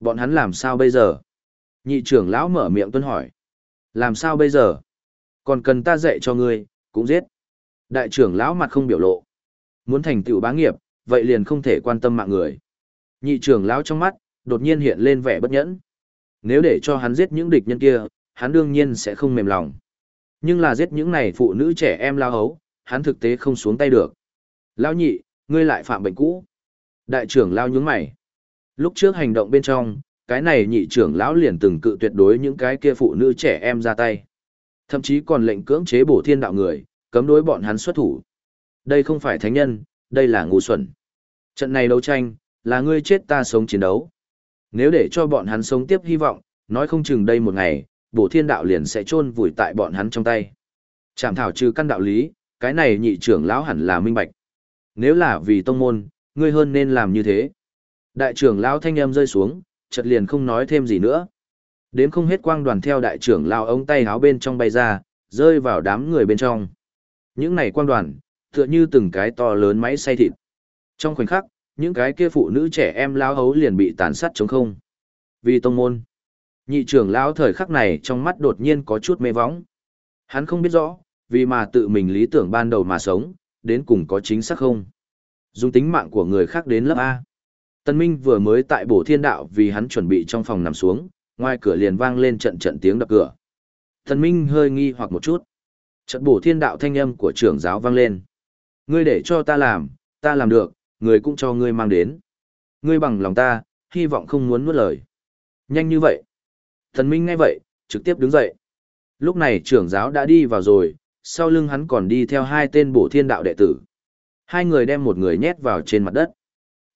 Bọn hắn làm sao bây giờ? Nhị trưởng lão mở miệng tuân hỏi. Làm sao bây giờ? Còn cần ta dạy cho ngươi, cũng giết. Đại trưởng lão mặt không biểu lộ. Muốn thành tựu bá nghiệp, vậy liền không thể quan tâm mạng người. Nhị trưởng lão trong mắt, đột nhiên hiện lên vẻ bất nhẫn. Nếu để cho hắn giết những địch nhân kia, hắn đương nhiên sẽ không mềm lòng. Nhưng là giết những này phụ nữ trẻ em lao hấu, hắn thực tế không xuống tay được. Lão nhị, ngươi lại phạm bệnh cũ. Đại trưởng lao nhướng mày. Lúc trước hành động bên trong, cái này nhị trưởng lão liền từng cự tuyệt đối những cái kia phụ nữ trẻ em ra tay. Thậm chí còn lệnh cưỡng chế bổ thiên đạo người, cấm đối bọn hắn xuất thủ. Đây không phải thánh nhân, đây là ngu xuẩn. Trận này đấu tranh, là ngươi chết ta sống chiến đấu. Nếu để cho bọn hắn sống tiếp hy vọng, nói không chừng đây một ngày, bổ thiên đạo liền sẽ chôn vùi tại bọn hắn trong tay. Chảm thảo trừ căn đạo lý, cái này nhị trưởng lão hẳn là minh bạch. Nếu là vì tông môn, ngươi hơn nên làm như thế. Đại trưởng lão thanh âm rơi xuống, chợt liền không nói thêm gì nữa. Đến không hết quang đoàn theo đại trưởng lão ống tay háo bên trong bay ra, rơi vào đám người bên trong. Những này quang đoàn, tựa như từng cái to lớn máy xay thịt. Trong khoảnh khắc, những cái kia phụ nữ trẻ em lão hấu liền bị tàn sát chống không. Vì tông môn, nhị trưởng lão thời khắc này trong mắt đột nhiên có chút mê vóng. Hắn không biết rõ, vì mà tự mình lý tưởng ban đầu mà sống, đến cùng có chính xác không. Dùng tính mạng của người khác đến lớp A. Tân Minh vừa mới tại bổ thiên đạo vì hắn chuẩn bị trong phòng nằm xuống, ngoài cửa liền vang lên trận trận tiếng đập cửa. Tân Minh hơi nghi hoặc một chút. Trận bổ thiên đạo thanh âm của trưởng giáo vang lên. Ngươi để cho ta làm, ta làm được, người cũng cho ngươi mang đến. Ngươi bằng lòng ta, hy vọng không muốn nuốt lời. Nhanh như vậy. Thần Minh nghe vậy, trực tiếp đứng dậy. Lúc này trưởng giáo đã đi vào rồi, sau lưng hắn còn đi theo hai tên bổ thiên đạo đệ tử. Hai người đem một người nhét vào trên mặt đất.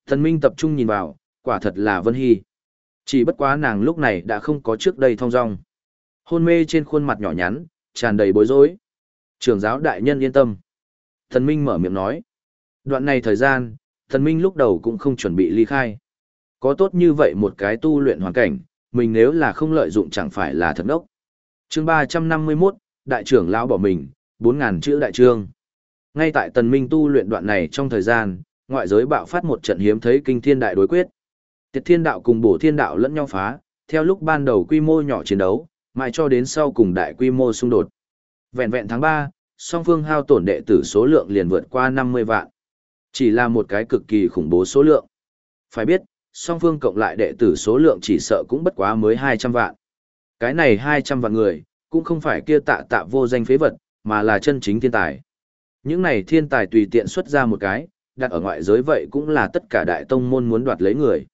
Thần Minh tập trung nhìn vào, quả thật là Vân Hy. Chỉ bất quá nàng lúc này đã không có trước đây thong dong. Hôn mê trên khuôn mặt nhỏ nhắn, tràn đầy bối rối. Trưởng giáo đại nhân yên tâm. Thần Minh mở miệng nói. Đoạn này thời gian, thần Minh lúc đầu cũng không chuẩn bị ly khai. Có tốt như vậy một cái tu luyện hoàn cảnh, mình nếu là không lợi dụng chẳng phải là thật đốc. chương 351, đại trưởng lão bỏ mình, 4.000 chữ đại trương. Ngay tại tần minh tu luyện đoạn này trong thời gian, ngoại giới bạo phát một trận hiếm thấy kinh thiên đại đối quyết. Tiệt thiên đạo cùng bổ thiên đạo lẫn nhau phá, theo lúc ban đầu quy mô nhỏ chiến đấu, mãi cho đến sau cùng đại quy mô xung đột. Vẹn vẹn tháng 3, song phương hao tổn đệ tử số lượng liền vượt qua 50 vạn. Chỉ là một cái cực kỳ khủng bố số lượng. Phải biết, song phương cộng lại đệ tử số lượng chỉ sợ cũng bất quá mới 200 vạn. Cái này 200 vạn người, cũng không phải kia tạ tạ vô danh phế vật, mà là chân chính thiên tài. Những này thiên tài tùy tiện xuất ra một cái, đặt ở ngoại giới vậy cũng là tất cả đại tông môn muốn đoạt lấy người.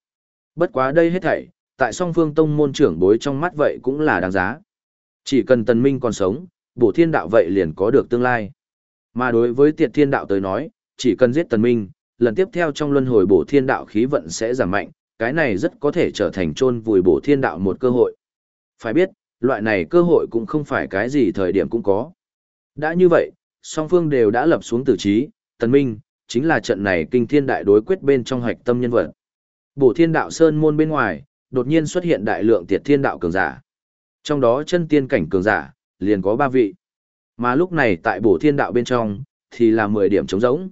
Bất quá đây hết thảy, tại song phương tông môn trưởng bối trong mắt vậy cũng là đáng giá. Chỉ cần tần minh còn sống, bổ thiên đạo vậy liền có được tương lai. Mà đối với tiệt thiên đạo tới nói, chỉ cần giết tần minh, lần tiếp theo trong luân hồi bổ thiên đạo khí vận sẽ giảm mạnh, cái này rất có thể trở thành trôn vùi bổ thiên đạo một cơ hội. Phải biết, loại này cơ hội cũng không phải cái gì thời điểm cũng có. Đã như vậy, song phương đều đã lập xuống tử trí, tần minh, chính là trận này kinh thiên đại đối quyết bên trong hạch tâm nhân vật. Bổ thiên đạo sơn môn bên ngoài, đột nhiên xuất hiện đại lượng tiệt thiên đạo cường giả. Trong đó chân tiên cảnh cường giả, liền có ba vị. Mà lúc này tại bổ thiên đạo bên trong, thì là 10 điểm trống rỗng.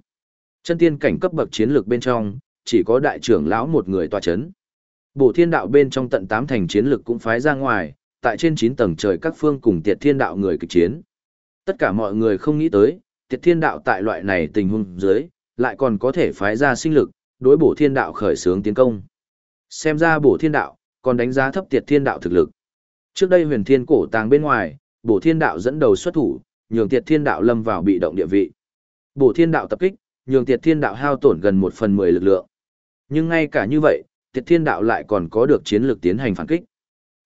Chân tiên cảnh cấp bậc chiến lược bên trong, chỉ có đại trưởng lão một người tòa chấn. Bổ thiên đạo bên trong tận 8 thành chiến lược cũng phái ra ngoài, tại trên 9 tầng trời các phương cùng tiệt thiên đạo người kịch chiến. Tất cả mọi người không nghĩ tới, tiệt thiên đạo tại loại này tình huống dưới, lại còn có thể phái ra sinh lực, đối bổ thiên đạo khởi xướng tiến công. Xem ra bổ thiên đạo, còn đánh giá thấp tiệt thiên đạo thực lực. Trước đây huyền thiên cổ tàng bên ngoài, bổ thiên đạo dẫn đầu xuất thủ, nhường tiệt thiên đạo lâm vào bị động địa vị. Bổ thiên đạo tập kích, nhường tiệt thiên đạo hao tổn gần một phần mười lực lượng. Nhưng ngay cả như vậy, tiệt thiên đạo lại còn có được chiến lược tiến hành phản kích.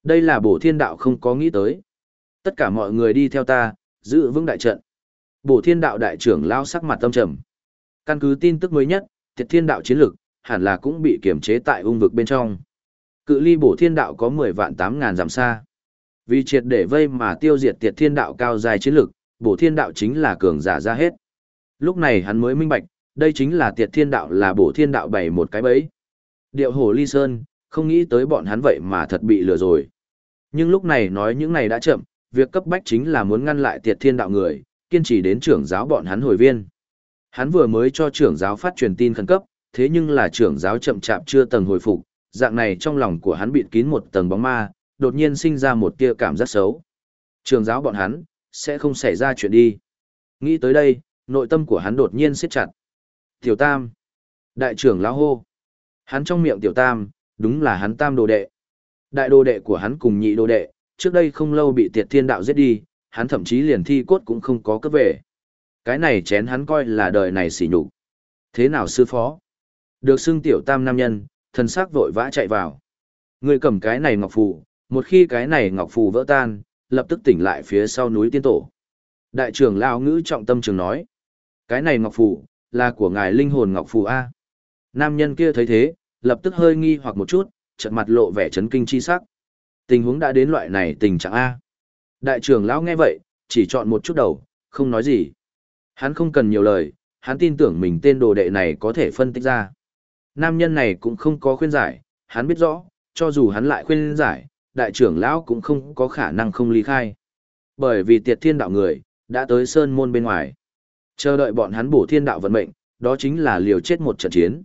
Đây là bổ thiên đạo không có nghĩ tới. Tất cả mọi người đi theo ta, giữ vững đại trận. Bổ thiên đạo đại trưởng lao sắc mặt tâm trầm. Căn cứ tin tức mới nhất, tiệt thiên đạo chiến lược hẳn là cũng bị kiểm chế tại ung vực bên trong. Cự ly bổ thiên đạo có 10 vạn 8 ngàn dặm xa. Vì triệt để vây mà tiêu diệt tiệt thiên đạo cao dài chiến lược bổ thiên đạo chính là cường giả ra hết. Lúc này hắn mới minh bạch, đây chính là tiệt thiên đạo là bổ thiên đạo bày một cái bẫy. Điệu hồ ly sơn, không nghĩ tới bọn hắn vậy mà thật bị lừa rồi. Nhưng lúc này nói những này đã chậm, việc cấp bách chính là muốn ngăn lại tiệt thiên đạo người, kiên trì đến trưởng giáo bọn hắn hồi viên. Hắn vừa mới cho trưởng giáo phát truyền tin khẩn cấp, thế nhưng là trưởng giáo chậm chạp chưa tầng hồi phục, dạng này trong lòng của hắn bịt kín một tầng bóng ma, đột nhiên sinh ra một tia cảm giác xấu. Trường giáo bọn hắn, sẽ không xảy ra chuyện đi. Nghĩ tới đây, nội tâm của hắn đột nhiên siết chặt. Tiểu Tam. Đại trưởng lão hô. Hắn trong miệng Tiểu Tam, đúng là hắn Tam đồ đệ. Đại đồ đệ của hắn cùng nhị đồ đệ, trước đây không lâu bị tiệt thiên đạo giết đi, hắn thậm chí liền thi cốt cũng không có cấp về. Cái này chén hắn coi là đời này xỉ nhục. Thế nào sư phó? Được xưng Tiểu Tam nam nhân, thần sắc vội vã chạy vào. Người cầm cái này ngọc phù, một khi cái này ngọc phù vỡ tan, lập tức tỉnh lại phía sau núi tiên tổ. Đại trưởng lão ngữ trọng tâm trường nói, cái này ngọc phù, là của ngài linh hồn ngọc phù A. Nam nhân kia thấy thế, lập tức hơi nghi hoặc một chút, chợt mặt lộ vẻ chấn kinh chi sắc. Tình huống đã đến loại này tình trạng A. Đại trưởng lão nghe vậy, chỉ chọn một chút đầu, không nói gì. Hắn không cần nhiều lời, hắn tin tưởng mình tên đồ đệ này có thể phân tích ra. Nam nhân này cũng không có khuyên giải, hắn biết rõ, cho dù hắn lại khuyên giải, đại trưởng lão cũng không có khả năng không ly khai. Bởi vì tiệt thiên đạo người, đã tới sơn môn bên ngoài. Chờ đợi bọn hắn bổ thiên đạo vận mệnh, đó chính là liều chết một trận chiến.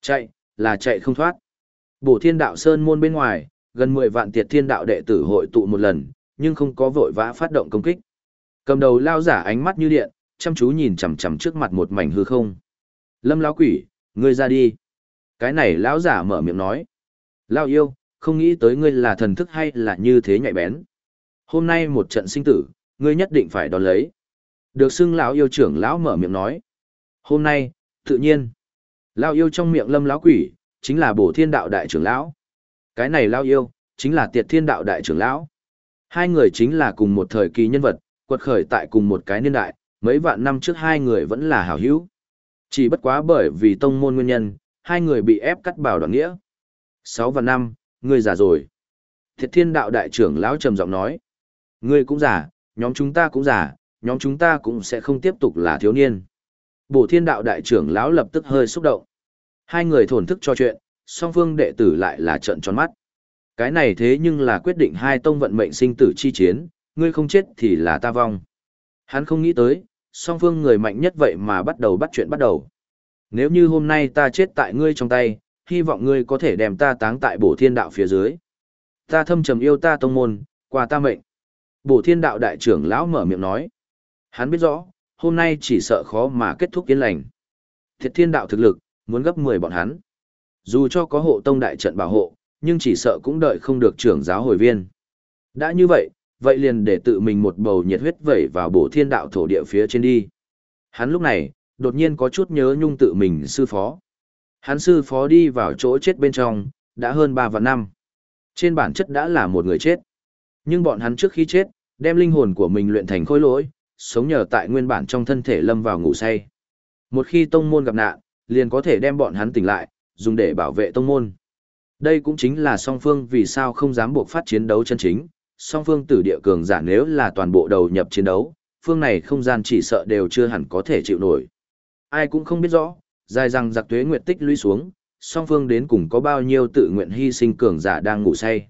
Chạy, là chạy không thoát. Bổ thiên đạo sơn môn bên ngoài, gần 10 vạn tiệt thiên đạo đệ tử hội tụ một lần, nhưng không có vội vã phát động công kích. Cầm đầu lao giả ánh mắt như điện, chăm chú nhìn chằm chằm trước mặt một mảnh hư không. Lâm lão quỷ, ngươi ra đi. Cái này lão giả mở miệng nói. Lao yêu, không nghĩ tới ngươi là thần thức hay là như thế nhạy bén. Hôm nay một trận sinh tử, ngươi nhất định phải đón lấy. Được xưng lão yêu trưởng lão mở miệng nói. Hôm nay, tự nhiên. Lão yêu trong miệng lâm lão quỷ, chính là bổ thiên đạo đại trưởng lão. Cái này lão yêu, chính là tiệt thiên đạo đại trưởng lão. Hai người chính là cùng một thời kỳ nhân vật, quật khởi tại cùng một cái niên đại, mấy vạn năm trước hai người vẫn là hảo hữu. Chỉ bất quá bởi vì tông môn nguyên nhân, hai người bị ép cắt bảo đoạn nghĩa. Sáu và năm, ngươi già rồi. Thiệt thiên đạo đại trưởng lão trầm giọng nói. Ngươi cũng già, nhóm chúng ta cũng già, nhóm chúng ta cũng sẽ không tiếp tục là thiếu niên. Bổ thiên đạo đại trưởng lão lập tức hơi xúc động. Hai người thổn thức cho chuyện, song phương đệ tử lại là trận tròn mắt. Cái này thế nhưng là quyết định hai tông vận mệnh sinh tử chi chiến, ngươi không chết thì là ta vong. Hắn không nghĩ tới, song phương người mạnh nhất vậy mà bắt đầu bắt chuyện bắt đầu. Nếu như hôm nay ta chết tại ngươi trong tay, hy vọng ngươi có thể đem ta táng tại bổ thiên đạo phía dưới. Ta thâm trầm yêu ta tông môn, qua ta mệnh. Bổ thiên đạo đại trưởng lão mở miệng nói. Hắn biết rõ, hôm nay chỉ sợ khó mà kết thúc yên lành. Thiệt thiên đạo thực lực, muốn gấp 10 bọn hắn. Dù cho có hộ tông đại trận bảo hộ, nhưng chỉ sợ cũng đợi không được trưởng giáo hồi viên. Đã như vậy, vậy liền để tự mình một bầu nhiệt huyết vẩy vào bổ thiên đạo thổ địa phía trên đi. Hắn lúc này, đột nhiên có chút nhớ nhung tự mình sư phó. Hắn sư phó đi vào chỗ chết bên trong, đã hơn 3 và năm. Trên bản chất đã là một người chết. Nhưng bọn hắn trước khi chết, đem linh hồn của mình luyện thành khối lỗi, sống nhờ tại nguyên bản trong thân thể lâm vào ngủ say. Một khi tông môn gặp nạn, liền có thể đem bọn hắn tỉnh lại, dùng để bảo vệ tông môn. Đây cũng chính là song phương vì sao không dám buộc phát chiến đấu chân chính. Song phương tử địa cường giả nếu là toàn bộ đầu nhập chiến đấu, phương này không gian chỉ sợ đều chưa hẳn có thể chịu nổi. Ai cũng không biết rõ, dài rằng giặc tuế nguyệt tích lũy xuống, song phương đến cùng có bao nhiêu tự nguyện hy sinh cường giả đang ngủ say.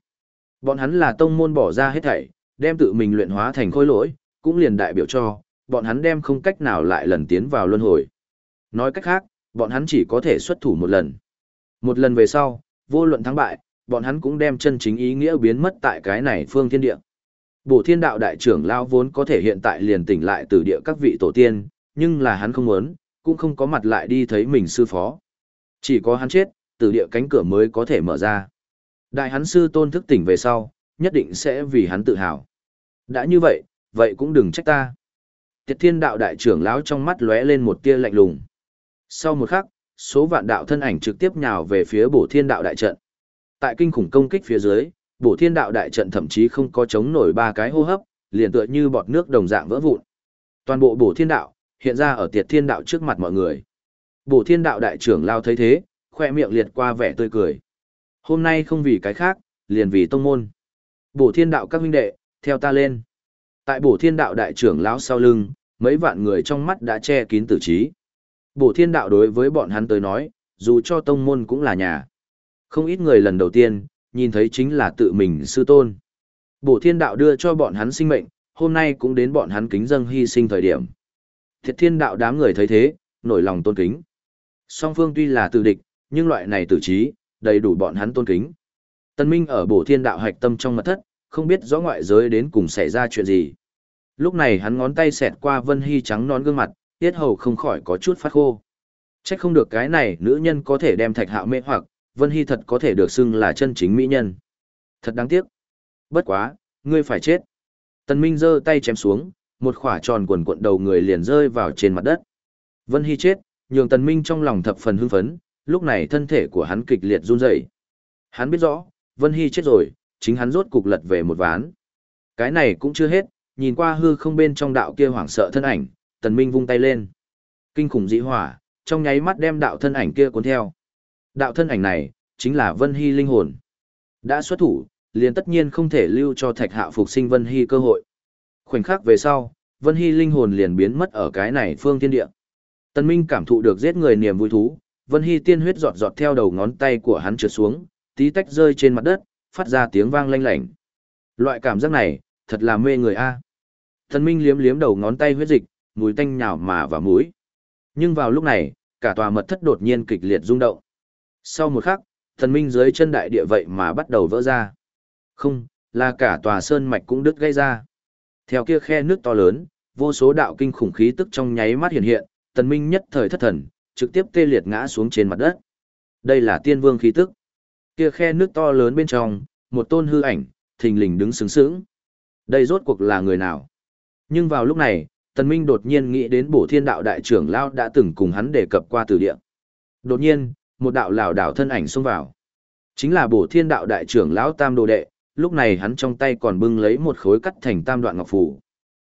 Bọn hắn là tông môn bỏ ra hết thảy, đem tự mình luyện hóa thành khối lỗi, cũng liền đại biểu cho, bọn hắn đem không cách nào lại lần tiến vào luân hồi. Nói cách khác, bọn hắn chỉ có thể xuất thủ một lần. Một lần về sau, vô luận thắng bại, bọn hắn cũng đem chân chính ý nghĩa biến mất tại cái này phương thiên địa. Bổ thiên đạo đại trưởng lao vốn có thể hiện tại liền tỉnh lại từ địa các vị tổ tiên, nhưng là hắn không muốn, cũng không có mặt lại đi thấy mình sư phó. Chỉ có hắn chết, từ địa cánh cửa mới có thể mở ra. Đại hắn sư tôn thức tỉnh về sau, nhất định sẽ vì hắn tự hào. Đã như vậy, vậy cũng đừng trách ta. Tiệt thiên đạo đại trưởng lão trong mắt lóe lên một tia lạnh lùng. Sau một khắc, số vạn đạo thân ảnh trực tiếp nhào về phía bổ thiên đạo đại trận. Tại kinh khủng công kích phía dưới, bổ thiên đạo đại trận thậm chí không có chống nổi ba cái hô hấp, liền tựa như bọt nước đồng dạng vỡ vụn. Toàn bộ bổ thiên đạo, hiện ra ở tiệt thiên đạo trước mặt mọi người. Bổ thiên đạo đại trưởng lao thấy thế, khoe miệng liệt qua vẻ tươi cười. Hôm nay không vì cái khác, liền vì tông môn. Bổ thiên đạo các huynh đệ, theo ta lên. Tại bổ thiên đạo đại trưởng lão sau lưng, mấy vạn người trong mắt đã che kín tử trí. Bổ thiên đạo đối với bọn hắn tới nói, dù cho tông môn cũng là nhà. Không ít người lần đầu tiên, nhìn thấy chính là tự mình sư tôn. Bổ thiên đạo đưa cho bọn hắn sinh mệnh, hôm nay cũng đến bọn hắn kính dâng hy sinh thời điểm. Thiệt thiên đạo đám người thấy thế, nổi lòng tôn kính. Song phương tuy là tự địch, nhưng loại này tử trí, đầy đủ bọn hắn tôn kính. Tân Minh ở bổ thiên đạo hạch tâm trong mật thất, không biết rõ ngoại giới đến cùng xảy ra chuyện gì. Lúc này hắn ngón tay xẹt qua Vân Hy trắng nón gương mặt, tiết hầu không khỏi có chút phát khô. Chắc không được cái này nữ nhân có thể đem thạch hạo mê hoặc, Vân Hy thật có thể được xưng là chân chính mỹ nhân. Thật đáng tiếc. Bất quá, ngươi phải chết. Tần Minh giơ tay chém xuống, một khỏa tròn quần cuộn đầu người liền rơi vào trên mặt đất. Vân Hy chết, nhường Tần Minh trong lòng thập phần hưng phấn, lúc này thân thể của hắn kịch liệt run rẩy. Hắn biết rõ, Vân Hy chết rồi, chính hắn rốt cục lật về một ván. Cái này cũng chưa hết, nhìn qua hư không bên trong đạo kia hoảng sợ thân ảnh, Tần Minh vung tay lên. Kinh khủng dị hỏa, trong nháy mắt đem đạo thân ảnh kia cuốn theo. Đạo thân ảnh này, chính là Vân Hy linh hồn. Đã xuất thủ, liền tất nhiên không thể lưu cho Thạch Hạo phục sinh Vân Hy cơ hội. Khoảnh khắc về sau, Vân Hy linh hồn liền biến mất ở cái này phương thiên địa. Tần Minh cảm thụ được giết người niềm vui thú, Vân Hy tiên huyết giọt giọt theo đầu ngón tay của hắn trượt xuống, tí tách rơi trên mặt đất, phát ra tiếng vang lanh lảnh. Loại cảm giác này, thật là mê người a. À. Tần Minh liếm liếm đầu ngón tay huyết dịch, mùi tanh nhào mà vào mũi. Nhưng vào lúc này, cả tòa mật thất đột nhiên kịch liệt rung động. Sau một khắc, thần minh dưới chân đại địa vậy mà bắt đầu vỡ ra. Không, là cả tòa sơn mạch cũng đứt gây ra. Theo kia khe nước to lớn, vô số đạo kinh khủng khí tức trong nháy mắt hiện hiện, tần minh nhất thời thất thần, trực tiếp tê liệt ngã xuống trên mặt đất. Đây là tiên vương khí tức. Kia khe nước to lớn bên trong, một tôn hư ảnh, thình lình đứng sướng sướng. Đây rốt cuộc là người nào? Nhưng vào lúc này, tần minh đột nhiên nghĩ đến bổ thiên đạo đại trưởng lao đã từng cùng hắn đề cập qua từ địa. Đột nhiên, một đạo lảo đảo thân ảnh xông vào. Chính là bổ thiên đạo đại trưởng lão tam đồ đệ, lúc này hắn trong tay còn bưng lấy một khối cắt thành tam đoạn ngọc phủ.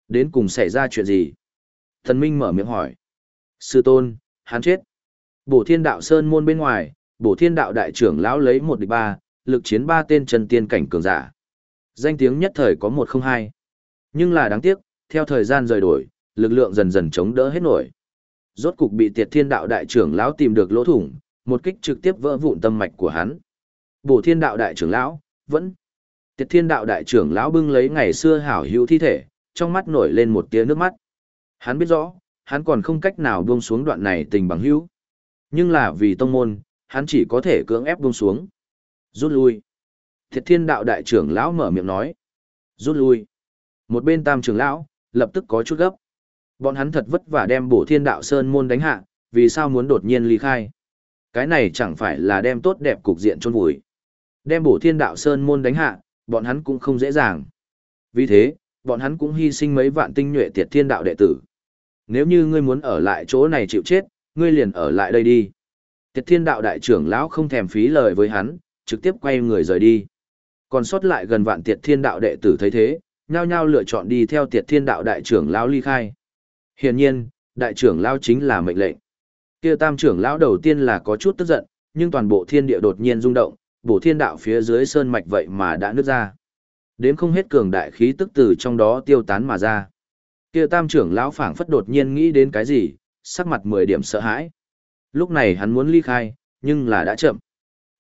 Đến cùng xảy ra chuyện gì? Thần Minh mở miệng hỏi. Sư tôn, hắn chết. Bổ thiên đạo sơn môn bên ngoài, bổ thiên đạo đại trưởng lão lấy một địch ba, lực chiến ba tên chân tiên cảnh cường giả. Danh tiếng nhất thời có một không hai. Nhưng là đáng tiếc, theo thời gian rời đổi, lực lượng dần dần chống đỡ hết nổi. Rốt cục bị tiệt thiên đạo đại trưởng lão tìm được lỗ thủng, một kích trực tiếp vỡ vụn tâm mạch của hắn. Bổ thiên đạo đại trưởng lão, vẫn. Tiệt thiên đạo đại trưởng lão bưng lấy ngày xưa hảo hữu thi thể, trong mắt nổi lên một tia nước mắt. Hắn biết rõ, hắn còn không cách nào buông xuống đoạn này tình bằng hữu. Nhưng là vì tông môn, hắn chỉ có thể cưỡng ép buông xuống. Rút lui. Thiệt thiên đạo đại trưởng lão mở miệng nói. Rút lui. Một bên tam trưởng lão, lập tức có chút gấp. Bọn hắn thật vất vả đem bổ thiên đạo sơn môn đánh hạ, vì sao muốn đột nhiên ly khai. Cái này chẳng phải là đem tốt đẹp cục diện chôn vùi. Đem bổ thiên đạo sơn môn đánh hạ, bọn hắn cũng không dễ dàng. Vì thế, bọn hắn cũng hy sinh mấy vạn tinh nhuệ tiệt thiên đạo đệ tử. Nếu như ngươi muốn ở lại chỗ này chịu chết, ngươi liền ở lại đây đi. Tiệt thiên đạo đại trưởng lão không thèm phí lời với hắn, trực tiếp quay người rời đi. Còn sót lại gần vạn tiệt thiên đạo đệ tử thấy thế, nhao nhao lựa chọn đi theo tiệt thiên đạo đại trưởng lão ly khai. Hiển nhiên, đại trưởng lão chính là mệnh lệnh. Kia tam trưởng lão đầu tiên là có chút tức giận, nhưng toàn bộ thiên địa đột nhiên rung động, bổ thiên đạo phía dưới sơn mạch vậy mà đã nứt ra. Đến không hết cường đại khí tức từ trong đó tiêu tán mà ra. Kia tam trưởng lão phảng phất đột nhiên nghĩ đến cái gì, sắc mặt mười điểm sợ hãi. Lúc này hắn muốn ly khai, nhưng là đã chậm.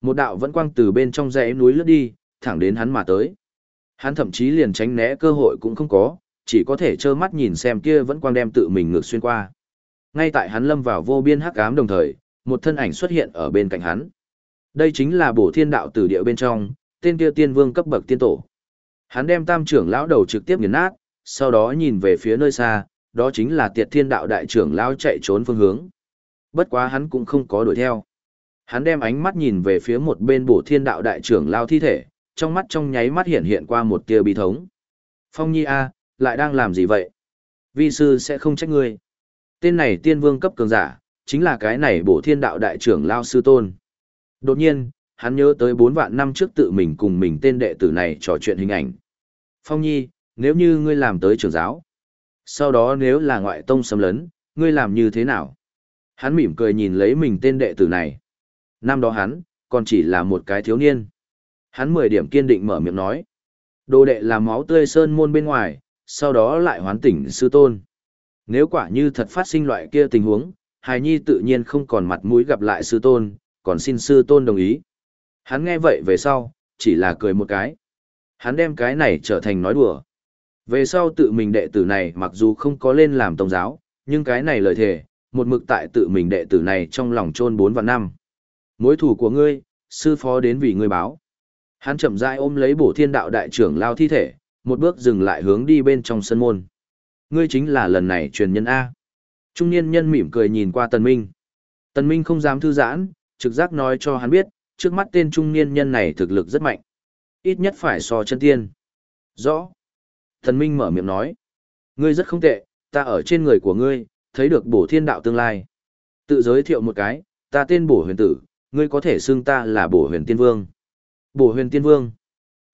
Một đạo vẫn quang từ bên trong dãy núi lướt đi, thẳng đến hắn mà tới. Hắn thậm chí liền tránh né cơ hội cũng không có, chỉ có thể trơ mắt nhìn xem kia vẫn quang đem tự mình ngược xuyên qua. Ngay tại hắn lâm vào vô biên hắc ám đồng thời, một thân ảnh xuất hiện ở bên cạnh hắn. Đây chính là bổ thiên đạo tử địa bên trong, tên kia tiên vương cấp bậc tiên tổ. Hắn đem tam trưởng lão đầu trực tiếp nghiền nát, sau đó nhìn về phía nơi xa, đó chính là tiệt thiên đạo đại trưởng lão chạy trốn phương hướng. Bất quá hắn cũng không có đuổi theo. Hắn đem ánh mắt nhìn về phía một bên bổ thiên đạo đại trưởng lão thi thể, trong mắt trong nháy mắt hiện hiện qua một tia bi thống. Phong Nhi A, lại đang làm gì vậy? Vi sư sẽ không trách ngươi. Tên này tiên vương cấp cường giả, chính là cái này bổ thiên đạo đại trưởng lao sư tôn. Đột nhiên, hắn nhớ tới bốn vạn năm trước tự mình cùng mình tên đệ tử này trò chuyện hình ảnh. Phong Nhi, nếu như ngươi làm tới trưởng giáo, sau đó nếu là ngoại tông xâm lấn, ngươi làm như thế nào? Hắn mỉm cười nhìn lấy mình tên đệ tử này. Năm đó hắn, còn chỉ là một cái thiếu niên. Hắn mười điểm kiên định mở miệng nói. Đồ đệ là máu tươi sơn môn bên ngoài, sau đó lại hoán tỉnh sư tôn. Nếu quả như thật phát sinh loại kia tình huống, hài nhi tự nhiên không còn mặt mũi gặp lại sư tôn, còn xin sư tôn đồng ý. Hắn nghe vậy về sau, chỉ là cười một cái. Hắn đem cái này trở thành nói đùa. Về sau tự mình đệ tử này mặc dù không có lên làm tông giáo, nhưng cái này lời thề, một mực tại tự mình đệ tử này trong lòng chôn bốn và năm. Mối thủ của ngươi, sư phó đến vì ngươi báo. Hắn chậm rãi ôm lấy bổ thiên đạo đại trưởng lao thi thể, một bước dừng lại hướng đi bên trong sân môn. Ngươi chính là lần này truyền nhân A. Trung niên nhân mỉm cười nhìn qua Tần Minh. Tần Minh không dám thư giãn, trực giác nói cho hắn biết, trước mắt tên trung niên nhân này thực lực rất mạnh. Ít nhất phải so chân tiên. Rõ. Tần Minh mở miệng nói. Ngươi rất không tệ, ta ở trên người của ngươi, thấy được bổ thiên đạo tương lai. Tự giới thiệu một cái, ta tên bổ huyền tử, ngươi có thể xưng ta là bổ huyền tiên vương. Bổ huyền tiên vương.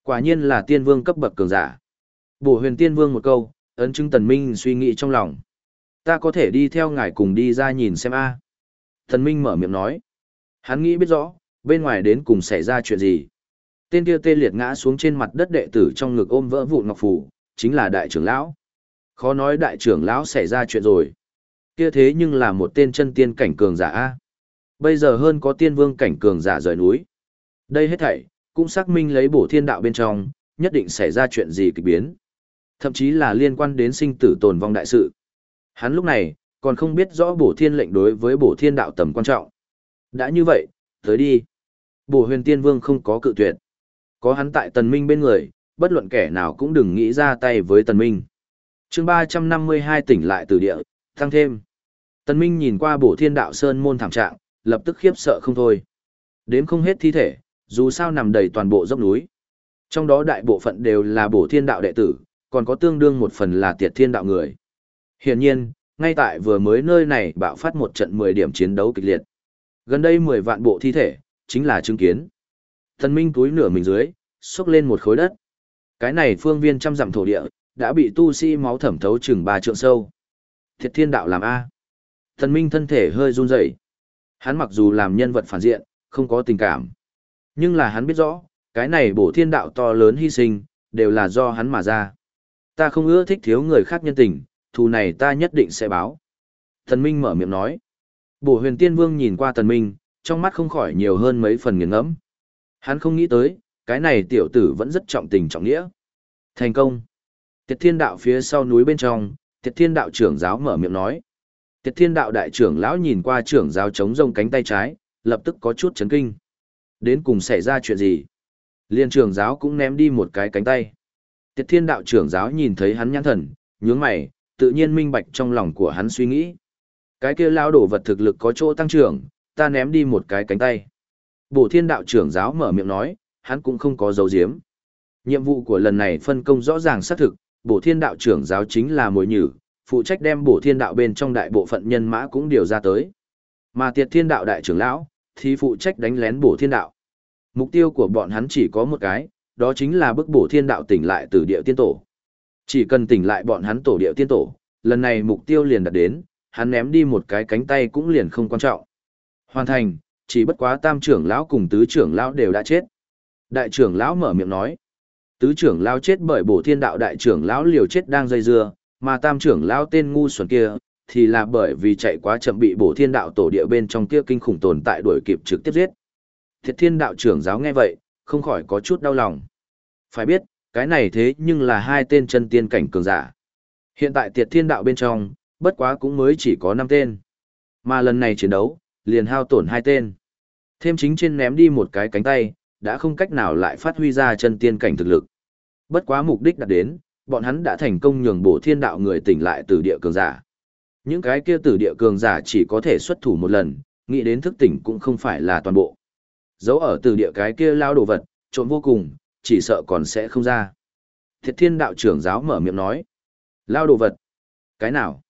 Quả nhiên là tiên vương cấp bậc cường giả. Bổ huyền tiên vương một câu, ấn chứng tần minh suy nghĩ trong lòng. Ta có thể đi theo ngài cùng đi ra nhìn xem a. Tần minh mở miệng nói. Hắn nghĩ biết rõ, bên ngoài đến cùng xảy ra chuyện gì. Tên kia tê liệt ngã xuống trên mặt đất đệ tử trong ngực ôm vỡ vụn ngọc phủ, chính là đại trưởng lão. Khó nói đại trưởng lão xảy ra chuyện rồi. Kia thế nhưng là một tên chân tiên cảnh cường giả a. Bây giờ hơn có tiên vương cảnh cường giả rời núi. Đây hết thảy, cũng xác minh lấy bổ thiên đạo bên trong, nhất định xảy ra chuyện gì kỳ biến. Thậm chí là liên quan đến sinh tử tồn vong đại sự. Hắn lúc này, còn không biết rõ bổ thiên lệnh đối với bổ thiên đạo tầm quan trọng. Đã như vậy, tới đi. Bổ huyền tiên vương không có cự tuyệt. Có hắn tại tần minh bên người, bất luận kẻ nào cũng đừng nghĩ ra tay với tần minh. chương 352 tỉnh lại từ địa, tăng thêm. Tần minh nhìn qua bổ thiên đạo sơn môn thảm trạng, lập tức khiếp sợ không thôi. Đếm không hết thi thể, dù sao nằm đầy toàn bộ dốc núi. Trong đó đại bộ phận đều là bổ thiên đạo đệ tử, còn có tương đương một phần là tiệt thiên đạo người. Hiển nhiên, ngay tại vừa mới nơi này bạo phát một trận 10 điểm chiến đấu kịch liệt. Gần đây 10 vạn bộ thi thể, chính là chứng kiến. Thần minh túi nửa mình dưới, xúc lên một khối đất. Cái này phương viên trăm dặm thổ địa, đã bị tu sĩ máu thẩm thấu chừng ba trượng sâu. Thiệt thiên đạo làm A. Thần minh thân thể hơi run rẩy. Hắn mặc dù làm nhân vật phản diện, không có tình cảm. Nhưng là hắn biết rõ, cái này bổ thiên đạo to lớn hy sinh, đều là do hắn mà ra. Ta không ưa thích thiếu người khác nhân tình, thù này ta nhất định sẽ báo. Thần Minh mở miệng nói. Bổ huyền tiên vương nhìn qua thần Minh, trong mắt không khỏi nhiều hơn mấy phần nghiền ngẫm. Hắn không nghĩ tới, cái này tiểu tử vẫn rất trọng tình trọng nghĩa. Thành công. Tiệt thiên đạo phía sau núi bên trong, tiệt thiên đạo trưởng giáo mở miệng nói. Tiệt thiên đạo đại trưởng lão nhìn qua trưởng giáo chống rông cánh tay trái, lập tức có chút chấn kinh. Đến cùng xảy ra chuyện gì? Liên trưởng giáo cũng ném đi một cái cánh tay. Tiệt thiên đạo trưởng giáo nhìn thấy hắn nhãn thần, nhướng mày, tự nhiên minh bạch trong lòng của hắn suy nghĩ. Cái kia lao đổ vật thực lực có chỗ tăng trưởng, ta ném đi một cái cánh tay. Bổ thiên đạo trưởng giáo mở miệng nói, hắn cũng không có dấu diếm. Nhiệm vụ của lần này phân công rõ ràng xác thực, bổ thiên đạo trưởng giáo chính là mồi nhử, phụ trách đem bổ thiên đạo bên trong đại bộ phận nhân mã cũng điều ra tới. Mà tiệt thiên đạo đại trưởng lão, thì phụ trách đánh lén bổ thiên đạo. Mục tiêu của bọn hắn chỉ có một cái, đó chính là bức bổ thiên đạo tỉnh lại từ địa tiên tổ. Chỉ cần tỉnh lại bọn hắn tổ địa tiên tổ, lần này mục tiêu liền đạt đến, hắn ném đi một cái cánh tay cũng liền không quan trọng. Hoàn thành, chỉ bất quá tam trưởng lão cùng tứ trưởng lão đều đã chết. Đại trưởng lão mở miệng nói, tứ trưởng lão chết bởi bổ thiên đạo đại trưởng lão liều chết đang dây dưa, mà tam trưởng lão tên ngu xuẩn kia, thì là bởi vì chạy quá chậm bị bổ thiên đạo tổ địa bên trong kia kinh khủng tồn tại đuổi kịp trực tiếp giết. Thiệt thiên đạo trưởng giáo nghe vậy, không khỏi có chút đau lòng. Phải biết, cái này thế nhưng là hai tên chân tiên cảnh cường giả. Hiện tại tiệt thiên đạo bên trong, bất quá cũng mới chỉ có 5 tên. Mà lần này chiến đấu, liền hao tổn hai tên. Thêm chính trên ném đi một cái cánh tay, đã không cách nào lại phát huy ra chân tiên cảnh thực lực. Bất quá mục đích đạt đến, bọn hắn đã thành công nhường bổ thiên đạo người tỉnh lại từ địa cường giả. Những cái kia từ địa cường giả chỉ có thể xuất thủ một lần, nghĩ đến thức tỉnh cũng không phải là toàn bộ. Giấu ở từ địa cái kia lao đồ vật, trộn vô cùng, chỉ sợ còn sẽ không ra. Thiệt thiên đạo trưởng giáo mở miệng nói. Lao đồ vật. Cái nào?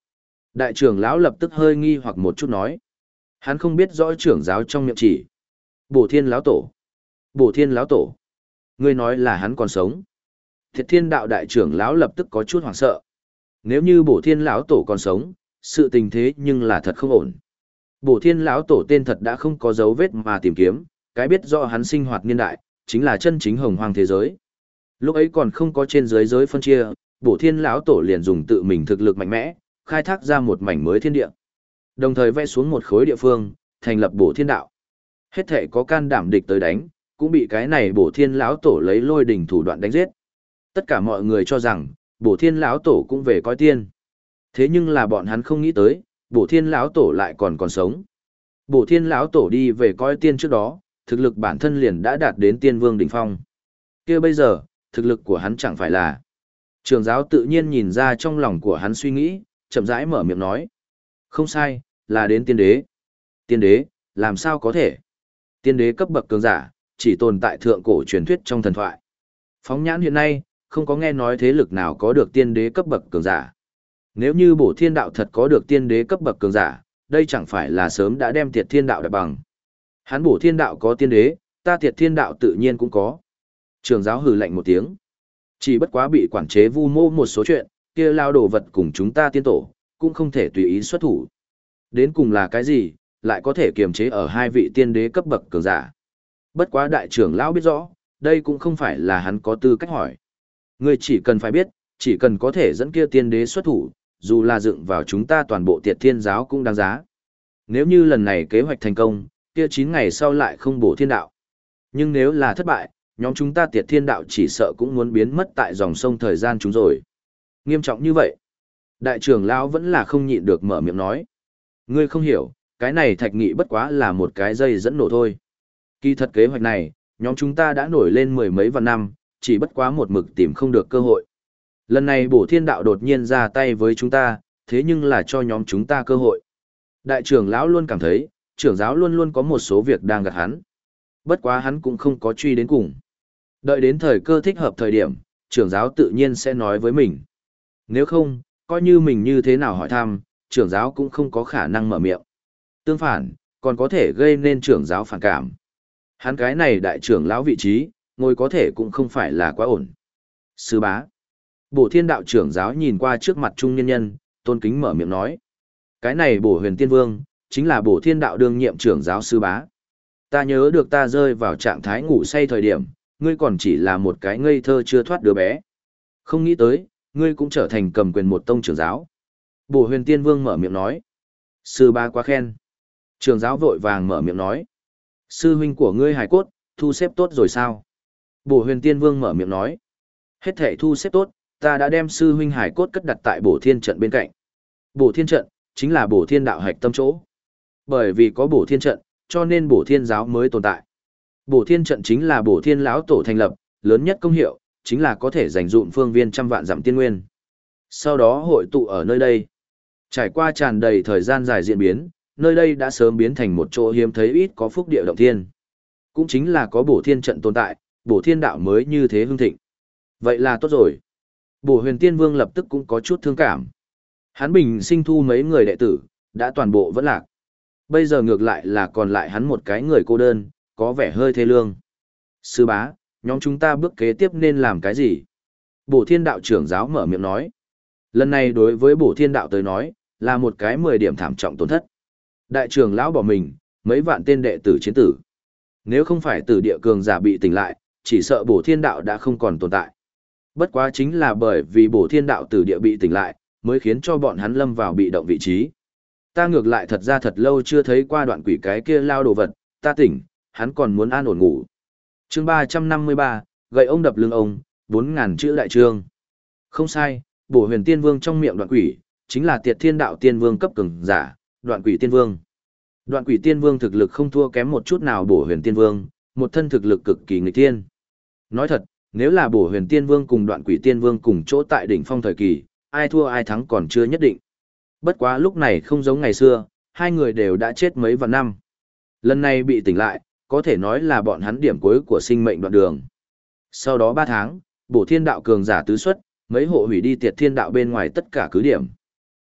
Đại trưởng lão lập tức hơi nghi hoặc một chút nói. Hắn không biết rõ trưởng giáo trong miệng chỉ. Bổ thiên lão tổ. Bổ thiên lão tổ. Ngươi nói là hắn còn sống. Thiệt thiên đạo đại trưởng lão lập tức có chút hoảng sợ. Nếu như bổ thiên lão tổ còn sống, sự tình thế nhưng là thật không ổn. Bổ thiên lão tổ tên thật đã không có dấu vết mà tìm kiếm, cái biết rõ hắn sinh hoạt niên đại, chính là chân chính hồng hoang thế giới. Lúc ấy còn không có trên giới giới phân chia, bổ thiên lão tổ liền dùng tự mình thực lực mạnh mẽ, khai thác ra một mảnh mới thiên địa. Đồng thời vẽ xuống một khối địa phương, thành lập bổ thiên đạo. Hết thể có can đảm địch tới đánh, cũng bị cái này bổ thiên lão tổ lấy lôi đỉnh thủ đoạn đánh giết. Tất cả mọi người cho rằng, bổ thiên lão tổ cũng về coi tiên. Thế nhưng là bọn hắn không nghĩ tới, bổ thiên lão tổ lại còn còn sống. Bổ thiên lão tổ đi về coi tiên trước đó, thực lực bản thân liền đã đạt đến tiên vương đỉnh phong. kia bây giờ, thực lực của hắn chẳng phải là. Trường giáo tự nhiên nhìn ra trong lòng của hắn suy nghĩ, chậm rãi mở miệng nói. Không sai, là đến tiên đế. Tiên đế, làm sao có thể? Tiên đế cấp bậc cường giả, chỉ tồn tại thượng cổ truyền thuyết trong thần thoại. Phóng nhãn hiện nay, không có nghe nói thế lực nào có được tiên đế cấp bậc cường giả. Nếu như bổ thiên đạo thật có được tiên đế cấp bậc cường giả, đây chẳng phải là sớm đã đem tiệt thiên đạo đại bằng. Hắn bổ thiên đạo có tiên đế, ta thiệt thiên đạo tự nhiên cũng có. Trường giáo hừ lạnh một tiếng. Chỉ bất quá bị quản chế vu mô một số chuyện, kia lao đồ vật cùng chúng ta tiên tổ, cũng không thể tùy ý xuất thủ. Đến cùng là cái gì, lại có thể kiềm chế ở hai vị tiên đế cấp bậc cường giả. Bất quá đại trưởng lão biết rõ, đây cũng không phải là hắn có tư cách hỏi. Ngươi chỉ cần phải biết, chỉ cần có thể dẫn kia tiên đế xuất thủ, dù là dựng vào chúng ta toàn bộ tiệt thiên giáo cũng đáng giá. Nếu như lần này kế hoạch thành công, kia 9 ngày sau lại không bổ thiên đạo. Nhưng nếu là thất bại, nhóm chúng ta tiệt thiên đạo chỉ sợ cũng muốn biến mất tại dòng sông thời gian chúng rồi. Nghiêm trọng như vậy. Đại trưởng lão vẫn là không nhịn được mở miệng nói. Ngươi không hiểu, cái này thạch nghị bất quá là một cái dây dẫn nổ thôi. Kỳ thật kế hoạch này, nhóm chúng ta đã nổi lên mười mấy vạn năm, chỉ bất quá một mực tìm không được cơ hội. Lần này bổ thiên đạo đột nhiên ra tay với chúng ta, thế nhưng là cho nhóm chúng ta cơ hội. Đại trưởng lão luôn cảm thấy, trưởng giáo luôn luôn có một số việc đang gạt hắn. Bất quá hắn cũng không có truy đến cùng. Đợi đến thời cơ thích hợp thời điểm, trưởng giáo tự nhiên sẽ nói với mình. Nếu không, coi như mình như thế nào hỏi thăm, trưởng giáo cũng không có khả năng mở miệng. Tương phản, còn có thể gây nên trưởng giáo phản cảm. Hắn cái này đại trưởng lão vị trí, ngồi có thể cũng không phải là quá ổn. Sư bá. Bổ thiên đạo trưởng giáo nhìn qua trước mặt trung nhân nhân, tôn kính mở miệng nói. Cái này bổ huyền tiên vương, chính là bổ thiên đạo đương nhiệm trưởng giáo sư bá. Ta nhớ được ta rơi vào trạng thái ngủ say thời điểm, ngươi còn chỉ là một cái ngây thơ chưa thoát đứa bé. Không nghĩ tới, ngươi cũng trở thành cầm quyền một tông trưởng giáo. Bổ huyền tiên vương mở miệng nói. Sư bá quá khen. Trưởng giáo vội vàng mở miệng nói. Sư huynh của ngươi hài cốt, thu xếp tốt rồi sao? Bổ huyền tiên vương mở miệng nói. Hết thể thu xếp tốt, ta đã đem sư huynh hải cốt cất đặt tại bổ thiên trận bên cạnh. Bổ thiên trận, chính là bổ thiên đạo hạch tâm chỗ. Bởi vì có bổ thiên trận, cho nên bổ thiên giáo mới tồn tại. Bổ thiên trận chính là bổ thiên lão tổ thành lập, lớn nhất công hiệu, chính là có thể giành dụm phương viên trăm vạn giảm tiên nguyên. Sau đó hội tụ ở nơi đây. Trải qua tràn đầy thời gian dài diễn biến, nơi đây đã sớm biến thành một chỗ hiếm thấy ít có phúc địa động thiên. Cũng chính là có bổ thiên trận tồn tại, bổ thiên đạo mới như thế hưng thịnh. Vậy là tốt rồi. Bổ huyền tiên vương lập tức cũng có chút thương cảm. Hắn bình sinh thu mấy người đệ tử, đã toàn bộ vẫn lạc. Bây giờ ngược lại là còn lại hắn một cái người cô đơn, có vẻ hơi thê lương. Sư bá, nhóm chúng ta bước kế tiếp nên làm cái gì? Bổ thiên đạo trưởng giáo mở miệng nói. Lần này đối với bổ thiên đạo tới nói, là một cái 10 điểm thảm trọng tổn thất. Đại trưởng lão bỏ mình, mấy vạn tên đệ tử chiến tử. Nếu không phải tử địa cường giả bị tỉnh lại, chỉ sợ bổ thiên đạo đã không còn tồn tại. Bất quá chính là bởi vì bổ thiên đạo tử địa bị tỉnh lại, mới khiến cho bọn hắn lâm vào bị động vị trí. Ta ngược lại thật ra thật lâu chưa thấy qua đoạn quỷ cái kia lao đồ vật, ta tỉnh, hắn còn muốn an ổn ngủ. chương 353, gậy ông đập lưng ông, 4.000 chữ đại trương. Không sai, bổ huyền tiên vương trong miệng đoạn quỷ, chính là tiệt thiên đạo tiên vương cấp cường giả, đoạn quỷ tiên vương. Đoạn quỷ tiên vương thực lực không thua kém một chút nào bổ huyền tiên vương, một thân thực lực cực kỳ nghịch tiên Nói thật, nếu là bổ huyền tiên vương cùng đoạn quỷ tiên vương cùng chỗ tại đỉnh phong thời kỳ, ai thua ai thắng còn chưa nhất định. Bất quá lúc này không giống ngày xưa, hai người đều đã chết mấy vạn năm. Lần này bị tỉnh lại, có thể nói là bọn hắn điểm cuối của sinh mệnh đoạn đường. Sau đó ba tháng, bổ thiên đạo cường giả tứ xuất, mấy hộ hủy đi tiệt thiên đạo bên ngoài tất cả cứ điểm.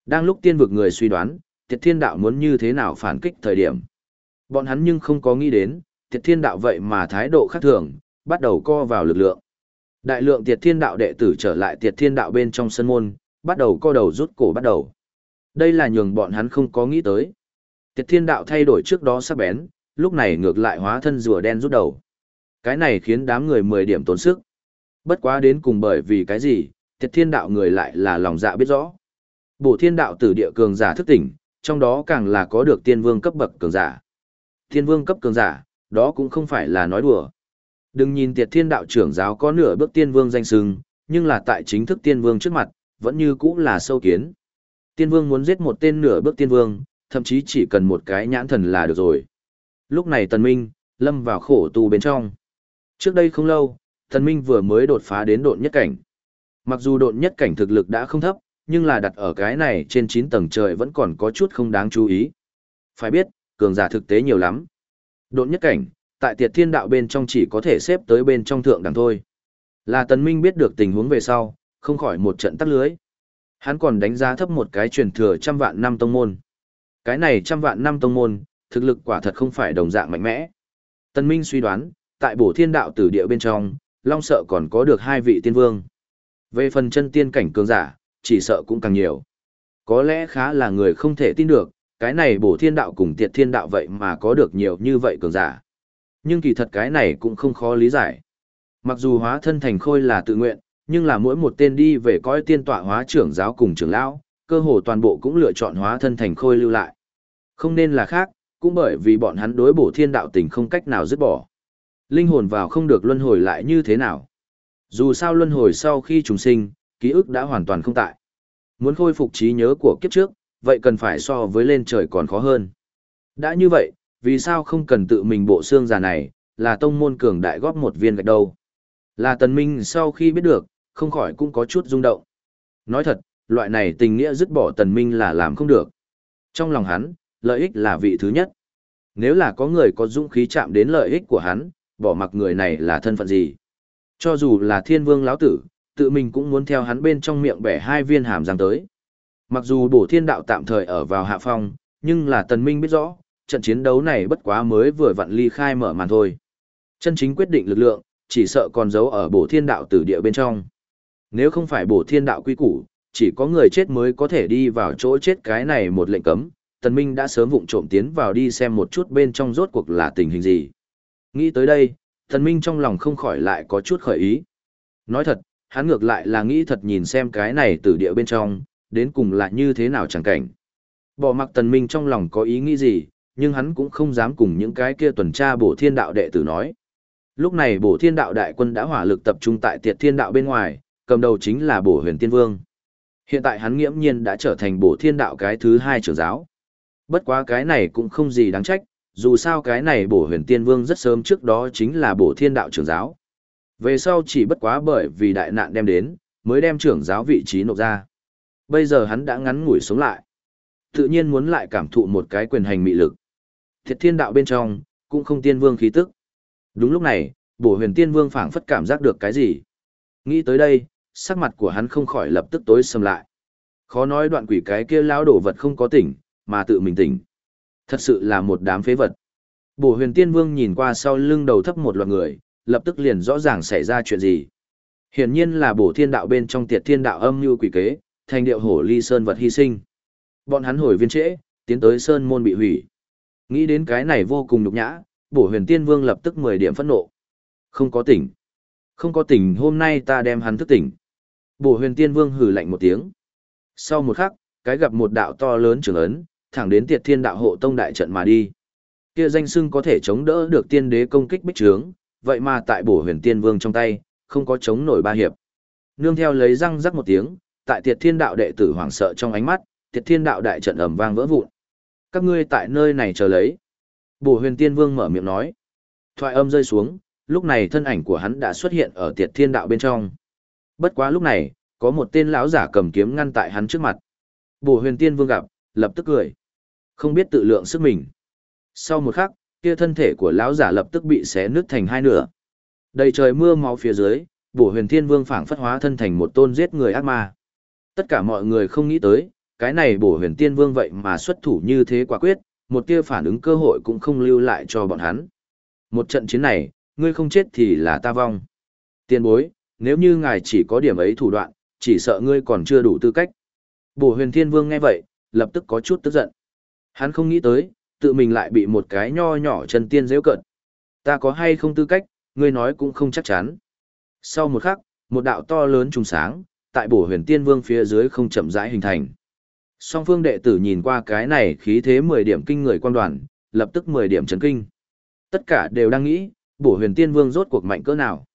Đang lúc tiên vực người suy đoán, tiệt thiên đạo muốn như thế nào phản kích thời điểm. Bọn hắn nhưng không có nghĩ đến, tiệt thiên đạo vậy mà thái độ khác thường, bắt đầu co vào lực lượng. Đại lượng tiệt thiên đạo đệ tử trở lại tiệt thiên đạo bên trong sân môn, bắt đầu co đầu rút cổ bắt đầu. Đây là nhường bọn hắn không có nghĩ tới. Tiệt thiên đạo thay đổi trước đó sắc bén, lúc này ngược lại hóa thân rùa đen rút đầu. Cái này khiến đám người 10 điểm tốn sức. Bất quá đến cùng bởi vì cái gì, tiệt thiên đạo người lại là lòng dạ biết rõ. Bổ thiên đạo tử địa cường giả thức tỉnh, trong đó càng là có được tiên vương cấp bậc cường giả. Tiên vương cấp cường giả, đó cũng không phải là nói đùa. Đừng nhìn tiệt thiên đạo trưởng giáo có nửa bước tiên vương danh sừng, nhưng là tại chính thức tiên vương trước mặt, vẫn như cũ là sâu kiến. Tiên vương muốn giết một tên nửa bước tiên vương, thậm chí chỉ cần một cái nhãn thần là được rồi. Lúc này tần minh, lâm vào khổ tu bên trong. Trước đây không lâu, Tần Minh vừa mới đột phá đến độn nhất cảnh. Mặc dù độn nhất cảnh thực lực đã không thấp, nhưng là đặt ở cái này trên 9 tầng trời vẫn còn có chút không đáng chú ý. Phải biết, cường giả thực tế nhiều lắm. Độn nhất cảnh, tại tiệt thiên đạo bên trong chỉ có thể xếp tới bên trong thượng đẳng thôi. Là Tần Minh biết được tình huống về sau, không khỏi một trận tắt lưới. Hắn còn đánh giá thấp một cái truyền thừa trăm vạn năm tông môn. Cái này trăm vạn năm tông môn, thực lực quả thật không phải đồng dạng mạnh mẽ. Tần Minh suy đoán, tại bổ thiên đạo tử địa bên trong, Long sợ còn có được hai vị tiên vương. Về phần chân tiên cảnh cường giả, chỉ sợ cũng càng nhiều. Có lẽ khá là người không thể tin được, cái này bổ thiên đạo cùng tiệt thiên đạo vậy mà có được nhiều như vậy cường giả. Nhưng kỳ thật cái này cũng không khó lý giải. Mặc dù hóa thân thành khôi là tự nguyện, nhưng là mỗi một tên đi về coi tiên tọa hóa trưởng giáo cùng trưởng lão, cơ hồ toàn bộ cũng lựa chọn hóa thân thành khôi lưu lại. Không nên là khác, cũng bởi vì bọn hắn đối bổ thiên đạo tình không cách nào dứt bỏ. Linh hồn vào không được luân hồi lại như thế nào. Dù sao luân hồi sau khi trùng sinh, ký ức đã hoàn toàn không tại. Muốn khôi phục trí nhớ của kiếp trước, vậy cần phải so với lên trời còn khó hơn. Đã như vậy, vì sao không cần tự mình bộ xương già này, là tông môn cường đại góp một viên gạch đâu. Là tần minh sau khi biết được, không khỏi cũng có chút rung động. Nói thật, loại này tình nghĩa dứt bỏ tần minh là làm không được. Trong lòng hắn, lợi ích là vị thứ nhất. Nếu là có người có dũng khí chạm đến lợi ích của hắn, bỏ mặc người này là thân phận gì. Cho dù là thiên vương lão tử, tự mình cũng muốn theo hắn bên trong miệng bẻ hai viên hàm răng tới. Mặc dù bổ thiên đạo tạm thời ở vào hạ phong, nhưng là tần minh biết rõ, trận chiến đấu này bất quá mới vừa vặn ly khai mở màn thôi. Chân chính quyết định lực lượng, chỉ sợ còn giấu ở bổ thiên đạo tử địa bên trong. Nếu không phải bổ thiên đạo quy củ, chỉ có người chết mới có thể đi vào chỗ chết cái này một lệnh cấm, tần minh đã sớm vụng trộm tiến vào đi xem một chút bên trong rốt cuộc là tình hình gì. Nghĩ tới đây, tần minh trong lòng không khỏi lại có chút khởi ý. Nói thật, hắn ngược lại là nghĩ thật nhìn xem cái này tử địa bên trong, đến cùng là như thế nào chẳng cảnh. Bỏ mặc tần minh trong lòng có ý nghĩ gì, nhưng hắn cũng không dám cùng những cái kia tuần tra bổ thiên đạo đệ tử nói. Lúc này bổ thiên đạo đại quân đã hỏa lực tập trung tại tiệt thiên đạo bên ngoài, cầm đầu chính là bổ huyền tiên vương. Hiện tại hắn nghiễm nhiên đã trở thành bổ thiên đạo cái thứ hai trưởng giáo. Bất quá cái này cũng không gì đáng trách, dù sao cái này bổ huyền tiên vương rất sớm trước đó chính là bổ thiên đạo trưởng giáo. Về sau chỉ bất quá bởi vì đại nạn đem đến, mới đem trưởng giáo vị trí nộp ra. Bây giờ hắn đã ngắn ngủi sống lại. Tự nhiên muốn lại cảm thụ một cái quyền hành mị lực. Thiệt thiên đạo bên trong, cũng không tiên vương khí tức. Đúng lúc này, bổ huyền tiên vương phảng phất cảm giác được cái gì. Nghĩ tới đây, sắc mặt của hắn không khỏi lập tức tối sầm lại. Khó nói đoạn quỷ cái kia lão đổ vật không có tỉnh, mà tự mình tỉnh. Thật sự là một đám phế vật. Bổ huyền tiên vương nhìn qua sau lưng đầu thấp một loạt người, lập tức liền rõ ràng xảy ra chuyện gì. Hiển nhiên là bổ thiên đạo bên trong tiệt thiên đạo âm như quỷ kế, thành điệu hổ ly sơn vật hy sinh. Bọn hắn hồi viên trễ, tiến tới sơn môn bị hủy. Nghĩ đến cái này vô cùng nhục nhã, bổ huyền tiên vương lập tức 10 điểm phẫn nộ. Không có tỉnh. Không có tỉnh hôm nay ta đem hắn thức tỉnh. Bổ huyền tiên vương hử lạnh một tiếng. Sau một khắc, cái gặp một đạo to lớn trường ấn, thẳng đến tiệt thiên đạo hộ tông đại trận mà đi. Kia danh sưng có thể chống đỡ được tiên đế công kích bích trướng, vậy mà tại bổ huyền tiên vương trong tay, không có chống nổi ba hiệp. Nương theo lấy răng rắc một tiếng, tại tiệt thiên đạo đệ tử hoảng sợ trong ánh mắt, tiệt thiên đạo đại trận ầm vang vỡ vụn. Các ngươi tại nơi này chờ lấy. Bổ huyền tiên vương mở miệng nói. Thoại âm rơi xuống, lúc này thân ảnh của hắn đã xuất hiện ở tiệt thiên đạo bên trong. Bất quá lúc này, có một tên lão giả cầm kiếm ngăn tại hắn trước mặt. Bổ huyền tiên vương gặp, lập tức cười. Không biết tự lượng sức mình. Sau một khắc, kia thân thể của lão giả lập tức bị xé nứt thành hai nửa. Đầy trời mưa máu phía dưới, bổ huyền thiên vương phảng phất hóa thân thành một tôn giết người ác ma. Tất cả mọi người không nghĩ tới, cái này bổ huyền tiên vương vậy mà xuất thủ như thế quả quyết, một tia phản ứng cơ hội cũng không lưu lại cho bọn hắn. Một trận chiến này, ngươi không chết thì là ta vong. Tiên bối, nếu như ngài chỉ có điểm ấy thủ đoạn, chỉ sợ ngươi còn chưa đủ tư cách. Bổ huyền thiên vương nghe vậy, lập tức có chút tức giận. Hắn không nghĩ tới, tự mình lại bị một cái nho nhỏ chân tiên dễ cận. Ta có hay không tư cách, ngươi nói cũng không chắc chắn. Sau một khắc, một đạo to lớn trùng sáng, tại bổ huyền tiên vương phía dưới không chậm rãi hình thành. Song phương đệ tử nhìn qua cái này khí thế 10 điểm kinh người quan đoàn, lập tức 10 điểm chấn kinh. Tất cả đều đang nghĩ, bổ huyền tiên vương rốt cuộc mạnh cỡ nào.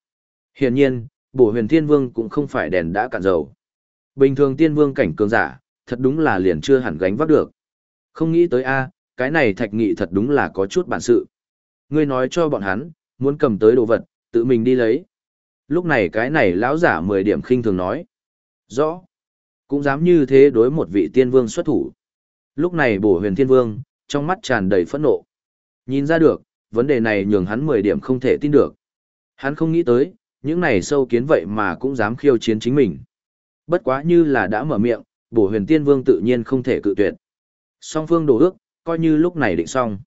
Hiển nhiên, bổ huyền Thiên vương cũng không phải đèn đã cạn dầu. Bình thường tiên vương cảnh cường giả, thật đúng là liền chưa hẳn gánh vác được. Không nghĩ tới a, cái này thạch nghị thật đúng là có chút bản sự. Ngươi nói cho bọn hắn, muốn cầm tới đồ vật, tự mình đi lấy. Lúc này cái này lão giả 10 điểm khinh thường nói. Rõ. Cũng dám như thế đối một vị tiên vương xuất thủ. Lúc này bổ huyền thiên vương, trong mắt tràn đầy phẫn nộ. Nhìn ra được, vấn đề này nhường hắn 10 điểm không thể tin được. Hắn không nghĩ tới, những này sâu kiến vậy mà cũng dám khiêu chiến chính mình. Bất quá như là đã mở miệng, bổ huyền tiên vương tự nhiên không thể cự tuyệt. Song phương đổ ước, coi như lúc này định xong.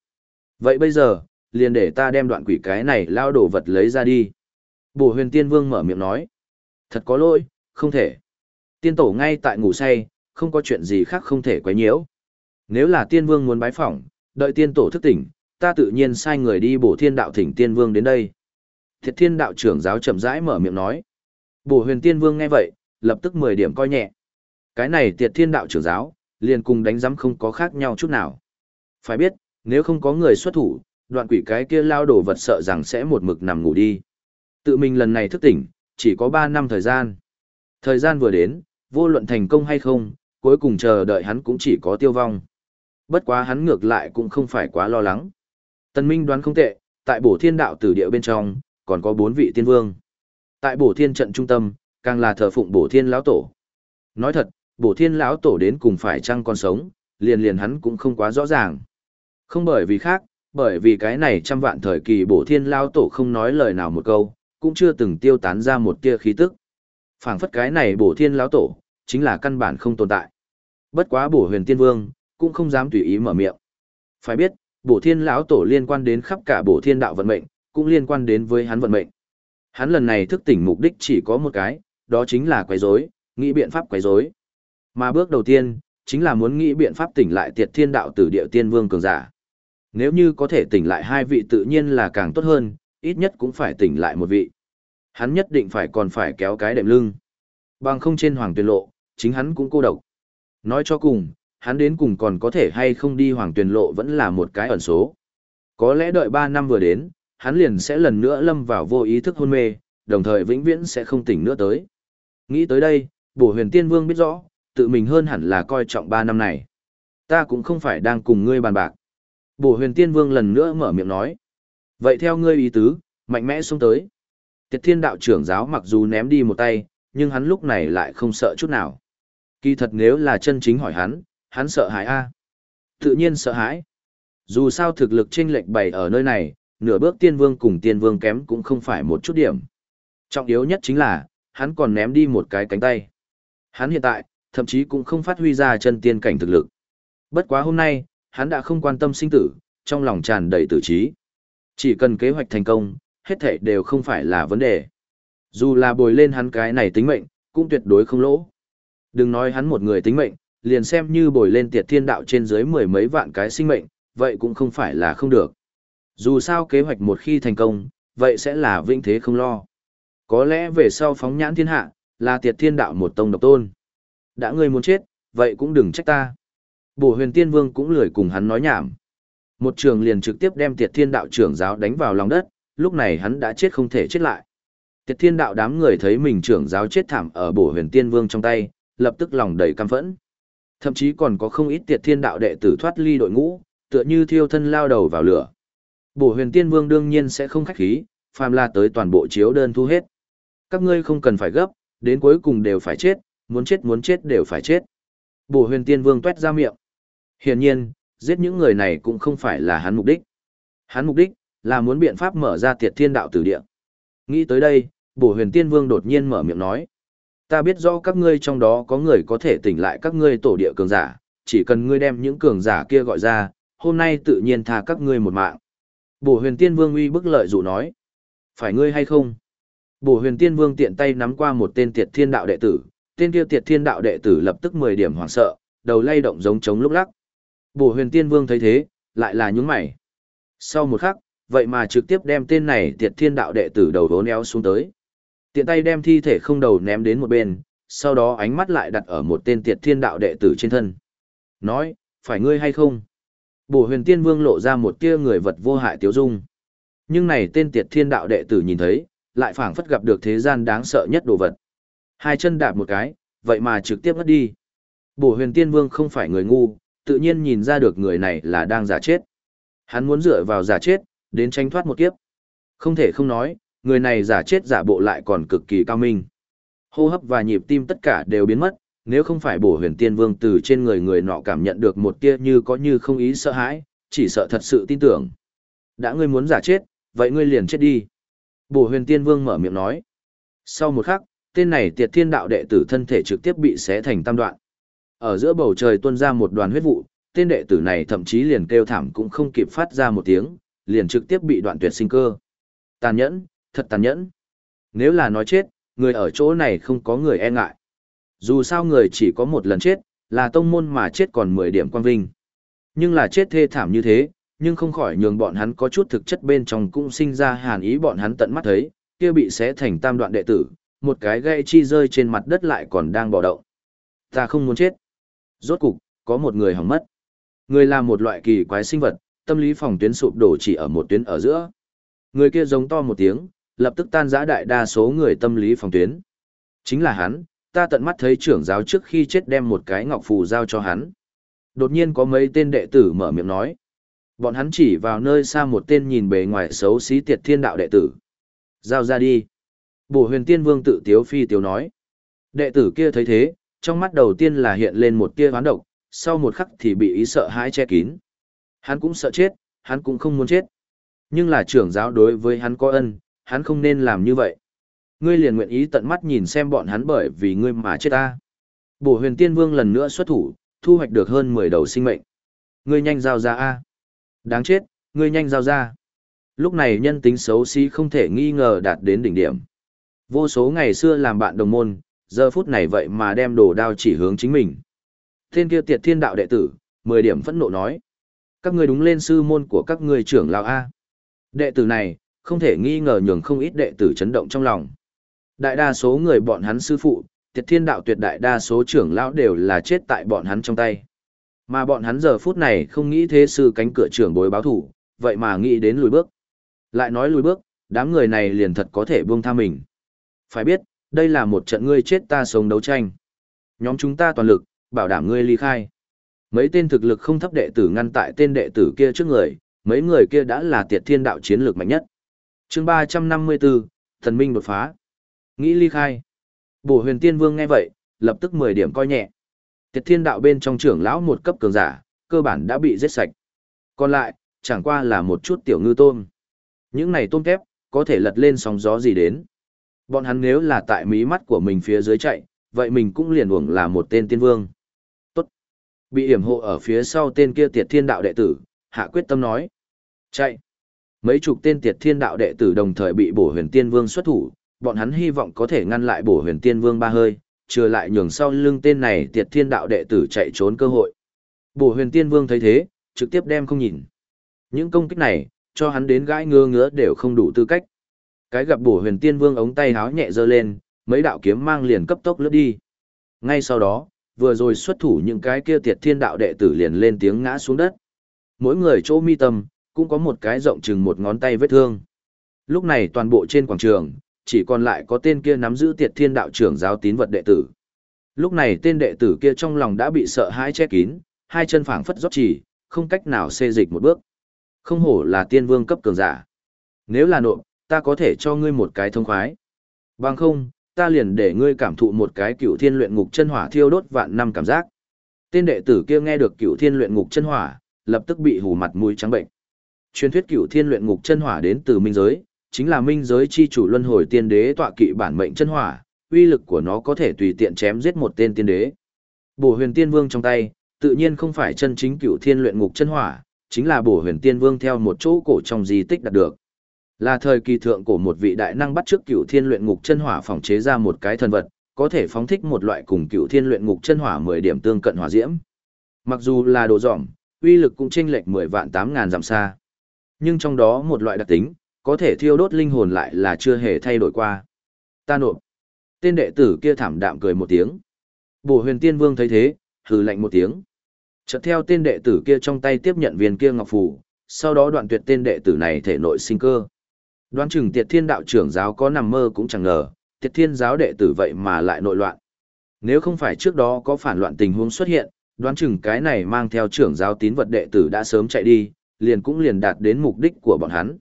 Vậy bây giờ, liền để ta đem đoạn quỷ cái này lao đổ vật lấy ra đi. Bổ huyền tiên vương mở miệng nói. Thật có lỗi, không thể. Tiên tổ ngay tại ngủ say, không có chuyện gì khác không thể quấy nhiễu. Nếu là tiên vương muốn bái phỏng, đợi tiên tổ thức tỉnh, ta tự nhiên sai người đi bổ thiên đạo thỉnh tiên vương đến đây. Thiệt thiên đạo trưởng giáo chậm rãi mở miệng nói. Bổ huyền tiên vương nghe vậy, lập tức 10 điểm coi nhẹ. Cái này tiệt thiên đạo trưởng giáo, liền cùng đánh giám không có khác nhau chút nào. Phải biết, nếu không có người xuất thủ, đoạn quỷ cái kia lao đổ vật sợ rằng sẽ một mực nằm ngủ đi. Tự mình lần này thức tỉnh, chỉ có 3 năm thời gian. Thời gian vừa đến, vô luận thành công hay không, cuối cùng chờ đợi hắn cũng chỉ có tiêu vong. Bất quá hắn ngược lại cũng không phải quá lo lắng. Tần Minh đoán không tệ, tại bổ thiên đạo tử địa bên trong, còn có bốn vị tiên vương. Tại bổ thiên trận trung tâm, càng là thờ phụng bổ thiên lão tổ. Nói thật, bổ thiên lão tổ đến cùng phải chăng còn sống, liền liền hắn cũng không quá rõ ràng. Không bởi vì khác, bởi vì cái này trăm vạn thời kỳ bổ thiên lão tổ không nói lời nào một câu, cũng chưa từng tiêu tán ra một tia khí tức. phảng phất cái này bổ thiên lão tổ, chính là căn bản không tồn tại. Bất quá bổ huyền tiên vương, cũng không dám tùy ý mở miệng. Phải biết, bổ thiên lão tổ liên quan đến khắp cả bổ thiên đạo vận mệnh, cũng liên quan đến với hắn vận mệnh. Hắn lần này thức tỉnh mục đích chỉ có một cái, đó chính là quấy rối, nghĩ biện pháp quấy rối. Mà bước đầu tiên, chính là muốn nghĩ biện pháp tỉnh lại tiệt thiên đạo tử địa tiên vương cường giả. Nếu như có thể tỉnh lại hai vị tự nhiên là càng tốt hơn, ít nhất cũng phải tỉnh lại một vị. Hắn nhất định phải còn phải kéo cái đệm lưng. Bằng không trên hoàng tuyển lộ, chính hắn cũng cô độc. Nói cho cùng, hắn đến cùng còn có thể hay không đi hoàng tuyển lộ vẫn là một cái ẩn số. Có lẽ đợi 3 năm vừa đến, hắn liền sẽ lần nữa lâm vào vô ý thức hôn mê, đồng thời vĩnh viễn sẽ không tỉnh nữa tới. Nghĩ tới đây, bổ huyền tiên vương biết rõ, tự mình hơn hẳn là coi trọng 3 năm này. Ta cũng không phải đang cùng ngươi bàn bạc. Bổ huyền tiên vương lần nữa mở miệng nói. Vậy theo ngươi ý tứ, mạnh mẽ xuống tới. Tiệt thiên đạo trưởng giáo mặc dù ném đi một tay, nhưng hắn lúc này lại không sợ chút nào. Kỳ thật nếu là chân chính hỏi hắn, hắn sợ hãi a Tự nhiên sợ hãi. Dù sao thực lực chênh lệch bày ở nơi này, nửa bước tiên vương cùng tiên vương kém cũng không phải một chút điểm. Trọng yếu nhất chính là, hắn còn ném đi một cái cánh tay. Hắn hiện tại, thậm chí cũng không phát huy ra chân tiên cảnh thực lực. Bất quá hôm nay, hắn đã không quan tâm sinh tử, trong lòng tràn đầy tử trí. Chỉ cần kế hoạch thành công, hết thảy đều không phải là vấn đề. Dù là bồi lên hắn cái này tính mệnh, cũng tuyệt đối không lỗ. Đừng nói hắn một người tính mệnh, liền xem như bồi lên tiệt thiên đạo trên dưới mười mấy vạn cái sinh mệnh, vậy cũng không phải là không được. Dù sao kế hoạch một khi thành công, vậy sẽ là vinh thế không lo. Có lẽ về sau phóng nhãn thiên hạ, là tiệt thiên đạo một tông độc tôn. Đã ngươi muốn chết, vậy cũng đừng trách ta. Bổ huyền tiên vương cũng lười cùng hắn nói nhảm. Một trường liền trực tiếp đem tiệt thiên đạo trưởng giáo đánh vào lòng đất, lúc này hắn đã chết không thể chết lại. Tiệt thiên đạo đám người thấy mình trưởng giáo chết thảm ở bổ huyền tiên vương trong tay, lập tức lòng đầy căm phẫn. Thậm chí còn có không ít tiệt thiên đạo đệ tử thoát ly đội ngũ, tựa như thiêu thân lao đầu vào lửa. Bổ huyền tiên vương đương nhiên sẽ không khách khí, phàm la tới toàn bộ chiếu đơn thu hết. Các ngươi không cần phải gấp, đến cuối cùng đều phải chết, muốn chết muốn chết đều phải chết. Bổ huyền tiên vương tuét ra miệng. Hiển nhiên, giết những người này cũng không phải là hắn mục đích. Hắn mục đích, là muốn biện pháp mở ra tiệt thiên đạo tử địa. Nghĩ tới đây, bổ huyền tiên vương đột nhiên mở miệng nói. Ta biết rõ các ngươi trong đó có người có thể tỉnh lại các ngươi tổ địa cường giả, chỉ cần ngươi đem những cường giả kia gọi ra, hôm nay tự nhiên tha các ngươi một mạng. Bổ huyền tiên vương uy bức lợi dụ nói. Phải ngươi hay không? Bổ huyền tiên vương tiện tay nắm qua một tên tiệt thiên đạo đệ tử, tên kia tiệt thiên đạo đệ tử lập tức 10 điểm hoảng sợ, đầu lay động giống trống lúc lắc. Bổ huyền tiên vương thấy thế, lại là nhướng mày. Sau một khắc, vậy mà trực tiếp đem tên này tiệt thiên đạo đệ tử đầu vốn éo xuống tới. Tiện tay đem thi thể không đầu ném đến một bên, sau đó ánh mắt lại đặt ở một tên tiệt thiên đạo đệ tử trên thân. Nói, phải ngươi hay không? Bổ huyền tiên vương lộ ra một tia người vật vô hại tiếu dung. Nhưng này tên tiệt thiên đạo đệ tử nhìn thấy, lại phảng phất gặp được thế gian đáng sợ nhất đồ vật. Hai chân đạp một cái, vậy mà trực tiếp ngất đi. Bổ huyền tiên vương không phải người ngu, tự nhiên nhìn ra được người này là đang giả chết. Hắn muốn dựa vào giả chết, đến tránh thoát một kiếp. Không thể không nói, người này giả chết giả bộ lại còn cực kỳ cao minh. Hô hấp và nhịp tim tất cả đều biến mất, nếu không phải bổ huyền tiên vương từ trên người người nọ cảm nhận được một tia như có như không ý sợ hãi, chỉ sợ thật sự tin tưởng. Đã ngươi muốn giả chết, vậy ngươi liền chết đi. Bổ huyền tiên vương mở miệng nói. Sau một khắc, tên này tiệt thiên đạo đệ tử thân thể trực tiếp bị xé thành tam đoạn. Ở giữa bầu trời tuôn ra một đoàn huyết vụ, tên đệ tử này thậm chí liền kêu thảm cũng không kịp phát ra một tiếng, liền trực tiếp bị đoạn tuyệt sinh cơ. Tàn nhẫn, thật tàn nhẫn. Nếu là nói chết, người ở chỗ này không có người e ngại. Dù sao người chỉ có một lần chết, là tông môn mà chết còn 10 điểm quan vinh. Nhưng là chết thê thảm như thế, nhưng không khỏi nhường bọn hắn có chút thực chất bên trong cũng sinh ra hàn ý bọn hắn tận mắt thấy, kia bị xé thành tam đoạn đệ tử, một cái gậy chi rơi trên mặt đất lại còn đang bò động. Ta không muốn chết. Rốt cục, có một người hỏng mất. Người là một loại kỳ quái sinh vật, tâm lý phòng tuyến sụp đổ chỉ ở một tuyến ở giữa. Người kia giống to một tiếng, lập tức tan rã đại đa số người tâm lý phòng tuyến. Chính là hắn, ta tận mắt thấy trưởng giáo trước khi chết đem một cái ngọc phù giao cho hắn. Đột nhiên có mấy tên đệ tử mở miệng nói. Bọn hắn chỉ vào nơi xa một tên nhìn bề ngoài xấu xí tiệt thiên đạo đệ tử. Giao ra đi. Bổ huyền tiên vương tự tiếu phi tiếu nói. Đệ tử kia thấy thế, trong mắt đầu tiên là hiện lên một tia hoán độc, sau một khắc thì bị ý sợ hãi che kín. Hắn cũng sợ chết, hắn cũng không muốn chết. Nhưng là trưởng giáo đối với hắn có ân, hắn không nên làm như vậy. Ngươi liền nguyện ý tận mắt nhìn xem bọn hắn bởi vì ngươi mà chết ta. Bổ huyền tiên vương lần nữa xuất thủ, thu hoạch được hơn 10 đầu sinh mệnh. Ngươi nhanh giao ra a. Đáng chết, ngươi nhanh giao ra. Lúc này nhân tính xấu xí không thể nghi ngờ đạt đến đỉnh điểm. Vô số ngày xưa làm bạn đồng môn, giờ phút này vậy mà đem đồ đao chỉ hướng chính mình. Tên kia tiệt thiên đạo đệ tử, 10 điểm phẫn nộ nói. Các ngươi đúng lên sư môn của các ngươi trưởng lão A. Đệ tử này, không thể nghi ngờ nhường không ít đệ tử chấn động trong lòng. Đại đa số người bọn hắn sư phụ, tiệt thiên đạo tuyệt đại đa số trưởng lão đều là chết tại bọn hắn trong tay. Mà bọn hắn giờ phút này không nghĩ thế sư cánh cửa trưởng bối báo thủ, vậy mà nghĩ đến lùi bước. Lại nói lùi bước, đám người này liền thật có thể buông tha mình. Phải biết, đây là một trận ngươi chết ta sống đấu tranh. Nhóm chúng ta toàn lực, bảo đảm ngươi ly khai. Mấy tên thực lực không thấp đệ tử ngăn tại tên đệ tử kia trước người, mấy người kia đã là tiệt thiên đạo chiến lược mạnh nhất. chương 354, thần minh đột phá. Nghĩ ly khai. Bổ huyền tiên vương nghe vậy, lập tức 10 điểm coi nhẹ. Tiệt thiên đạo bên trong trưởng lão một cấp cường giả, cơ bản đã bị giết sạch. Còn lại, chẳng qua là một chút tiểu ngư tôm. Những này tôm kép, có thể lật lên sóng gió gì đến. Bọn hắn nếu là tại mí mắt của mình phía dưới chạy, vậy mình cũng liền uổng là một tên tiên vương. Tốt. Bị hiểm hộ ở phía sau tên kia tiệt thiên đạo đệ tử, hạ quyết tâm nói. Chạy. Mấy chục tên tiệt thiên đạo đệ tử đồng thời bị bổ huyền tiên vương xuất thủ, bọn hắn hy vọng có thể ngăn lại bổ huyền tiên vương ba hơi, trừ lại nhường sau lưng tên này tiệt thiên đạo đệ tử chạy trốn cơ hội. Bổ huyền tiên vương thấy thế, trực tiếp đem không nhìn. Những công kích này, cho hắn đến gãi ngơ ngứa đều không đủ tư cách. Cái gặp bổ huyền tiên vương ống tay háo nhẹ giơ lên, mấy đạo kiếm mang liền cấp tốc lướt đi. Ngay sau đó, vừa rồi xuất thủ những cái kia tiệt thiên đạo đệ tử liền lên tiếng ngã xuống đất. Mỗi người chỗ mi tâm, cũng có một cái rộng chừng một ngón tay vết thương. Lúc này toàn bộ trên quảng trường, chỉ còn lại có tên kia nắm giữ tiệt thiên đạo trưởng giáo tín vật đệ tử. Lúc này tên đệ tử kia trong lòng đã bị sợ hãi che kín, hai chân phảng phất rót chỉ, không cách nào xê dịch một bước. Không hổ là tiên vương cấp cường giả. Nếu là nộp, ta có thể cho ngươi một cái thông khoái. Bằng không, ta liền để ngươi cảm thụ một cái cựu thiên luyện ngục chân hỏa thiêu đốt vạn năm cảm giác. Tên đệ tử kia nghe được cựu thiên luyện ngục chân hỏa, lập tức bị hù mặt mũi trắng bệnh. Truyền thuyết cựu thiên luyện ngục chân hỏa đến từ minh giới, chính là minh giới chi chủ luân hồi tiên đế tọa kỵ bản mệnh chân hỏa, uy lực của nó có thể tùy tiện chém giết một tên tiên đế. Bổ huyền tiên vương trong tay, tự nhiên không phải chân chính cựu thiên luyện ngục chân hỏa, chính là bổ huyền tiên vương theo một chỗ cổ trong di tích đạt được. Là thời kỳ thượng của một vị đại năng bắt trước cựu thiên luyện ngục chân hỏa phòng chế ra một cái thần vật, có thể phóng thích một loại cùng cựu thiên luyện ngục chân hỏa 10 điểm tương cận hỏa diễm. Mặc dù là đồ giỏng, uy lực cũng chênh lệch 10 vạn 8000 dặm xa. Nhưng trong đó một loại đặc tính, có thể thiêu đốt linh hồn lại là chưa hề thay đổi qua. Ta nộp. Tên đệ tử kia thảm đạm cười một tiếng. Bổ huyền tiên vương thấy thế, hừ lạnh một tiếng. Chợt theo tên đệ tử kia trong tay tiếp nhận viên kia ngọc phù, sau đó đoạn tuyệt tên đệ tử này thể nội sinh cơ. Đoán chừng tiệt thiên đạo trưởng giáo có nằm mơ cũng chẳng ngờ, tiệt thiên giáo đệ tử vậy mà lại nội loạn. Nếu không phải trước đó có phản loạn tình huống xuất hiện, đoán chừng cái này mang theo trưởng giáo tín vật đệ tử đã sớm chạy đi, liền cũng liền đạt đến mục đích của bọn hắn.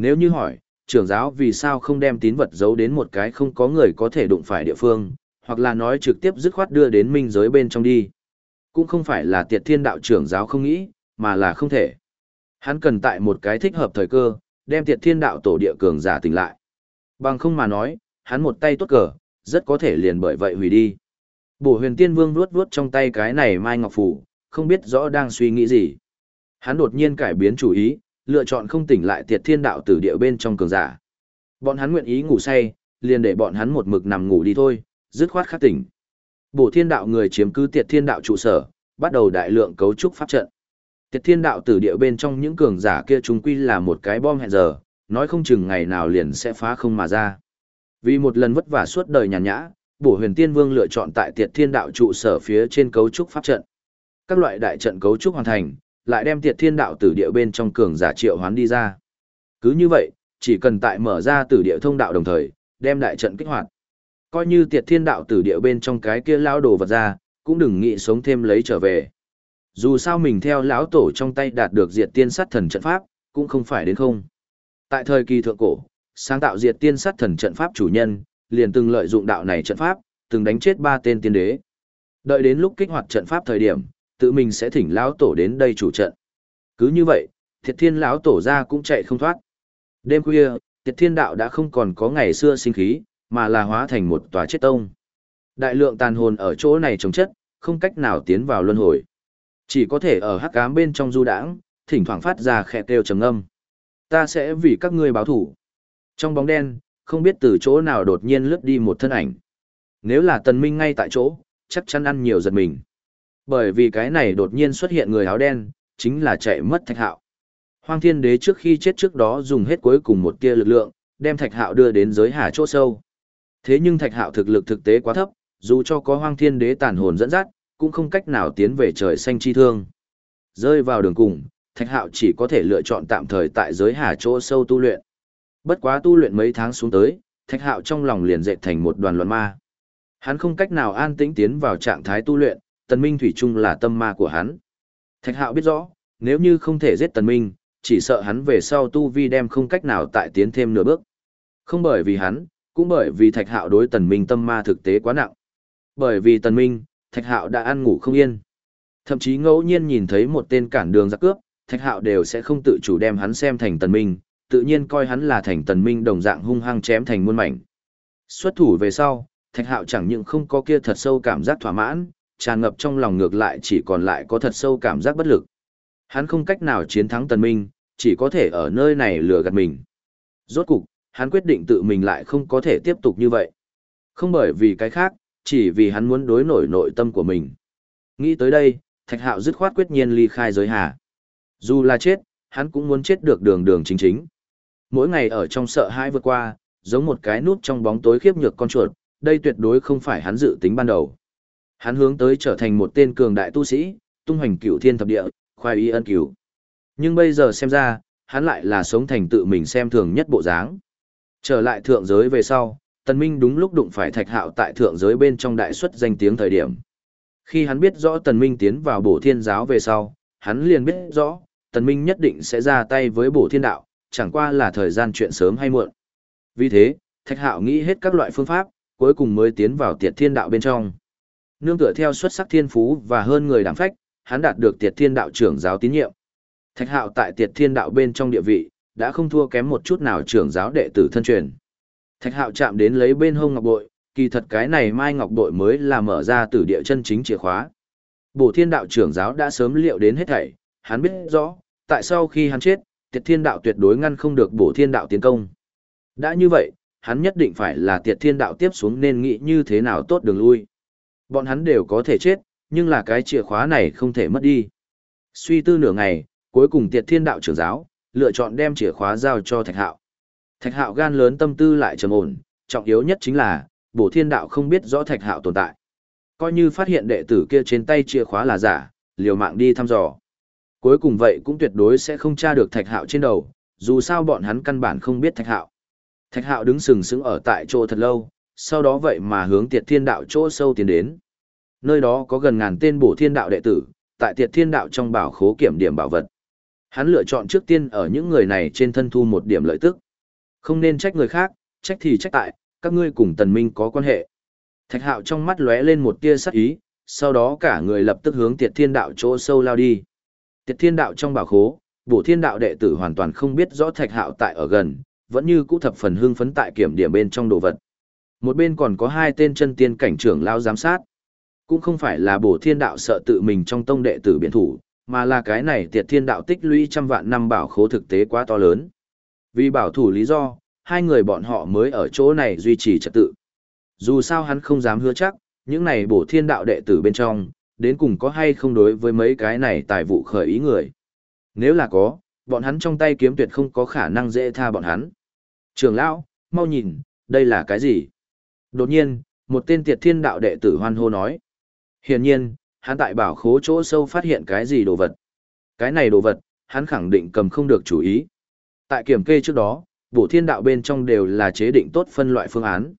Nếu như hỏi, trưởng giáo vì sao không đem tín vật giấu đến một cái không có người có thể đụng phải địa phương, hoặc là nói trực tiếp dứt khoát đưa đến minh giới bên trong đi. Cũng không phải là tiệt thiên đạo trưởng giáo không nghĩ, mà là không thể. Hắn cần tại một cái thích hợp thời cơ, đem tiệt thiên đạo tổ địa cường giả tỉnh lại. Bằng không mà nói, hắn một tay tốt cờ, rất có thể liền bởi vậy hủy đi. Bổ huyền tiên vương vuốt vuốt trong tay cái này mai ngọc phủ, không biết rõ đang suy nghĩ gì. Hắn đột nhiên cải biến chủ ý, lựa chọn không tỉnh lại tiệt thiên đạo tử địa bên trong cường giả. Bọn hắn nguyện ý ngủ say, liền để bọn hắn một mực nằm ngủ đi thôi, dứt khoát khắc tỉnh. Bổ thiên đạo người chiếm cứ tiệt thiên đạo trụ sở, bắt đầu đại lượng cấu trúc pháp trận. Tiệt thiên đạo tử địa bên trong những cường giả kia chúng quy là một cái bom hẹn giờ, nói không chừng ngày nào liền sẽ phá không mà ra. Vì một lần vất vả suốt đời nhàn nhã, bổ huyền tiên vương lựa chọn tại tiệt thiên đạo trụ sở phía trên cấu trúc pháp trận. Các loại đại trận cấu trúc hoàn thành, lại đem tiệt thiên đạo tử địa bên trong cường giả triệu hoán đi ra. Cứ như vậy, chỉ cần tại mở ra tử địa thông đạo đồng thời, đem đại trận kích hoạt. Coi như tiệt thiên đạo tử địa bên trong cái kia lao đồ vật ra, cũng đừng nghĩ sống thêm lấy trở về. Dù sao mình theo lão tổ trong tay đạt được diệt tiên sát thần trận pháp, cũng không phải đến không. Tại thời kỳ thượng cổ, sáng tạo diệt tiên sát thần trận pháp chủ nhân, liền từng lợi dụng đạo này trận pháp, từng đánh chết ba tên tiên đế. Đợi đến lúc kích hoạt trận pháp thời điểm, tự mình sẽ thỉnh lão tổ đến đây chủ trận. Cứ như vậy, Thiệt Thiên lão tổ ra cũng chạy không thoát. Đêm khuya, Thiệt Thiên đạo đã không còn có ngày xưa sinh khí, mà là hóa thành một tòa chết tông. Đại lượng tàn hồn ở chỗ này chống chất, không cách nào tiến vào luân hồi. Chỉ có thể ở hắc ám bên trong du đãng, thỉnh thoảng phát ra khẽ kêu trầm âm. Ta sẽ vì các ngươi báo thủ. Trong bóng đen, không biết từ chỗ nào đột nhiên lướt đi một thân ảnh. Nếu là tần minh ngay tại chỗ, chắc chắn ăn nhiều giật mình. Bởi vì cái này đột nhiên xuất hiện người áo đen, chính là chạy mất thạch hạo. Hoang thiên đế trước khi chết trước đó dùng hết cuối cùng một tia lực lượng, đem thạch hạo đưa đến giới hà chỗ sâu. Thế nhưng thạch hạo thực lực thực tế quá thấp, dù cho có hoang thiên đế tàn hồn dẫn dắt, cũng không cách nào tiến về trời xanh chi thương. Rơi vào đường cùng, thạch hạo chỉ có thể lựa chọn tạm thời tại giới hà chỗ sâu tu luyện. Bất quá tu luyện mấy tháng xuống tới, thạch hạo trong lòng liền dệt thành một đoàn loạn ma. Hắn không cách nào an tĩnh tiến vào trạng thái tu luyện, tần minh thủy chung là tâm ma của hắn. Thạch hạo biết rõ, nếu như không thể giết tần minh, chỉ sợ hắn về sau tu vi đem không cách nào tại tiến thêm nửa bước. Không bởi vì hắn, cũng bởi vì thạch hạo đối tần minh tâm ma thực tế quá nặng. Bởi vì tần minh, thạch hạo đã ăn ngủ không yên. Thậm chí ngẫu nhiên nhìn thấy một tên cản đường giặc cướp, thạch hạo đều sẽ không tự chủ đem hắn xem thành tần minh, tự nhiên coi hắn là thành tần minh đồng dạng hung hăng chém thành muôn mảnh. Xuất thủ về sau, thạch hạo chẳng những không có kia thật sâu cảm giác thỏa mãn, tràn ngập trong lòng ngược lại chỉ còn lại có thật sâu cảm giác bất lực. Hắn không cách nào chiến thắng tần minh, chỉ có thể ở nơi này lừa gạt mình. Rốt cục, hắn quyết định tự mình lại không có thể tiếp tục như vậy. Không bởi vì cái khác, chỉ vì hắn muốn đối nổi nội tâm của mình. Nghĩ tới đây, Thạch Hạo dứt khoát quyết nhiên ly khai giới hà. Dù là chết, hắn cũng muốn chết được đường đường chính chính. Mỗi ngày ở trong sợ hãi vượt qua, giống một cái nút trong bóng tối khiếp nhược con chuột, đây tuyệt đối không phải hắn dự tính ban đầu. Hắn hướng tới trở thành một tên cường đại tu sĩ, tung hoành cửu thiên thập địa, khoai y ân cửu. Nhưng bây giờ xem ra, hắn lại là sống thành tự mình xem thường nhất bộ dáng. Trở lại thượng giới về sau, Tần Minh đúng lúc đụng phải Thạch Hạo tại thượng giới bên trong đại xuất danh tiếng thời điểm. Khi hắn biết rõ Tần Minh tiến vào bổ thiên giáo về sau, hắn liền biết rõ, Tần Minh nhất định sẽ ra tay với bổ thiên đạo, chẳng qua là thời gian chuyện sớm hay muộn. Vì thế, Thạch Hạo nghĩ hết các loại phương pháp, cuối cùng mới tiến vào tiệt thiên đạo bên trong. Nương tựa theo xuất sắc thiên phú và hơn người đảm phách, hắn đạt được tiệt thiên đạo trưởng giáo tín nhiệm. Thạch Hạo tại tiệt thiên đạo bên trong địa vị, đã không thua kém một chút nào trưởng giáo đệ tử thân truyền. Thạch hạo chạm đến lấy bên hông ngọc bội, kỳ thật cái này mai ngọc bội mới là mở ra tử địa chân chính chìa khóa. Bổ thiên đạo trưởng giáo đã sớm liệu đến hết thảy, hắn biết rõ, tại sao khi hắn chết, tiệt thiên đạo tuyệt đối ngăn không được bổ thiên đạo tiến công. Đã như vậy, hắn nhất định phải là tiệt thiên đạo tiếp xuống nên nghĩ như thế nào tốt đường lui. Bọn hắn đều có thể chết, nhưng là cái chìa khóa này không thể mất đi. Suy tư nửa ngày, cuối cùng tiệt thiên đạo trưởng giáo, lựa chọn đem chìa khóa giao cho thạch hạo. Thạch hạo gan lớn tâm tư lại trầm ổn, trọng yếu nhất chính là, bổ thiên đạo không biết rõ thạch hạo tồn tại. Coi như phát hiện đệ tử kia trên tay chìa khóa là giả, liều mạng đi thăm dò. Cuối cùng vậy cũng tuyệt đối sẽ không tra được thạch hạo trên đầu, dù sao bọn hắn căn bản không biết thạch hạo. Thạch hạo đứng sừng sững ở tại chỗ thật lâu, sau đó vậy mà hướng tiệt thiên đạo chỗ sâu tiến đến. Nơi đó có gần ngàn tên bổ thiên đạo đệ tử, tại tiệt thiên đạo trong bảo khố kiểm điểm bảo vật. Hắn lựa chọn trước tiên ở những người này trên thân thu một điểm lợi tức. Không nên trách người khác, trách thì trách tại, các ngươi cùng tần minh có quan hệ. Thạch hạo trong mắt lóe lên một tia sắc ý, sau đó cả người lập tức hướng tiệt thiên đạo chỗ sâu lao đi. Tiệt thiên đạo trong bảo khố, bổ thiên đạo đệ tử hoàn toàn không biết rõ thạch hạo tại ở gần, vẫn như cũ thập phần hưng phấn tại kiểm điểm bên trong đồ vật. Một bên còn có hai tên chân tiên cảnh trưởng lao giám sát. Cũng không phải là bổ thiên đạo sợ tự mình trong tông đệ tử biển thủ, mà là cái này tiệt thiên đạo tích lũy trăm vạn năm bảo khố thực tế quá to lớn. Vì bảo thủ lý do, hai người bọn họ mới ở chỗ này duy trì trật tự. Dù sao hắn không dám hứa chắc, những này bổ thiên đạo đệ tử bên trong, đến cùng có hay không đối với mấy cái này tài vụ khởi ý người. Nếu là có, bọn hắn trong tay kiếm tuyệt không có khả năng dễ tha bọn hắn. Trường lão, mau nhìn, đây là cái gì? Đột nhiên, một tên tiệt thiên đạo đệ tử hoan hô nói. Hiển nhiên, hắn tại bảo khố chỗ sâu phát hiện cái gì đồ vật. Cái này đồ vật, hắn khẳng định cầm không được chủ ý. Tại kiểm kê trước đó, bổ thiên đạo bên trong đều là chế định tốt phân loại phương án.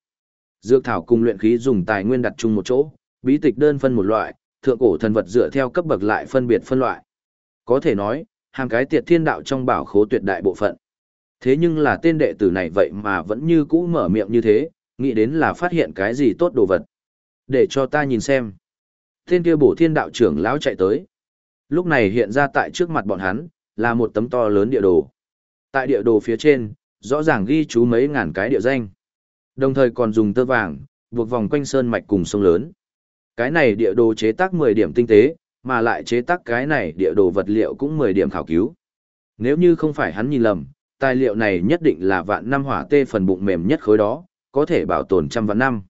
Dược thảo cùng luyện khí dùng tài nguyên đặt chung một chỗ, bí tịch đơn phân một loại, thượng cổ thần vật dựa theo cấp bậc lại phân biệt phân loại. Có thể nói, hàng cái tiệt thiên đạo trong bảo khố tuyệt đại bộ phận. Thế nhưng là tên đệ tử này vậy mà vẫn như cũ mở miệng như thế, nghĩ đến là phát hiện cái gì tốt đồ vật. Để cho ta nhìn xem. Tên kia bổ thiên đạo trưởng lão chạy tới. Lúc này hiện ra tại trước mặt bọn hắn, là một tấm to lớn địa đồ. Tại địa đồ phía trên, rõ ràng ghi chú mấy ngàn cái địa danh. Đồng thời còn dùng tơ vàng, buộc vòng quanh sơn mạch cùng sông lớn. Cái này địa đồ chế tác 10 điểm tinh tế, mà lại chế tác cái này địa đồ vật liệu cũng 10 điểm khảo cứu. Nếu như không phải hắn nhìn lầm, tài liệu này nhất định là vạn năm hỏa tê phần bụng mềm nhất khối đó, có thể bảo tồn trăm vạn năm.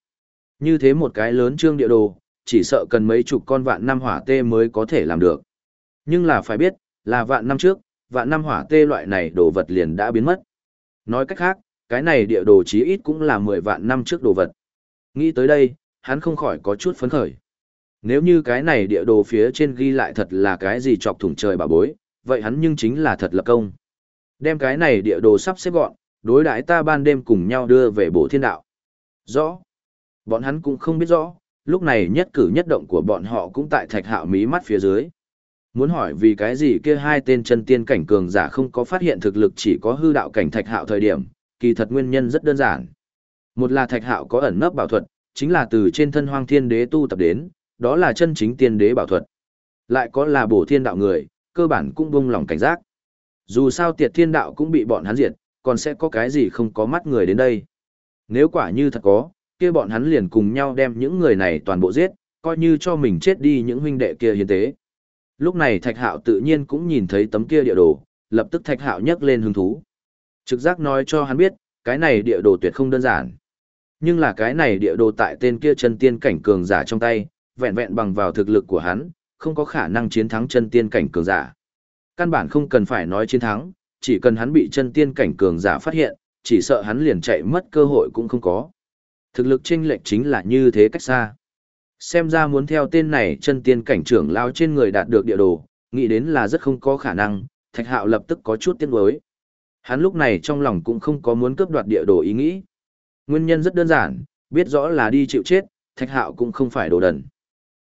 Như thế một cái lớn trương địa đồ, chỉ sợ cần mấy chục con vạn năm hỏa tê mới có thể làm được. Nhưng là phải biết, là vạn năm trước, vạn năm hỏa tê loại này đồ vật liền đã biến mất. Nói cách khác, cái này địa đồ chí ít cũng là 10 vạn năm trước đồ vật. Nghĩ tới đây, hắn không khỏi có chút phấn khởi. Nếu như cái này địa đồ phía trên ghi lại thật là cái gì chọc thủng trời bà bối, vậy hắn nhưng chính là thật lập công. Đem cái này địa đồ sắp xếp gọn, đối đãi ta ban đêm cùng nhau đưa về bổ thiên đạo. Rõ. Bọn hắn cũng không biết rõ, lúc này nhất cử nhất động của bọn họ cũng tại thạch hạo mí mắt phía dưới. Muốn hỏi vì cái gì kia hai tên chân tiên cảnh cường giả không có phát hiện thực lực chỉ có hư đạo cảnh thạch hạo thời điểm, kỳ thật nguyên nhân rất đơn giản. Một là thạch hạo có ẩn nấp bảo thuật, chính là từ trên thân hoang thiên đế tu tập đến, đó là chân chính tiên đế bảo thuật. Lại có là bổ thiên đạo người, cơ bản cũng buông lòng cảnh giác. Dù sao tiệt thiên đạo cũng bị bọn hắn diệt, còn sẽ có cái gì không có mắt người đến đây. Nếu quả như thật có, kia bọn hắn liền cùng nhau đem những người này toàn bộ giết, coi như cho mình chết đi những huynh đệ kia hiến tế. Lúc này Thạch Hạo tự nhiên cũng nhìn thấy tấm kia địa đồ, lập tức Thạch Hạo nhấc lên hứng thú. Trực giác nói cho hắn biết, cái này địa đồ tuyệt không đơn giản. Nhưng là cái này địa đồ tại tên kia chân tiên cảnh cường giả trong tay, vẹn vẹn bằng vào thực lực của hắn, không có khả năng chiến thắng chân tiên cảnh cường giả. Căn bản không cần phải nói chiến thắng, chỉ cần hắn bị chân tiên cảnh cường giả phát hiện, chỉ sợ hắn liền chạy mất cơ hội cũng không có. Thực lực chênh lệch chính là như thế cách xa. Xem ra muốn theo tên này chân tiên cảnh trưởng lao trên người đạt được địa đồ, nghĩ đến là rất không có khả năng, Thạch Hạo lập tức có chút tiếc nuối. Hắn lúc này trong lòng cũng không có muốn cướp đoạt địa đồ ý nghĩ. Nguyên nhân rất đơn giản, biết rõ là đi chịu chết, Thạch Hạo cũng không phải đồ đần.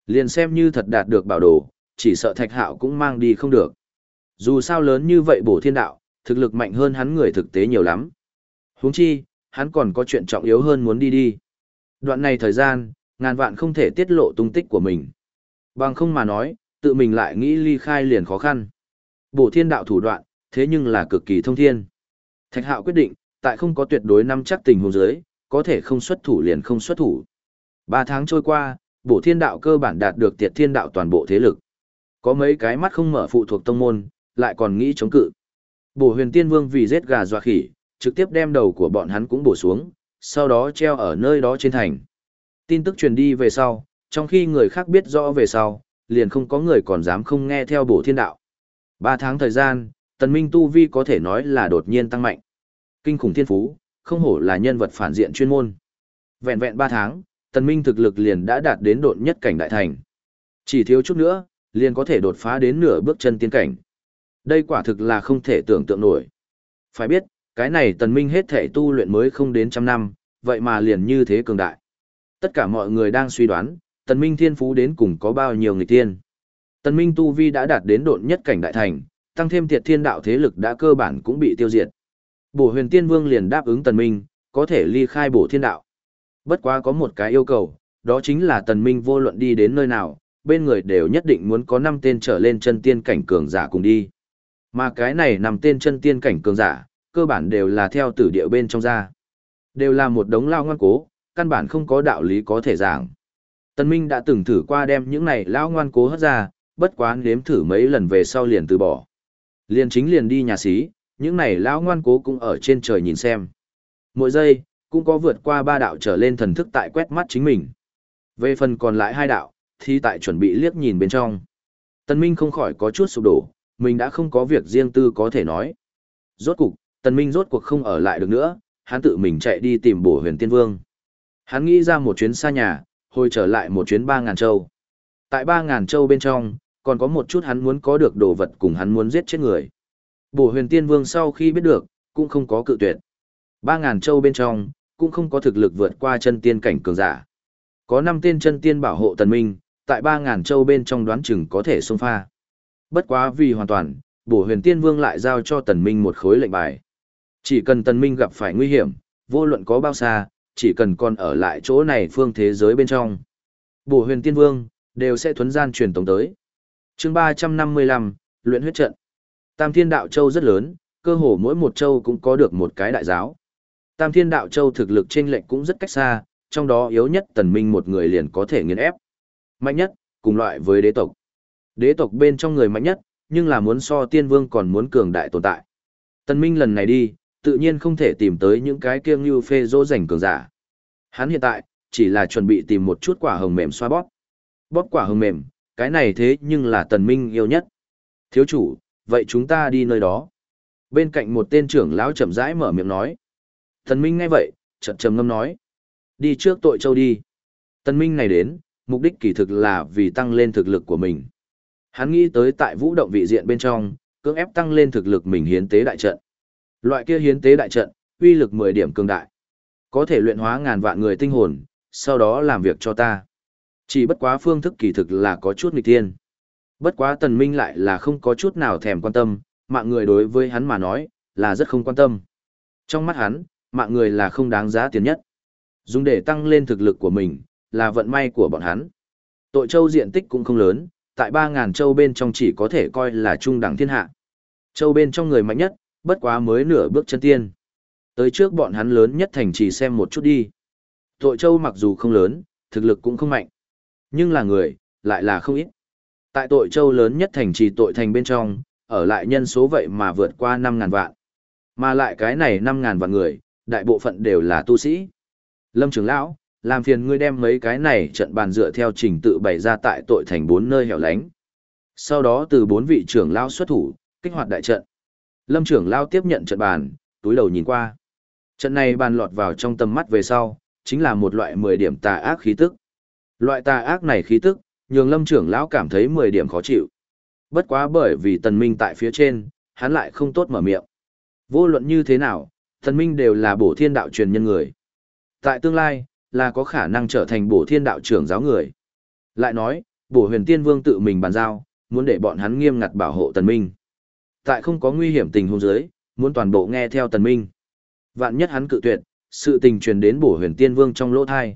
Liền xem như thật đạt được bảo đồ, chỉ sợ Thạch Hạo cũng mang đi không được. Dù sao lớn như vậy bổ thiên đạo, thực lực mạnh hơn hắn người thực tế nhiều lắm. Huống chi, hắn còn có chuyện trọng yếu hơn muốn đi đi. Đoạn này thời gian, ngàn vạn không thể tiết lộ tung tích của mình. Bằng không mà nói, tự mình lại nghĩ ly khai liền khó khăn. Bổ thiên đạo thủ đoạn, thế nhưng là cực kỳ thông thiên. Thạch hạo quyết định, tại không có tuyệt đối năm chắc tình huống giới, có thể không xuất thủ liền không xuất thủ. Ba tháng trôi qua, bổ thiên đạo cơ bản đạt được tiệt thiên đạo toàn bộ thế lực. Có mấy cái mắt không mở phụ thuộc tông môn, lại còn nghĩ chống cự. Bổ huyền tiên vương vì giết gà dọa khỉ, trực tiếp đem đầu của bọn hắn cũng bổ xuống, sau đó treo ở nơi đó trên thành. Tin tức truyền đi về sau, trong khi người khác biết rõ về sau, liền không có người còn dám không nghe theo bổ thiên đạo. Ba tháng thời gian, tần minh tu vi có thể nói là đột nhiên tăng mạnh. Kinh khủng thiên phú, không hổ là nhân vật phản diện chuyên môn. Vẹn vẹn ba tháng, tần minh thực lực liền đã đạt đến độn nhất cảnh đại thành. Chỉ thiếu chút nữa, liền có thể đột phá đến nửa bước chân tiên cảnh. Đây quả thực là không thể tưởng tượng nổi. Phải biết, cái này tần minh hết thể tu luyện mới không đến trăm năm, vậy mà liền như thế cường đại. Tất cả mọi người đang suy đoán, tần minh thiên phú đến cùng có bao nhiêu người tiên. Tần minh tu vi đã đạt đến độn nhất cảnh đại thành, tăng thêm tiệt thiên đạo thế lực đã cơ bản cũng bị tiêu diệt. Bổ huyền tiên vương liền đáp ứng tần minh, có thể ly khai bổ thiên đạo. Bất quá có một cái yêu cầu, đó chính là tần minh vô luận đi đến nơi nào, bên người đều nhất định muốn có 5 tên trở lên chân tiên cảnh cường giả cùng đi. Mà cái này nằm tên chân tiên cảnh cường giả, cơ bản đều là theo tử địa bên trong ra. Đều là một đống lao ngoan cố, căn bản không có đạo lý có thể giảng. Tần Minh đã từng thử qua đem những này lao ngoan cố hất ra, bất quá nếm thử mấy lần về sau liền từ bỏ. Liền chính liền đi nhà xí, những này lão ngoan cố cũng ở trên trời nhìn xem. Mỗi giây, cũng có vượt qua ba đạo trở lên thần thức tại quét mắt chính mình. Về phần còn lại hai đạo, thì tại chuẩn bị liếc nhìn bên trong. Tần Minh không khỏi có chút sụp đổ, mình đã không có việc riêng tư có thể nói. Rốt cục, Tần Minh rốt cuộc không ở lại được nữa, hắn tự mình chạy đi tìm bổ huyền tiên vương. Hắn nghĩ ra một chuyến xa nhà, hồi trở lại một chuyến ba ngàn châu. Tại ba ngàn châu bên trong, còn có một chút hắn muốn có được đồ vật cùng hắn muốn giết chết người. Bổ huyền tiên vương sau khi biết được, cũng không có cự tuyệt. Ba ngàn châu bên trong, cũng không có thực lực vượt qua chân tiên cảnh cường giả. Có năm tên chân tiên bảo hộ tần minh, tại ba ngàn châu bên trong đoán chừng có thể xông pha. Bất quá vì hoàn toàn, bổ huyền tiên vương lại giao cho tần minh một khối lệnh bài. Chỉ cần tần minh gặp phải nguy hiểm, vô luận có bao xa, chỉ cần còn ở lại chỗ này phương thế giới bên trong. Bổ huyền tiên vương, đều sẽ thuấn gian truyền tống tới. chương 355, luyện huyết trận. Tam thiên đạo châu rất lớn, cơ hồ mỗi một châu cũng có được một cái đại giáo. Tam thiên đạo châu thực lực trên lệnh cũng rất cách xa, trong đó yếu nhất tần minh một người liền có thể nghiền ép. Mạnh nhất, cùng loại với đế tộc. Đế tộc bên trong người mạnh nhất, nhưng là muốn so tiên vương còn muốn cường đại tồn tại. Tần minh lần này đi, tự nhiên không thể tìm tới những cái kiêng như phê dỗ rảnh cường giả. Hắn hiện tại, chỉ là chuẩn bị tìm một chút quả hồng mềm xoa bóp. Bóp quả hồng mềm, cái này thế nhưng là tần minh yêu nhất. Thiếu chủ, vậy chúng ta đi nơi đó. Bên cạnh một tên trưởng lão chậm rãi mở miệng nói. Tần minh nghe vậy, chợt trầm ngâm nói. Đi trước tội châu đi. Tần minh này đến, mục đích kỳ thực là vì tăng lên thực lực của mình. Hắn nghĩ tới tại vũ động vị diện bên trong, cưỡng ép tăng lên thực lực mình hiến tế đại trận. Loại kia hiến tế đại trận, uy lực 10 điểm cường đại. Có thể luyện hóa ngàn vạn người tinh hồn, sau đó làm việc cho ta. Chỉ bất quá phương thức kỳ thực là có chút nghịch tiên. Bất quá tần minh lại là không có chút nào thèm quan tâm, mạng người đối với hắn mà nói, là rất không quan tâm. Trong mắt hắn, mạng người là không đáng giá tiền nhất. Dùng để tăng lên thực lực của mình, là vận may của bọn hắn. Tội châu diện tích cũng không lớn, tại ba ngàn châu bên trong chỉ có thể coi là trung đẳng thiên hạ. Châu bên trong người mạnh nhất, bất quá mới nửa bước chân tiên. Tới trước bọn hắn lớn nhất thành trì xem một chút đi. Tội châu mặc dù không lớn, thực lực cũng không mạnh. Nhưng là người, lại là không ít. Tại tội châu lớn nhất thành trì tội thành bên trong, ở lại nhân số vậy mà vượt qua 5.000 vạn. Mà lại cái này 5.000 vạn người, đại bộ phận đều là tu sĩ. Lâm trưởng lão, làm phiền ngươi đem mấy cái này trận bàn dựa theo trình tự bày ra tại tội thành bốn nơi hẻo lánh. Sau đó từ bốn vị trưởng lão xuất thủ, kích hoạt đại trận. Lâm trưởng lão tiếp nhận trận bàn, túi đầu nhìn qua. Trận này bàn lọt vào trong tầm mắt về sau, chính là một loại 10 điểm tà ác khí tức. Loại tà ác này khí tức, nhường Lâm trưởng lão cảm thấy 10 điểm khó chịu. Bất quá bởi vì Tần Minh tại phía trên, hắn lại không tốt mở miệng. Vô luận như thế nào, Tần Minh đều là bổ thiên đạo truyền nhân người. Tại tương lai, là có khả năng trở thành bổ thiên đạo trưởng giáo người. Lại nói, bổ huyền tiên vương tự mình bàn giao, muốn để bọn hắn nghiêm ngặt bảo hộ tần minh. Tại không có nguy hiểm tình huống dưới, muốn toàn bộ nghe theo tần minh. Vạn nhất hắn cự tuyệt, sự tình truyền đến bổ huyền tiên vương trong lỗ thai.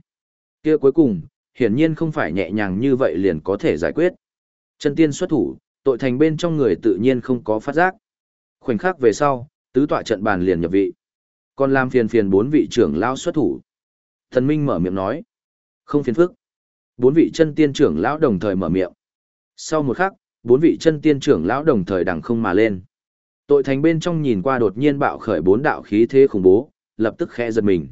kia cuối cùng, hiển nhiên không phải nhẹ nhàng như vậy liền có thể giải quyết. Chân tiên xuất thủ, tội thành bên trong người tự nhiên không có phát giác. Khoảnh khắc về sau, tứ tọa trận bàn liền nhập vị. Còn làm phiền phiền bốn vị trưởng lao xuất thủ. Thần Minh mở miệng nói. Không phiền phức. Bốn vị chân tiên trưởng lão đồng thời mở miệng. Sau một khắc, bốn vị chân tiên trưởng lão đồng thời đằng không mà lên. Tội thành bên trong nhìn qua đột nhiên bạo khởi bốn đạo khí thế khủng bố, lập tức khẽ giật mình.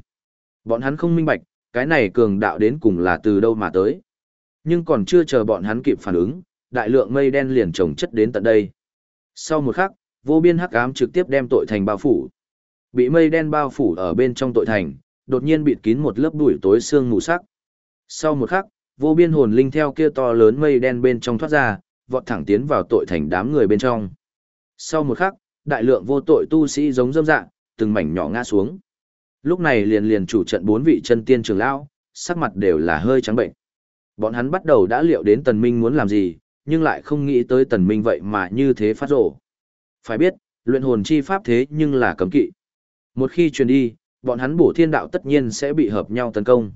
Bọn hắn không minh bạch, cái này cường đạo đến cùng là từ đâu mà tới. Nhưng còn chưa chờ bọn hắn kịp phản ứng, đại lượng mây đen liền trồng chất đến tận đây. Sau một khắc, vô biên hắc ám trực tiếp đem tội thành bao phủ. Bị mây đen bao phủ ở bên trong tội thành, đột nhiên bịt kín một lớp bụi tối sương mù sắc. Sau một khắc, vô biên hồn linh theo kia to lớn mây đen bên trong thoát ra, vọt thẳng tiến vào tội thành đám người bên trong. Sau một khắc, đại lượng vô tội tu sĩ giống dâm dạng, từng mảnh nhỏ ngã xuống. Lúc này liền liền chủ trận bốn vị chân tiên trưởng lão, sắc mặt đều là hơi trắng bệnh. Bọn hắn bắt đầu đã liệu đến tần minh muốn làm gì, nhưng lại không nghĩ tới tần minh vậy mà như thế phát rổ. Phải biết, luyện hồn chi pháp thế nhưng là cấm kỵ. Một khi truyền đi, bọn hắn bổ thiên đạo tất nhiên sẽ bị hợp nhau tấn công.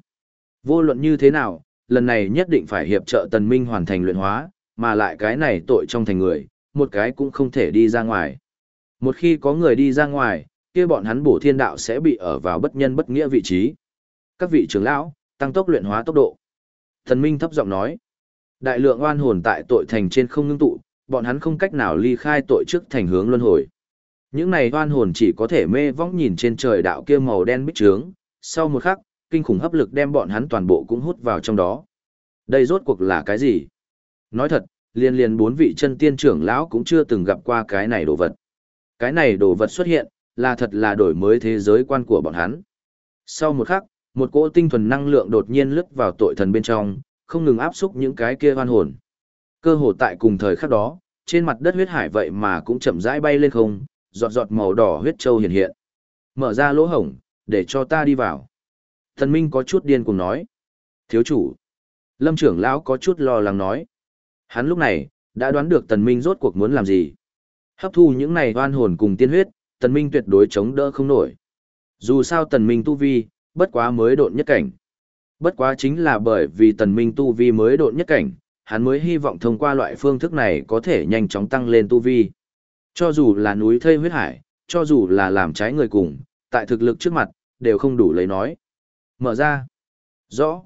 Vô luận như thế nào, lần này nhất định phải hiệp trợ tần minh hoàn thành luyện hóa, mà lại cái này tội trong thành người, một cái cũng không thể đi ra ngoài. Một khi có người đi ra ngoài, kia bọn hắn bổ thiên đạo sẽ bị ở vào bất nhân bất nghĩa vị trí. Các vị trưởng lão, tăng tốc luyện hóa tốc độ. Thần Minh thấp giọng nói, đại lượng oan hồn tại tội thành trên không ngưng tụ, bọn hắn không cách nào ly khai tội trước thành hướng luân hồi. Những này oan hồn chỉ có thể mê vong nhìn trên trời đạo kia màu đen bích trướng, sau một khắc, kinh khủng hấp lực đem bọn hắn toàn bộ cũng hút vào trong đó. Đây rốt cuộc là cái gì? Nói thật, liên liên bốn vị chân tiên trưởng lão cũng chưa từng gặp qua cái này đồ vật. Cái này đồ vật xuất hiện, là thật là đổi mới thế giới quan của bọn hắn. Sau một khắc, một cỗ tinh thuần năng lượng đột nhiên lướt vào tội thần bên trong, không ngừng áp xúc những cái kia oan hồn. Cơ hồ tại cùng thời khắc đó, trên mặt đất huyết hải vậy mà cũng chậm rãi bay lên không, giọt giọt màu đỏ huyết châu hiện hiện. Mở ra lỗ hổng, để cho ta đi vào. Thần Minh có chút điên cùng nói. Thiếu chủ. Lâm trưởng lão có chút lo lắng nói. Hắn lúc này, đã đoán được Tần Minh rốt cuộc muốn làm gì. Hấp thu những này oan hồn cùng tiên huyết, Tần Minh tuyệt đối chống đỡ không nổi. Dù sao Tần Minh tu vi, bất quá mới độn nhất cảnh. Bất quá chính là bởi vì Tần Minh tu vi mới độn nhất cảnh, hắn mới hy vọng thông qua loại phương thức này có thể nhanh chóng tăng lên tu vi. Cho dù là núi thây huyết hải, cho dù là làm trái người cùng, tại thực lực trước mặt, đều không đủ lấy nói. Mở ra. Rõ.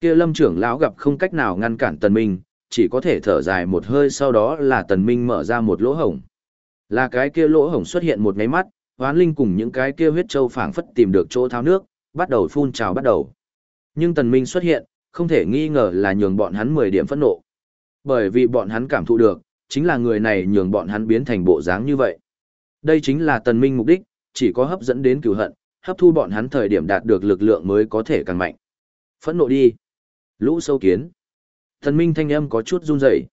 kia lâm trưởng lão gặp không cách nào ngăn cản tần minh, chỉ có thể thở dài một hơi sau đó là tần minh mở ra một lỗ hổng. Là cái kia lỗ hổng xuất hiện một ngáy mắt, hoán linh cùng những cái kia huyết châu phảng phất tìm được chỗ tháo nước, bắt đầu phun trào bắt đầu. Nhưng tần minh xuất hiện, không thể nghi ngờ là nhường bọn hắn 10 điểm phẫn nộ. Bởi vì bọn hắn cảm thụ được, chính là người này nhường bọn hắn biến thành bộ dáng như vậy. Đây chính là tần minh mục đích, chỉ có hấp dẫn đến cửu hận, hấp thu bọn hắn thời điểm đạt được lực lượng mới có thể càng mạnh. Phẫn nộ đi. Lũ sâu kiến. Tần minh thanh âm có chút run rẩy.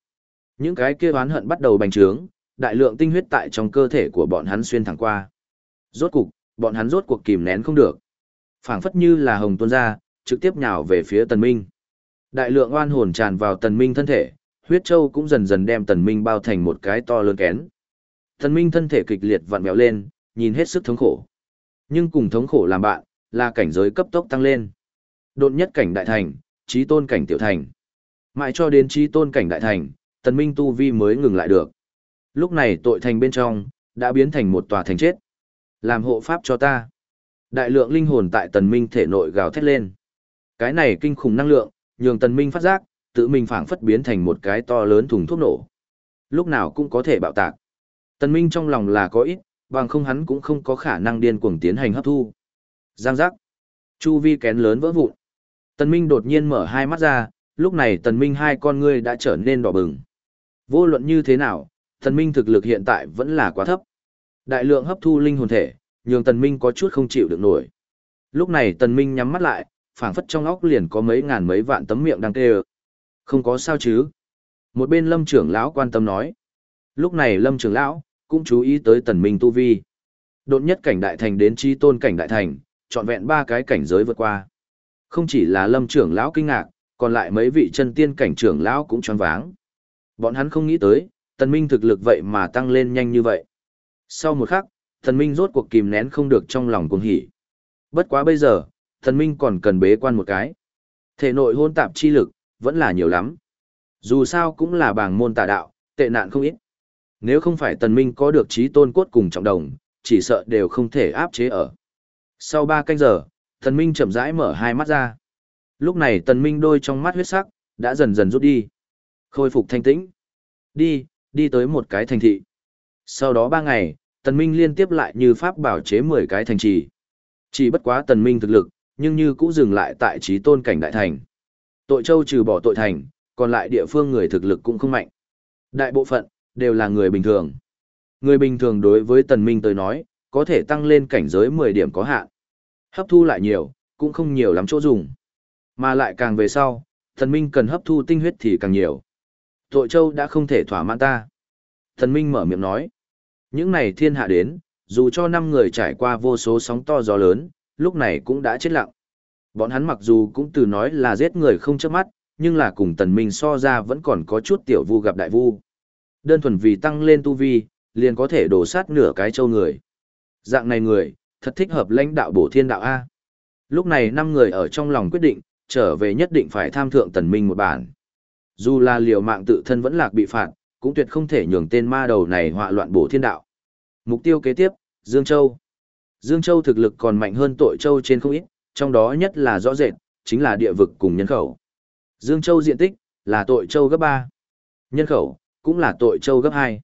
Những cái kia oán hận bắt đầu bành trướng, đại lượng tinh huyết tại trong cơ thể của bọn hắn xuyên thẳng qua. Rốt cục, bọn hắn rốt cuộc kìm nén không được. phảng phất như là hồng tuôn ra, trực tiếp nhào về phía tần minh. Đại lượng oan hồn tràn vào tần minh thân thể, huyết châu cũng dần dần đem tần minh bao thành một cái to lớn kén. Tần minh thân thể kịch liệt vặn vẹo lên, nhìn hết sức thống khổ. Nhưng cùng thống khổ làm bạn, là cảnh giới cấp tốc tăng lên. Đột nhất cảnh đại thành, trí tôn cảnh tiểu thành. Mãi cho đến trí tôn cảnh đại thành, tần minh tu vi mới ngừng lại được. Lúc này tội thành bên trong, đã biến thành một tòa thành chết. Làm hộ pháp cho ta. Đại lượng linh hồn tại tần minh thể nội gào thét lên. Cái này kinh khủng năng lượng, nhường tần minh phát giác, tự mình phảng phất biến thành một cái to lớn thùng thuốc nổ. Lúc nào cũng có thể bạo tạc. Tần minh trong lòng là có ít, bằng không hắn cũng không có khả năng điên cuồng tiến hành hấp thu. Giang giác. Chu vi kén lớn vỡ vụn. Tần minh đột nhiên mở hai mắt ra, lúc này tần minh hai con ngươi đã trở nên đỏ bừng. Vô luận như thế nào, tần minh thực lực hiện tại vẫn là quá thấp. Đại lượng hấp thu linh hồn thể, nhường tần minh có chút không chịu được nổi. Lúc này tần minh nhắm mắt lại, phảng phất trong óc liền có mấy ngàn mấy vạn tấm miệng đang kêu. Không có sao chứ. Một bên lâm trưởng lão quan tâm nói. Lúc này lâm trưởng lão, cũng chú ý tới tần minh tu vi. Đột nhất cảnh đại thành đến chi tôn cảnh đại thành, trọn vẹn ba cái cảnh giới vượt qua. Không chỉ là lâm trưởng lão kinh ngạc, còn lại mấy vị chân tiên cảnh trưởng lão cũng choáng váng. Bọn hắn không nghĩ tới, tần minh thực lực vậy mà tăng lên nhanh như vậy. Sau một khắc, tần minh rốt cuộc kìm nén không được trong lòng cuồng hỉ. Bất quá bây giờ, tần minh còn cần bế quan một cái. Thể nội hôn tạp chi lực, vẫn là nhiều lắm. Dù sao cũng là bảng môn tà đạo, tệ nạn không ít. Nếu không phải tần minh có được trí tôn cốt cùng trọng đồng, chỉ sợ đều không thể áp chế ở. Sau 3 canh giờ, tần minh chậm rãi mở hai mắt ra. Lúc này tần minh đôi trong mắt huyết sắc, đã dần dần rút đi. Khôi phục thanh tĩnh. Đi, đi tới một cái thành thị. Sau đó 3 ngày, tần minh liên tiếp lại như pháp bảo chế 10 cái thành trì. Chỉ bất quá tần minh thực lực, nhưng như cũ dừng lại tại trí tôn cảnh đại thành. Tội châu trừ bỏ tội thành, còn lại địa phương người thực lực cũng không mạnh. Đại bộ phận, đều là người bình thường. Người bình thường đối với tần minh tới nói, có thể tăng lên cảnh giới 10 điểm có hạn. Hấp thu lại nhiều, cũng không nhiều lắm chỗ dùng. Mà lại càng về sau, tần minh cần hấp thu tinh huyết thì càng nhiều. Tội châu đã không thể thỏa mãn ta. Tần minh mở miệng nói. Những này thiên hạ đến, dù cho năm người trải qua vô số sóng to gió lớn, lúc này cũng đã chết lặng. Bọn hắn mặc dù cũng từ nói là giết người không chớp mắt, nhưng là cùng tần minh so ra vẫn còn có chút tiểu vu gặp đại vu. Đơn thuần vì tăng lên tu vi, liền có thể đổ sát nửa cái châu người. Dạng này người, thật thích hợp lãnh đạo bổ thiên đạo A. Lúc này năm người ở trong lòng quyết định, trở về nhất định phải tham thượng tần minh một bản. Dù là liều mạng tự thân vẫn lạc bị phạt, cũng tuyệt không thể nhường tên ma đầu này họa loạn bổ thiên đạo. Mục tiêu kế tiếp, Dương Châu. Dương Châu thực lực còn mạnh hơn tội Châu trên không ít, trong đó nhất là rõ rệt, chính là địa vực cùng nhân khẩu. Dương Châu diện tích, là tội Châu gấp 3. Nhân khẩu, cũng là tội Châu gấp 2.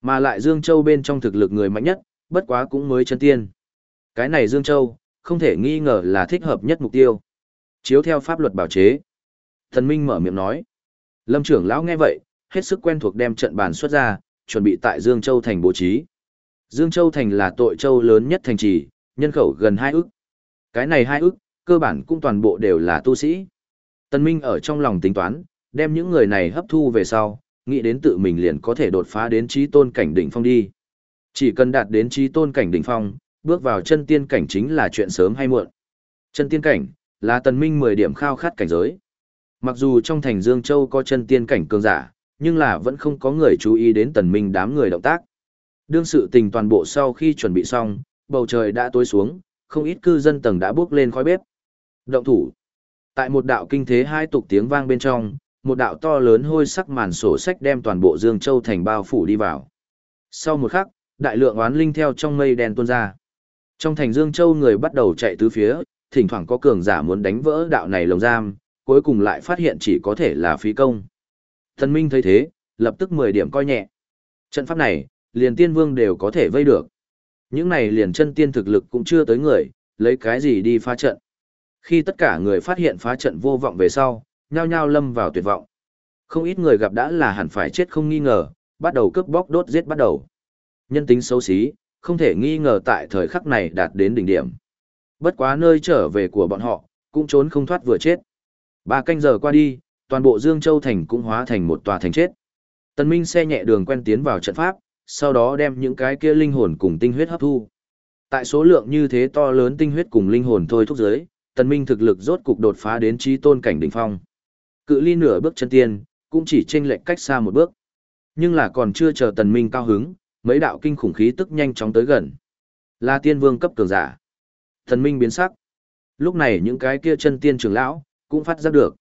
Mà lại Dương Châu bên trong thực lực người mạnh nhất, bất quá cũng mới chân tiên. Cái này Dương Châu, không thể nghi ngờ là thích hợp nhất mục tiêu. Chiếu theo pháp luật bảo chế. Thần Minh mở miệng nói. Lâm trưởng lão nghe vậy, hết sức quen thuộc đem trận bàn xuất ra, chuẩn bị tại Dương Châu thành bố trí. Dương Châu thành là tội châu lớn nhất thành trì, nhân khẩu gần 2 ức. Cái này hai ức, cơ bản cũng toàn bộ đều là tu sĩ. Tân Minh ở trong lòng tính toán, đem những người này hấp thu về sau, nghĩ đến tự mình liền có thể đột phá đến trí tôn cảnh đỉnh phong đi. Chỉ cần đạt đến trí tôn cảnh đỉnh phong, bước vào chân tiên cảnh chính là chuyện sớm hay muộn. Chân tiên cảnh, là tần minh 10 điểm khao khát cảnh giới. Mặc dù trong thành Dương Châu có chân tiên cảnh cường giả, nhưng là vẫn không có người chú ý đến tần minh đám người động tác. Đương sự tình toàn bộ sau khi chuẩn bị xong, bầu trời đã tối xuống, không ít cư dân tầng đã bước lên khói bếp. Động thủ. Tại một đạo kinh thế hai tục tiếng vang bên trong, một đạo to lớn hôi sắc màn sổ sách đem toàn bộ Dương Châu thành bao phủ đi vào. Sau một khắc, đại lượng oán linh theo trong mây đen tuôn ra. Trong thành Dương Châu người bắt đầu chạy tứ phía, thỉnh thoảng có cường giả muốn đánh vỡ đạo này lồng giam, cuối cùng lại phát hiện chỉ có thể là phí công. Thần Minh thấy thế, lập tức 10 điểm coi nhẹ. Trận pháp này, liền tiên vương đều có thể vây được. Những này liền chân tiên thực lực cũng chưa tới người, lấy cái gì đi phá trận. Khi tất cả người phát hiện phá trận vô vọng về sau, nhao nhao lâm vào tuyệt vọng. Không ít người gặp đã là hẳn phải chết không nghi ngờ, bắt đầu cướp bóc đốt giết bắt đầu. Nhân tính xấu xí, không thể nghi ngờ tại thời khắc này đạt đến đỉnh điểm. Bất quá nơi trở về của bọn họ, cũng trốn không thoát vừa chết. Ba canh giờ qua đi, toàn bộ Dương Châu Thành cũng hóa thành một tòa thành chết. Tần Minh xe nhẹ đường quen tiến vào trận pháp, sau đó đem những cái kia linh hồn cùng tinh huyết hấp thu. Tại số lượng như thế to lớn tinh huyết cùng linh hồn thôi thúc giới, Tần Minh thực lực rốt cục đột phá đến trí tôn cảnh đỉnh phong. Cự ly nửa bước chân tiên, cũng chỉ chênh lệch cách xa một bước. Nhưng là còn chưa chờ Tần Minh cao hứng, mấy đạo kinh khủng khí tức nhanh chóng tới gần. Là tiên vương cấp cường giả. Tần Minh biến sắc. Lúc này những cái kia chân tiên trưởng lão cũng phát giác được.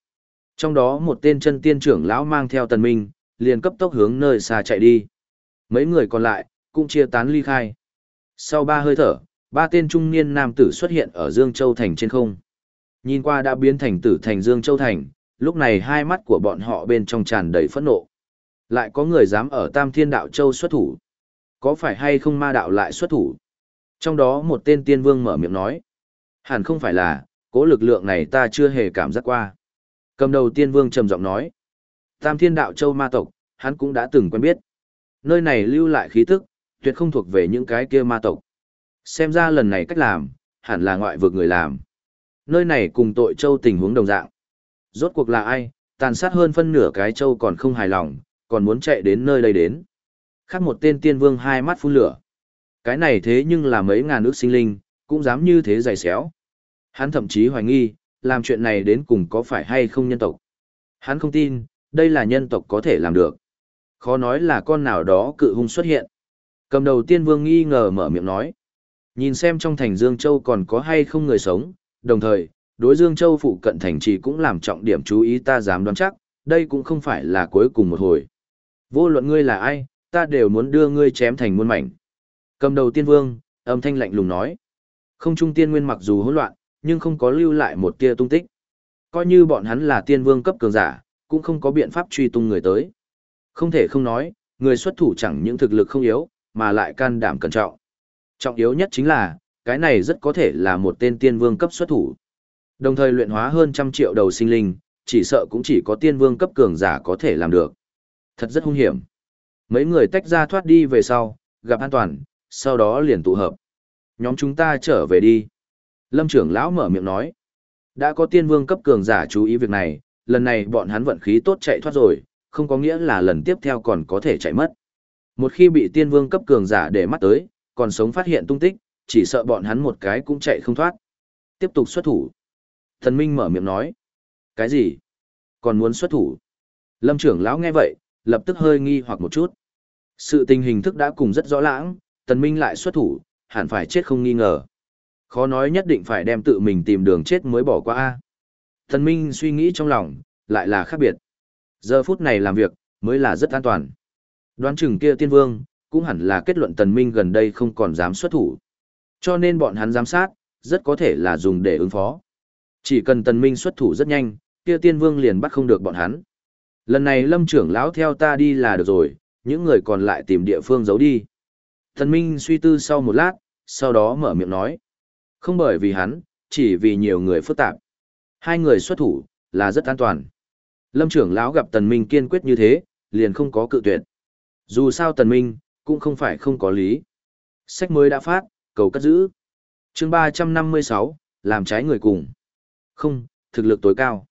Trong đó một tên chân tiên trưởng lão mang theo Tần Minh, liền cấp tốc hướng nơi xa chạy đi. Mấy người còn lại cũng chia tán ly khai. Sau ba hơi thở, ba tên trung niên nam tử xuất hiện ở Dương Châu Thành trên không. Nhìn qua đã biến thành tử thành Dương Châu Thành, lúc này hai mắt của bọn họ bên trong tràn đầy phẫn nộ. Lại có người dám ở Tam Thiên Đạo Châu xuất thủ. Có phải hay không ma đạo lại xuất thủ? Trong đó một tên tiên vương mở miệng nói. Hẳn không phải là, cố lực lượng này ta chưa hề cảm giác qua. Cầm đầu tiên vương trầm giọng nói. Tam Thiên Đạo Châu ma tộc, hắn cũng đã từng quen biết. Nơi này lưu lại khí tức, tuyệt không thuộc về những cái kia ma tộc. Xem ra lần này cách làm, hẳn là ngoại vực người làm. Nơi này cùng tội châu tình huống đồng dạng. Rốt cuộc là ai, tàn sát hơn phân nửa cái châu còn không hài lòng, còn muốn chạy đến nơi đây đến. Khác một tên tiên vương hai mắt phun lửa. Cái này thế nhưng là mấy ngàn ước sinh linh, cũng dám như thế dày xéo. Hắn thậm chí hoài nghi, làm chuyện này đến cùng có phải hay không nhân tộc. Hắn không tin, đây là nhân tộc có thể làm được. Khó nói là con nào đó cự hung xuất hiện. Cầm đầu tiên vương nghi ngờ mở miệng nói. Nhìn xem trong thành Dương Châu còn có hay không người sống, đồng thời, đối Dương Châu phụ cận thành trì cũng làm trọng điểm chú ý ta dám đoán chắc, đây cũng không phải là cuối cùng một hồi. Vô luận ngươi là ai, ta đều muốn đưa ngươi chém thành muôn mảnh. Cầm đầu tiên vương, âm thanh lạnh lùng nói. Không trung tiên nguyên mặc dù hỗn loạn, nhưng không có lưu lại một tia tung tích. Coi như bọn hắn là tiên vương cấp cường giả, cũng không có biện pháp truy tung người tới. Không thể không nói, người xuất thủ chẳng những thực lực không yếu, mà lại can đảm cẩn trọng. Trọng yếu nhất chính là, cái này rất có thể là một tên tiên vương cấp xuất thủ. Đồng thời luyện hóa hơn trăm triệu đầu sinh linh, chỉ sợ cũng chỉ có tiên vương cấp cường giả có thể làm được. Thật rất hung hiểm. Mấy người tách ra thoát đi về sau, gặp an toàn, sau đó liền tụ hợp. Nhóm chúng ta trở về đi. Lâm trưởng lão mở miệng nói. Đã có tiên vương cấp cường giả chú ý việc này, lần này bọn hắn vận khí tốt chạy thoát rồi, không có nghĩa là lần tiếp theo còn có thể chạy mất. Một khi bị tiên vương cấp cường giả để mắt tới, còn sống phát hiện tung tích, chỉ sợ bọn hắn một cái cũng chạy không thoát. Tiếp tục xuất thủ. Thần Minh mở miệng nói. Cái gì? Còn muốn xuất thủ? Lâm trưởng lão nghe vậy, lập tức hơi nghi hoặc một chút. Sự tình hình thức đã cùng rất rõ lãng, tần minh lại xuất thủ, hẳn phải chết không nghi ngờ. Khó nói nhất định phải đem tự mình tìm đường chết mới bỏ qua. a. Tần minh suy nghĩ trong lòng, lại là khác biệt. Giờ phút này làm việc, mới là rất an toàn. Đoán chừng kia tiên vương, cũng hẳn là kết luận tần minh gần đây không còn dám xuất thủ. Cho nên bọn hắn giám sát, rất có thể là dùng để ứng phó. Chỉ cần tần minh xuất thủ rất nhanh, kia tiên vương liền bắt không được bọn hắn. Lần này lâm trưởng lão theo ta đi là được rồi, những người còn lại tìm địa phương giấu đi. Tần minh suy tư sau một lát, sau đó mở miệng nói. Không bởi vì hắn, chỉ vì nhiều người phức tạp. Hai người xuất thủ, là rất an toàn. Lâm trưởng lão gặp tần minh kiên quyết như thế, liền không có cự tuyệt. Dù sao tần minh, cũng không phải không có lý. Sách mới đã phát, cầu cất giữ. chương 356, làm trái người cùng. Không, thực lực tối cao.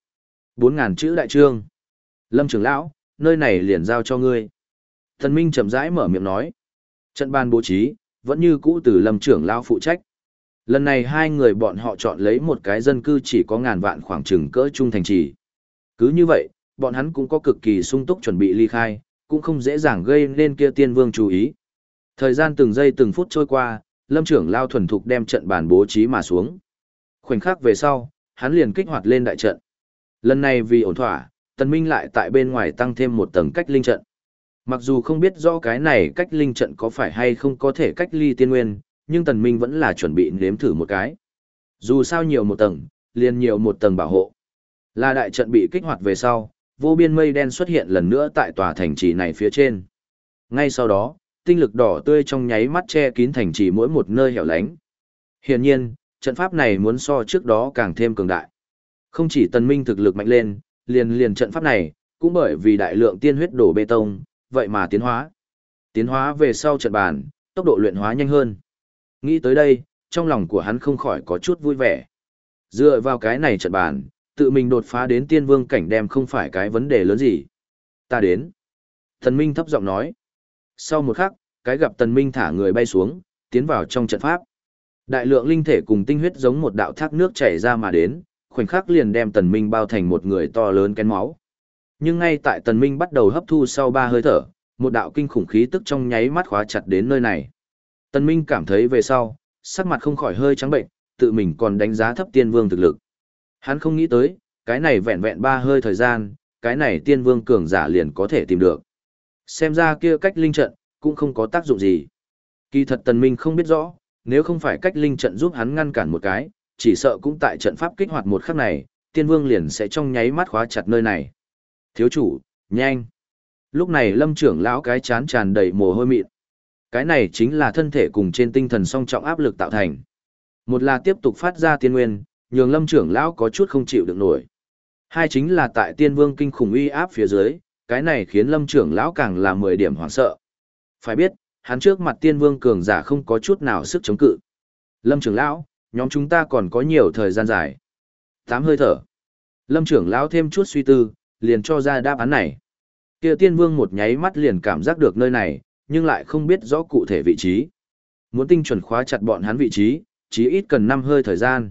Bốn ngàn chữ đại trương. Lâm trưởng lão, nơi này liền giao cho ngươi. Tần Minh chậm rãi mở miệng nói. Trận ban bố trí, vẫn như cũ từ lâm trưởng lão phụ trách. Lần này hai người bọn họ chọn lấy một cái dân cư chỉ có ngàn vạn khoảng chừng cỡ trung thành trì. Cứ như vậy, bọn hắn cũng có cực kỳ sung túc chuẩn bị ly khai, cũng không dễ dàng gây nên kia tiên vương chú ý. Thời gian từng giây từng phút trôi qua, lâm trưởng lao thuần thục đem trận bàn bố trí mà xuống. Khoảnh khắc về sau, hắn liền kích hoạt lên đại trận. Lần này vì ổn thỏa, tần minh lại tại bên ngoài tăng thêm một tầng cách linh trận. Mặc dù không biết rõ cái này cách linh trận có phải hay không có thể cách ly tiên nguyên, nhưng tần minh vẫn là chuẩn bị nếm thử một cái. Dù sao nhiều một tầng, liền nhiều một tầng bảo hộ. Là đại trận bị kích hoạt về sau, vô biên mây đen xuất hiện lần nữa tại tòa thành trì này phía trên. Ngay sau đó, tinh lực đỏ tươi trong nháy mắt che kín thành trì mỗi một nơi hẻo lánh. Hiển nhiên, trận pháp này muốn so trước đó càng thêm cường đại. Không chỉ tần minh thực lực mạnh lên, liền liền trận pháp này, cũng bởi vì đại lượng tiên huyết đổ bê tông, vậy mà tiến hóa. Tiến hóa về sau trận bàn, tốc độ luyện hóa nhanh hơn. Nghĩ tới đây, trong lòng của hắn không khỏi có chút vui vẻ. Dựa vào cái này trận bàn, tự mình đột phá đến tiên vương cảnh đem không phải cái vấn đề lớn gì. Ta đến. Thần Minh thấp giọng nói. Sau một khắc, cái gặp Tần Minh thả người bay xuống, tiến vào trong trận pháp. Đại lượng linh thể cùng tinh huyết giống một đạo thác nước chảy ra mà đến, khoảnh khắc liền đem Tần Minh bao thành một người to lớn kén máu. Nhưng ngay tại Tần Minh bắt đầu hấp thu sau ba hơi thở, một đạo kinh khủng khí tức trong nháy mắt khóa chặt đến nơi này. Tần Minh cảm thấy về sau, sắc mặt không khỏi hơi trắng bệnh, tự mình còn đánh giá thấp tiên vương thực lực. Hắn không nghĩ tới, cái này vẹn vẹn ba hơi thời gian, cái này tiên vương cường giả liền có thể tìm được. Xem ra kia cách linh trận, cũng không có tác dụng gì. Kỳ thật tần minh không biết rõ, nếu không phải cách linh trận giúp hắn ngăn cản một cái, chỉ sợ cũng tại trận pháp kích hoạt một khắc này, tiên vương liền sẽ trong nháy mắt khóa chặt nơi này. Thiếu chủ, nhanh. Lúc này lâm trưởng lão cái chán tràn đầy mồ hôi mịn. Cái này chính là thân thể cùng trên tinh thần song trọng áp lực tạo thành. Một là tiếp tục phát ra tiên nguyên, nhường lâm trưởng lão có chút không chịu được nổi. Hai chính là tại tiên vương kinh khủng uy áp phía dưới, cái này khiến lâm trưởng lão càng là 10 điểm hoảng sợ. Phải biết, hắn trước mặt tiên vương cường giả không có chút nào sức chống cự. Lâm trưởng lão, nhóm chúng ta còn có nhiều thời gian dài. Tám hơi thở. Lâm trưởng lão thêm chút suy tư, liền cho ra đáp án này. Kia tiên vương một nháy mắt liền cảm giác được nơi này, nhưng lại không biết rõ cụ thể vị trí. Muốn tinh chuẩn khóa chặt bọn hắn vị trí, chí ít cần năm hơi thời gian.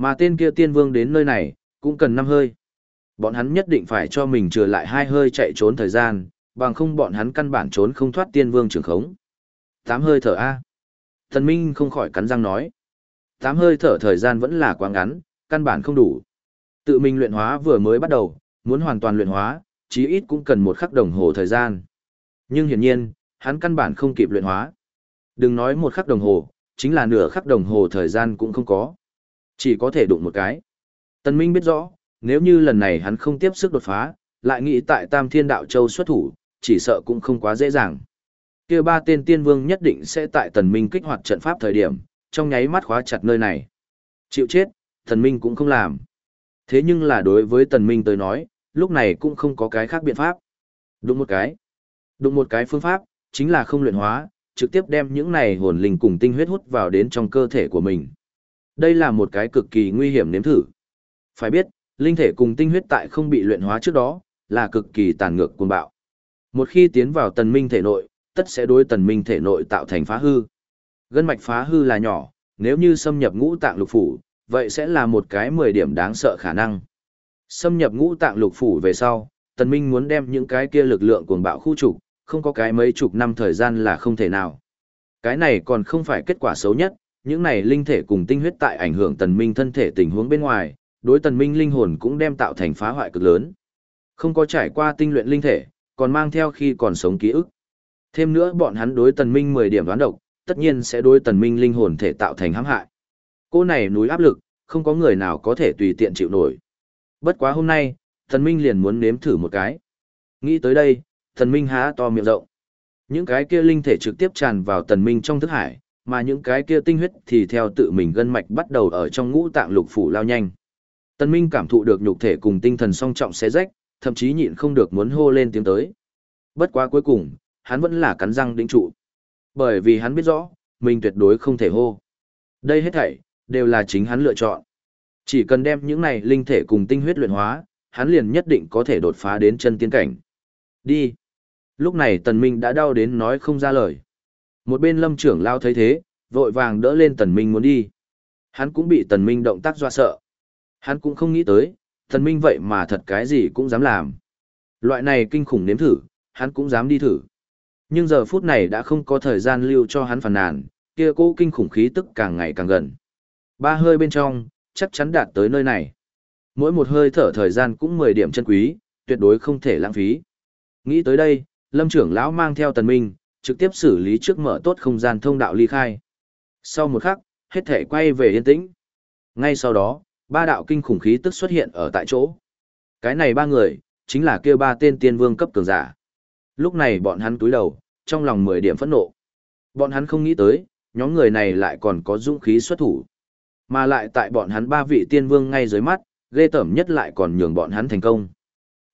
Mà tên kia tiên vương đến nơi này, cũng cần 5 hơi. Bọn hắn nhất định phải cho mình trừ lại hai hơi chạy trốn thời gian, bằng không bọn hắn căn bản trốn không thoát tiên vương trường khống. Tám hơi thở A. Thần Minh không khỏi cắn răng nói. Tám hơi thở thời gian vẫn là quá ngắn, căn bản không đủ. Tự mình luyện hóa vừa mới bắt đầu, muốn hoàn toàn luyện hóa, chí ít cũng cần một khắc đồng hồ thời gian. Nhưng hiển nhiên, hắn căn bản không kịp luyện hóa. Đừng nói một khắc đồng hồ, chính là nửa khắc đồng hồ thời gian cũng không có. Chỉ có thể đụng một cái. Tần Minh biết rõ, nếu như lần này hắn không tiếp sức đột phá, lại nghĩ tại Tam Thiên Đạo Châu xuất thủ, chỉ sợ cũng không quá dễ dàng. Kia ba tên tiên vương nhất định sẽ tại Tần Minh kích hoạt trận pháp thời điểm, trong nháy mắt khóa chặt nơi này. Chịu chết, Tần Minh cũng không làm. Thế nhưng là đối với Tần Minh tới nói, lúc này cũng không có cái khác biện pháp. Đụng một cái. Đụng một cái phương pháp, chính là không luyện hóa, trực tiếp đem những này hồn linh cùng tinh huyết hút vào đến trong cơ thể của mình. Đây là một cái cực kỳ nguy hiểm nếm thử. Phải biết, linh thể cùng tinh huyết tại không bị luyện hóa trước đó, là cực kỳ tàn ngược cuồng bạo. Một khi tiến vào tần minh thể nội, tất sẽ đối tần minh thể nội tạo thành phá hư. Gân mạch phá hư là nhỏ, nếu như xâm nhập ngũ tạng lục phủ, vậy sẽ là một cái 10 điểm đáng sợ khả năng. Xâm nhập ngũ tạng lục phủ về sau, tần minh muốn đem những cái kia lực lượng cuồng bạo khu trục, không có cái mấy chục năm thời gian là không thể nào. Cái này còn không phải kết quả xấu nhất, những này linh thể cùng tinh huyết tại ảnh hưởng tần minh thân thể tình huống bên ngoài, đối tần minh linh hồn cũng đem tạo thành phá hoại cực lớn. Không có trải qua tinh luyện linh thể, còn mang theo khi còn sống ký ức. Thêm nữa bọn hắn đối tần minh 10 điểm đoán độc, tất nhiên sẽ đối tần minh linh hồn thể tạo thành hãm hại. Cô này núi áp lực, không có người nào có thể tùy tiện chịu nổi. Bất quá hôm nay, tần minh liền muốn nếm thử một cái. Nghĩ tới đây, tần minh há to miệng rộng. Những cái kia linh thể trực tiếp tràn vào tần minh trong thức hải, mà những cái kia tinh huyết thì theo tự mình gân mạch bắt đầu ở trong ngũ tạng lục phủ lao nhanh. Tần minh cảm thụ được nhục thể cùng tinh thần song trọng xé rách, thậm chí nhịn không được muốn hô lên tiếng tới. Bất quá cuối cùng, hắn vẫn là cắn răng đĩnh trụ. Bởi vì hắn biết rõ, mình tuyệt đối không thể hô. Đây hết thảy, đều là chính hắn lựa chọn. Chỉ cần đem những này linh thể cùng tinh huyết luyện hóa, hắn liền nhất định có thể đột phá đến chân tiên cảnh. Đi. Lúc này tần minh đã đau đến nói không ra lời. Một bên lâm trưởng lao thấy thế, vội vàng đỡ lên tần minh muốn đi. Hắn cũng bị tần minh động tác doa sợ. Hắn cũng không nghĩ tới, tần minh vậy mà thật cái gì cũng dám làm. Loại này kinh khủng nếm thử, hắn cũng dám đi thử. Nhưng giờ phút này đã không có thời gian lưu cho hắn phản nàn, kia cố kinh khủng khí tức càng ngày càng gần. Ba hơi bên trong, chắc chắn đạt tới nơi này. Mỗi một hơi thở thời gian cũng 10 điểm chân quý, tuyệt đối không thể lãng phí. Nghĩ tới đây, lâm trưởng lão mang theo tần minh, trực tiếp xử lý trước mở tốt không gian thông đạo ly khai. Sau một khắc, hết thể quay về yên tĩnh. Ngay sau đó, ba đạo kinh khủng khí tức xuất hiện ở tại chỗ. Cái này ba người, chính là kêu ba tên tiên vương cấp cường giả. Lúc này bọn hắn túi đầu, trong lòng mười điểm phẫn nộ. Bọn hắn không nghĩ tới, nhóm người này lại còn có dũng khí xuất thủ. Mà lại tại bọn hắn ba vị tiên vương ngay dưới mắt, ghê tởm nhất lại còn nhường bọn hắn thành công.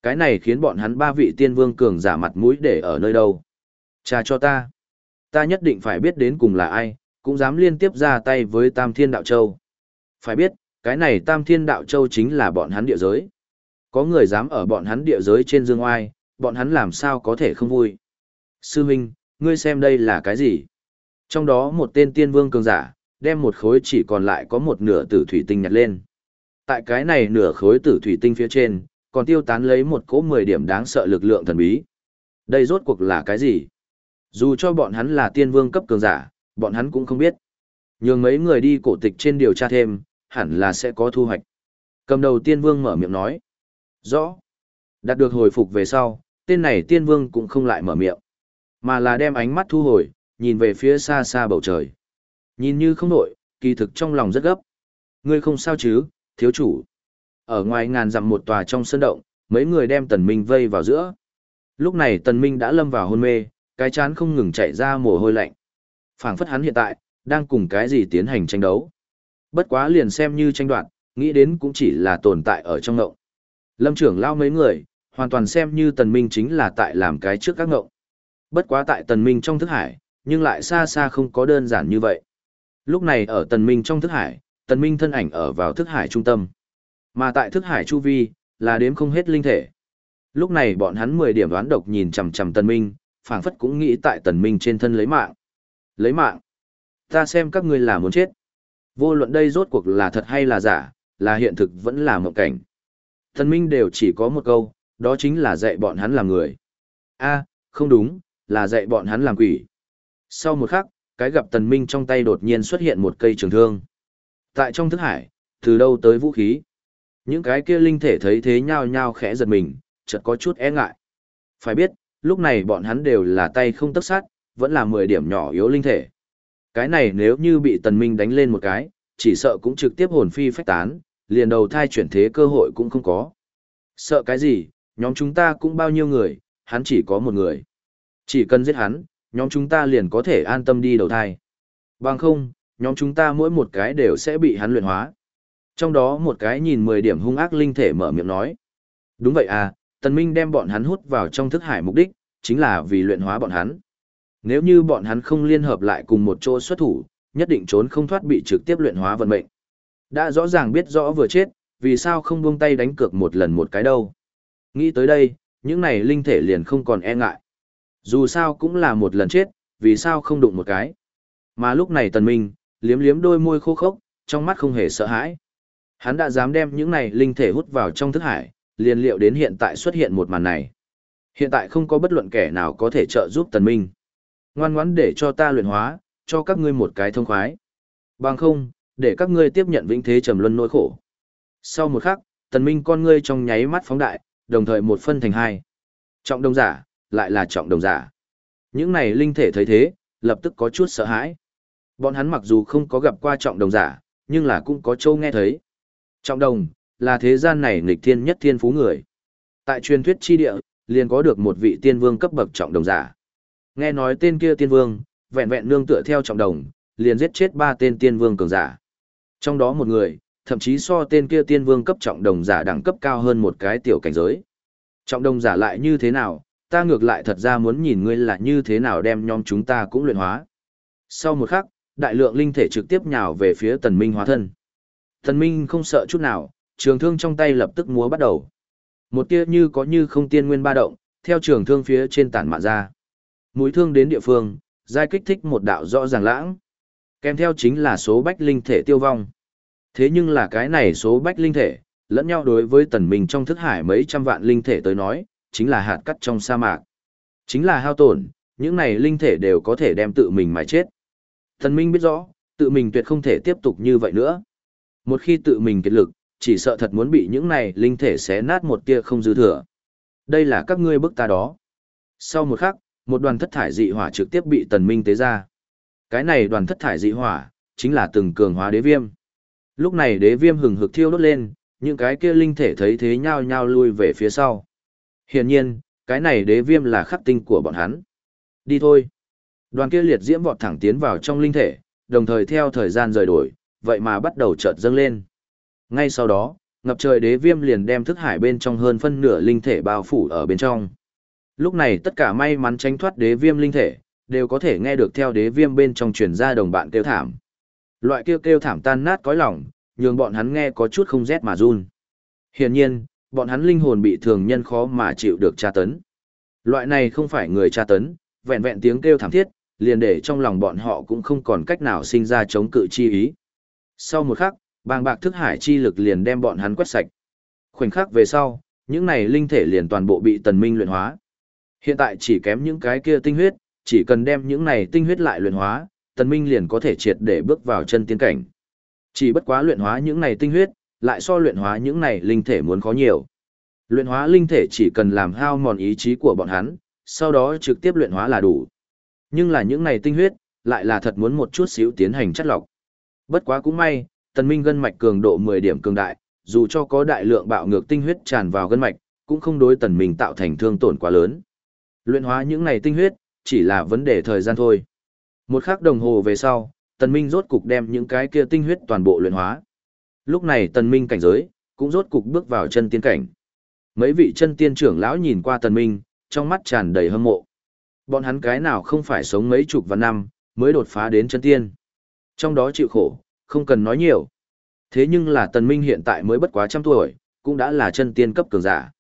Cái này khiến bọn hắn ba vị tiên vương cường giả mặt mũi để ở nơi đâu. Cha cho ta. Ta nhất định phải biết đến cùng là ai, cũng dám liên tiếp ra tay với Tam Thiên Đạo Châu. Phải biết, cái này Tam Thiên Đạo Châu chính là bọn hắn địa giới. Có người dám ở bọn hắn địa giới trên dương oai, bọn hắn làm sao có thể không vui. Sư Minh, ngươi xem đây là cái gì? Trong đó một tên tiên vương cường giả, đem một khối chỉ còn lại có một nửa tử thủy tinh nhặt lên. Tại cái này nửa khối tử thủy tinh phía trên, còn tiêu tán lấy một cỗ 10 điểm đáng sợ lực lượng thần bí. Đây rốt cuộc là cái gì? Dù cho bọn hắn là tiên vương cấp cường giả, bọn hắn cũng không biết. Nhường mấy người đi cổ tịch trên điều tra thêm, hẳn là sẽ có thu hoạch. Cầm đầu tiên vương mở miệng nói. Rõ. Đạt được hồi phục về sau, tên này tiên vương cũng không lại mở miệng. Mà là đem ánh mắt thu hồi, nhìn về phía xa xa bầu trời. Nhìn như không nổi, kỳ thực trong lòng rất gấp. Ngươi không sao chứ, thiếu chủ. Ở ngoài ngàn dặm một tòa trong sân động, mấy người đem tần minh vây vào giữa. Lúc này tần minh đã lâm vào hôn mê, cái chán không ngừng chạy ra mồ hôi lạnh. phảng phất hắn hiện tại, đang cùng cái gì tiến hành tranh đấu. Bất quá liền xem như tranh đoạt, nghĩ đến cũng chỉ là tồn tại ở trong ngộng. Lâm trưởng lao mấy người, hoàn toàn xem như tần minh chính là tại làm cái trước các ngộng. Bất quá tại tần minh trong thức hải, nhưng lại xa xa không có đơn giản như vậy. Lúc này ở tần minh trong thức hải, tần minh thân ảnh ở vào thức hải trung tâm. Mà tại thức hải chu vi, là đếm không hết linh thể. Lúc này bọn hắn 10 điểm đoán độc nhìn chằm chằm tần minh, phảng phất cũng nghĩ tại tần minh trên thân lấy mạng. Lấy mạng? Ta xem các ngươi là muốn chết. Vô luận đây rốt cuộc là thật hay là giả, là hiện thực vẫn là mộng cảnh. Tần minh đều chỉ có một câu, đó chính là dạy bọn hắn làm người. A, không đúng, là dạy bọn hắn làm quỷ. Sau một khắc, cái gặp tần minh trong tay đột nhiên xuất hiện một cây trường thương. Tại trong thức hải, từ đâu tới vũ khí. Những cái kia linh thể thấy thế nhao nhao khẽ giật mình, chợt có chút e ngại. Phải biết, lúc này bọn hắn đều là tay không tất sát, vẫn là 10 điểm nhỏ yếu linh thể. Cái này nếu như bị tần minh đánh lên một cái, chỉ sợ cũng trực tiếp hồn phi phách tán, liền đầu thai chuyển thế cơ hội cũng không có. Sợ cái gì, nhóm chúng ta cũng bao nhiêu người, hắn chỉ có một người. Chỉ cần giết hắn, nhóm chúng ta liền có thể an tâm đi đầu thai. Bằng không, nhóm chúng ta mỗi một cái đều sẽ bị hắn luyện hóa. Trong đó một cái nhìn 10 điểm hung ác linh thể mở miệng nói. Đúng vậy à, Tần Minh đem bọn hắn hút vào trong thức hải mục đích, chính là vì luyện hóa bọn hắn. Nếu như bọn hắn không liên hợp lại cùng một chỗ xuất thủ, nhất định trốn không thoát bị trực tiếp luyện hóa vận mệnh. Đã rõ ràng biết rõ vừa chết, vì sao không buông tay đánh cược một lần một cái đâu. Nghĩ tới đây, những này linh thể liền không còn e ngại. Dù sao cũng là một lần chết, vì sao không đụng một cái. Mà lúc này tần minh, liếm liếm đôi môi khô khốc, trong mắt không hề sợ hãi. Hắn đã dám đem những này linh thể hút vào trong thức hải, liền liệu đến hiện tại xuất hiện một màn này. Hiện tại không có bất luận kẻ nào có thể trợ giúp tần minh. Ngoan ngoãn để cho ta luyện hóa, cho các ngươi một cái thông khoái. Bằng không, để các ngươi tiếp nhận vĩnh thế trầm luân nỗi khổ. Sau một khắc, tần minh con ngươi trong nháy mắt phóng đại, đồng thời một phân thành hai. Trọng đồng giả, lại là trọng đồng giả. Những này linh thể thấy thế, lập tức có chút sợ hãi. Bọn hắn mặc dù không có gặp qua trọng đồng giả, nhưng là cũng có châu nghe thấy. Trọng đồng, là thế gian này nghịch thiên nhất thiên phú người. Tại truyền thuyết chi địa, liền có được một vị tiên vương cấp bậc trọng đồng giả. Nghe nói tên kia tiên vương, vẹn vẹn nương tựa theo trọng đồng, liền giết chết ba tên tiên vương cường giả. Trong đó một người, thậm chí so tên kia tiên vương cấp trọng đồng giả đẳng cấp cao hơn một cái tiểu cảnh giới. Trọng đồng giả lại như thế nào, ta ngược lại thật ra muốn nhìn ngươi là như thế nào đem nhóm chúng ta cũng luyện hóa. Sau một khắc, đại lượng linh thể trực tiếp nhào về phía tần minh hóa thân. Tần minh không sợ chút nào, trường thương trong tay lập tức múa bắt đầu. Một tia như có như không tiên nguyên ba động, theo trường thương phía trên tản mạn ra. Mũi thương đến địa phương, giai kích thích một đạo rõ ràng lãng. Kèm theo chính là số bách linh thể tiêu vong. Thế nhưng là cái này số bách linh thể, lẫn nhau đối với tần minh trong thức hải mấy trăm vạn linh thể tới nói, chính là hạt cắt trong sa mạc. Chính là hao tổn, những này linh thể đều có thể đem tự mình mà chết. Tần minh biết rõ, tự mình tuyệt không thể tiếp tục như vậy nữa. Một khi tự mình kiệt lực, chỉ sợ thật muốn bị những này linh thể xé nát một tia không dư thừa. Đây là các ngươi bức ta đó. Sau một khắc, một đoàn thất thải dị hỏa trực tiếp bị tần minh tế ra. Cái này đoàn thất thải dị hỏa, chính là từng cường hóa đế viêm. Lúc này đế viêm hừng hực thiêu đốt lên, những cái kia linh thể thấy thế nhao nhao lui về phía sau. Hiển nhiên, cái này đế viêm là khắc tinh của bọn hắn. Đi thôi. Đoàn kia liệt diễm vọt thẳng tiến vào trong linh thể, đồng thời theo thời gian rời đổi, vậy mà bắt đầu chợt dâng lên. Ngay sau đó, ngập trời đế viêm liền đem thức hải bên trong hơn phân nửa linh thể bao phủ ở bên trong. Lúc này tất cả may mắn tránh thoát đế viêm linh thể, đều có thể nghe được theo đế viêm bên trong truyền ra đồng bạn kêu thảm. Loại kêu kêu thảm tan nát cõi lòng, nhường bọn hắn nghe có chút không rét mà run. Hiển nhiên, bọn hắn linh hồn bị thường nhân khó mà chịu được tra tấn. Loại này không phải người tra tấn, vẹn vẹn tiếng kêu thảm thiết, liền để trong lòng bọn họ cũng không còn cách nào sinh ra chống cự chi ý. Sau một khắc, bàng bạc thức hải chi lực liền đem bọn hắn quét sạch. Khoảnh khắc về sau, những này linh thể liền toàn bộ bị tần minh luyện hóa. Hiện tại chỉ kém những cái kia tinh huyết, chỉ cần đem những này tinh huyết lại luyện hóa, tần minh liền có thể triệt để bước vào chân tiên cảnh. Chỉ bất quá luyện hóa những này tinh huyết, lại so luyện hóa những này linh thể muốn khó nhiều. Luyện hóa linh thể chỉ cần làm hao mòn ý chí của bọn hắn, sau đó trực tiếp luyện hóa là đủ. Nhưng là những này tinh huyết, lại là thật muốn một chút xíu tiến hành chất lọc. Bất quá cũng may, tần minh gân mạch cường độ 10 điểm cường đại, dù cho có đại lượng bạo ngược tinh huyết tràn vào gân mạch, cũng không đối tần minh tạo thành thương tổn quá lớn. Luyện hóa những này tinh huyết, chỉ là vấn đề thời gian thôi. Một khắc đồng hồ về sau, tần minh rốt cục đem những cái kia tinh huyết toàn bộ luyện hóa. Lúc này tần minh cảnh giới, cũng rốt cục bước vào chân tiên cảnh. Mấy vị chân tiên trưởng lão nhìn qua tần minh, trong mắt tràn đầy hâm mộ. Bọn hắn cái nào không phải sống mấy chục vạn năm, mới đột phá đến chân tiên. Trong đó chịu khổ, không cần nói nhiều. Thế nhưng là tần minh hiện tại mới bất quá trăm tuổi, cũng đã là chân tiên cấp cường giả.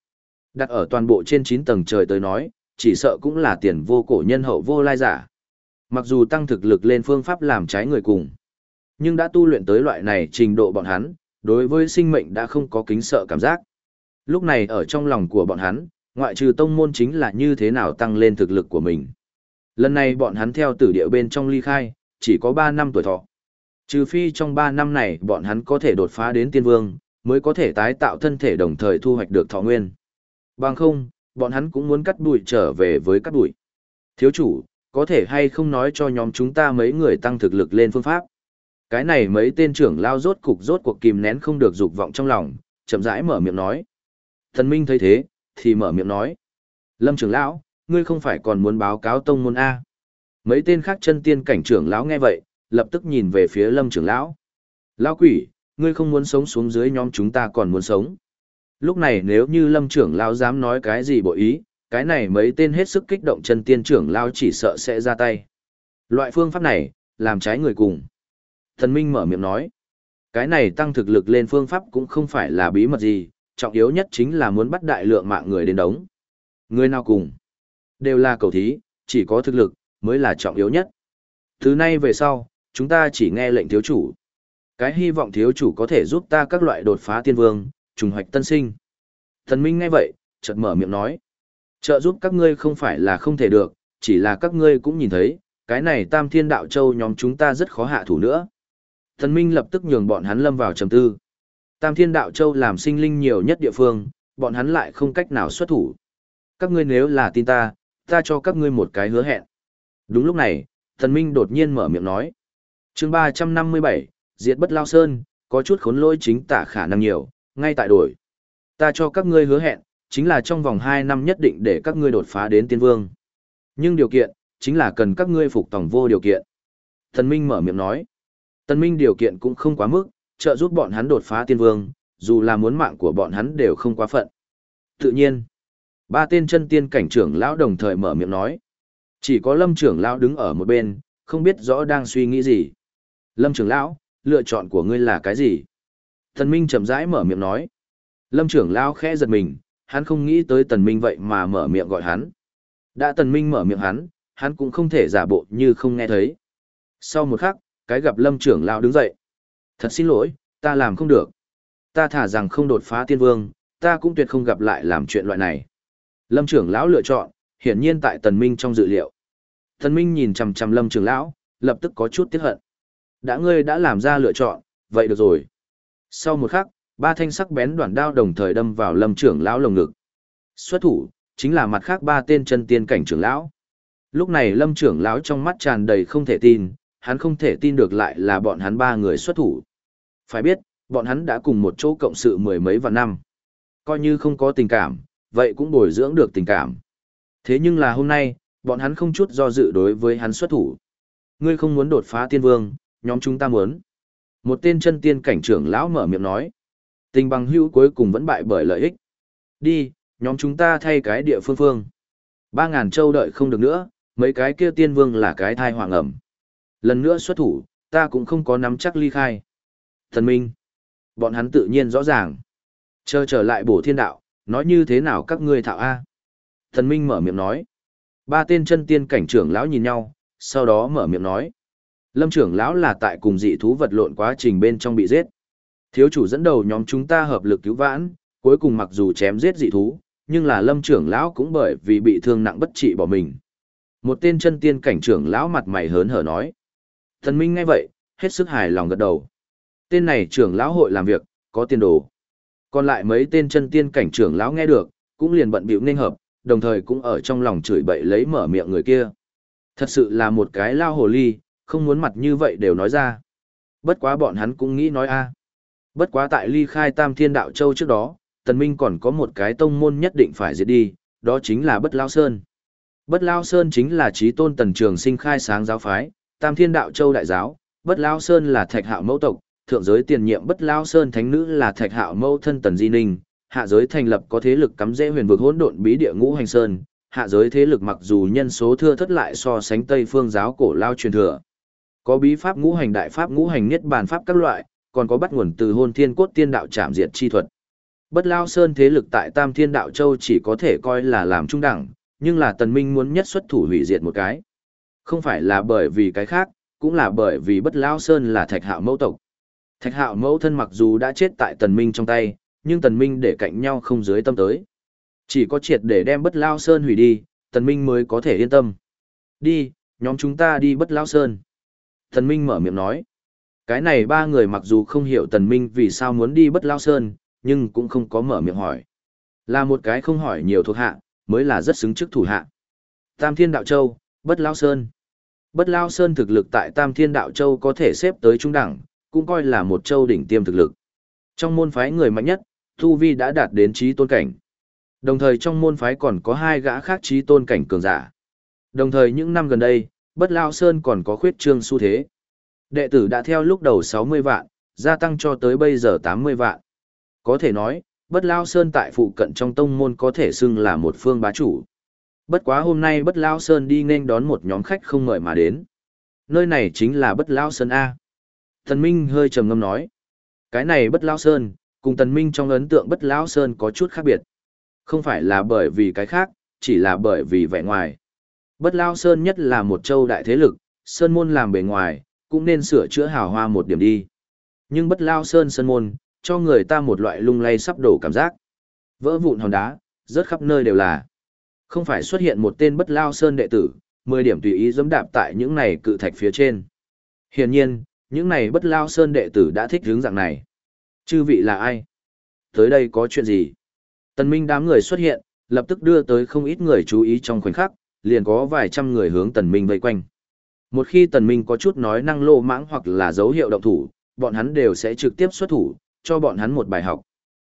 Đặt ở toàn bộ trên 9 tầng trời tới nói, chỉ sợ cũng là tiền vô cổ nhân hậu vô lai giả. Mặc dù tăng thực lực lên phương pháp làm trái người cùng, nhưng đã tu luyện tới loại này trình độ bọn hắn, đối với sinh mệnh đã không có kính sợ cảm giác. Lúc này ở trong lòng của bọn hắn, ngoại trừ tông môn chính là như thế nào tăng lên thực lực của mình. Lần này bọn hắn theo tử địa bên trong ly khai, chỉ có 3 năm tuổi thọ. Trừ phi trong 3 năm này bọn hắn có thể đột phá đến tiên vương, mới có thể tái tạo thân thể đồng thời thu hoạch được thọ nguyên. Bằng không, bọn hắn cũng muốn cắt đuổi trở về với cắt đuổi. Thiếu chủ, có thể hay không nói cho nhóm chúng ta mấy người tăng thực lực lên phương pháp. Cái này mấy tên trưởng lao rốt cục rốt cuộc kìm nén không được dục vọng trong lòng, chậm rãi mở miệng nói. Thần Minh thấy thế, thì mở miệng nói. Lâm trưởng lão, ngươi không phải còn muốn báo cáo tông môn A. Mấy tên khác chân tiên cảnh trưởng lão nghe vậy, lập tức nhìn về phía lâm trưởng lão. Lão quỷ, ngươi không muốn sống xuống dưới nhóm chúng ta còn muốn sống. Lúc này nếu như lâm trưởng lão dám nói cái gì bộ ý, cái này mấy tên hết sức kích động chân tiên trưởng lão chỉ sợ sẽ ra tay. Loại phương pháp này, làm trái người cùng. Thần Minh mở miệng nói, cái này tăng thực lực lên phương pháp cũng không phải là bí mật gì, trọng yếu nhất chính là muốn bắt đại lượng mạng người đến đống. Người nào cùng, đều là cầu thí, chỉ có thực lực, mới là trọng yếu nhất. Từ nay về sau, chúng ta chỉ nghe lệnh thiếu chủ. Cái hy vọng thiếu chủ có thể giúp ta các loại đột phá tiên vương, trùng hoạch tân sinh. Thần Minh nghe vậy, chợt mở miệng nói. Trợ giúp các ngươi không phải là không thể được, chỉ là các ngươi cũng nhìn thấy, cái này tam thiên đạo châu nhóm chúng ta rất khó hạ thủ nữa. Thần Minh lập tức nhường bọn hắn lâm vào trầm tư. Tam thiên đạo châu làm sinh linh nhiều nhất địa phương, bọn hắn lại không cách nào xuất thủ. Các ngươi nếu là tin ta, ta cho các ngươi một cái hứa hẹn. Đúng lúc này, thần Minh đột nhiên mở miệng nói chương 357, Diệt Bất Lao Sơn, có chút khốn lỗi chính tả khả năng nhiều, ngay tại đổi. Ta cho các ngươi hứa hẹn, chính là trong vòng 2 năm nhất định để các ngươi đột phá đến tiên vương. Nhưng điều kiện, chính là cần các ngươi phục tòng vô điều kiện. Thần Minh mở miệng nói. thần Minh điều kiện cũng không quá mức, trợ giúp bọn hắn đột phá tiên vương, dù là muốn mạng của bọn hắn đều không quá phận. Tự nhiên, ba tên chân tiên cảnh trưởng lão đồng thời mở miệng nói. Chỉ có lâm trưởng lão đứng ở một bên, không biết rõ đang suy nghĩ gì. Lâm trưởng lão, lựa chọn của ngươi là cái gì? Tần Minh chậm rãi mở miệng nói. Lâm trưởng lão khẽ giật mình, hắn không nghĩ tới tần minh vậy mà mở miệng gọi hắn. Đã tần minh mở miệng hắn, hắn cũng không thể giả bộ như không nghe thấy. Sau một khắc, cái gặp lâm trưởng lão đứng dậy. Thật xin lỗi, ta làm không được. Ta thả rằng không đột phá tiên vương, ta cũng tuyệt không gặp lại làm chuyện loại này. Lâm trưởng lão lựa chọn, hiển nhiên tại tần minh trong dự liệu. Tần minh nhìn chằm chằm lâm trưởng lão, lập tức có chút tiếc hận. Đã ngươi đã làm ra lựa chọn, vậy được rồi. Sau một khắc, ba thanh sắc bén đoạn đao đồng thời đâm vào lâm trưởng lão lồng ngực. Xuất thủ, chính là mặt khác ba tên chân tiên cảnh trưởng lão. Lúc này lâm trưởng lão trong mắt tràn đầy không thể tin, hắn không thể tin được lại là bọn hắn ba người xuất thủ. Phải biết, bọn hắn đã cùng một chỗ cộng sự mười mấy vạn năm. Coi như không có tình cảm, vậy cũng bồi dưỡng được tình cảm. Thế nhưng là hôm nay, bọn hắn không chút do dự đối với hắn xuất thủ. Ngươi không muốn đột phá tiên vương, nhóm chúng ta muốn. Một tên chân tiên cảnh trưởng lão mở miệng nói. Tình bằng hữu cuối cùng vẫn bại bởi lợi ích. Đi, nhóm chúng ta thay cái địa phương phương. Ba ngàn châu đợi không được nữa, mấy cái kia tiên vương là cái thai hoàng ẩm. Lần nữa xuất thủ, ta cũng không có nắm chắc ly khai. Thần Minh, bọn hắn tự nhiên rõ ràng. Chờ trở lại bổ thiên đạo, nói như thế nào các ngươi thạo A. Thần Minh mở miệng nói. Ba tên chân tiên cảnh trưởng lão nhìn nhau, sau đó mở miệng nói. Lâm trưởng lão là tại cùng dị thú vật lộn quá trình bên trong bị giết. Thiếu chủ dẫn đầu nhóm chúng ta hợp lực cứu vãn, cuối cùng mặc dù chém giết dị thú, nhưng là lâm trưởng lão cũng bởi vì bị thương nặng bất trị bỏ mình. Một tên chân tiên cảnh trưởng lão mặt mày hớn hở nói. Thần Minh nghe vậy, hết sức hài lòng gật đầu. Tên này trưởng lão hội làm việc, có tiền đồ. Còn lại mấy tên chân tiên cảnh trưởng lão nghe được, cũng liền bận bịu nên hợp, đồng thời cũng ở trong lòng chửi bậy lấy mở miệng người kia. Thật sự là một cái lao hồ ly, không muốn mặt như vậy đều nói ra. Bất quá bọn hắn cũng nghĩ nói a. Bất quá tại ly khai Tam Thiên Đạo Châu trước đó, Tần Minh còn có một cái tông môn nhất định phải diệt đi, đó chính là Bất Lao Sơn. Bất Lao Sơn chính là trí tôn tần trường sinh khai sáng giáo phái, Tam Thiên Đạo Châu đại giáo, Bất Lao Sơn là thạch hạo mẫu tộc, thượng giới tiền nhiệm Bất Lao Sơn thánh nữ là thạch hạo mẫu thân tần di ninh, hạ giới thành lập có thế lực cắm rễ huyền vực hỗn độn bí địa ngũ hành sơn, hạ giới thế lực mặc dù nhân số thưa thất lại so sánh Tây phương giáo cổ lao truyền thừa. Có bí pháp ngũ hành đại pháp ngũ hành niết bàn pháp các loại, còn có bắt nguồn từ hôn thiên cốt tiên đạo trảm diệt chi thuật. Bất Lao Sơn thế lực tại Tam Thiên Đạo Châu chỉ có thể coi là làm trung đẳng, nhưng là Tần Minh muốn nhất xuất thủ hủy diệt một cái. Không phải là bởi vì cái khác, cũng là bởi vì Bất Lao Sơn là Thạch Hạo mẫu tộc. Thạch Hạo mẫu thân mặc dù đã chết tại Tần Minh trong tay, nhưng Tần Minh để cạnh nhau không dưới tâm tới. Chỉ có triệt để đem Bất Lao Sơn hủy đi, Tần Minh mới có thể yên tâm. Đi, nhóm chúng ta đi Bất Lao Sơn. Thần Minh mở miệng nói. Cái này ba người mặc dù không hiểu Tần Minh vì sao muốn đi Bất Lao Sơn, nhưng cũng không có mở miệng hỏi. Là một cái không hỏi nhiều thuộc hạ, mới là rất xứng chức thủ hạ. Tam Thiên Đạo Châu, Bất Lao Sơn. Bất Lao Sơn thực lực tại Tam Thiên Đạo Châu có thể xếp tới trung đẳng, cũng coi là một châu đỉnh tiêm thực lực. Trong môn phái người mạnh nhất, Thu Vi đã đạt đến trí tôn cảnh. Đồng thời trong môn phái còn có hai gã khác trí tôn cảnh cường giả. Đồng thời những năm gần đây, Bất Lao Sơn còn có khuyết trương xu thế. Đệ tử đã theo lúc đầu 60 vạn, gia tăng cho tới bây giờ 80 vạn. Có thể nói, Bất Lao Sơn tại phụ cận trong tông môn có thể xưng là một phương bá chủ. Bất quá hôm nay Bất Lao Sơn đi nên đón một nhóm khách không mời mà đến. Nơi này chính là Bất Lao Sơn A. Thần Minh hơi trầm ngâm nói. Cái này Bất Lao Sơn, cùng Thần Minh trong ấn tượng Bất Lao Sơn có chút khác biệt. Không phải là bởi vì cái khác, chỉ là bởi vì vẻ ngoài. Bất Lao Sơn nhất là một châu đại thế lực, Sơn Môn làm bề ngoài, cũng nên sửa chữa hào hoa một điểm đi. Nhưng Bất Lao Sơn Sơn Môn, cho người ta một loại lung lay sắp đổ cảm giác. Vỡ vụn hòn đá, rớt khắp nơi đều là. Không phải xuất hiện một tên bất lao sơn đệ tử, 10 điểm tùy ý dẫm đạp tại những này cự thạch phía trên. Hiển nhiên, những này bất lao sơn đệ tử đã thích hướng dạng này. Chư vị là ai? Tới đây có chuyện gì? Tần Minh đám người xuất hiện, lập tức đưa tới không ít người chú ý trong khoảnh khắc, liền có vài trăm người hướng Tần Minh vây quanh. Một khi Tần Minh có chút nói năng lô mãng hoặc là dấu hiệu động thủ, bọn hắn đều sẽ trực tiếp xuất thủ, cho bọn hắn một bài học.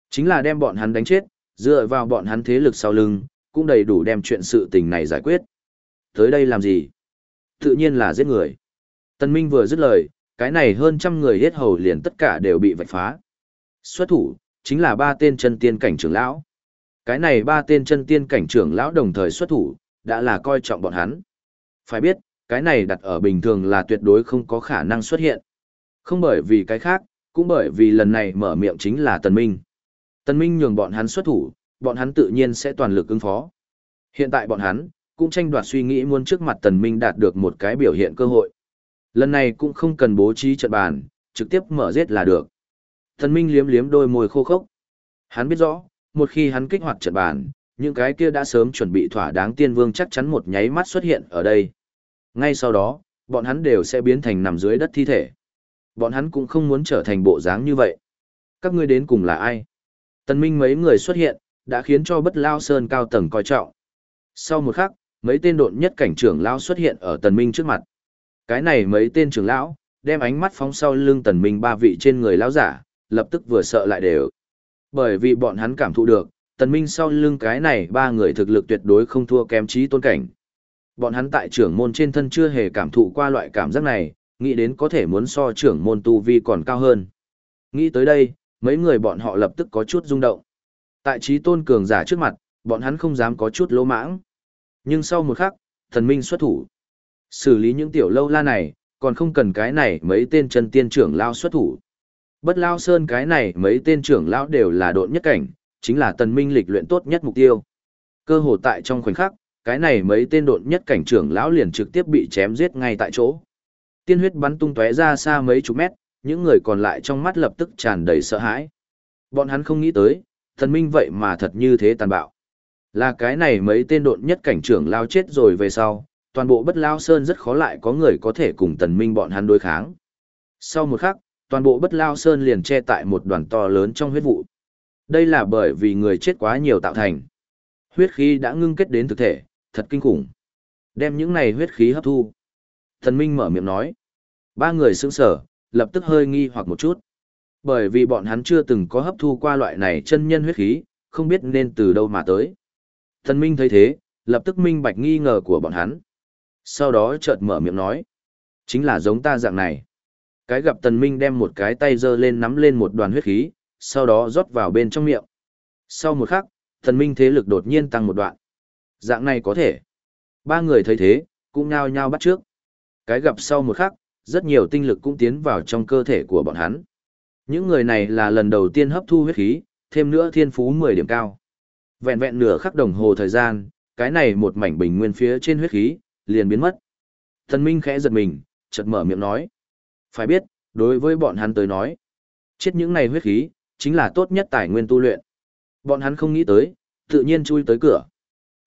Chính là đem bọn hắn đánh chết, dựa vào bọn hắn thế lực sau lưng, cũng đầy đủ đem chuyện sự tình này giải quyết. Tới đây làm gì? Tự nhiên là giết người. Tần Minh vừa dứt lời, cái này hơn trăm người hết hầu liền tất cả đều bị vạch phá. Xuất thủ, chính là ba tên chân tiên cảnh trưởng lão. Cái này ba tên chân tiên cảnh trưởng lão đồng thời xuất thủ, đã là coi trọng bọn hắn. Phải biết, cái này đặt ở bình thường là tuyệt đối không có khả năng xuất hiện. Không bởi vì cái khác, cũng bởi vì lần này mở miệng chính là Tần Minh. Tần Minh nhường bọn hắn xuất thủ, bọn hắn tự nhiên sẽ toàn lực ứng phó. Hiện tại bọn hắn, cũng tranh đoạt suy nghĩ muốn trước mặt Tần Minh đạt được một cái biểu hiện cơ hội. Lần này cũng không cần bố trí trận bàn, trực tiếp mở giết là được. Tần Minh liếm liếm đôi môi khô khốc. Hắn biết rõ, một khi hắn kích hoạt trận bàn, những cái kia đã sớm chuẩn bị thỏa đáng tiên vương chắc chắn một nháy mắt xuất hiện ở đây. Ngay sau đó, bọn hắn đều sẽ biến thành nằm dưới đất thi thể. Bọn hắn cũng không muốn trở thành bộ dáng như vậy. Các ngươi đến cùng là ai? Tần Minh mấy người xuất hiện, đã khiến cho bất lao sơn cao tầng coi trọng. Sau một khắc, mấy tên độn nhất cảnh trưởng lão xuất hiện ở Tần Minh trước mặt. Cái này mấy tên trưởng lão, đem ánh mắt phóng sau lưng Tần Minh ba vị trên người lão giả, lập tức vừa sợ lại đều. Bởi vì bọn hắn cảm thụ được, Tần Minh sau lưng cái này ba người thực lực tuyệt đối không thua kém trí tôn cảnh. Bọn hắn tại trưởng môn trên thân chưa hề cảm thụ qua loại cảm giác này, nghĩ đến có thể muốn so trưởng môn tu vi còn cao hơn. Nghĩ tới đây, mấy người bọn họ lập tức có chút rung động. Tại trí tôn cường giả trước mặt, bọn hắn không dám có chút lỗ mãng. Nhưng sau một khắc, thần minh xuất thủ. Xử lý những tiểu lâu la này, còn không cần cái này mấy tên chân tiên trưởng lao xuất thủ. Bất lao sơn cái này mấy tên trưởng lão đều là độn nhất cảnh, chính là tần minh lịch luyện tốt nhất mục tiêu. Cơ hồ tại trong khoảnh khắc, cái này mấy tên độn nhất cảnh trưởng lão liền trực tiếp bị chém giết ngay tại chỗ. Tiên huyết bắn tung tóe ra xa mấy chục mét, những người còn lại trong mắt lập tức tràn đầy sợ hãi. Bọn hắn không nghĩ tới, thần minh vậy mà thật như thế tàn bạo. Là cái này mấy tên độn nhất cảnh trưởng lao chết rồi về sau, toàn bộ bất lao sơn rất khó lại có người có thể cùng tần minh bọn hắn đối kháng. Sau một khắc, toàn bộ bất lao sơn liền che tại một đoàn to lớn trong huyết vụ. Đây là bởi vì người chết quá nhiều tạo thành. Huyết khí đã ngưng kết đến thực thể, thật kinh khủng. Đem những này huyết khí hấp thu. Thần Minh mở miệng nói. Ba người sững sở, lập tức hơi nghi hoặc một chút. Bởi vì bọn hắn chưa từng có hấp thu qua loại này chân nhân huyết khí, không biết nên từ đâu mà tới. Thần Minh thấy thế, lập tức minh bạch nghi ngờ của bọn hắn. Sau đó chợt mở miệng nói. Chính là giống ta dạng này. Cái gặp Tần Minh đem một cái tay giơ lên nắm lên một đoàn huyết khí, sau đó rót vào bên trong miệng. Sau một khắc, thần Minh thế lực đột nhiên tăng một đoạn. Dạng này có thể. Ba người thấy thế, cũng nhao nhao bắt trước. Cái gặp sau một khắc, rất nhiều tinh lực cũng tiến vào trong cơ thể của bọn hắn. Những người này là lần đầu tiên hấp thu huyết khí, thêm nữa thiên phú 10 điểm cao. Vẹn vẹn nửa khắc đồng hồ thời gian, cái này một mảnh bình nguyên phía trên huyết khí, liền biến mất. Thần Minh khẽ giật mình, chợt mở miệng nói. Phải biết, đối với bọn hắn tới nói, chết những này huyết khí, chính là tốt nhất tài nguyên tu luyện. Bọn hắn không nghĩ tới, tự nhiên chui tới cửa.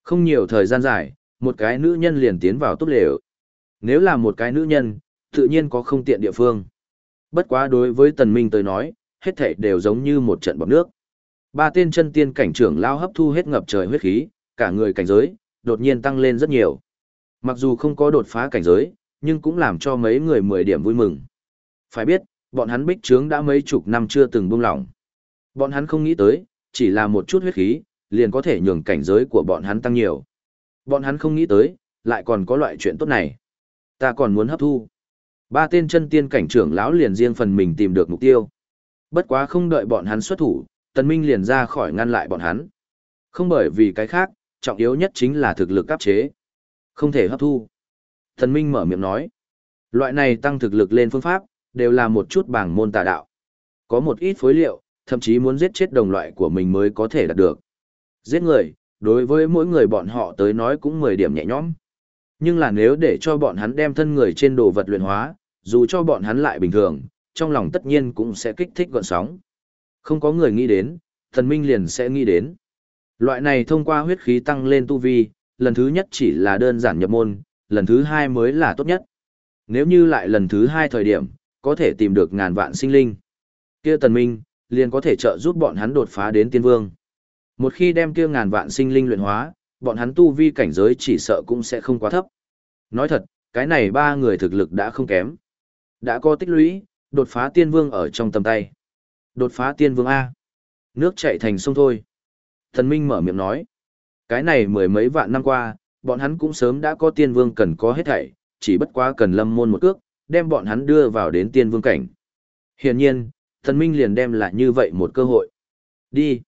Không nhiều thời gian dài, một cái nữ nhân liền tiến vào tốt lều. Nếu là một cái nữ nhân, tự nhiên có không tiện địa phương. Bất quá đối với tần minh tới nói, hết thảy đều giống như một trận bọt nước. Ba tên chân tiên cảnh trưởng lao hấp thu hết ngập trời huyết khí, cả người cảnh giới, đột nhiên tăng lên rất nhiều. Mặc dù không có đột phá cảnh giới, nhưng cũng làm cho mấy người mười điểm vui mừng. Phải biết, bọn hắn bích trướng đã mấy chục năm chưa từng buông lỏng. Bọn hắn không nghĩ tới, chỉ là một chút huyết khí, liền có thể nhường cảnh giới của bọn hắn tăng nhiều. Bọn hắn không nghĩ tới, lại còn có loại chuyện tốt này. Ta còn muốn hấp thu. Ba tên chân tiên cảnh trưởng lão liền riêng phần mình tìm được mục tiêu. Bất quá không đợi bọn hắn xuất thủ, Tần Minh liền ra khỏi ngăn lại bọn hắn. Không bởi vì cái khác, trọng yếu nhất chính là thực lực áp chế. Không thể hấp thu. Tần Minh mở miệng nói. Loại này tăng thực lực lên phương pháp, đều là một chút bảng môn tà đạo. Có một ít phối liệu, thậm chí muốn giết chết đồng loại của mình mới có thể đạt được. Giết người, đối với mỗi người bọn họ tới nói cũng 10 điểm nhẹ nhõm. Nhưng là nếu để cho bọn hắn đem thân người trên đồ vật luyện hóa, dù cho bọn hắn lại bình thường, trong lòng tất nhiên cũng sẽ kích thích gọn sóng. Không có người nghĩ đến, thần minh liền sẽ nghĩ đến. Loại này thông qua huyết khí tăng lên tu vi, lần thứ nhất chỉ là đơn giản nhập môn, lần thứ hai mới là tốt nhất. Nếu như lại lần thứ hai thời điểm, có thể tìm được ngàn vạn sinh linh. Kia tần minh, liền có thể trợ giúp bọn hắn đột phá đến tiên vương. Một khi đem kia ngàn vạn sinh linh luyện hóa, bọn hắn tu vi cảnh giới chỉ sợ cũng sẽ không quá thấp. Nói thật, cái này ba người thực lực đã không kém. Đã có tích lũy, đột phá tiên vương ở trong tầm tay. Đột phá tiên vương A. Nước chạy thành sông thôi. Thần Minh mở miệng nói. Cái này mười mấy vạn năm qua, bọn hắn cũng sớm đã có tiên vương cần có hết thảy, chỉ bất quá cần lâm môn một cước, đem bọn hắn đưa vào đến tiên vương cảnh. Hiển nhiên, thần Minh liền đem lại như vậy một cơ hội. Đi.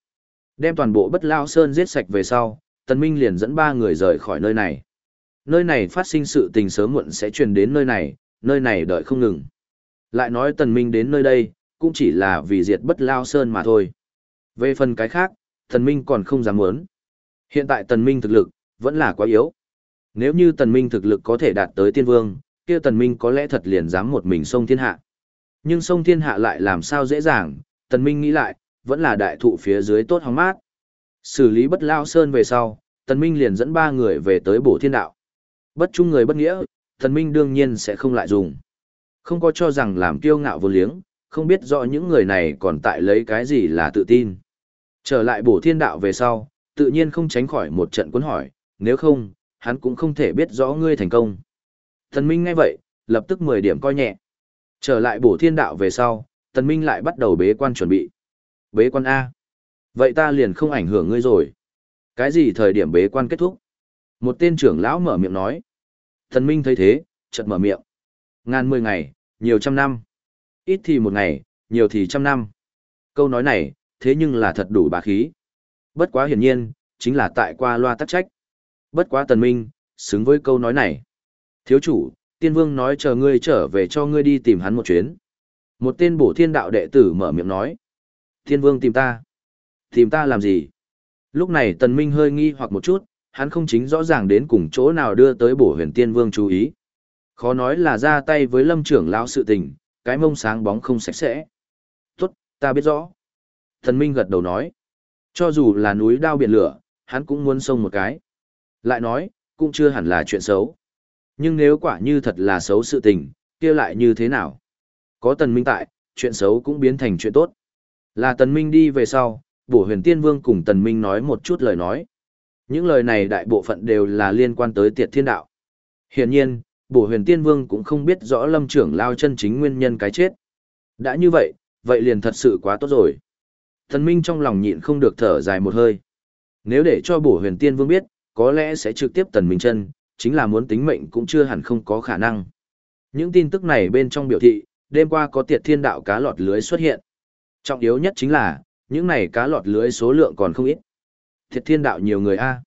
Đem toàn bộ bất lao sơn giết sạch về sau, Tần Minh liền dẫn ba người rời khỏi nơi này. Nơi này phát sinh sự tình sớm muộn sẽ truyền đến nơi này, nơi này đợi không ngừng. Lại nói Tần Minh đến nơi đây, cũng chỉ là vì diệt bất lao sơn mà thôi. Về phần cái khác, Tần Minh còn không dám muốn. Hiện tại Tần Minh thực lực, vẫn là quá yếu. Nếu như Tần Minh thực lực có thể đạt tới tiên vương, kia Tần Minh có lẽ thật liền dám một mình xông thiên hạ. Nhưng sông thiên hạ lại làm sao dễ dàng, Tần Minh nghĩ lại, vẫn là đại thụ phía dưới tốt hóng mát. Xử lý bất lao sơn về sau, Tần Minh liền dẫn ba người về tới bổ thiên đạo. Bất trung người bất nghĩa, Tần Minh đương nhiên sẽ không lại dùng. Không có cho rằng làm kiêu ngạo vô liếng, không biết rõ những người này còn tại lấy cái gì là tự tin. Trở lại bổ thiên đạo về sau, tự nhiên không tránh khỏi một trận cuốn hỏi, nếu không, hắn cũng không thể biết rõ ngươi thành công. Tần Minh nghe vậy, lập tức 10 điểm coi nhẹ. Trở lại bổ thiên đạo về sau, Tần Minh lại bắt đầu bế quan chuẩn bị. Bế quan A. Vậy ta liền không ảnh hưởng ngươi rồi. Cái gì thời điểm bế quan kết thúc? Một tên trưởng lão mở miệng nói. tần Minh thấy thế, chợt mở miệng. Ngàn mười ngày, nhiều trăm năm. Ít thì một ngày, nhiều thì trăm năm. Câu nói này, thế nhưng là thật đủ bá khí. Bất quá hiển nhiên, chính là tại qua loa tắc trách. Bất quá tần minh, xứng với câu nói này. Thiếu chủ, tiên vương nói chờ ngươi trở về cho ngươi đi tìm hắn một chuyến. Một tên bổ thiên đạo đệ tử mở miệng nói. Tiên vương tìm ta. Tìm ta làm gì? Lúc này tần minh hơi nghi hoặc một chút, hắn không chính rõ ràng đến cùng chỗ nào đưa tới bổ huyền tiên vương chú ý. Khó nói là ra tay với lâm trưởng lão sự tình, cái mông sáng bóng không sạch sẽ. Tốt, ta biết rõ. Thần Minh gật đầu nói. Cho dù là núi đao biển lửa, hắn cũng muốn xông một cái. Lại nói, cũng chưa hẳn là chuyện xấu. Nhưng nếu quả như thật là xấu sự tình, kia lại như thế nào? Có tần minh tại, chuyện xấu cũng biến thành chuyện tốt. Là tần minh đi về sau, bổ huyền tiên vương cùng tần minh nói một chút lời nói. Những lời này đại bộ phận đều là liên quan tới tiệt thiên đạo. Hiển nhiên, bổ huyền tiên vương cũng không biết rõ lâm trưởng lao chân chính nguyên nhân cái chết. Đã như vậy, vậy liền thật sự quá tốt rồi. tần minh trong lòng nhịn không được thở dài một hơi. Nếu để cho bổ huyền tiên vương biết, có lẽ sẽ trực tiếp tần minh chân, chính là muốn tính mệnh cũng chưa hẳn không có khả năng. Những tin tức này bên trong biểu thị, đêm qua có tiệt thiên đạo cá lọt lưới xuất hiện. Trọng yếu nhất chính là, những này cá lọt lưới số lượng còn không ít. Thiệt thiên đạo nhiều người a.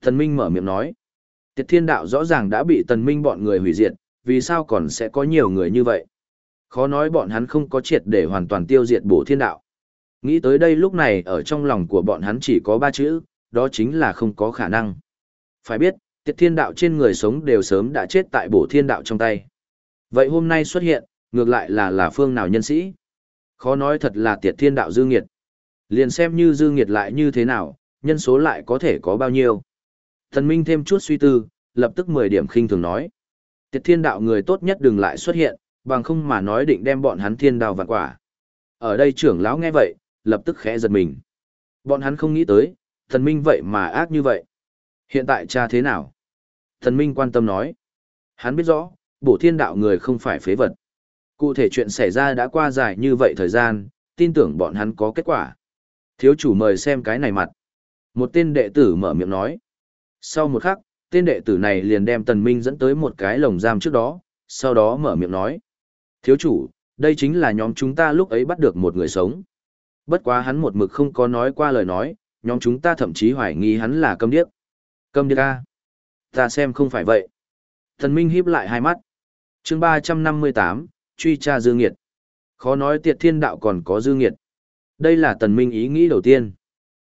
Thần Minh mở miệng nói. Thiệt thiên đạo rõ ràng đã bị tần minh bọn người hủy diệt, vì sao còn sẽ có nhiều người như vậy? Khó nói bọn hắn không có triệt để hoàn toàn tiêu diệt bổ thiên đạo. Nghĩ tới đây lúc này ở trong lòng của bọn hắn chỉ có ba chữ, đó chính là không có khả năng. Phải biết, tiệt thiên đạo trên người sống đều sớm đã chết tại bổ thiên đạo trong tay. Vậy hôm nay xuất hiện, ngược lại là là phương nào nhân sĩ? Khó nói thật là tiệt thiên đạo dư nghiệt. Liền xem như dư nghiệt lại như thế nào, nhân số lại có thể có bao nhiêu. Thần Minh thêm chút suy tư, lập tức 10 điểm khinh thường nói. Tiệt thiên đạo người tốt nhất đừng lại xuất hiện, bằng không mà nói định đem bọn hắn thiên đào vạn quả. Ở đây trưởng lão nghe vậy, lập tức khẽ giật mình. Bọn hắn không nghĩ tới, thần minh vậy mà ác như vậy. Hiện tại cha thế nào? Thần minh quan tâm nói. Hắn biết rõ, bổ thiên đạo người không phải phế vật. Cụ thể chuyện xảy ra đã qua dài như vậy thời gian, tin tưởng bọn hắn có kết quả. Thiếu chủ mời xem cái này mặt. Một tên đệ tử mở miệng nói. Sau một khắc, tên đệ tử này liền đem tần minh dẫn tới một cái lồng giam trước đó, sau đó mở miệng nói. Thiếu chủ, đây chính là nhóm chúng ta lúc ấy bắt được một người sống. Bất quá hắn một mực không có nói qua lời nói, nhóm chúng ta thậm chí hoài nghi hắn là câm điếc. Câm điếc a? Ta xem không phải vậy. Thần minh híp lại hai mắt. Chương 358, truy tra dư nghiệt. Khó nói tiệt thiên đạo còn có dư nghiệt. Đây là tần minh ý nghĩ đầu tiên.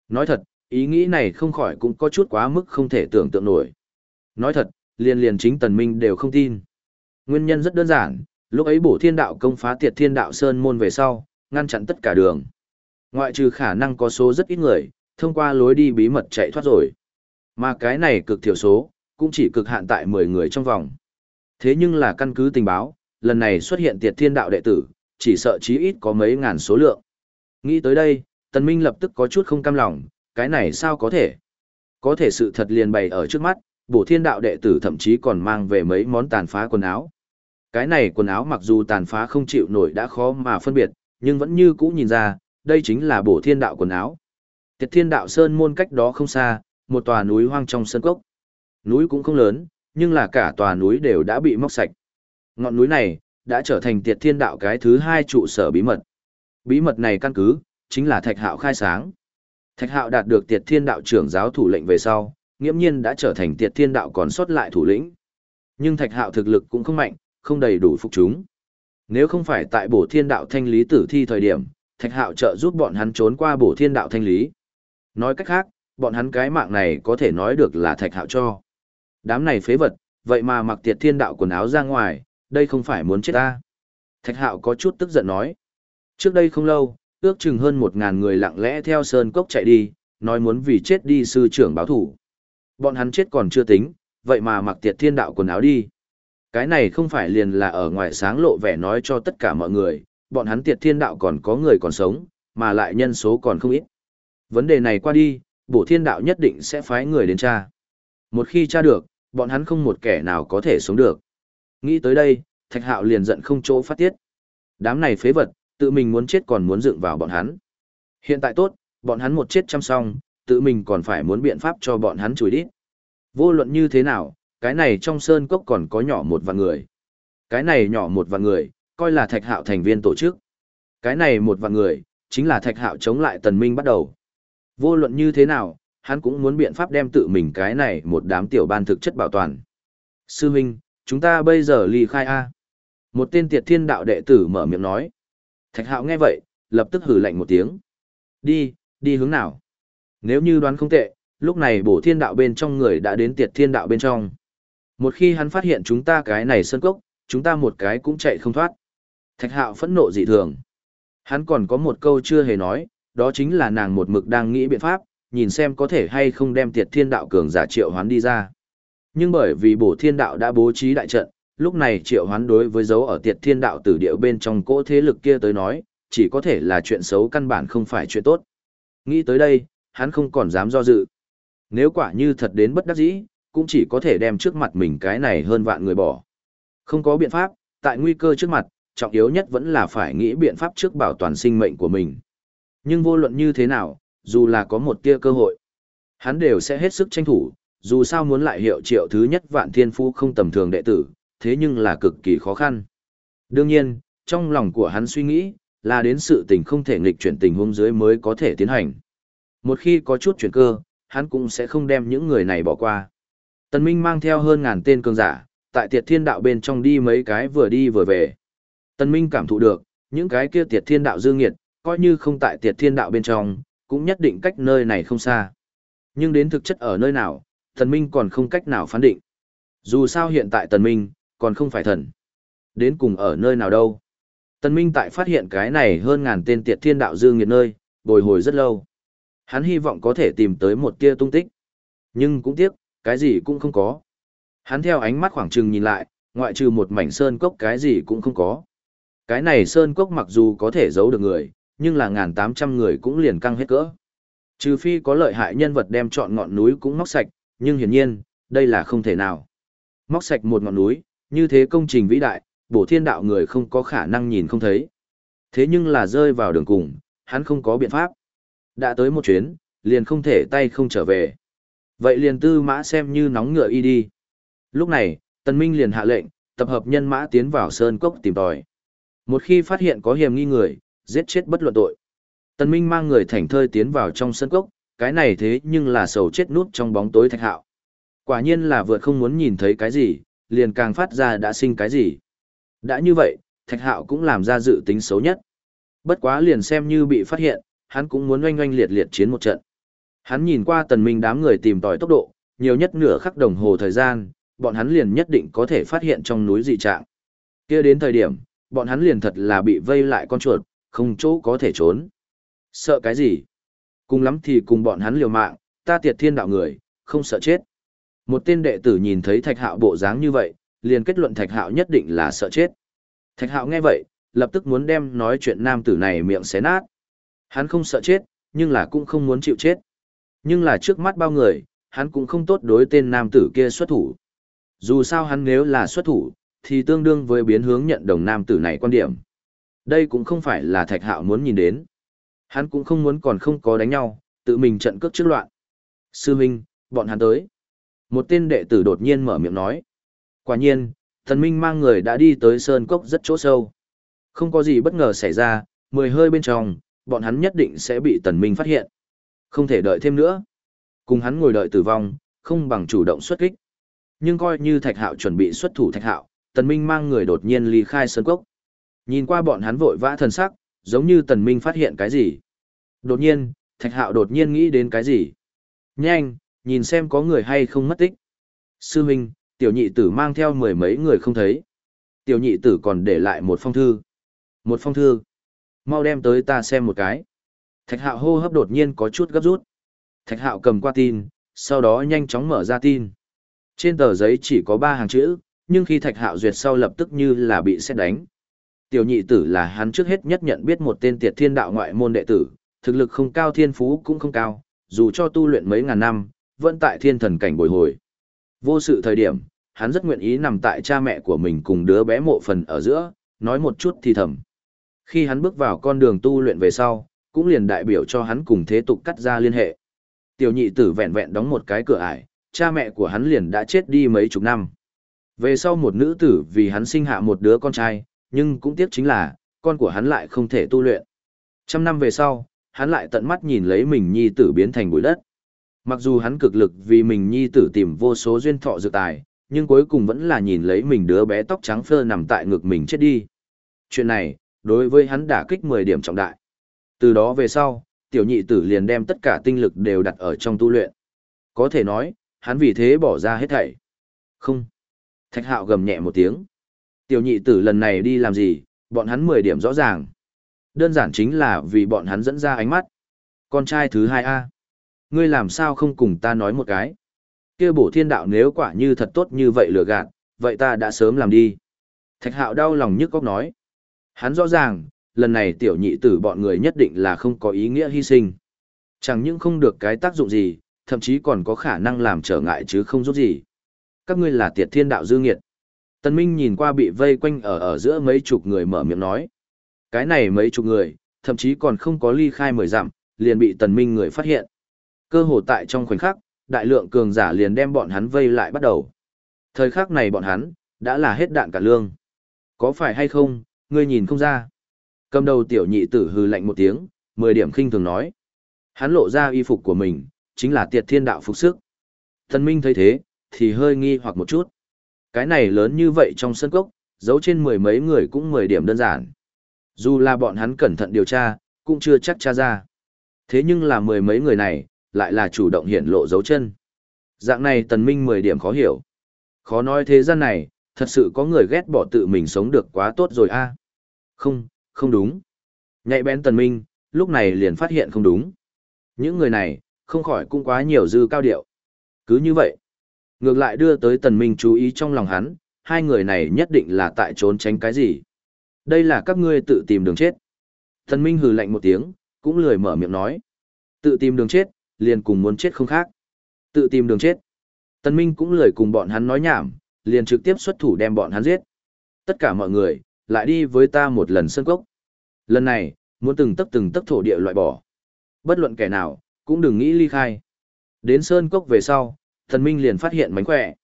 Nói thật, ý nghĩ này không khỏi cũng có chút quá mức không thể tưởng tượng nổi. Nói thật, liền liền chính tần minh đều không tin. Nguyên nhân rất đơn giản, lúc ấy bổ thiên đạo công phá tiệt thiên đạo sơn môn về sau, ngăn chặn tất cả đường. Ngoại trừ khả năng có số rất ít người, thông qua lối đi bí mật chạy thoát rồi. Mà cái này cực thiểu số, cũng chỉ cực hạn tại 10 người trong vòng. Thế nhưng là căn cứ tình báo, lần này xuất hiện tiệt thiên đạo đệ tử, chỉ sợ chí ít có mấy ngàn số lượng. Nghĩ tới đây, Tần Minh lập tức có chút không cam lòng, cái này sao có thể? Có thể sự thật liền bày ở trước mắt, bổ thiên đạo đệ tử thậm chí còn mang về mấy món tàn phá quần áo. Cái này quần áo mặc dù tàn phá không chịu nổi đã khó mà phân biệt, nhưng vẫn như cũ nhìn ra, đây chính là bổ thiên đạo quần áo. Tiệt thiên đạo sơn môn cách đó không xa, một tòa núi hoang trong sơn cốc. Núi cũng không lớn, nhưng là cả tòa núi đều đã bị móc sạch. Ngọn núi này, đã trở thành tiệt thiên đạo cái thứ hai trụ sở bí mật. Bí mật này căn cứ, chính là thạch hạo khai sáng. Thạch hạo đạt được tiệt thiên đạo trưởng giáo thủ lệnh về sau, nghiễm nhiên đã trở thành tiệt thiên đạo còn sót lại thủ lĩnh. Nhưng thạch hạo thực lực cũng không mạnh, không đầy đủ phục chúng. Nếu không phải tại bổ thiên đạo thanh lý tử thi thời điểm, thạch hạo trợ giúp bọn hắn trốn qua bổ thiên đạo thanh lý. Nói cách khác, bọn hắn cái mạng này có thể nói được là thạch hạo cho. Đám này phế vật, vậy mà mặc tiệt thiên đạo quần áo ra ngoài, đây không phải muốn chết ta. Thạch hạo có chút tức giận nói. Trước đây không lâu, ước chừng hơn một ngàn người lặng lẽ theo sơn cốc chạy đi, nói muốn vì chết đi sư trưởng báo thủ. Bọn hắn chết còn chưa tính, vậy mà mặc tiệt thiên đạo quần áo đi. Cái này không phải liền là ở ngoài sáng lộ vẻ nói cho tất cả mọi người, bọn hắn tiệt thiên đạo còn có người còn sống, mà lại nhân số còn không ít. Vấn đề này qua đi, bổ thiên đạo nhất định sẽ phái người đến tra. Một khi tra được, bọn hắn không một kẻ nào có thể sống được. Nghĩ tới đây, thạch hạo liền giận không chỗ phát tiết. Đám này phế vật, tự mình muốn chết còn muốn dựng vào bọn hắn. Hiện tại tốt, bọn hắn một chết chăm xong, tự mình còn phải muốn biện pháp cho bọn hắn chùi đít. Vô luận như thế nào, cái này trong sơn cốc còn có nhỏ một vạn người. Cái này nhỏ một vạn người, coi là thạch hạo thành viên tổ chức. Cái này một vạn người, chính là thạch hạo chống lại tần minh bắt đầu. Vô luận như thế nào, hắn cũng muốn biện pháp đem tự mình cái này một đám tiểu ban thực chất bảo toàn. Sư Minh, chúng ta bây giờ ly khai A. Một tên tiệt thiên đạo đệ tử mở miệng nói. Thạch hạo nghe vậy, lập tức hử lạnh một tiếng. Đi, đi hướng nào? Nếu như đoán không tệ, lúc này bổ thiên đạo bên trong người đã đến tiệt thiên đạo bên trong. Một khi hắn phát hiện chúng ta cái này sân cốc, chúng ta một cái cũng chạy không thoát. Thạch hạo phẫn nộ dị thường. Hắn còn có một câu chưa hề nói, đó chính là nàng một mực đang nghĩ biện pháp, nhìn xem có thể hay không đem tiệt thiên đạo cường giả triệu hoán đi ra. Nhưng bởi vì bổ thiên đạo đã bố trí đại trận, lúc này triệu hoán đối với dấu ở tiệt thiên đạo tử điệu bên trong cỗ thế lực kia tới nói, chỉ có thể là chuyện xấu căn bản không phải chuyện tốt. Nghĩ tới đây, hắn không còn dám do dự. Nếu quả như thật đến bất đắc dĩ, cũng chỉ có thể đem trước mặt mình cái này hơn vạn người bỏ. Không có biện pháp, tại nguy cơ trước mặt, trọng yếu nhất vẫn là phải nghĩ biện pháp trước bảo toàn sinh mệnh của mình. Nhưng vô luận như thế nào, dù là có một tia cơ hội, hắn đều sẽ hết sức tranh thủ, dù sao muốn lại hiệu triệu thứ nhất vạn thiên phu không tầm thường đệ tử, thế nhưng là cực kỳ khó khăn. Đương nhiên, trong lòng của hắn suy nghĩ, là đến sự tình không thể nghịch chuyển tình huống dưới mới có thể tiến hành. Một khi có chút chuyển cơ, hắn cũng sẽ không đem những người này bỏ qua. Tần Minh mang theo hơn ngàn tên cường giả, tại tiệt thiên đạo bên trong đi mấy cái vừa đi vừa về. Tần Minh cảm thụ được, những cái kia tiệt thiên đạo dương nghiệt, coi như không tại tiệt thiên đạo bên trong, cũng nhất định cách nơi này không xa. Nhưng đến thực chất ở nơi nào, thần Minh còn không cách nào phán định. Dù sao hiện tại Tần Minh, còn không phải thần. Đến cùng ở nơi nào đâu. Tần Minh tại phát hiện cái này hơn ngàn tên tiệt thiên đạo dương nghiệt nơi, bồi hồi rất lâu. Hắn hy vọng có thể tìm tới một tia tung tích. Nhưng cũng tiếc, cái gì cũng không có. Hắn theo ánh mắt khoảng trừng nhìn lại, ngoại trừ một mảnh sơn cốc cái gì cũng không có. Cái này sơn cốc mặc dù có thể giấu được người, nhưng là ngàn tám trăm người cũng liền căng hết cỡ. Trừ phi có lợi hại nhân vật đem chọn ngọn núi cũng móc sạch, nhưng hiển nhiên, đây là không thể nào. Móc sạch một ngọn núi, như thế công trình vĩ đại, bổ thiên đạo người không có khả năng nhìn không thấy. Thế nhưng là rơi vào đường cùng, hắn không có biện pháp. Đã tới một chuyến, liền không thể tay không trở về. Vậy liền tư mã xem như nóng ngựa y đi. Lúc này, Tần Minh liền hạ lệnh, tập hợp nhân mã tiến vào sơn cốc tìm tòi. Một khi phát hiện có hiểm nghi người, giết chết bất luận tội. Tần Minh mang người thảnh thơi tiến vào trong sân cốc, cái này thế nhưng là sầu chết nút trong bóng tối thạch hạo. Quả nhiên là vượt không muốn nhìn thấy cái gì, liền càng phát ra đã sinh cái gì. Đã như vậy, thạch hạo cũng làm ra dự tính xấu nhất. Bất quá liền xem như bị phát hiện, hắn cũng muốn oanh oanh liệt liệt chiến một trận. Hắn nhìn qua tần minh đám người tìm tòi tốc độ, nhiều nhất nửa khắc đồng hồ thời gian, bọn hắn liền nhất định có thể phát hiện trong núi dị trạng. Kia đến thời điểm, bọn hắn liền thật là bị vây lại con chuột, không chỗ có thể trốn. Sợ cái gì? Cùng lắm thì cùng bọn hắn liều mạng, ta tiệt thiên đạo người, không sợ chết. Một tên đệ tử nhìn thấy thạch hạo bộ dáng như vậy, liền kết luận thạch hạo nhất định là sợ chết. Thạch hạo nghe vậy, lập tức muốn đem nói chuyện nam tử này miệng xé nát. Hắn không sợ chết, nhưng là cũng không muốn chịu chết. Nhưng là trước mắt bao người, hắn cũng không tốt đối tên nam tử kia xuất thủ. Dù sao hắn nếu là xuất thủ, thì tương đương với biến hướng nhận đồng nam tử này quan điểm. Đây cũng không phải là thạch hạo muốn nhìn đến. Hắn cũng không muốn còn không có đánh nhau, tự mình trận cước trước loạn. Sư Minh, bọn hắn tới. Một tên đệ tử đột nhiên mở miệng nói. Quả nhiên, thần minh mang người đã đi tới sơn cốc rất chỗ sâu. Không có gì bất ngờ xảy ra, mười hơi bên trong, bọn hắn nhất định sẽ bị tần minh phát hiện. Không thể đợi thêm nữa. Cùng hắn ngồi đợi tử vong, không bằng chủ động xuất kích. Nhưng coi như thạch hạo chuẩn bị xuất thủ thạch hạo, tần minh mang người đột nhiên ly khai sơn cốc. Nhìn qua bọn hắn vội vã thần sắc, giống như tần minh phát hiện cái gì. Đột nhiên, thạch hạo đột nhiên nghĩ đến cái gì. Nhanh, nhìn xem có người hay không mất tích. Sư huynh, tiểu nhị tử mang theo mười mấy người không thấy. Tiểu nhị tử còn để lại một phong thư. Một phong thư. Mau đem tới ta xem một cái. Thạch hạo hô hấp đột nhiên có chút gấp rút. Thạch hạo cầm qua tin, sau đó nhanh chóng mở ra tin. Trên tờ giấy chỉ có ba hàng chữ, nhưng khi thạch hạo duyệt sau lập tức như là bị xét đánh. Tiểu nhị tử là hắn trước hết nhất nhận biết một tên tiệt thiên đạo ngoại môn đệ tử, thực lực không cao thiên phú cũng không cao, dù cho tu luyện mấy ngàn năm, vẫn tại thiên thần cảnh bồi hồi. Vô sự thời điểm, hắn rất nguyện ý nằm tại cha mẹ của mình cùng đứa bé mộ phần ở giữa, nói một chút thì thầm. Khi hắn bước vào con đường tu luyện về sau, cũng liền đại biểu cho hắn cùng thế tục cắt ra liên hệ. Tiểu nhị tử vẹn vẹn đóng một cái cửa ải, cha mẹ của hắn liền đã chết đi mấy chục năm. Về sau một nữ tử vì hắn sinh hạ một đứa con trai, nhưng cũng tiếc chính là, con của hắn lại không thể tu luyện. Trăm năm về sau, hắn lại tận mắt nhìn lấy mình nhi tử biến thành bụi đất. Mặc dù hắn cực lực vì mình nhi tử tìm vô số duyên thọ dự tài, nhưng cuối cùng vẫn là nhìn lấy mình đứa bé tóc trắng phơ nằm tại ngực mình chết đi. Chuyện này, đối với hắn đả kích 10 điểm trọng đại. Từ đó về sau, tiểu nhị tử liền đem tất cả tinh lực đều đặt ở trong tu luyện. Có thể nói, hắn vì thế bỏ ra hết thảy. Không. Thạch hạo gầm nhẹ một tiếng. Tiểu nhị tử lần này đi làm gì, bọn hắn 10 điểm rõ ràng. Đơn giản chính là vì bọn hắn dẫn ra ánh mắt. Con trai thứ hai a Ngươi làm sao không cùng ta nói một cái? kia bổ thiên đạo nếu quả như thật tốt như vậy lừa gạt, vậy ta đã sớm làm đi. Thạch hạo đau lòng nhức góc nói. Hắn rõ ràng, lần này tiểu nhị tử bọn người nhất định là không có ý nghĩa hy sinh. Chẳng những không được cái tác dụng gì, thậm chí còn có khả năng làm trở ngại chứ không giúp gì. Các ngươi là tiệt thiên đạo dư nghiệt. Tân Minh nhìn qua bị vây quanh ở ở giữa mấy chục người mở miệng nói. Cái này mấy chục người, thậm chí còn không có ly khai mười dặm, liền bị Tần Minh người phát hiện. Cơ hồ tại trong khoảnh khắc, đại lượng cường giả liền đem bọn hắn vây lại bắt đầu. Thời khắc này bọn hắn, đã là hết đạn cả lương. Có phải hay không, ngươi nhìn không ra. Cầm đầu tiểu nhị tử hừ lạnh một tiếng, mười điểm khinh thường nói. Hắn lộ ra y phục của mình, chính là tiệt thiên đạo phục sức. Tần Minh thấy thế, thì hơi nghi hoặc một chút. Cái này lớn như vậy trong sân cốc, giấu trên mười mấy người cũng mười điểm đơn giản. Dù là bọn hắn cẩn thận điều tra, cũng chưa chắc tra ra. Thế nhưng là mười mấy người này, lại là chủ động hiện lộ dấu chân. Dạng này tần minh mười điểm khó hiểu. Khó nói thế gian này, thật sự có người ghét bỏ tự mình sống được quá tốt rồi a Không, không đúng. Nhạy bén tần minh, lúc này liền phát hiện không đúng. Những người này, không khỏi cũng quá nhiều dư cao điệu. Cứ như vậy, ngược lại đưa tới tần minh chú ý trong lòng hắn, hai người này nhất định là tại trốn tránh cái gì. Đây là các ngươi tự tìm đường chết. Tần minh hừ lạnh một tiếng, cũng lười mở miệng nói. Tự tìm đường chết, liền cùng muốn chết không khác. Tự tìm đường chết. Tần minh cũng lười cùng bọn hắn nói nhảm, liền trực tiếp xuất thủ đem bọn hắn giết. Tất cả mọi người, lại đi với ta một lần sân cốc. Lần này, muốn từng tấc từng tấc thổ địa loại bỏ. Bất luận kẻ nào, cũng đừng nghĩ ly khai. Đến sơn cốc về sau, thần minh liền phát hiện mánh khỏe.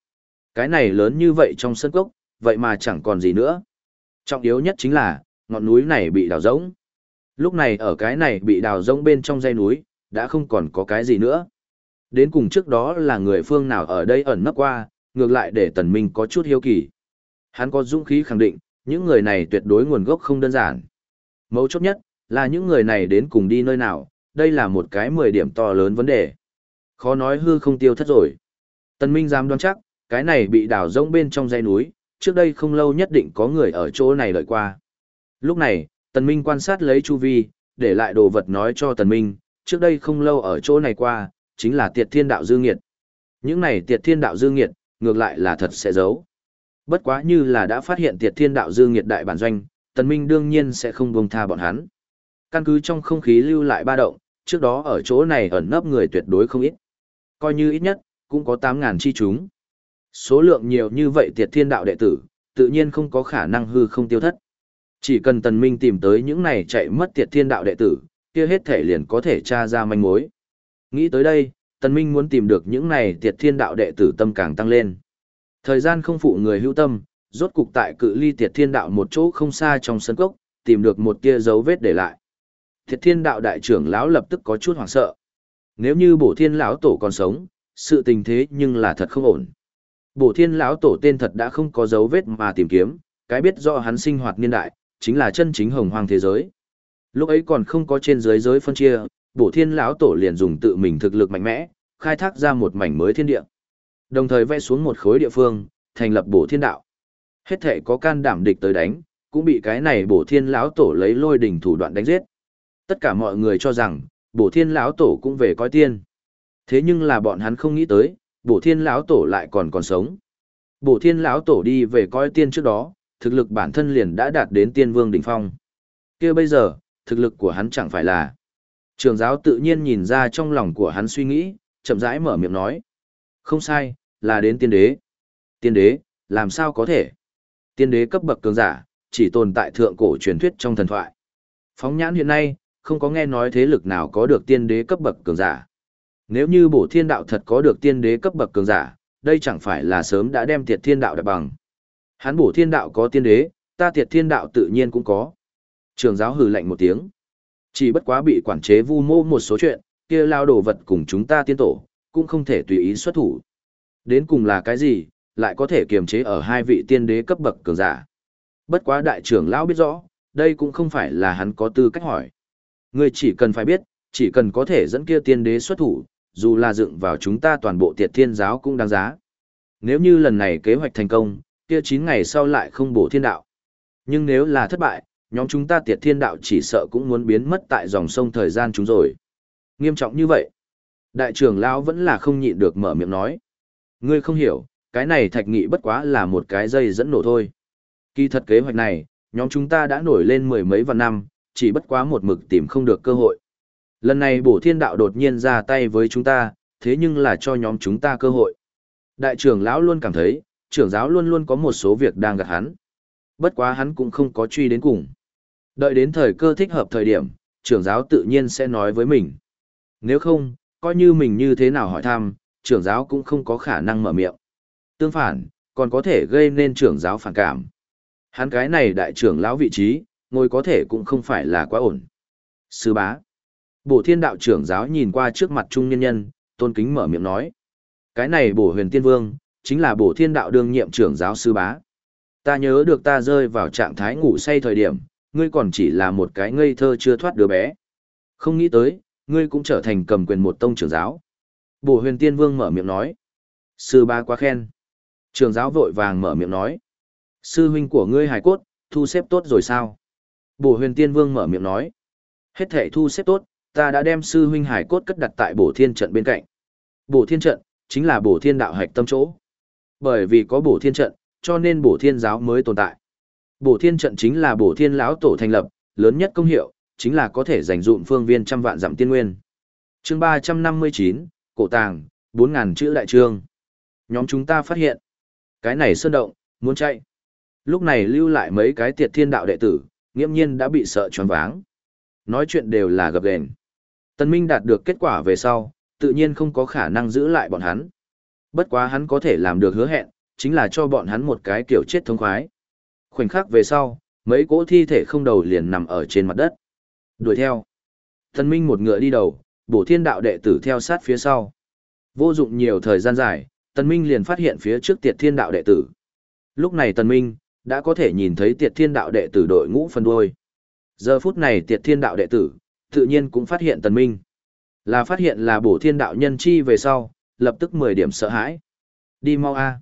Cái này lớn như vậy trong sân cốc, vậy mà chẳng còn gì nữa. Trọng yếu nhất chính là, ngọn núi này bị đào rỗng. Lúc này ở cái này bị đào rỗng bên trong dây núi, đã không còn có cái gì nữa. Đến cùng trước đó là người phương nào ở đây ẩn nấp qua, ngược lại để tần minh có chút hiếu kỳ. Hắn có dũng khí khẳng định, những người này tuyệt đối nguồn gốc không đơn giản. Mấu chốt nhất, là những người này đến cùng đi nơi nào, đây là một cái 10 điểm to lớn vấn đề. Khó nói hư không tiêu thất rồi. Tần Minh dám đoán chắc, cái này bị đào rỗng bên trong dãy núi, trước đây không lâu nhất định có người ở chỗ này lợi qua. Lúc này, Tần Minh quan sát lấy chu vi, để lại đồ vật nói cho Tần Minh, trước đây không lâu ở chỗ này qua, chính là tiệt thiên đạo dư nghiệt. Những này tiệt thiên đạo dư nghiệt, ngược lại là thật sẽ giấu. Bất quá như là đã phát hiện tiệt thiên đạo dư nghiệt đại bản doanh, tần minh đương nhiên sẽ không buông tha bọn hắn. Căn cứ trong không khí lưu lại ba động, trước đó ở chỗ này ẩn nấp người tuyệt đối không ít. Coi như ít nhất, cũng có 8.000 chi chúng. Số lượng nhiều như vậy tiệt thiên đạo đệ tử, tự nhiên không có khả năng hư không tiêu thất. Chỉ cần tần minh tìm tới những này chạy mất tiệt thiên đạo đệ tử, kia hết thể liền có thể tra ra manh mối. Nghĩ tới đây, tần minh muốn tìm được những này tiệt thiên đạo đệ tử tâm càng tăng lên. Thời gian không phụ người hữu tâm, rốt cục tại cự ly tiệt thiên đạo một chỗ không xa trong sân cốc, tìm được một tia dấu vết để lại. Tiệt thiên đạo đại trưởng lão lập tức có chút hoảng sợ. Nếu như bổ thiên lão tổ còn sống, sự tình thế nhưng là thật không ổn. Bổ thiên lão tổ tên thật đã không có dấu vết mà tìm kiếm, cái biết do hắn sinh hoạt niên đại, chính là chân chính hồng hoang thế giới. Lúc ấy còn không có trên giới giới phân chia, bổ thiên lão tổ liền dùng tự mình thực lực mạnh mẽ, khai thác ra một mảnh mới thiên địa. Đồng thời vẽ xuống một khối địa phương, thành lập bổ thiên đạo. Hết thể có can đảm địch tới đánh, cũng bị cái này bổ thiên lão tổ lấy lôi đỉnh thủ đoạn đánh giết. Tất cả mọi người cho rằng, bổ thiên lão tổ cũng về coi tiên. Thế nhưng là bọn hắn không nghĩ tới, bổ thiên lão tổ lại còn còn sống. Bổ thiên lão tổ đi về coi tiên trước đó, thực lực bản thân liền đã đạt đến tiên vương đỉnh phong. kia bây giờ, thực lực của hắn chẳng phải là. Trường giáo tự nhiên nhìn ra trong lòng của hắn suy nghĩ, chậm rãi mở miệng nói. Không sai, là đến tiên đế. Tiên đế, làm sao có thể? Tiên đế cấp bậc cường giả, chỉ tồn tại thượng cổ truyền thuyết trong thần thoại. Phóng nhãn hiện nay, không có nghe nói thế lực nào có được tiên đế cấp bậc cường giả. Nếu như bổ thiên đạo thật có được tiên đế cấp bậc cường giả, đây chẳng phải là sớm đã đem tiệt thiên đạo đặt bằng. Hắn bổ thiên đạo có tiên đế, ta tiệt thiên đạo tự nhiên cũng có. Trường giáo hừ lạnh một tiếng. Chỉ bất quá bị quản chế vu mô một số chuyện, kia lao đồ vật cùng chúng ta tiên tổ, cũng không thể tùy ý xuất thủ. Đến cùng là cái gì, lại có thể kiềm chế ở hai vị tiên đế cấp bậc cường giả. Bất quá đại trưởng lão biết rõ, đây cũng không phải là hắn có tư cách hỏi. Ngươi chỉ cần phải biết, chỉ cần có thể dẫn kia tiên đế xuất thủ, dù là dựng vào chúng ta toàn bộ tiệt thiên giáo cũng đáng giá. Nếu như lần này kế hoạch thành công, kia 9 ngày sau lại không bổ thiên đạo. Nhưng nếu là thất bại, nhóm chúng ta tiệt thiên đạo chỉ sợ cũng muốn biến mất tại dòng sông thời gian chúng rồi. Nghiêm trọng như vậy. Đại trưởng lão vẫn là không nhịn được mở miệng nói. Ngươi không hiểu, cái này thạch nghị bất quá là một cái dây dẫn nổ thôi. Kỳ thật kế hoạch này, nhóm chúng ta đã nổi lên mười mấy vạn năm, chỉ bất quá một mực tìm không được cơ hội. Lần này bổ thiên đạo đột nhiên ra tay với chúng ta, thế nhưng là cho nhóm chúng ta cơ hội. Đại trưởng lão luôn cảm thấy, trưởng giáo luôn luôn có một số việc đang gạt hắn. Bất quá hắn cũng không có truy đến cùng. Đợi đến thời cơ thích hợp thời điểm, trưởng giáo tự nhiên sẽ nói với mình. Nếu không, coi như mình như thế nào hỏi thăm, trưởng giáo cũng không có khả năng mở miệng. Tương phản, còn có thể gây nên trưởng giáo phản cảm. Hắn cái này đại trưởng lão vị trí, ngồi có thể cũng không phải là quá ổn. Sư bá. Bổ thiên đạo trưởng giáo nhìn qua trước mặt trung nhân nhân, tôn kính mở miệng nói. Cái này bổ huyền tiên vương, chính là bổ thiên đạo đương nhiệm trưởng giáo sư bá. Ta nhớ được ta rơi vào trạng thái ngủ say thời điểm, ngươi còn chỉ là một cái ngây thơ chưa thoát đứa bé. Không nghĩ tới, ngươi cũng trở thành cầm quyền một tông trưởng giáo. Bổ huyền tiên vương mở miệng nói. Sư bá quá khen. Trưởng giáo vội vàng mở miệng nói. Sư huynh của ngươi hài cốt, thu xếp tốt rồi sao? Bổ huyền tiên vương mở miệng nói. Hết thể thu xếp tốt, ta đã đem sư huynh hải cốt cất đặt tại bổ thiên trận bên cạnh. Bổ thiên trận, chính là bổ thiên đạo hạch tâm chỗ. Bởi vì có bổ thiên trận, cho nên bổ thiên giáo mới tồn tại. Bổ thiên trận chính là bổ thiên lão tổ thành lập, lớn nhất công hiệu, chính là có thể dành dụm phương viên trăm vạn dặm tiên nguyên. chương 359, cổ tàng, 4.000 chữ đại trương. Nhóm chúng ta phát hiện, cái này sơn động, muốn chạy. Lúc này lưu lại mấy cái tiệt thiên đạo đệ tử, nghiễm nhiên đã bị sợ choáng váng. Nói chuyện đều là gập ghềnh. Tân Minh đạt được kết quả về sau, tự nhiên không có khả năng giữ lại bọn hắn. Bất quá hắn có thể làm được hứa hẹn, chính là cho bọn hắn một cái kiểu chết thống khoái. Khoảnh khắc về sau, mấy cỗ thi thể không đầu liền nằm ở trên mặt đất. Đuổi theo. Tân Minh một ngựa đi đầu, bổ thiên đạo đệ tử theo sát phía sau. Vô dụng nhiều thời gian dài, Tân Minh liền phát hiện phía trước tiệt thiên đạo đệ tử. Lúc này Tân Minh, đã có thể nhìn thấy tiệt thiên đạo đệ tử đội ngũ phân đuôi. Giờ phút này tiệt thiên đạo đệ tử, tự nhiên cũng phát hiện Tần Minh. Là phát hiện là bổ thiên đạo nhân chi về sau, lập tức 10 điểm sợ hãi. Đi mau a.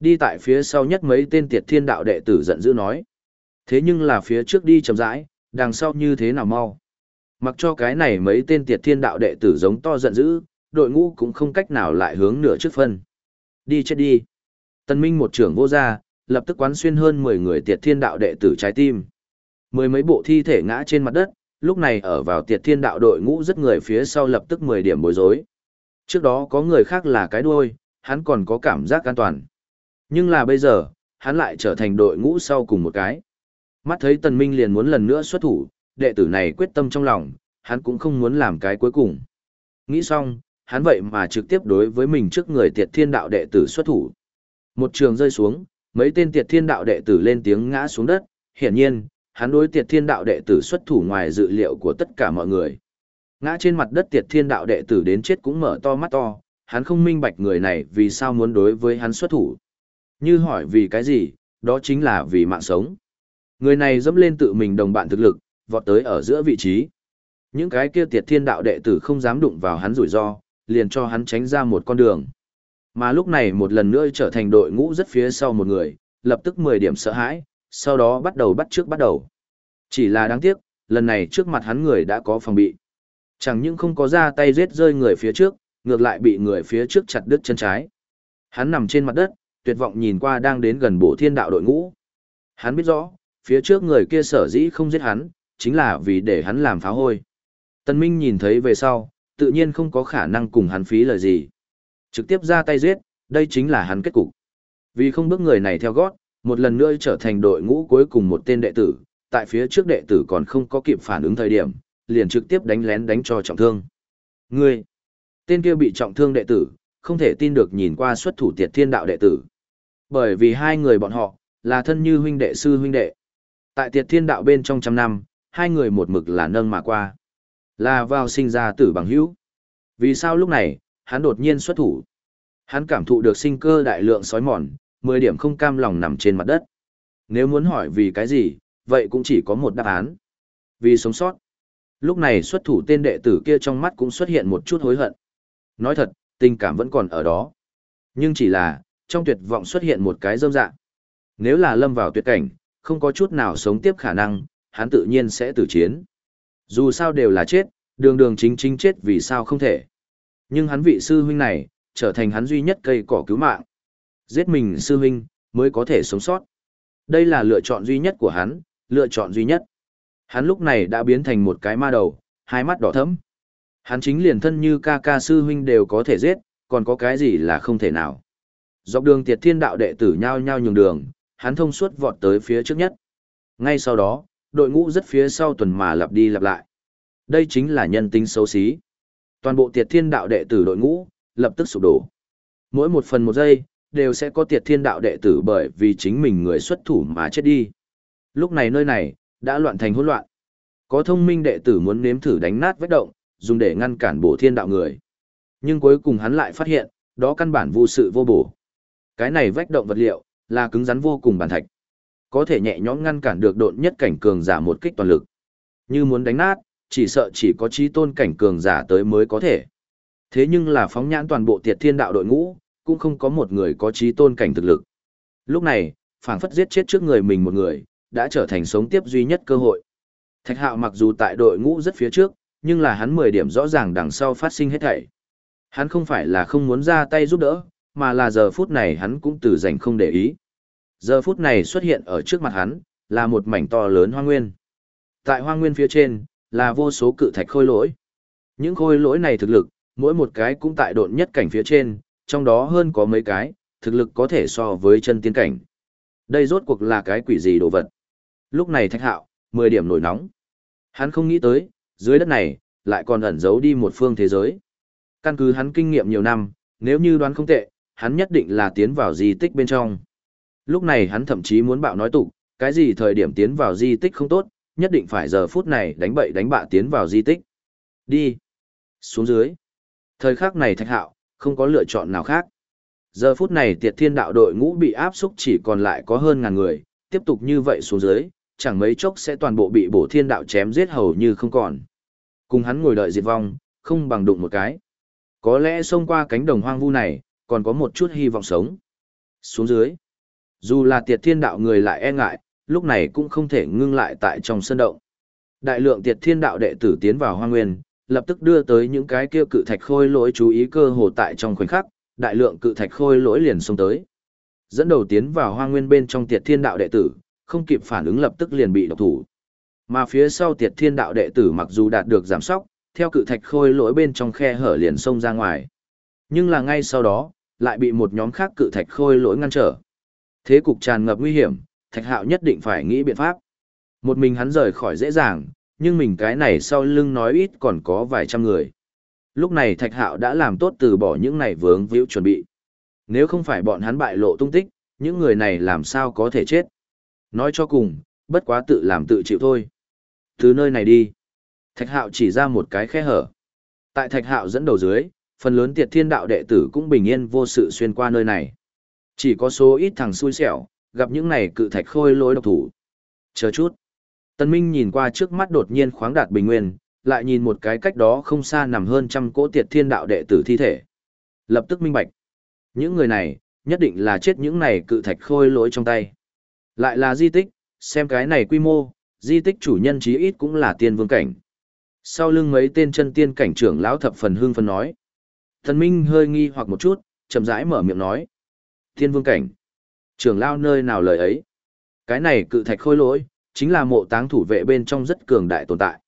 Đi tại phía sau nhất mấy tên tiệt thiên đạo đệ tử giận dữ nói. Thế nhưng là phía trước đi chậm rãi, đằng sau như thế nào mau. Mặc cho cái này mấy tên tiệt thiên đạo đệ tử giống to giận dữ, đội ngũ cũng không cách nào lại hướng nửa trước phân. Đi chết đi. Tân Minh một trưởng vô gia, lập tức quán xuyên hơn 10 người tiệt thiên đạo đệ tử trái tim. Mười mấy bộ thi thể ngã trên mặt đất, lúc này ở vào tiệt thiên đạo đội ngũ rất người phía sau lập tức 10 điểm bối rối. Trước đó có người khác là cái đuôi, hắn còn có cảm giác an toàn. Nhưng là bây giờ, hắn lại trở thành đội ngũ sau cùng một cái. Mắt thấy tần minh liền muốn lần nữa xuất thủ, đệ tử này quyết tâm trong lòng, hắn cũng không muốn làm cái cuối cùng. Nghĩ xong, hắn vậy mà trực tiếp đối với mình trước người tiệt thiên đạo đệ tử xuất thủ. Một trường rơi xuống, mấy tên tiệt thiên đạo đệ tử lên tiếng ngã xuống đất, hiển nhiên, hắn đối tiệt thiên đạo đệ tử xuất thủ ngoài dự liệu của tất cả mọi người. Ngã trên mặt đất tiệt thiên đạo đệ tử đến chết cũng mở to mắt to, hắn không minh bạch người này vì sao muốn đối với hắn xuất thủ. Như hỏi vì cái gì, đó chính là vì mạng sống. Người này dẫm lên tự mình đồng bạn thực lực, vọt tới ở giữa vị trí. Những cái kia tiệt thiên đạo đệ tử không dám đụng vào hắn rủi ro, liền cho hắn tránh ra một con đường. Mà lúc này một lần nữa trở thành đội ngũ rất phía sau một người, lập tức 10 điểm sợ hãi, sau đó bắt đầu bắt trước bắt đầu. Chỉ là đáng tiếc, lần này trước mặt hắn người đã có phòng bị. Chẳng những không có ra tay giết rơi người phía trước, ngược lại bị người phía trước chặt đứt chân trái. Hắn nằm trên mặt đất, tuyệt vọng nhìn qua đang đến gần bộ thiên đạo đội ngũ. Hắn biết rõ, phía trước người kia sở dĩ không giết hắn, chính là vì để hắn làm phá hôi. Tân Minh nhìn thấy về sau, tự nhiên không có khả năng cùng hắn phí lời gì. Trực tiếp ra tay giết, đây chính là hắn kết cục. Vì không bước người này theo gót, một lần nữa trở thành đội ngũ cuối cùng một tên đệ tử, tại phía trước đệ tử còn không có kịp phản ứng thời điểm, liền trực tiếp đánh lén đánh cho trọng thương. Ngươi, tên kia bị trọng thương đệ tử, không thể tin được nhìn qua xuất thủ tiệt thiên đạo đệ tử. Bởi vì hai người bọn họ, là thân như huynh đệ sư huynh đệ. Tại tiệt thiên đạo bên trong trăm năm, hai người một mực là nâng mà qua. Là vào sinh ra tử bằng hữu. Vì sao lúc này, hắn đột nhiên xuất thủ? Hắn cảm thụ được sinh cơ đại lượng sói mòn, 10 điểm không cam lòng nằm trên mặt đất. Nếu muốn hỏi vì cái gì, vậy cũng chỉ có một đáp án. Vì sống sót. Lúc này xuất thủ tên đệ tử kia trong mắt cũng xuất hiện một chút hối hận. Nói thật, tình cảm vẫn còn ở đó. Nhưng chỉ là, trong tuyệt vọng xuất hiện một cái dâm dạng. Nếu là lâm vào tuyệt cảnh, không có chút nào sống tiếp khả năng, hắn tự nhiên sẽ tử chiến. Dù sao đều là chết, đường đường chính chính chết vì sao không thể. Nhưng hắn vị sư huynh này, trở thành hắn duy nhất cây cỏ cứu mạng. Giết mình sư huynh, mới có thể sống sót. Đây là lựa chọn duy nhất của hắn, lựa chọn duy nhất. Hắn lúc này đã biến thành một cái ma đầu, hai mắt đỏ thẫm. Hắn chính liền thân như ca ca sư huynh đều có thể giết, còn có cái gì là không thể nào. Dọc đường tiệt thiên đạo đệ tử nhao nhao nhường đường, hắn thông suốt vọt tới phía trước nhất. Ngay sau đó, đội ngũ rất phía sau tuần mà lặp đi lặp lại. Đây chính là nhân tính xấu xí. Toàn bộ tiệt thiên đạo đệ tử đội ngũ, lập tức sụp đổ. Mỗi một phần một giây, đều sẽ có tiệt thiên đạo đệ tử bởi vì chính mình người xuất thủ mà chết đi. Lúc này nơi này, đã loạn thành hỗn loạn. Có thông minh đệ tử muốn nếm thử đánh nát vết động, dùng để ngăn cản bổ thiên đạo người. Nhưng cuối cùng hắn lại phát hiện, đó căn bản vô sự vô bổ. Cái này vách động vật liệu, là cứng rắn vô cùng bản thạch. Có thể nhẹ nhõm ngăn cản được độn nhất cảnh cường giả một kích toàn lực. Như muốn đánh nát, chỉ sợ chỉ có trí tôn cảnh cường giả tới mới có thể. Thế nhưng là phóng nhãn toàn bộ tiệt thiên đạo đội ngũ, cũng không có một người có trí tôn cảnh thực lực. Lúc này, phảng phất giết chết trước người mình một người, đã trở thành sống tiếp duy nhất cơ hội. Thạch hạo mặc dù tại đội ngũ rất phía trước, nhưng là hắn 10 điểm rõ ràng đằng sau phát sinh hết thảy. Hắn không phải là không muốn ra tay giúp đỡ, mà là giờ phút này hắn cũng từ dành không để ý. Giờ phút này xuất hiện ở trước mặt hắn, là một mảnh to lớn hoang nguyên. Tại hoang nguyên phía trên, là vô số cự thạch khôi lỗi. Những khôi lỗi này thực lực, mỗi một cái cũng tại độn nhất cảnh phía trên, trong đó hơn có mấy cái, thực lực có thể so với chân tiên cảnh. Đây rốt cuộc là cái quỷ gì đồ vật. Lúc này thạch hạo, 10 điểm nổi nóng. Hắn không nghĩ tới, dưới đất này, lại còn ẩn giấu đi một phương thế giới. Căn cứ hắn kinh nghiệm nhiều năm, nếu như đoán không tệ, hắn nhất định là tiến vào di tích bên trong. Lúc này hắn thậm chí muốn bạo nói tục, cái gì thời điểm tiến vào di tích không tốt, nhất định phải giờ phút này đánh bậy đánh bạ tiến vào di tích. Đi. Xuống dưới. Thời khắc này thạch hạo, không có lựa chọn nào khác. Giờ phút này tiệt thiên đạo đội ngũ bị áp xúc chỉ còn lại có hơn ngàn người, tiếp tục như vậy xuống dưới, chẳng mấy chốc sẽ toàn bộ bị bổ thiên đạo chém giết hầu như không còn. Cùng hắn ngồi đợi diệt vong, không bằng đụng một cái. Có lẽ xông qua cánh đồng hoang vu này, còn có một chút hy vọng sống. Xuống dưới. Dù là tiệt thiên đạo người lại e ngại, lúc này cũng không thể ngưng lại tại trong sân động. Đại lượng tiệt thiên đạo đệ tử tiến vào hoang nguyên, lập tức đưa tới những cái kia cự thạch khôi lỗi chú ý cơ hồ tại trong khoảnh khắc, đại lượng cự thạch khôi lỗi liền xông tới. Dẫn đầu tiến vào hoang nguyên bên trong tiệt thiên đạo đệ tử, không kịp phản ứng lập tức liền bị độc thủ. Mà phía sau tiệt thiên đạo đệ tử mặc dù đạt được giảm sóc, theo cự thạch khôi lỗi bên trong khe hở liền xông ra ngoài. Nhưng là ngay sau đó, lại bị một nhóm khác cự thạch khôi lỗi ngăn trở. Thế cục tràn ngập nguy hiểm, thạch hạo nhất định phải nghĩ biện pháp. Một mình hắn rời khỏi dễ dàng, nhưng mình cái này sau lưng nói ít còn có vài trăm người. Lúc này thạch hạo đã làm tốt từ bỏ những này vướng víu chuẩn bị. Nếu không phải bọn hắn bại lộ tung tích, những người này làm sao có thể chết. Nói cho cùng, bất quá tự làm tự chịu thôi. Từ nơi này đi. Thạch hạo chỉ ra một cái khe hở. Tại thạch hạo dẫn đầu dưới, phần lớn tiệt thiên đạo đệ tử cũng bình yên vô sự xuyên qua nơi này. Chỉ có số ít thằng xui xẻo, gặp những này cự thạch khôi lối độc thủ. Chờ chút. Tân Minh nhìn qua trước mắt đột nhiên khoáng đạt bình nguyên, lại nhìn một cái cách đó không xa nằm hơn trăm cỗ tiệt thiên đạo đệ tử thi thể. Lập tức minh bạch. Những người này, nhất định là chết những này cự thạch khôi lỗi trong tay. Lại là di tích, xem cái này quy mô, di tích chủ nhân chí ít cũng là tiên vương cảnh. Sau lưng mấy tên chân tiên cảnh trưởng lão thập phần hương phân nói. Thần Minh hơi nghi hoặc một chút, chậm rãi mở miệng nói. Tiên vương cảnh. Trưởng lão nơi nào lời ấy. Cái này cự thạch khôi lỗi, chính là mộ táng thủ vệ bên trong rất cường đại tồn tại.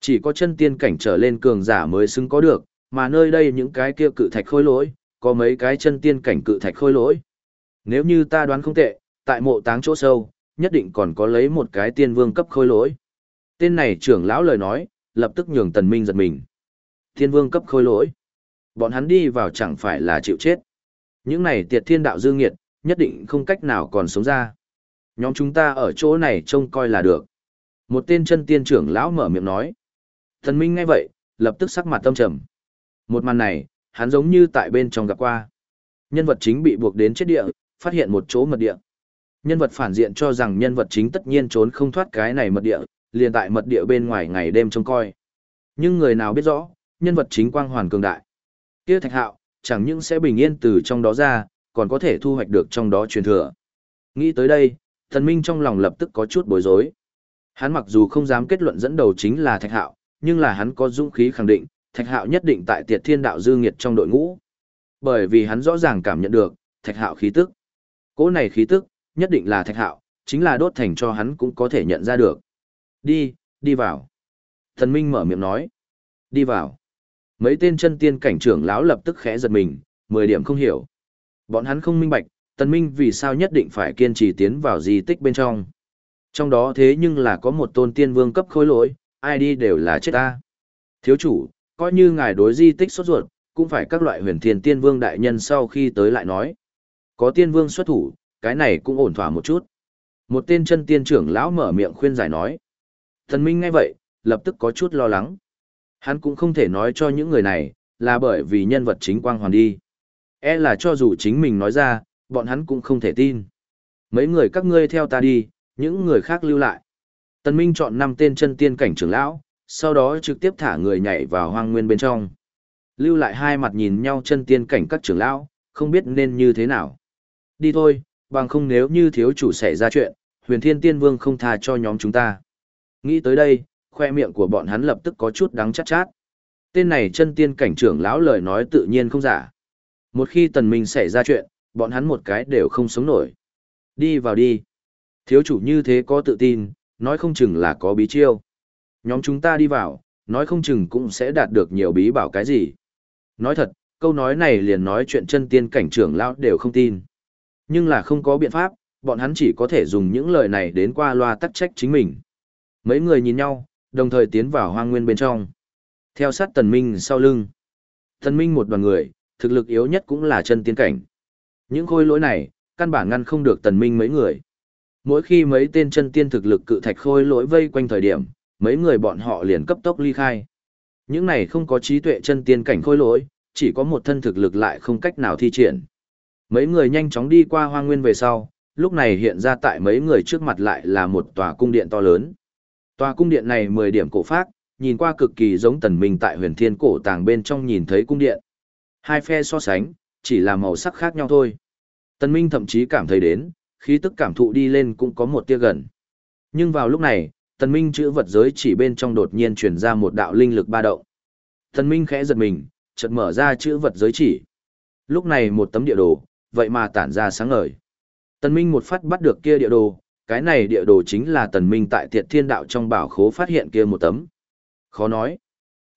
Chỉ có chân tiên cảnh trở lên cường giả mới xứng có được, mà nơi đây những cái kia cự thạch khôi lỗi, có mấy cái chân tiên cảnh cự thạch khôi lỗi. Nếu như ta đoán không tệ, tại mộ táng chỗ sâu, nhất định còn có lấy một cái tiên vương cấp khôi lỗi. Tên này trưởng lão lời nói, lập tức nhường tần minh giật mình. Tiên vương cấp khôi lỗi. Bọn hắn đi vào chẳng phải là chịu chết. Những này tiệt thiên đạo dương nghiệt, nhất định không cách nào còn sống ra. Nhóm chúng ta ở chỗ này trông coi là được. Một tên chân tiên trưởng lão mở miệng nói. thần minh nghe vậy, lập tức sắc mặt tâm trầm. Một màn này, hắn giống như tại bên trong gặp qua. Nhân vật chính bị buộc đến chết địa, phát hiện một chỗ mật địa. Nhân vật phản diện cho rằng nhân vật chính tất nhiên trốn không thoát cái này mật địa, liền tại mật địa bên ngoài ngày đêm trông coi. Nhưng người nào biết rõ, nhân vật chính quang hoàn cường đại. Kia Thạch Hạo, chẳng những sẽ bình yên từ trong đó ra, còn có thể thu hoạch được trong đó truyền thừa. Nghĩ tới đây, thần minh trong lòng lập tức có chút bối rối. Hắn mặc dù không dám kết luận dẫn đầu chính là Thạch Hạo, nhưng là hắn có dũng khí khẳng định, Thạch Hạo nhất định tại Tiệt Thiên Đạo dư nghiệt trong đội ngũ. Bởi vì hắn rõ ràng cảm nhận được Thạch Hạo khí tức. Cỗ này khí tức, nhất định là Thạch Hạo, chính là đốt thành cho hắn cũng có thể nhận ra được. Đi, đi vào. Thần Minh mở miệng nói. Đi vào. Mấy tên chân tiên cảnh trưởng lão lập tức khẽ giật mình, mười điểm không hiểu. Bọn hắn không minh bạch, Tần Minh vì sao nhất định phải kiên trì tiến vào di tích bên trong. Trong đó thế nhưng là có một tôn tiên vương cấp khối lỗi, ai đi đều là chết ta. Thiếu chủ, coi như ngài đối di tích sốt ruột, cũng phải các loại huyền thiên tiên vương đại nhân sau khi tới lại nói. Có tiên vương xuất thủ, cái này cũng ổn thỏa một chút. Một tên chân tiên trưởng lão mở miệng khuyên giải nói. Thần Minh nghe vậy, lập tức có chút lo lắng. Hắn cũng không thể nói cho những người này, là bởi vì nhân vật chính quang hoàn đi. E là cho dù chính mình nói ra, bọn hắn cũng không thể tin. Mấy người các ngươi theo ta đi, những người khác lưu lại. Tần Minh chọn năm tên chân tiên cảnh trưởng lão, sau đó trực tiếp thả người nhảy vào hoang nguyên bên trong. Lưu lại hai mặt nhìn nhau chân tiên cảnh các trưởng lão, không biết nên như thế nào. Đi thôi, bằng không nếu như thiếu chủ xảy ra chuyện, huyền thiên tiên vương không tha cho nhóm chúng ta. Nghĩ tới đây, khoe miệng của bọn hắn lập tức có chút đắng chát chát. Tên này chân tiên cảnh trưởng lão lời nói tự nhiên không giả. Một khi tần minh xảy ra chuyện, bọn hắn một cái đều không sống nổi. Đi vào đi. Thiếu chủ như thế có tự tin, nói không chừng là có bí chiêu. Nhóm chúng ta đi vào, nói không chừng cũng sẽ đạt được nhiều bí bảo cái gì. Nói thật, câu nói này liền nói chuyện chân tiên cảnh trưởng lão đều không tin. Nhưng là không có biện pháp, bọn hắn chỉ có thể dùng những lời này đến qua loa tắc trách chính mình. Mấy người nhìn nhau, đồng thời tiến vào hoang nguyên bên trong. Theo sát tần minh sau lưng. Tần minh một đoàn người, thực lực yếu nhất cũng là chân tiên cảnh. Những khôi lỗi này, căn bản ngăn không được tần minh mấy người. Mỗi khi mấy tên chân tiên thực lực cự thạch khôi lỗi vây quanh thời điểm, mấy người bọn họ liền cấp tốc ly khai. Những này không có trí tuệ chân tiên cảnh khôi lỗi, chỉ có một thân thực lực lại không cách nào thi triển. Mấy người nhanh chóng đi qua hoang nguyên về sau, lúc này hiện ra tại mấy người trước mặt lại là một tòa cung điện to lớn. Tòa cung điện này 10 điểm cổ phác, nhìn qua cực kỳ giống tần minh tại huyền thiên cổ tàng bên trong nhìn thấy cung điện. Hai phe so sánh, chỉ là màu sắc khác nhau thôi. Tần minh thậm chí cảm thấy đến, khí tức cảm thụ đi lên cũng có một tia gần. Nhưng vào lúc này, tần minh chữ vật giới chỉ bên trong đột nhiên truyền ra một đạo linh lực ba động. Tần minh khẽ giật mình, chợt mở ra chữ vật giới chỉ. Lúc này một tấm địa đồ, vậy mà tản ra sáng ngời. Tần minh một phát bắt được kia địa đồ, cái này địa đồ chính là tần minh tại tiệt thiên đạo trong bảo khố phát hiện kia một tấm. Khó nói.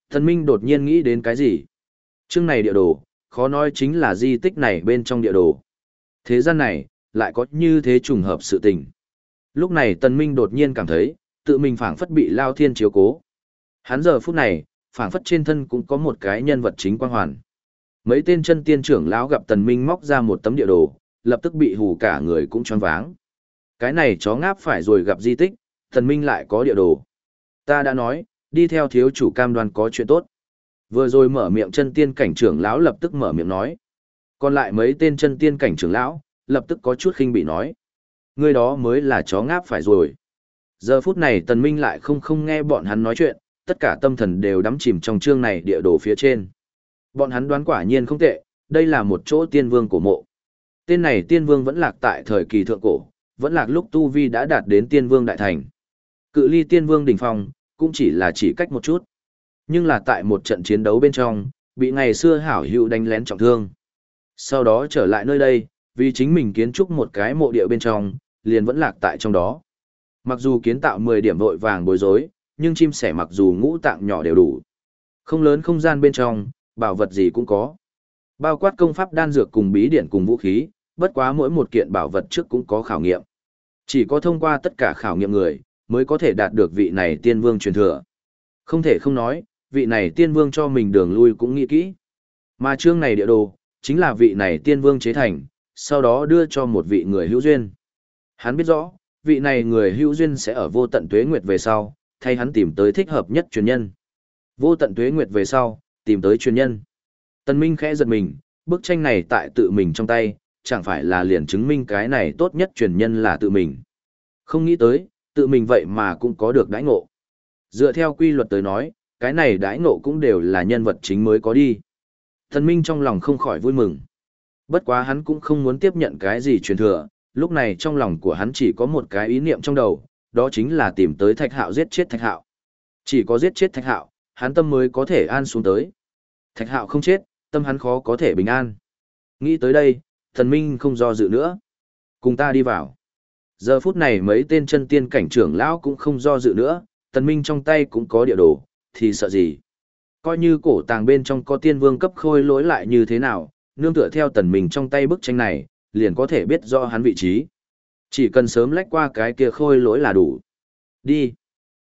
Tần minh đột nhiên nghĩ đến cái gì? Chương này địa đồ, khó nói chính là di tích này bên trong địa đồ. Thế gian này, lại có như thế trùng hợp sự tình. Lúc này tần minh đột nhiên cảm thấy, tự mình phảng phất bị lao thiên chiếu cố. Hắn giờ phút này, phảng phất trên thân cũng có một cái nhân vật chính quang hoàn. Mấy tên chân tiên trưởng lão gặp tần minh móc ra một tấm địa đồ, lập tức bị hù cả người cũng choáng váng. Cái này chó ngáp phải rồi gặp di tích, tần minh lại có địa đồ. Ta đã nói, đi theo thiếu chủ cam đoan có chuyện tốt. Vừa rồi mở miệng chân tiên cảnh trưởng lão lập tức mở miệng nói. Còn lại mấy tên chân tiên cảnh trưởng lão, lập tức có chút khinh bị nói. Người đó mới là chó ngáp phải rồi. Giờ phút này tần minh lại không không nghe bọn hắn nói chuyện, tất cả tâm thần đều đắm chìm trong chương này địa đồ phía trên. Bọn hắn đoán quả nhiên không tệ, đây là một chỗ tiên vương cổ mộ. Tên này tiên vương vẫn lạc tại thời kỳ thượng cổ, vẫn lạc lúc Tu Vi đã đạt đến tiên vương đại thành. Cự ly tiên vương đỉnh phong, cũng chỉ là chỉ cách một chút. Nhưng là tại một trận chiến đấu bên trong, bị ngày xưa hảo hữu đánh lén trọng thương. Sau đó trở lại nơi đây, vì chính mình kiến trúc một cái mộ địa bên trong, liền vẫn lạc tại trong đó. Mặc dù kiến tạo 10 điểm vội vàng bối rối, nhưng chim sẻ mặc dù ngũ tạng nhỏ đều đủ. Không lớn không gian bên trong, bảo vật gì cũng có. Bao quát công pháp đan dược cùng bí điển cùng vũ khí, bất quá mỗi một kiện bảo vật trước cũng có khảo nghiệm. Chỉ có thông qua tất cả khảo nghiệm người, mới có thể đạt được vị này tiên vương truyền thừa. Không thể không nói, vị này tiên vương cho mình đường lui cũng nghĩ kỹ. Mà chương này địa đồ, chính là vị này tiên vương chế thành, sau đó đưa cho một vị người hữu duyên. Hắn biết rõ, vị này người hữu duyên sẽ ở vô tận tuế nguyệt về sau, thay hắn tìm tới thích hợp nhất truyền nhân. Vô tận tuế nguyệt về sau, tìm tới truyền nhân. tân Minh khẽ giật mình, bức tranh này tại tự mình trong tay, chẳng phải là liền chứng minh cái này tốt nhất truyền nhân là tự mình. Không nghĩ tới, tự mình vậy mà cũng có được đãi ngộ. Dựa theo quy luật tới nói, cái này đãi ngộ cũng đều là nhân vật chính mới có đi. Thần Minh trong lòng không khỏi vui mừng. Bất quá hắn cũng không muốn tiếp nhận cái gì truyền thừa, lúc này trong lòng của hắn chỉ có một cái ý niệm trong đầu, đó chính là tìm tới thạch hạo giết chết thạch hạo. Chỉ có giết chết thạch hạo, hắn tâm mới có thể an xuống tới. Thạch hạo không chết, tâm hắn khó có thể bình an. Nghĩ tới đây, thần minh không do dự nữa. Cùng ta đi vào. Giờ phút này mấy tên chân tiên cảnh trưởng lão cũng không do dự nữa, Thần minh trong tay cũng có địa đồ, thì sợ gì. Coi như cổ tàng bên trong có tiên vương cấp khôi lỗi lại như thế nào, nương tựa theo tần minh trong tay bức tranh này, liền có thể biết rõ hắn vị trí. Chỉ cần sớm lách qua cái kia khôi lỗi là đủ. Đi.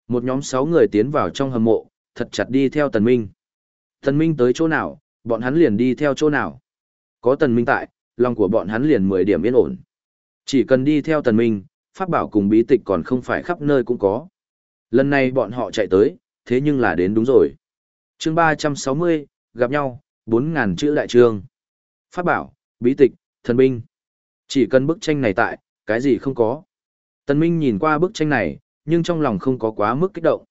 Một nhóm sáu người tiến vào trong hầm mộ, thật chặt đi theo tần minh. Tần minh tới chỗ nào, bọn hắn liền đi theo chỗ nào. Có tần minh tại, lòng của bọn hắn liền 10 điểm yên ổn. Chỉ cần đi theo tần minh, pháp bảo cùng bí tịch còn không phải khắp nơi cũng có. Lần này bọn họ chạy tới, thế nhưng là đến đúng rồi. Chương 360, gặp nhau, 4.000 chữ đại trương. Pháp bảo, bí tịch, thần binh. Chỉ cần bức tranh này tại, cái gì không có. Tần Minh nhìn qua bức tranh này, nhưng trong lòng không có quá mức kích động.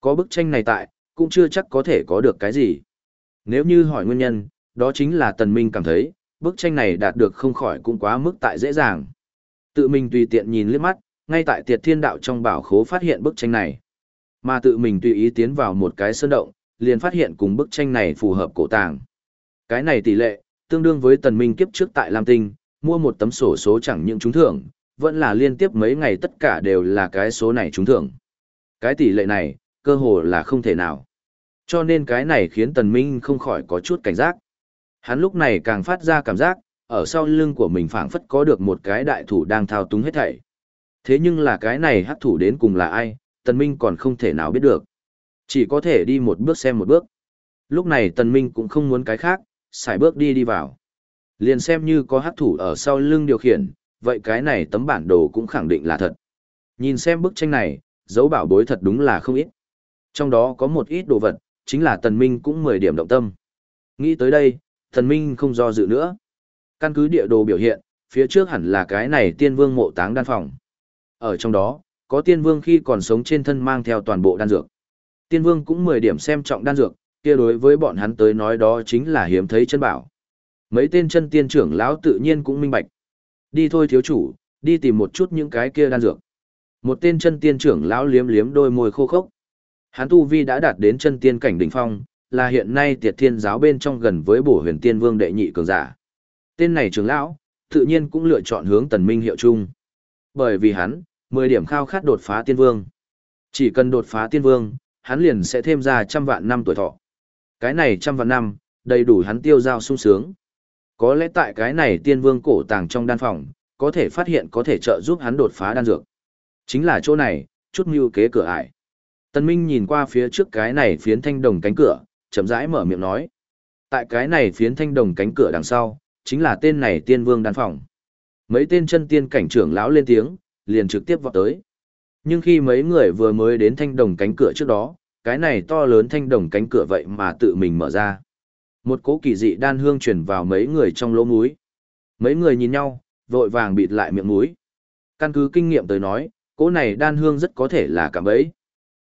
Có bức tranh này tại, cũng chưa chắc có thể có được cái gì. Nếu như hỏi nguyên nhân, đó chính là Tần Minh cảm thấy, bức tranh này đạt được không khỏi cũng quá mức tại dễ dàng. Tự mình tùy tiện nhìn liếc mắt, ngay tại tiệt thiên đạo trong bảo khố phát hiện bức tranh này. Mà tự mình tùy ý tiến vào một cái sơn động, liền phát hiện cùng bức tranh này phù hợp cổ tàng. Cái này tỷ lệ, tương đương với tần minh kiếp trước tại Lam Tinh, mua một tấm sổ số chẳng những trúng thưởng, vẫn là liên tiếp mấy ngày tất cả đều là cái số này trúng thưởng. Cái tỷ lệ này, cơ hồ là không thể nào. Cho nên cái này khiến tần minh không khỏi có chút cảnh giác. Hắn lúc này càng phát ra cảm giác, ở sau lưng của mình phảng phất có được một cái đại thủ đang thao túng hết thảy. Thế nhưng là cái này hắc thủ đến cùng là ai, tần minh còn không thể nào biết được. Chỉ có thể đi một bước xem một bước. Lúc này tần minh cũng không muốn cái khác, xài bước đi đi vào. Liền xem như có hắc thủ ở sau lưng điều khiển, vậy cái này tấm bản đồ cũng khẳng định là thật. Nhìn xem bức tranh này, dấu bảo bối thật đúng là không ít. Trong đó có một ít đồ vật, chính là tần minh cũng 10 điểm động tâm. Nghĩ tới đây, tần minh không do dự nữa. Căn cứ địa đồ biểu hiện, phía trước hẳn là cái này tiên vương mộ táng đan phòng. Ở trong đó, có tiên vương khi còn sống trên thân mang theo toàn bộ đan dược. Tiên vương cũng 10 điểm xem trọng đan dược, kia đối với bọn hắn tới nói đó chính là hiếm thấy chân bảo. Mấy tên chân tiên trưởng lão tự nhiên cũng minh bạch. Đi thôi thiếu chủ, đi tìm một chút những cái kia đan dược. Một tên chân tiên trưởng lão liếm liếm đôi môi khô khốc. Hắn tu vi đã đạt đến chân tiên cảnh đỉnh phong, là hiện nay tiệt thiên giáo bên trong gần với bổ huyền tiên vương đệ nhị cường giả. Tên này trưởng lão, tự nhiên cũng lựa chọn hướng tần minh hiệu chung. Bởi vì hắn, 10 điểm khao khát đột phá tiên vương. Chỉ cần đột phá tiên vương, hắn liền sẽ thêm ra trăm vạn năm tuổi thọ. Cái này trăm vạn năm, đầy đủ hắn tiêu giao sung sướng. Có lẽ tại cái này tiên vương cổ tàng trong đan phòng, có thể phát hiện có thể trợ giúp hắn đột phá đan dược. Chính là chỗ này, chút mưu kế cửa ải. Tân Minh nhìn qua phía trước cái này phiến thanh đồng cánh cửa, chậm rãi mở miệng nói. Tại cái này phiến thanh đồng cánh cửa đằng sau, chính là tên này tiên vương đan phòng. Mấy tên chân tiên cảnh trưởng lão lên tiếng, liền trực tiếp vọt tới. Nhưng khi mấy người vừa mới đến thanh đồng cánh cửa trước đó, cái này to lớn thanh đồng cánh cửa vậy mà tự mình mở ra. Một cỗ kỳ dị đan hương truyền vào mấy người trong lỗ mũi. Mấy người nhìn nhau, vội vàng bịt lại miệng mũi. Căn cứ kinh nghiệm tới nói, cỗ này đan hương rất có thể là cảm bẫy.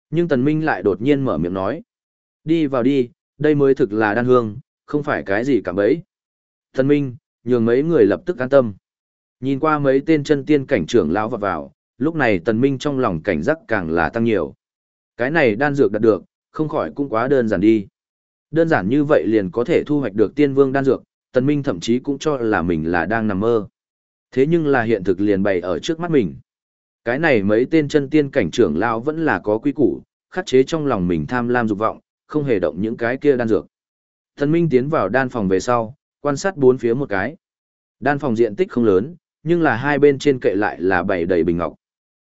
Nhưng Tần Minh lại đột nhiên mở miệng nói. Đi vào đi, đây mới thực là đan hương, không phải cái gì cảm bẫy. Tần Minh, nhường mấy người lập tức an tâm. Nhìn qua mấy tên chân tiên cảnh trưởng lão vào vào, lúc này Tần Minh trong lòng cảnh giác càng là tăng nhiều. Cái này đan dược đạt được, không khỏi cũng quá đơn giản đi. Đơn giản như vậy liền có thể thu hoạch được tiên vương đan dược, Tần Minh thậm chí cũng cho là mình là đang nằm mơ. Thế nhưng là hiện thực liền bày ở trước mắt mình. Cái này mấy tên chân tiên cảnh trưởng lão vẫn là có quy củ, khắc chế trong lòng mình tham lam dục vọng, không hề động những cái kia đan dược. Tần Minh tiến vào đan phòng về sau, quan sát bốn phía một cái. Đan phòng diện tích không lớn, nhưng là hai bên trên kệ lại là bảy đầy bình ngọc.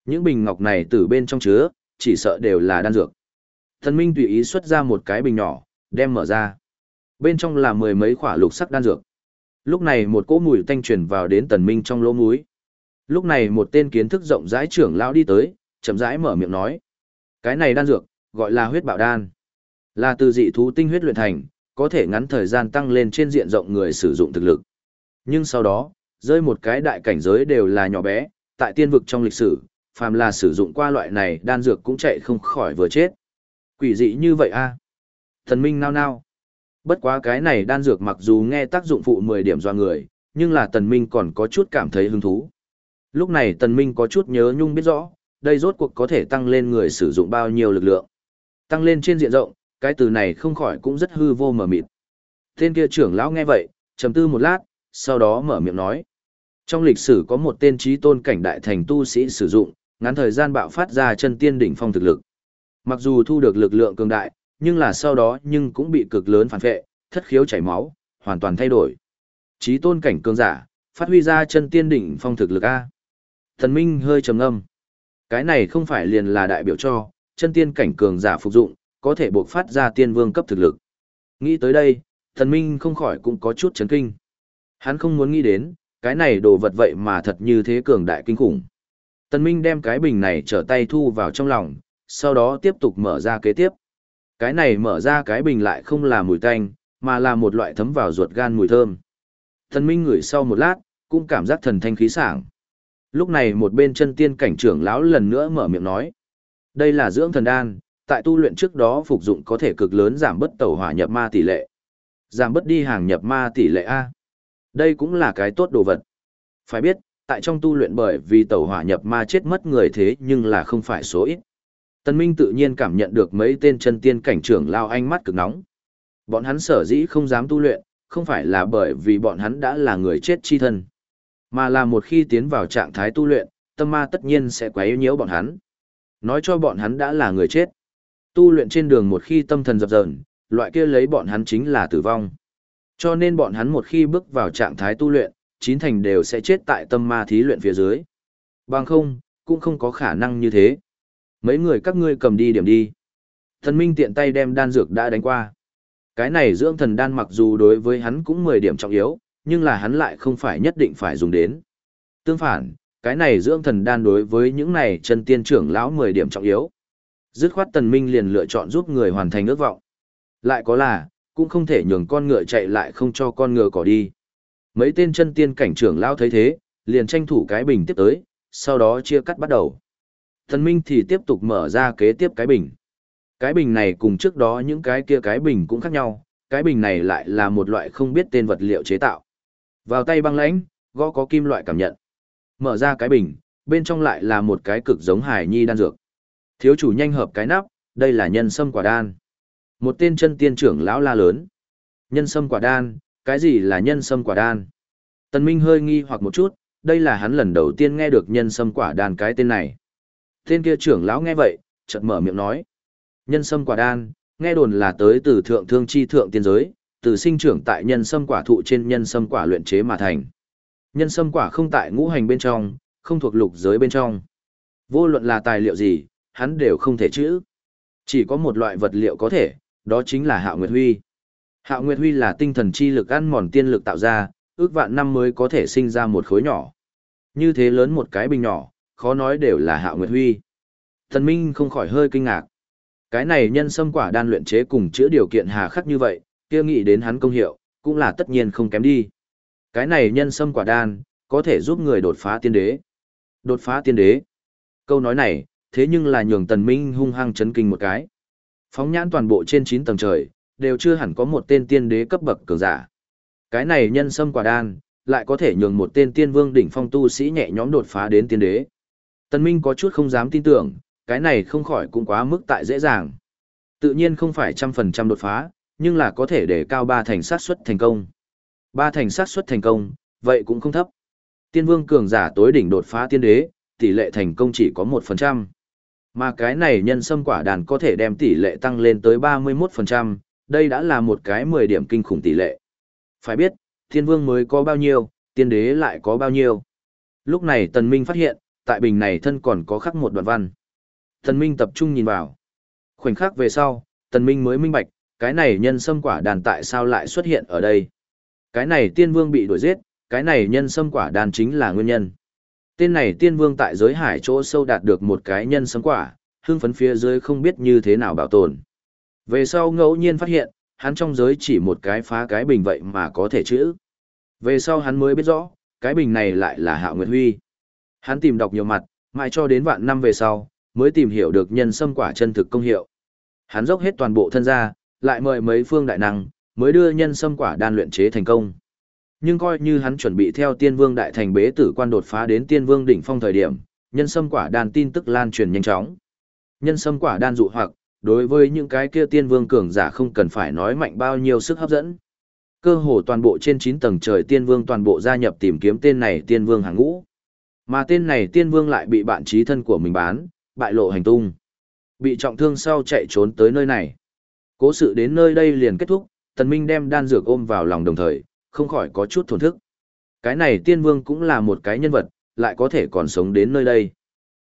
Những bình ngọc này từ bên trong chứa, chỉ sợ đều là đan dược. Thần Minh tùy ý xuất ra một cái bình nhỏ, đem mở ra. Bên trong là mười mấy khỏa lục sắc đan dược. Lúc này một cỗ mùi tanh truyền vào đến Tần Minh trong lỗ mũi. Lúc này một tên kiến thức rộng rãi trưởng lão đi tới, chậm rãi mở miệng nói: "Cái này đan dược, gọi là huyết bạo đan, là từ dị thú tinh huyết luyện thành, có thể ngắn thời gian tăng lên trên diện rộng người sử dụng thực lực. Nhưng sau đó, rơi một cái đại cảnh giới đều là nhỏ bé, tại tiên vực trong lịch sử, phàm là sử dụng qua loại này đan dược cũng chạy không khỏi vừa chết. Quỷ dị như vậy a Thần minh nao nao. Bất quá cái này đan dược mặc dù nghe tác dụng phụ 10 điểm do người, nhưng là tần minh còn có chút cảm thấy hứng thú. Lúc này tần minh có chút nhớ nhung biết rõ, đây rốt cuộc có thể tăng lên người sử dụng bao nhiêu lực lượng. Tăng lên trên diện rộng, cái từ này không khỏi cũng rất hư vô mờ mịt. Tên kia trưởng lão nghe vậy, trầm tư một lát, sau đó mở miệng nói. Trong lịch sử có một tên trí tôn cảnh đại thành tu sĩ sử dụng, ngắn thời gian bạo phát ra chân tiên đỉnh phong thực lực. Mặc dù thu được lực lượng cường đại, nhưng là sau đó nhưng cũng bị cực lớn phản vệ, thất khiếu chảy máu, hoàn toàn thay đổi. Trí tôn cảnh cường giả, phát huy ra chân tiên đỉnh phong thực lực A. Thần Minh hơi trầm ngâm. Cái này không phải liền là đại biểu cho, chân tiên cảnh cường giả phục dụng, có thể buộc phát ra tiên vương cấp thực lực. Nghĩ tới đây, thần Minh không khỏi cũng có chút chấn kinh. Hắn không muốn nghĩ đến, cái này đồ vật vậy mà thật như thế cường đại kinh khủng. Tần Minh đem cái bình này trở tay thu vào trong lòng, sau đó tiếp tục mở ra kế tiếp. Cái này mở ra cái bình lại không là mùi tanh, mà là một loại thấm vào ruột gan mùi thơm. Tần Minh ngửi sau một lát, cũng cảm giác thần thanh khí sảng. Lúc này một bên chân tiên cảnh trưởng lão lần nữa mở miệng nói. Đây là dưỡng thần đan, tại tu luyện trước đó phục dụng có thể cực lớn giảm bất tẩu hỏa nhập ma tỷ lệ. Giảm bất đi hàng nhập ma tỷ lệ A. Đây cũng là cái tốt đồ vật. Phải biết, tại trong tu luyện bởi vì tẩu hỏa nhập ma chết mất người thế nhưng là không phải số ít. Tân Minh tự nhiên cảm nhận được mấy tên chân tiên cảnh trưởng lao ánh mắt cực nóng. Bọn hắn sở dĩ không dám tu luyện, không phải là bởi vì bọn hắn đã là người chết chi thân, mà là một khi tiến vào trạng thái tu luyện, tâm ma tất nhiên sẽ quấy nhiễu bọn hắn. Nói cho bọn hắn đã là người chết. Tu luyện trên đường một khi tâm thần dập dờn, loại kia lấy bọn hắn chính là tử vong. Cho nên bọn hắn một khi bước vào trạng thái tu luyện, chín thành đều sẽ chết tại tâm ma thí luyện phía dưới. Bằng không, cũng không có khả năng như thế. Mấy người các ngươi cầm đi điểm đi. Thần Minh tiện tay đem đan dược đã đánh qua. Cái này dưỡng thần đan mặc dù đối với hắn cũng 10 điểm trọng yếu, nhưng là hắn lại không phải nhất định phải dùng đến. Tương phản, cái này dưỡng thần đan đối với những này chân tiên trưởng lão 10 điểm trọng yếu. Dứt khoát Tần Minh liền lựa chọn giúp người hoàn thành ước vọng. Lại có là, cũng không thể nhường con ngựa chạy lại không cho con ngựa cỏ đi. Mấy tên chân tiên cảnh trưởng lao thấy thế, liền tranh thủ cái bình tiếp tới, sau đó chia cắt bắt đầu. Thần Minh thì tiếp tục mở ra kế tiếp cái bình. Cái bình này cùng trước đó những cái kia cái bình cũng khác nhau, cái bình này lại là một loại không biết tên vật liệu chế tạo. Vào tay băng lãnh, gõ có kim loại cảm nhận. Mở ra cái bình, bên trong lại là một cái cực giống hải nhi đan dược. Thiếu chủ nhanh hợp cái nắp, đây là nhân sâm quả đan. Một tên chân tiên trưởng lão la lớn. Nhân sâm quả đan, cái gì là nhân sâm quả đan? Tần Minh hơi nghi hoặc một chút, đây là hắn lần đầu tiên nghe được nhân sâm quả đan cái tên này. Tên kia trưởng lão nghe vậy, chợt mở miệng nói. Nhân sâm quả đan, nghe đồn là tới từ thượng thương chi thượng tiên giới, từ sinh trưởng tại nhân sâm quả thụ trên nhân sâm quả luyện chế mà thành. Nhân sâm quả không tại ngũ hành bên trong, không thuộc lục giới bên trong. Vô luận là tài liệu gì, hắn đều không thể chữ. Chỉ có một loại vật liệu có thể, đó chính là Hạo Nguyệt Huy. Hạo Nguyệt Huy là tinh thần chi lực ăn mòn tiên lực tạo ra, ước vạn năm mới có thể sinh ra một khối nhỏ. Như thế lớn một cái bình nhỏ, khó nói đều là Hạo Nguyệt Huy. Thần Minh không khỏi hơi kinh ngạc. Cái này nhân sâm quả đan luyện chế cùng chữa điều kiện hà khắc như vậy, kia nghĩ đến hắn công hiệu, cũng là tất nhiên không kém đi. Cái này nhân sâm quả đan, có thể giúp người đột phá tiên đế. Đột phá tiên đế. Câu nói này, thế nhưng là nhường tần minh hung hăng chấn kinh một cái. Phóng nhãn toàn bộ trên 9 tầng trời, đều chưa hẳn có một tên tiên đế cấp bậc cường giả. Cái này nhân sâm quả đan, lại có thể nhường một tên tiên vương đỉnh phong tu sĩ nhẹ nhõm đột phá đến tiên đế. Tần Minh có chút không dám tin tưởng, cái này không khỏi cũng quá mức tại dễ dàng. Tự nhiên không phải trăm phần trăm đột phá, nhưng là có thể để cao ba thành sát suất thành công. Ba thành sát suất thành công, vậy cũng không thấp. Tiên vương cường giả tối đỉnh đột phá tiên đế, tỷ lệ thành công chỉ có 1%. Mà cái này nhân sâm quả đàn có thể đem tỷ lệ tăng lên tới 31%, đây đã là một cái 10 điểm kinh khủng tỷ lệ. Phải biết, thiên vương mới có bao nhiêu, tiên đế lại có bao nhiêu. Lúc này tần minh phát hiện, tại bình này thân còn có khắc một đoạn văn. Tần minh tập trung nhìn vào. Khoảnh khắc về sau, tần minh mới minh bạch, cái này nhân sâm quả đàn tại sao lại xuất hiện ở đây. Cái này tiên vương bị đuổi giết, cái này nhân sâm quả đàn chính là nguyên nhân. Tên này tiên vương tại giới hải chỗ sâu đạt được một cái nhân sâm quả, hương phấn phía dưới không biết như thế nào bảo tồn. Về sau ngẫu nhiên phát hiện, hắn trong giới chỉ một cái phá cái bình vậy mà có thể chữ. Về sau hắn mới biết rõ, cái bình này lại là Hạo Nguyệt Huy. Hắn tìm đọc nhiều mặt, mãi cho đến vạn năm về sau, mới tìm hiểu được nhân sâm quả chân thực công hiệu. Hắn dốc hết toàn bộ thân ra, lại mời mấy phương đại năng, mới đưa nhân sâm quả đan luyện chế thành công. Nhưng coi như hắn chuẩn bị theo tiên vương đại thành bế tử quan đột phá đến tiên vương đỉnh phong thời điểm, nhân sâm quả đan tin tức lan truyền nhanh chóng. Nhân sâm quả đan dụ hoặc, đối với những cái kia tiên vương cường giả không cần phải nói mạnh bao nhiêu sức hấp dẫn. Cơ hồ toàn bộ trên 9 tầng trời tiên vương toàn bộ gia nhập tìm kiếm tên này tiên vương hàng ngũ. Mà tên này tiên vương lại bị bạn trí thân của mình bán, bại lộ hành tung. Bị trọng thương sau chạy trốn tới nơi này. Cố sự đến nơi đây liền kết thúc, tần minh đem đan dược ôm vào lòng đồng thời, không khỏi có chút thổn thức. Cái này tiên vương cũng là một cái nhân vật, lại có thể còn sống đến nơi đây.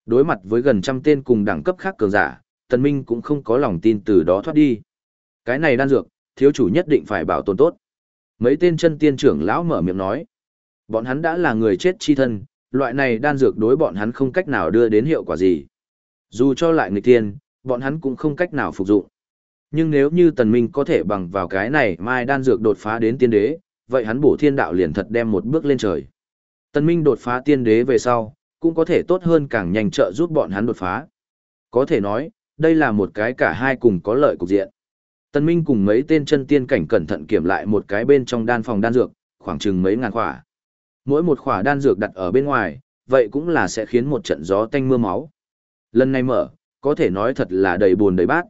Đối mặt với gần trăm tên cùng đẳng cấp khác cường giả, tần minh cũng không có lòng tin từ đó thoát đi. Cái này đan dược, thiếu chủ nhất định phải bảo tồn tốt. Mấy tên chân tiên trưởng lão mở miệng nói. Bọn hắn đã là người chết chi thân, loại này đan dược đối bọn hắn không cách nào đưa đến hiệu quả gì. Dù cho lại người tiên, bọn hắn cũng không cách nào phục dụng. Nhưng nếu như tần minh có thể bằng vào cái này mai đan dược đột phá đến tiên đế, vậy hắn bổ thiên đạo liền thật đem một bước lên trời. tân minh đột phá tiên đế về sau, cũng có thể tốt hơn càng nhanh trợ giúp bọn hắn đột phá. Có thể nói, đây là một cái cả hai cùng có lợi cục diện. tân minh cùng mấy tên chân tiên cảnh cẩn thận kiểm lại một cái bên trong đan phòng đan dược, khoảng chừng mấy ngàn khỏa. Mỗi một khỏa đan dược đặt ở bên ngoài, vậy cũng là sẽ khiến một trận gió tanh mưa máu. Lần này mở, có thể nói thật là đầy buồn đầy bát.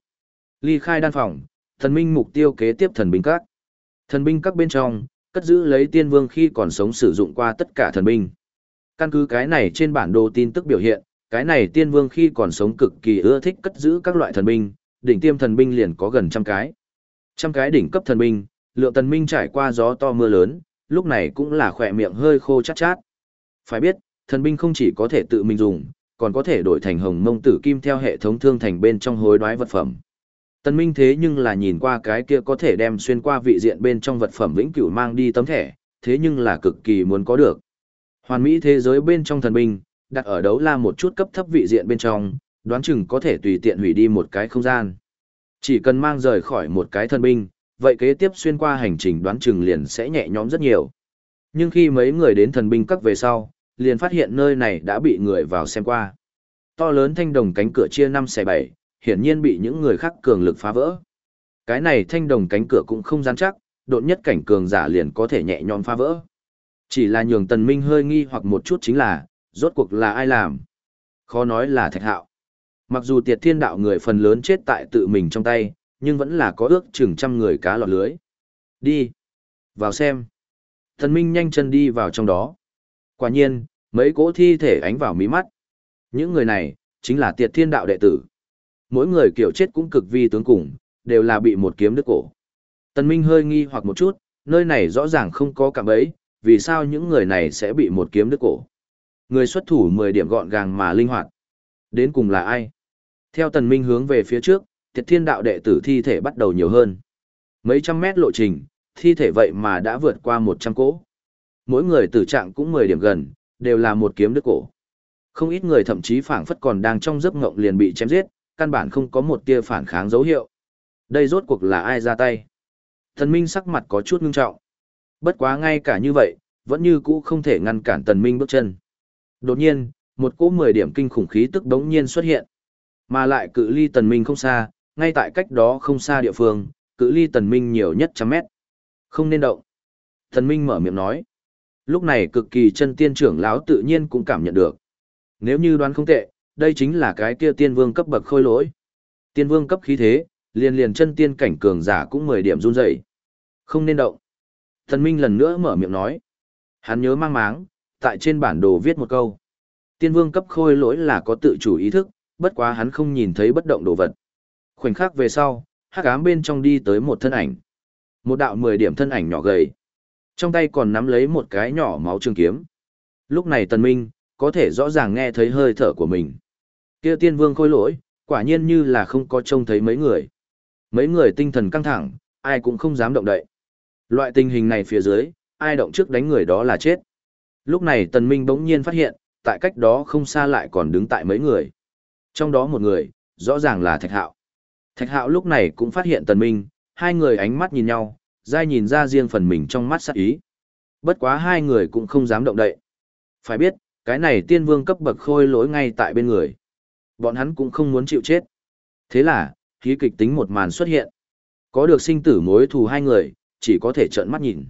Ly khai đan phòng, thần minh mục tiêu kế tiếp thần binh các. Thần binh các bên trong, cất giữ lấy tiên vương khi còn sống sử dụng qua tất cả thần binh. Căn cứ cái này trên bản đồ tin tức biểu hiện, cái này tiên vương khi còn sống cực kỳ ưa thích cất giữ các loại thần binh, đỉnh tiêm thần binh liền có gần trăm cái. Trăm cái đỉnh cấp thần binh, lượng thần binh trải qua gió to mưa lớn, lúc này cũng là khỏe miệng hơi khô chát chát. Phải biết, thần binh không chỉ có thể tự mình dùng, còn có thể đổi thành hồng mông tử kim theo hệ thống thương thành bên trong hối đoái vật phẩm. Tần Minh thế nhưng là nhìn qua cái kia có thể đem xuyên qua vị diện bên trong vật phẩm vĩnh cửu mang đi tấm thẻ, thế nhưng là cực kỳ muốn có được. Hoàn mỹ thế giới bên trong thần binh, đặt ở đấu la một chút cấp thấp vị diện bên trong, đoán chừng có thể tùy tiện hủy đi một cái không gian. Chỉ cần mang rời khỏi một cái thần binh, vậy kế tiếp xuyên qua hành trình đoán chừng liền sẽ nhẹ nhõm rất nhiều. Nhưng khi mấy người đến thần binh các về sau, liền phát hiện nơi này đã bị người vào xem qua. To lớn thanh đồng cánh cửa chia 5 xe 7, hiển nhiên bị những người khác cường lực phá vỡ. Cái này thanh đồng cánh cửa cũng không rắn chắc, độn nhất cảnh cường giả liền có thể nhẹ nhõm phá vỡ. Chỉ là nhường tần minh hơi nghi hoặc một chút chính là, Rốt cuộc là ai làm? Khó nói là thạch hạo. Mặc dù tiệt thiên đạo người phần lớn chết tại tự mình trong tay, nhưng vẫn là có ước chừng trăm người cá lọt lưới. Đi. Vào xem. Tần Minh nhanh chân đi vào trong đó. Quả nhiên, mấy cỗ thi thể ánh vào mí mắt. Những người này, chính là tiệt thiên đạo đệ tử. Mỗi người kiểu chết cũng cực vi tướng cùng, đều là bị một kiếm đứt cổ. Tần Minh hơi nghi hoặc một chút, nơi này rõ ràng không có cạm bẫy, vì sao những người này sẽ bị một kiếm đứt cổ. Người xuất thủ 10 điểm gọn gàng mà linh hoạt. Đến cùng là ai? Theo Tần Minh hướng về phía trước, tiệt thiên đạo đệ tử thi thể bắt đầu nhiều hơn. Mấy trăm mét lộ trình, thi thể vậy mà đã vượt qua 100 cỗ. Mỗi người tử trạng cũng 10 điểm gần, đều là một kiếm đứt cổ. Không ít người thậm chí phảng phất còn đang trong giấc ngộng liền bị chém giết, căn bản không có một tia phản kháng dấu hiệu. Đây rốt cuộc là ai ra tay? Thần Minh sắc mặt có chút ngưng trọng. Bất quá ngay cả như vậy, vẫn như cũ không thể ngăn cản Tần Minh bước chân. Đột nhiên, một cỗ 10 điểm kinh khủng khí tức đống nhiên xuất hiện. Mà lại cự ly Tần Minh không xa, ngay tại cách đó không xa địa phương, cự ly Tần Minh nhiều nhất trăm mét. Không nên động. Tần Minh mở miệng nói. Lúc này cực kỳ chân tiên trưởng lão tự nhiên cũng cảm nhận được. Nếu như đoán không tệ, đây chính là cái kia tiên vương cấp bậc khôi lỗi. Tiên vương cấp khí thế, liền liền chân tiên cảnh cường giả cũng 10 điểm run rẩy. Không nên động. Thần Minh lần nữa mở miệng nói. Hắn nhớ mang máng, tại trên bản đồ viết một câu. Tiên vương cấp khôi lỗi là có tự chủ ý thức, bất quá hắn không nhìn thấy bất động đồ vật. Khoảnh khắc về sau, hắc ám bên trong đi tới một thân ảnh. Một đạo 10 điểm thân ảnh nhỏ gầy. Trong tay còn nắm lấy một cái nhỏ máu trường kiếm. Lúc này Tần Minh, có thể rõ ràng nghe thấy hơi thở của mình. Kia tiên vương khôi lỗi, quả nhiên như là không có trông thấy mấy người. Mấy người tinh thần căng thẳng, ai cũng không dám động đậy. Loại tình hình này phía dưới, ai động trước đánh người đó là chết. Lúc này Tần Minh bỗng nhiên phát hiện, tại cách đó không xa lại còn đứng tại mấy người. Trong đó một người, rõ ràng là Thạch Hạo. Thạch Hạo lúc này cũng phát hiện Tần Minh, hai người ánh mắt nhìn nhau, dai nhìn ra riêng phần mình trong mắt sắc ý. Bất quá hai người cũng không dám động đậy. Phải biết, cái này tiên vương cấp bậc khôi lỗi ngay tại bên người. Bọn hắn cũng không muốn chịu chết. Thế là, khí kịch tính một màn xuất hiện. Có được sinh tử mối thù hai người, chỉ có thể trợn mắt nhìn.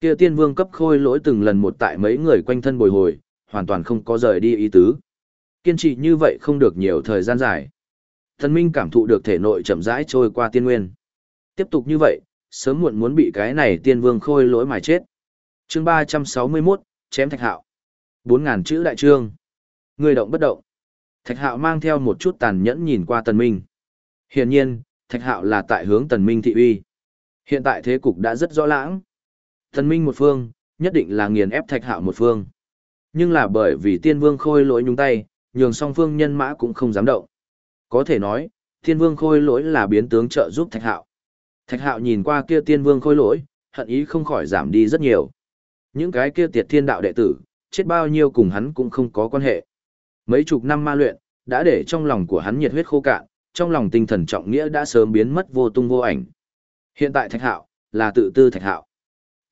Kia tiên vương cấp khôi lỗi từng lần một tại mấy người quanh thân bồi hồi, hoàn toàn không có rời đi ý tứ. Kiên trì như vậy không được nhiều thời gian dài. Thần Minh cảm thụ được thể nội chậm rãi trôi qua tiên nguyên. Tiếp tục như vậy, sớm muộn muốn bị cái này tiên vương khôi lỗi mà chết. Chương 361, chém thạch hạo. 4000 chữ đại trương. Người động bất động. Thạch hạo mang theo một chút tàn nhẫn nhìn qua tần minh. Hiển nhiên, thạch hạo là tại hướng tần minh thị uy. Hiện tại thế cục đã rất rõ lãng. Tần minh một phương, nhất định là nghiền ép thạch hạo một phương. Nhưng là bởi vì tiên vương khôi lỗi nhúng tay, nhường song phương nhân mã cũng không dám động. Có thể nói, tiên vương khôi lỗi là biến tướng trợ giúp thạch hạo. Thạch hạo nhìn qua kia tiên vương khôi lỗi, hận ý không khỏi giảm đi rất nhiều. Những cái kia tiệt thiên đạo đệ tử, chết bao nhiêu cùng hắn cũng không có quan hệ. Mấy chục năm ma luyện, đã để trong lòng của hắn nhiệt huyết khô cạn, trong lòng tinh thần trọng nghĩa đã sớm biến mất vô tung vô ảnh. Hiện tại Thạch Hạo, là tự tư Thạch Hạo.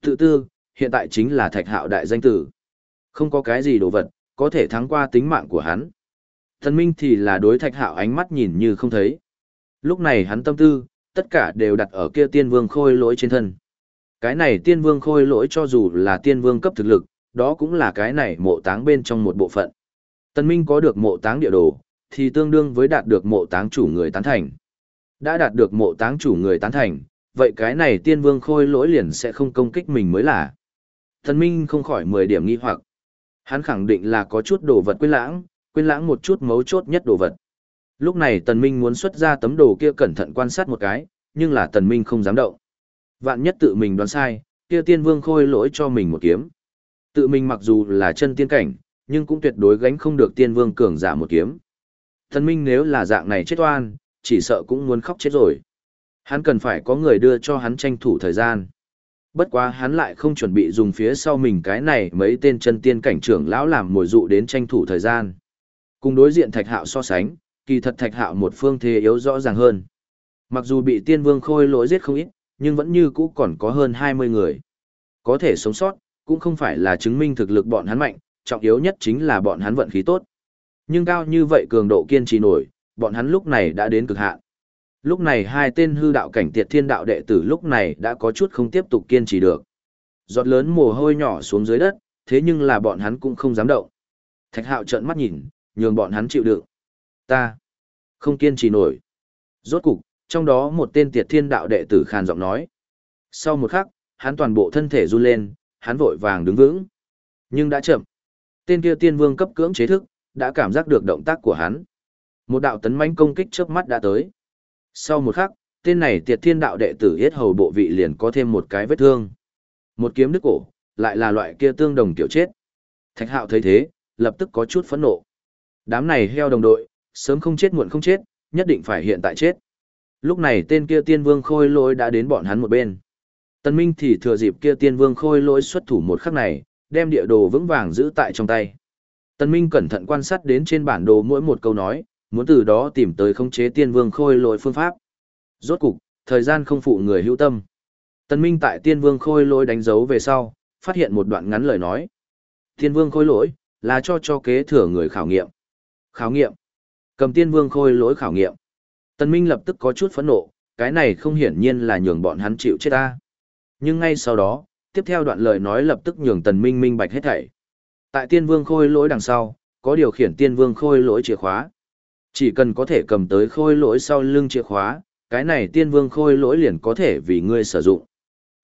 Tự tư, hiện tại chính là Thạch Hạo đại danh tử. Không có cái gì đồ vật, có thể thắng qua tính mạng của hắn. Thần Minh thì là đối Thạch Hạo ánh mắt nhìn như không thấy. Lúc này hắn tâm tư, tất cả đều đặt ở kia tiên vương khôi lỗi trên thân. Cái này tiên vương khôi lỗi cho dù là tiên vương cấp thực lực, đó cũng là cái này mộ táng bên trong một bộ phận. Tân Minh có được mộ táng địa đồ, thì tương đương với đạt được mộ táng chủ người tán thành. Đã đạt được mộ táng chủ người tán thành, vậy cái này tiên vương khôi lỗi liền sẽ không công kích mình mới là. Tân Minh không khỏi 10 điểm nghi hoặc. Hắn khẳng định là có chút đồ vật quên lãng, quên lãng một chút mấu chốt nhất đồ vật. Lúc này Tần Minh muốn xuất ra tấm đồ kia cẩn thận quan sát một cái, nhưng là Tần Minh không dám động. Vạn nhất tự mình đoán sai, kia tiên vương khôi lỗi cho mình một kiếm. Tự mình mặc dù là chân tiên cảnh, nhưng cũng tuyệt đối gánh không được tiên vương cường giả một kiếm. Thần minh nếu là dạng này chết oan, chỉ sợ cũng muốn khóc chết rồi. Hắn cần phải có người đưa cho hắn tranh thủ thời gian. Bất quá hắn lại không chuẩn bị dùng phía sau mình cái này mấy tên chân tiên cảnh trưởng lão làm mồi dụ đến tranh thủ thời gian. Cùng đối diện thạch hạo so sánh, kỳ thật thạch hạo một phương thế yếu rõ ràng hơn. Mặc dù bị tiên vương khôi lỗi giết không ít, nhưng vẫn như cũ còn có hơn 20 người. Có thể sống sót, cũng không phải là chứng minh thực lực bọn hắn mạnh, trọng yếu nhất chính là bọn hắn vận khí tốt. Nhưng cao như vậy cường độ kiên trì nổi, bọn hắn lúc này đã đến cực hạn. Lúc này hai tên hư đạo cảnh tiệt thiên đạo đệ tử lúc này đã có chút không tiếp tục kiên trì được. Giọt lớn mồ hôi nhỏ xuống dưới đất, thế nhưng là bọn hắn cũng không dám động. Thạch hạo trợn mắt nhìn, nhường bọn hắn chịu đựng. Ta không kiên trì nổi. Rốt cục, trong đó một tên tiệt thiên đạo đệ tử khàn giọng nói. Sau một khắc, hắn toàn bộ thân thể run lên, hắn vội vàng đứng vững. Nhưng đã chậm. Tên kia tiên vương cấp cưỡng chế thức, đã cảm giác được động tác của hắn. Một đạo tấn mãnh công kích trước mắt đã tới. Sau một khắc, tên này tiệt thiên đạo đệ tử yết hầu bộ vị liền có thêm một cái vết thương. Một kiếm đứt cổ, lại là loại kia tương đồng kiểu chết. Thạch hạo thấy thế, lập tức có chút phẫn nộ. Đám này heo đồng đội, sớm không chết muộn không chết, nhất định phải hiện tại chết. Lúc này tên kia tiên vương khôi lỗi đã đến bọn hắn một bên. Tân Minh thì thừa dịp kia tiên vương khôi lỗi xuất thủ một khắc này, đem địa đồ vững vàng giữ tại trong tay. Tân Minh cẩn thận quan sát đến trên bản đồ mỗi một câu nói, muốn từ đó tìm tới khống chế tiên vương khôi lỗi phương pháp. Rốt cục, thời gian không phụ người hữu tâm. Tân Minh tại tiên vương khôi lỗi đánh dấu về sau, phát hiện một đoạn ngắn lời nói. Tiên vương khôi lỗi, là cho cho kế thừa người khảo nghiệm. Khảo nghiệm. Cầm tiên vương khôi lỗi khảo nghiệm. Tân Minh lập tức có chút phẫn nộ, cái này không hiển nhiên là nhường bọn hắn chịu chết ta. Nhưng ngay sau đó, tiếp theo đoạn lời nói lập tức nhường Tần Minh minh bạch hết thảy. Tại tiên vương khôi lỗi đằng sau, có điều khiển tiên vương khôi lỗi chìa khóa. Chỉ cần có thể cầm tới khôi lỗi sau lưng chìa khóa, cái này tiên vương khôi lỗi liền có thể vì ngươi sử dụng.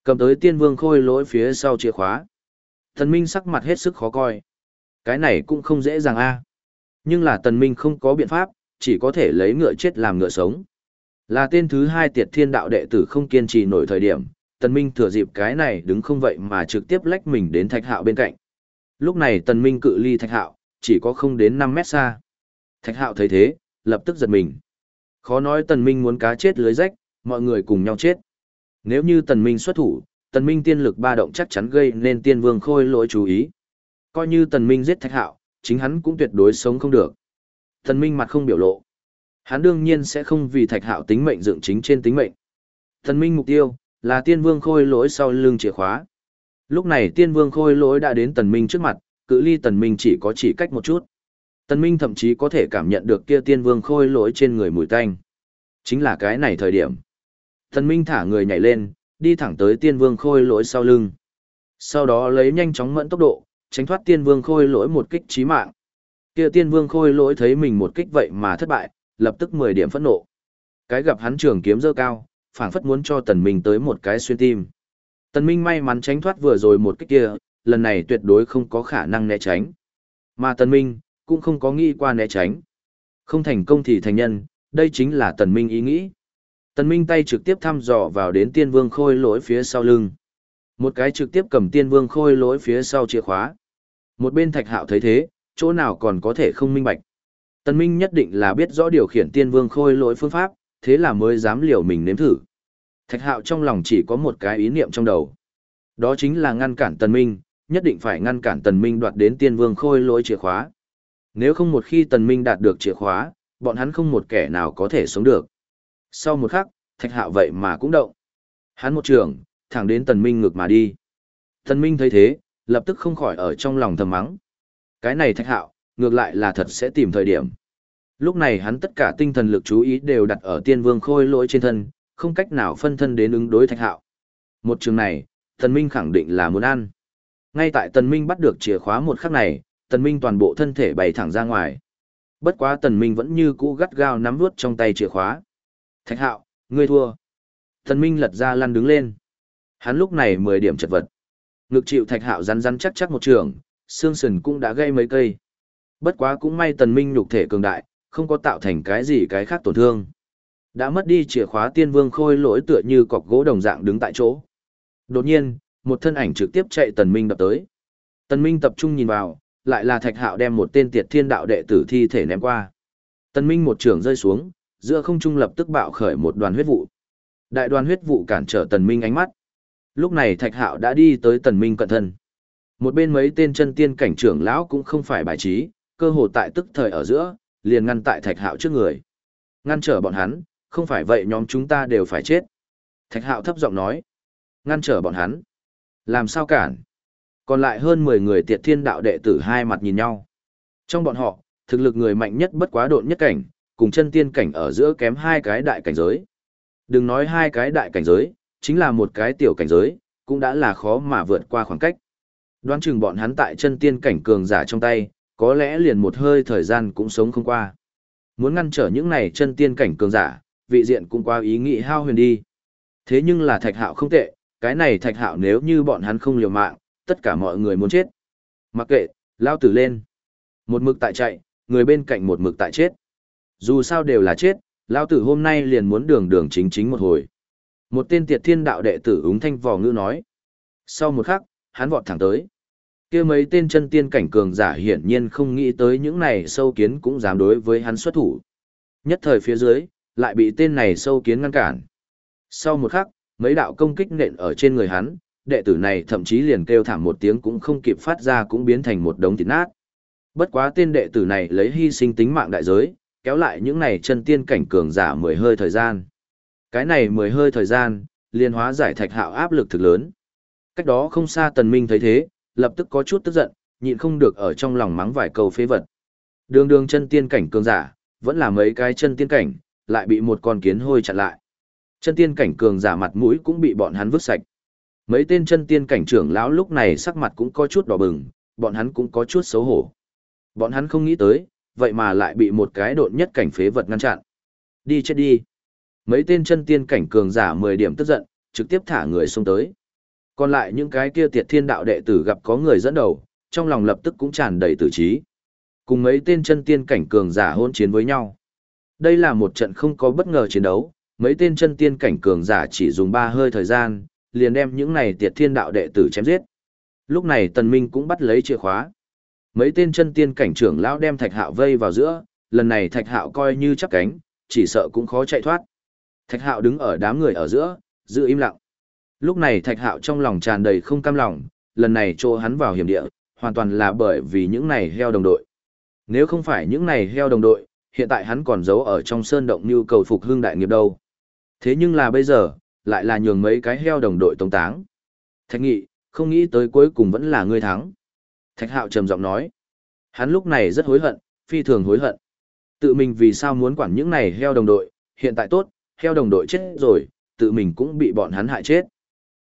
Cầm tới tiên vương khôi lỗi phía sau chìa khóa. Tần Minh sắc mặt hết sức khó coi. Cái này cũng không dễ dàng a. À. Nhưng là Tần Minh không có biện pháp, chỉ có thể lấy ngựa chết làm ngựa sống. Là tên thứ hai tiệt thiên đạo đệ tử không kiên trì nổi thời điểm, Tần Minh thừa dịp cái này đứng không vậy mà trực tiếp lách mình đến Thạch Hạo bên cạnh. Lúc này Tần Minh cự ly Thạch Hạo, chỉ có không đến 5 mét xa. Thạch Hạo thấy thế, lập tức giật mình. Khó nói Tần Minh muốn cá chết lưới rách, mọi người cùng nhau chết. Nếu như Tần Minh xuất thủ, Tần Minh tiên lực ba động chắc chắn gây nên tiên vương khôi lỗi chú ý. Coi như Tần Minh giết Thạch Hạo, chính hắn cũng tuyệt đối sống không được. Tần Minh mặt không biểu lộ. Hắn đương nhiên sẽ không vì Thạch Hạo tính mệnh dựng chính trên tính mệnh. Tần Minh mục tiêu là tiên vương khôi lỗi sau lưng chìa khóa. Lúc này tiên vương khôi lỗi đã đến Tần Minh trước mặt, cự ly Tần Minh chỉ có chỉ cách một chút. Tần Minh thậm chí có thể cảm nhận được kia tiên vương khôi lỗi trên người mùi tanh. Chính là cái này thời điểm. Tần Minh thả người nhảy lên, đi thẳng tới tiên vương khôi lỗi sau lưng. Sau đó lấy nhanh chóng mẫn tốc độ, tránh thoát tiên vương khôi lỗi một kích chí mạng. Kia tiên vương khôi lỗi thấy mình một kích vậy mà thất bại, lập tức 10 điểm phẫn nộ. Cái gặp hắn trường kiếm dơ cao, phảng phất muốn cho tần minh tới một cái xuyên tim. Tần minh may mắn tránh thoát vừa rồi một kích kia, lần này tuyệt đối không có khả năng né tránh. Mà tần minh, cũng không có nghĩ qua né tránh. Không thành công thì thành nhân, đây chính là tần minh ý nghĩ. Tần minh tay trực tiếp thăm dò vào đến tiên vương khôi lỗi phía sau lưng. Một cái trực tiếp cầm tiên vương khôi lỗi phía sau chìa khóa. Một bên thạch hạo thấy thế, chỗ nào còn có thể không minh bạch. Tần minh nhất định là biết rõ điều khiển tiên vương khôi lỗi phương pháp, thế là mới dám liều mình nếm thử. Thạch hạo trong lòng chỉ có một cái ý niệm trong đầu. Đó chính là ngăn cản tần minh, nhất định phải ngăn cản tần minh đoạt đến tiên vương khôi lỗi chìa khóa. Nếu không một khi tần minh đạt được chìa khóa, bọn hắn không một kẻ nào có thể sống được. Sau một khắc, thạch hạo vậy mà cũng động. Hắn một trường, thẳng đến tần minh ngược mà đi. Tần minh thấy thế, lập tức không khỏi ở trong lòng thầm mắng. Cái này thạch hạo, ngược lại là thật sẽ tìm thời điểm. Lúc này hắn tất cả tinh thần lực chú ý đều đặt ở tiên vương khôi lỗi trên thân, không cách nào phân thân đến ứng đối thạch hạo. Một trường này, tần minh khẳng định là muốn ăn. Ngay tại tần minh bắt được chìa khóa một khắc này, tần minh toàn bộ thân thể bày thẳng ra ngoài. Bất quá tần minh vẫn như cũ gắt gao nắm nuốt trong tay chìa khóa. Thạch hạo, ngươi thua. Tần minh lật ra lăn đứng lên. Hắn lúc này 10 điểm chật vật. Ngực chịu thạch hạo rắn rắn chắc chắc một trường, xương sườn cũng đã gây mấy cây. Bất quá cũng may tần minh nhục thể cường đại, không có tạo thành cái gì cái khác tổn thương. Đã mất đi chìa khóa tiên vương khôi lỗi tựa như cọc gỗ đồng dạng đứng tại chỗ. Đột nhiên, một thân ảnh trực tiếp chạy tần minh đập tới. Tần minh tập trung nhìn vào, lại là thạch hạo đem một tên tiệt thiên đạo đệ tử thi thể ném qua. Tần minh một trường rơi xuống, giữa không trung lập tức bạo khởi một đoàn huyết vụ. Đại đoàn huyết vụ cản trở tần minh ánh mắt. Lúc này thạch hạo đã đi tới tần minh cận thân. Một bên mấy tên chân tiên cảnh trưởng lão cũng không phải bài trí, cơ hồ tại tức thời ở giữa, liền ngăn tại thạch hạo trước người. Ngăn trở bọn hắn, không phải vậy nhóm chúng ta đều phải chết. Thạch hạo thấp giọng nói. Ngăn trở bọn hắn. Làm sao cản? Còn lại hơn 10 người tiệt thiên đạo đệ tử hai mặt nhìn nhau. Trong bọn họ, thực lực người mạnh nhất bất quá độn nhất cảnh, cùng chân tiên cảnh ở giữa kém hai cái đại cảnh giới. Đừng nói hai cái đại cảnh giới, chính là một cái tiểu cảnh giới, cũng đã là khó mà vượt qua khoảng cách. Đoán chừng bọn hắn tại chân tiên cảnh cường giả trong tay, có lẽ liền một hơi thời gian cũng sống không qua. Muốn ngăn trở những này chân tiên cảnh cường giả, vị diện cũng qua ý nghĩ hao huyền đi. Thế nhưng là thạch hạo không tệ, cái này thạch hạo nếu như bọn hắn không liều mạng, tất cả mọi người muốn chết. Mặc kệ, lao tử lên. Một mực tại chạy, người bên cạnh một mực tại chết. Dù sao đều là chết, lao tử hôm nay liền muốn đường đường chính chính một hồi. Một tên tiệt thiên đạo đệ tử úng thanh vò ngữ nói. Sau một khắc, hắn vọt thẳng tới kia mấy tên chân tiên cảnh cường giả hiển nhiên không nghĩ tới những này sâu kiến cũng dám đối với hắn xuất thủ. Nhất thời phía dưới, lại bị tên này sâu kiến ngăn cản. Sau một khắc, mấy đạo công kích nện ở trên người hắn, đệ tử này thậm chí liền kêu thảm một tiếng cũng không kịp phát ra cũng biến thành một đống thịt nát. Bất quá tên đệ tử này lấy hy sinh tính mạng đại giới, kéo lại những này chân tiên cảnh cường giả mười hơi thời gian. Cái này mười hơi thời gian, liên hóa giải thạch hạo áp lực thực lớn. Cách đó không xa tần minh thấy thế, lập tức có chút tức giận, nhịn không được ở trong lòng mắng vài câu phế vật. Đường đường chân tiên cảnh cường giả, vẫn là mấy cái chân tiên cảnh, lại bị một con kiến hôi chặn lại. Chân tiên cảnh cường giả mặt mũi cũng bị bọn hắn vứt sạch. Mấy tên chân tiên cảnh trưởng lão lúc này sắc mặt cũng có chút đỏ bừng, bọn hắn cũng có chút xấu hổ. Bọn hắn không nghĩ tới, vậy mà lại bị một cái độn nhất cảnh phế vật ngăn chặn. Đi chết đi. Mấy tên chân tiên cảnh cường giả 10 điểm tức giận, trực tiếp thả người xuống tới. Còn lại những cái kia tiệt thiên đạo đệ tử gặp có người dẫn đầu, trong lòng lập tức cũng tràn đầy tử trí. Cùng mấy tên chân tiên cảnh cường giả hôn chiến với nhau. Đây là một trận không có bất ngờ chiến đấu, mấy tên chân tiên cảnh cường giả chỉ dùng ba hơi thời gian, liền đem những này tiệt thiên đạo đệ tử chém giết. Lúc này Tần Minh cũng bắt lấy chìa khóa. Mấy tên chân tiên cảnh trưởng lão đem Thạch Hạo vây vào giữa, lần này Thạch Hạo coi như chắc cánh, chỉ sợ cũng khó chạy thoát. Thạch Hạo đứng ở đám người ở giữa, giữ im lặng. Lúc này Thạch Hạo trong lòng tràn đầy không cam lòng, lần này trô hắn vào hiểm địa, hoàn toàn là bởi vì những này heo đồng đội. Nếu không phải những này heo đồng đội, hiện tại hắn còn giấu ở trong sơn động như cầu phục hương đại nghiệp đâu. Thế nhưng là bây giờ, lại là nhường mấy cái heo đồng đội tống táng. Thạch nghị, không nghĩ tới cuối cùng vẫn là ngươi thắng. Thạch hạo trầm giọng nói. Hắn lúc này rất hối hận, phi thường hối hận. Tự mình vì sao muốn quản những này heo đồng đội, hiện tại tốt, heo đồng đội chết rồi, tự mình cũng bị bọn hắn hại chết.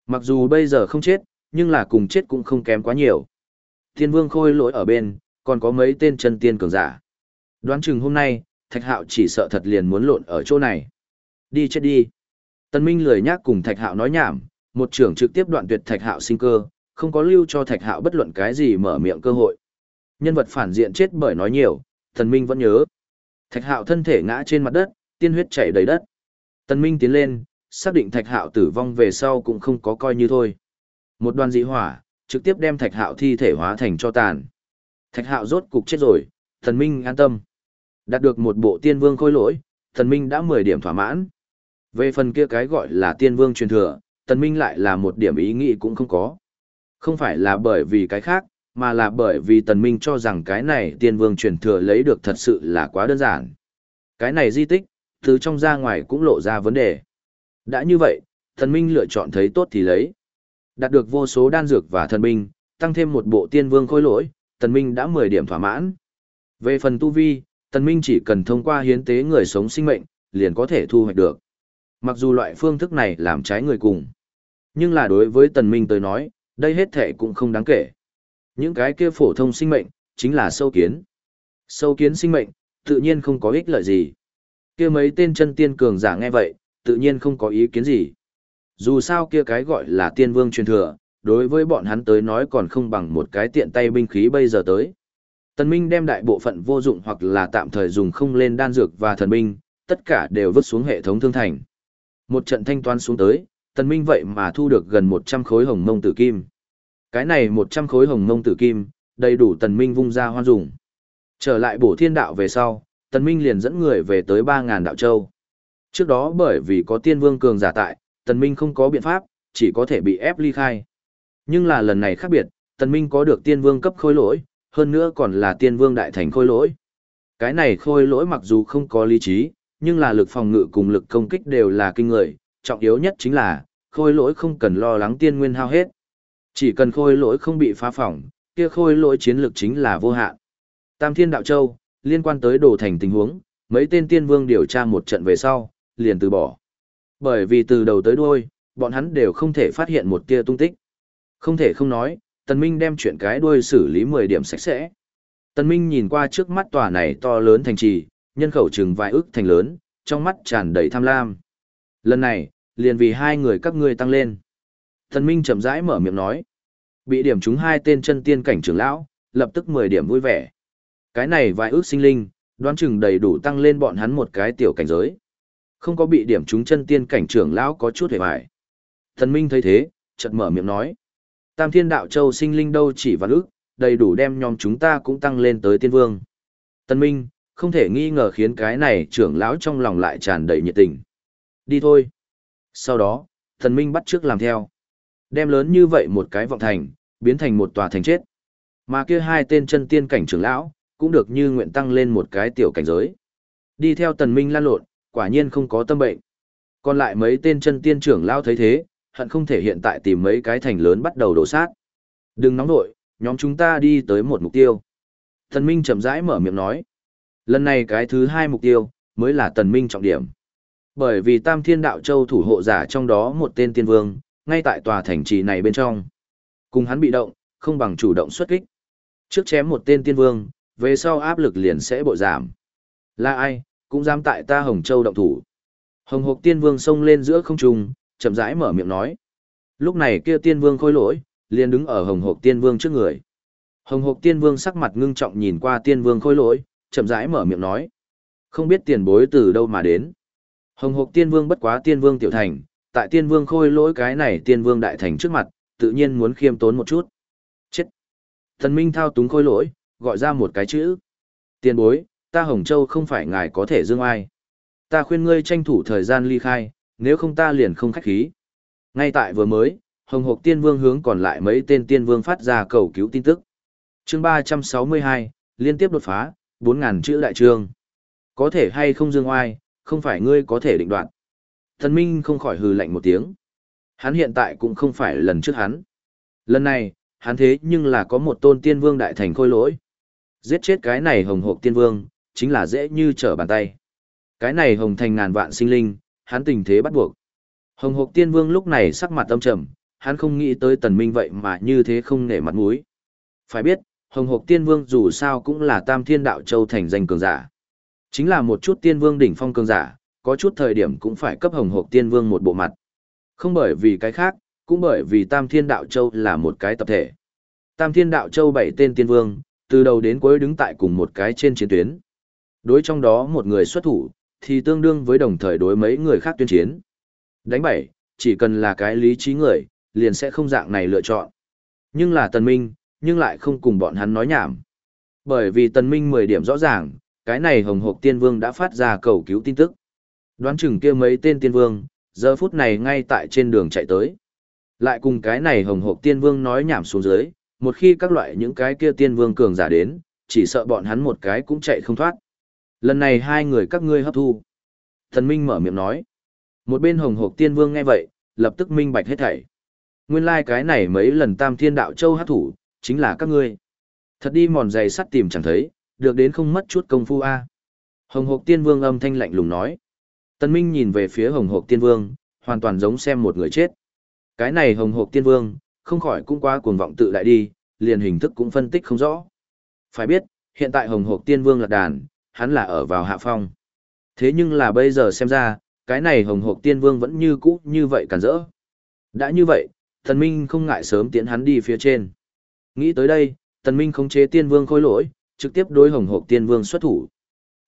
Mặc dù bây giờ không chết, nhưng là cùng chết cũng không kém quá nhiều. Thiên vương khôi lỗi ở bên, còn có mấy tên chân tiên cường giả. Đoán chừng hôm nay, Thạch Hạo chỉ sợ thật liền muốn lộn ở chỗ này. Đi chết đi. Tân Minh lười nhác cùng Thạch Hạo nói nhảm, một trưởng trực tiếp đoạn tuyệt Thạch Hạo sinh cơ, không có lưu cho Thạch Hạo bất luận cái gì mở miệng cơ hội. Nhân vật phản diện chết bởi nói nhiều, Tần Minh vẫn nhớ. Thạch Hạo thân thể ngã trên mặt đất, tiên huyết chảy đầy đất. Tần Minh tiến lên, xác định Thạch Hạo tử vong về sau cũng không có coi như thôi. Một đoàn dị hỏa, trực tiếp đem Thạch Hạo thi thể hóa thành cho tàn. Thạch Hạo rốt cục chết rồi, Thần Minh an tâm. Đạt được một bộ tiên vương khôi lỗi, Thần Minh đã 10 điểm thỏa mãn. Về phần kia cái gọi là tiên vương truyền thừa, Thần Minh lại là một điểm ý nghĩ cũng không có. Không phải là bởi vì cái khác, mà là bởi vì Tần Minh cho rằng cái này tiên vương truyền thừa lấy được thật sự là quá đơn giản. Cái này di tích, từ trong ra ngoài cũng lộ ra vấn đề. Đã như vậy, thần Minh lựa chọn thấy tốt thì lấy. Đạt được vô số đan dược và thần minh tăng thêm một bộ tiên vương khôi lỗi, thần Minh đã 10 điểm thỏa mãn. Về phần tu vi, thần Minh chỉ cần thông qua hiến tế người sống sinh mệnh, liền có thể thu hoạch được. Mặc dù loại phương thức này làm trái người cùng, nhưng là đối với Tần Minh tới nói, đây hết thể cũng không đáng kể. Những cái kia phổ thông sinh mệnh, chính là sâu kiến. Sâu kiến sinh mệnh, tự nhiên không có ích lợi gì. Kia mấy tên chân tiên cường giả nghe vậy, tự nhiên không có ý kiến gì. Dù sao kia cái gọi là tiên vương truyền thừa, đối với bọn hắn tới nói còn không bằng một cái tiện tay binh khí bây giờ tới. Tần Minh đem đại bộ phận vô dụng hoặc là tạm thời dùng không lên đan dược và thần binh, tất cả đều vứt xuống hệ thống thương thành. Một trận thanh toán xuống tới, Tần Minh vậy mà thu được gần 100 khối hồng mông tử kim. Cái này 100 khối hồng mông tử kim, đầy đủ Tần Minh vung ra hoan dùng. Trở lại bổ thiên đạo về sau, Tần Minh liền dẫn người về tới 3.000 đạo châu. Trước đó bởi vì có tiên vương cường giả tại, Tần Minh không có biện pháp, chỉ có thể bị ép ly khai. Nhưng là lần này khác biệt, Tần Minh có được tiên vương cấp khôi lỗi, hơn nữa còn là tiên vương đại thành khôi lỗi. Cái này khôi lỗi mặc dù không có lý trí, nhưng là lực phòng ngự cùng lực công kích đều là kinh người, trọng yếu nhất chính là, khôi lỗi không cần lo lắng tiên nguyên hao hết. Chỉ cần khôi lỗi không bị phá phỏng, kia khôi lỗi chiến lực chính là vô hạn. Tam Thiên Đạo Châu, liên quan tới đồ thành tình huống, mấy tên tiên vương điều tra một trận về sau, liền từ bỏ. Bởi vì từ đầu tới đuôi, bọn hắn đều không thể phát hiện một tia tung tích. Không thể không nói, Tần Minh đem chuyện cái đuôi xử lý 10 điểm sạch sẽ. Tần Minh nhìn qua trước mắt tòa này to lớn thành trì, nhân khẩu chừng vài ức thành lớn, trong mắt tràn đầy tham lam. Lần này, liền vì hai người các ngươi tăng lên. Tần Minh chậm rãi mở miệng nói. Bị điểm chúng hai tên chân tiên cảnh trưởng lão, lập tức 10 điểm vui vẻ. Cái này vài ước sinh linh, đoán chừng đầy đủ tăng lên bọn hắn một cái tiểu cảnh giới. Không có bị điểm chúng chân tiên cảnh trưởng lão có chút hề bại. Thần Minh thấy thế, chợt mở miệng nói. Tam thiên đạo châu sinh linh đâu chỉ và ức, đầy đủ đem nhóm chúng ta cũng tăng lên tới tiên vương. Tân Minh, không thể nghi ngờ khiến cái này trưởng lão trong lòng lại tràn đầy nhiệt tình. Đi thôi. Sau đó, thần Minh bắt trước làm theo. Đem lớn như vậy một cái vọng thành, biến thành một tòa thành chết. Mà kia hai tên chân tiên cảnh trưởng lão, cũng được như nguyện tăng lên một cái tiểu cảnh giới. Đi theo tần minh lan lộn, quả nhiên không có tâm bệnh. Còn lại mấy tên chân tiên trưởng lao thấy thế, hận không thể hiện tại tìm mấy cái thành lớn bắt đầu đổ sát. Đừng nóng nội, nhóm chúng ta đi tới một mục tiêu. Tần minh chậm rãi mở miệng nói. Lần này cái thứ hai mục tiêu, mới là tần minh trọng điểm. Bởi vì Tam Thiên Đạo Châu thủ hộ giả trong đó một tên tiên vương, ngay tại tòa thành trì này bên trong. Cùng hắn bị động, không bằng chủ động xuất kích. Trước chém một tên tiên vương, về sau áp lực liền sẽ bội giảm. Là ai, cũng dám tại ta Hồng Châu động thủ. Hồng Hộc Tiên Vương xông lên giữa không trung, chậm rãi mở miệng nói. Lúc này kia Tiên Vương khôi lỗi, liền đứng ở Hồng Hộc Tiên Vương trước người. Hồng Hộc Tiên Vương sắc mặt ngưng trọng nhìn qua Tiên Vương khôi lỗi, chậm rãi mở miệng nói. Không biết tiền bối từ đâu mà đến. Hồng Hộc Tiên Vương bất quá Tiên Vương tiểu thành, tại Tiên Vương khôi lỗi cái này Tiên Vương đại thành trước mặt, tự nhiên muốn khiêm tốn một chút. Chết. Thần Minh thao túng khôi lỗi, gọi ra một cái chữ. Tiên bối, ta Hồng Châu không phải ngài có thể dương ai. Ta khuyên ngươi tranh thủ thời gian ly khai, nếu không ta liền không khách khí. Ngay tại vừa mới, Hồng Hộc Tiên Vương hướng còn lại mấy tên Tiên Vương phát ra cầu cứu tin tức. chương 362, liên tiếp đột phá, bốn ngàn chữ đại trương. Có thể hay không dương oai, không phải ngươi có thể định đoạt. Thần Minh không khỏi hừ lạnh một tiếng. Hắn hiện tại cũng không phải lần trước hắn. Lần này, hắn thế nhưng là có một tôn tiên vương đại thành khôi lỗi. Giết chết cái này hồng hộp tiên vương, chính là dễ như trở bàn tay. Cái này hồng thành ngàn vạn sinh linh, hắn tình thế bắt buộc. Hồng hộp tiên vương lúc này sắc mặt âm trầm, hắn không nghĩ tới tần minh vậy mà như thế không nể mặt mũi. Phải biết, hồng hộp tiên vương dù sao cũng là tam thiên đạo châu thành danh cường giả. Chính là một chút tiên vương đỉnh phong cường giả, có chút thời điểm cũng phải cấp hồng hộp tiên vương một bộ mặt. Không bởi vì cái khác, cũng bởi vì tam thiên đạo châu là một cái tập thể. Tam thiên đạo châu bảy tên tiên vương, từ đầu đến cuối đứng tại cùng một cái trên chiến tuyến. Đối trong đó một người xuất thủ, thì tương đương với đồng thời đối mấy người khác tuyên chiến. Đánh bảy, chỉ cần là cái lý trí người, liền sẽ không dạng này lựa chọn. Nhưng là tần minh, nhưng lại không cùng bọn hắn nói nhảm. Bởi vì tần minh 10 điểm rõ ràng, cái này hồng hộc tiên vương đã phát ra cầu cứu tin tức. Đoán chừng kia mấy tên tiên vương, giờ phút này ngay tại trên đường chạy tới. Lại cùng cái này hồng hộc tiên vương nói nhảm xuống dưới, một khi các loại những cái kia tiên vương cường giả đến, chỉ sợ bọn hắn một cái cũng chạy không thoát. Lần này hai người các ngươi hấp thu. Thần Minh mở miệng nói. Một bên hồng hộc tiên vương nghe vậy, lập tức minh bạch hết thảy. Nguyên lai like cái này mấy lần tam thiên đạo châu hát thủ, chính là các ngươi. Thật đi mòn giày sắt tìm chẳng thấy, được đến không mất chút công phu a. Hồng hộc tiên vương âm thanh lạnh lùng nói. Tân Minh nhìn về phía hồng hộc tiên vương, hoàn toàn giống xem một người chết. Cái này hồng hộc tiên vương, không khỏi cũng quá cuồng vọng tự đại đi, liền hình thức cũng phân tích không rõ. Phải biết, hiện tại hồng hộc tiên vương là đàn, hắn là ở vào hạ phong. Thế nhưng là bây giờ xem ra, cái này hồng hộp tiên vương vẫn như cũ như vậy cản rỡ. Đã như vậy, thần minh không ngại sớm tiến hắn đi phía trên. Nghĩ tới đây, thần minh khống chế tiên vương khôi lỗi, trực tiếp đối hồng hộp tiên vương xuất thủ.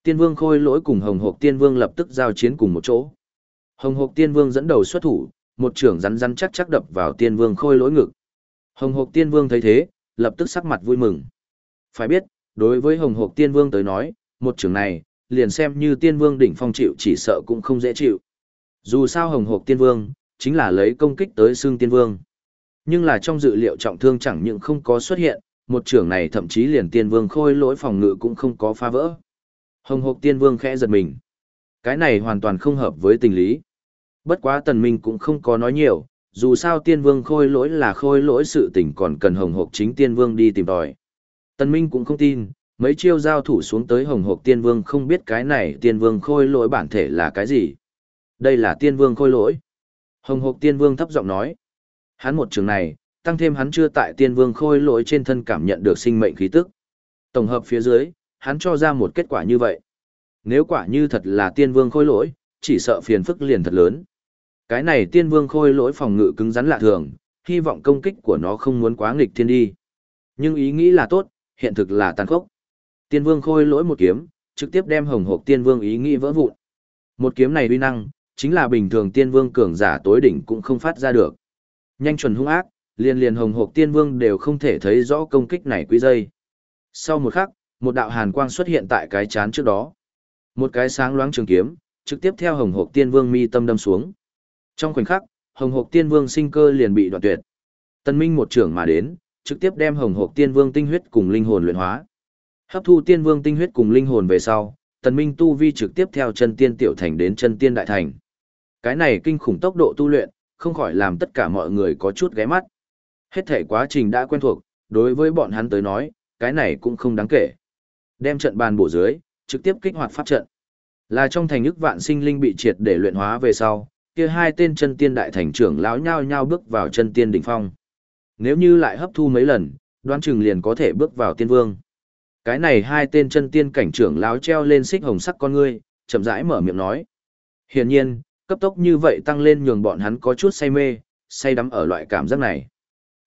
Tiên vương khôi lỗi cùng hồng hộp tiên vương lập tức giao chiến cùng một chỗ. Hồng hộp tiên vương dẫn đầu xuất thủ, một trưởng rắn rắn chắc chắc đập vào tiên vương khôi lỗi ngực. Hồng hộp tiên vương thấy thế, lập tức sắc mặt vui mừng. Phải biết, đối với hồng hộp tiên vương tới nói, một trường này, liền xem như tiên vương đỉnh phong chịu chỉ sợ cũng không dễ chịu. Dù sao hồng hộp tiên vương, chính là lấy công kích tới xương tiên vương. Nhưng là trong dự liệu trọng thương chẳng những không có xuất hiện, một trưởng này thậm chí liền tiên vương khôi lỗi phòng ngự cũng không có phá vỡ. Hồng hộp tiên vương khẽ giật mình. Cái này hoàn toàn không hợp với tình lý. Bất quá tần minh cũng không có nói nhiều, dù sao tiên vương khôi lỗi là khôi lỗi sự tình còn cần hồng hộp chính tiên vương đi tìm tòi. Tần minh cũng không tin, mấy chiêu giao thủ xuống tới hồng hộp tiên vương không biết cái này tiên vương khôi lỗi bản thể là cái gì. Đây là tiên vương khôi lỗi. Hồng hộp tiên vương thấp giọng nói. Hắn một trường này, tăng thêm hắn chưa tại tiên vương khôi lỗi trên thân cảm nhận được sinh mệnh khí tức. Tổng hợp phía dưới, hắn cho ra một kết quả như vậy. Nếu quả như thật là tiên vương khôi lỗi, chỉ sợ phiền phức liền thật lớn. Cái này tiên vương khôi lỗi phòng ngự cứng rắn lạ thường, hy vọng công kích của nó không muốn quá nghịch thiên đi. Nhưng ý nghĩ là tốt, hiện thực là tàn khốc. Tiên vương khôi lỗi một kiếm, trực tiếp đem hồng Hộc tiên vương ý nghĩ vỡ vụn. Một kiếm này uy năng, chính là bình thường tiên vương cường giả tối đỉnh cũng không phát ra được. Nhanh chuẩn hung ác, liền liền hồng Hộc tiên vương đều không thể thấy rõ công kích này quý dây. Sau một khắc, một đạo hàn quang xuất hiện tại cái chán trước đó. Một cái sáng loáng trường kiếm, trực tiếp theo hồng Hộc tiên vương mi tâm đâm xuống. Trong khoảnh khắc, hồng Hộc tiên vương sinh cơ liền bị đoạn tuyệt. Tân Minh một trưởng mà đến, trực tiếp đem hồng Hộc tiên vương tinh huyết cùng linh hồn luyện hóa. Hấp thu tiên vương tinh huyết cùng linh hồn về sau, Tần Minh tu vi trực tiếp theo chân tiên tiểu thành đến chân tiên đại thành. Cái này kinh khủng tốc độ tu luyện, không khỏi làm tất cả mọi người có chút ghé mắt. Hết thể quá trình đã quen thuộc, đối với bọn hắn tới nói, cái này cũng không đáng kể. Đem trận bàn bổ dưới, trực tiếp kích hoạt pháp trận. Là trong thành ức vạn sinh linh bị triệt để luyện hóa về sau, kia hai tên chân tiên đại thành trưởng lão nhao nhao bước vào chân tiên đỉnh phong. Nếu như lại hấp thu mấy lần, đoán chừng liền có thể bước vào tiên vương. Cái này hai tên chân tiên cảnh trưởng láo treo lên xích hồng sắc con ngươi, chậm rãi mở miệng nói. Hiển nhiên, cấp tốc như vậy tăng lên nhường bọn hắn có chút say mê, say đắm ở loại cảm giác này.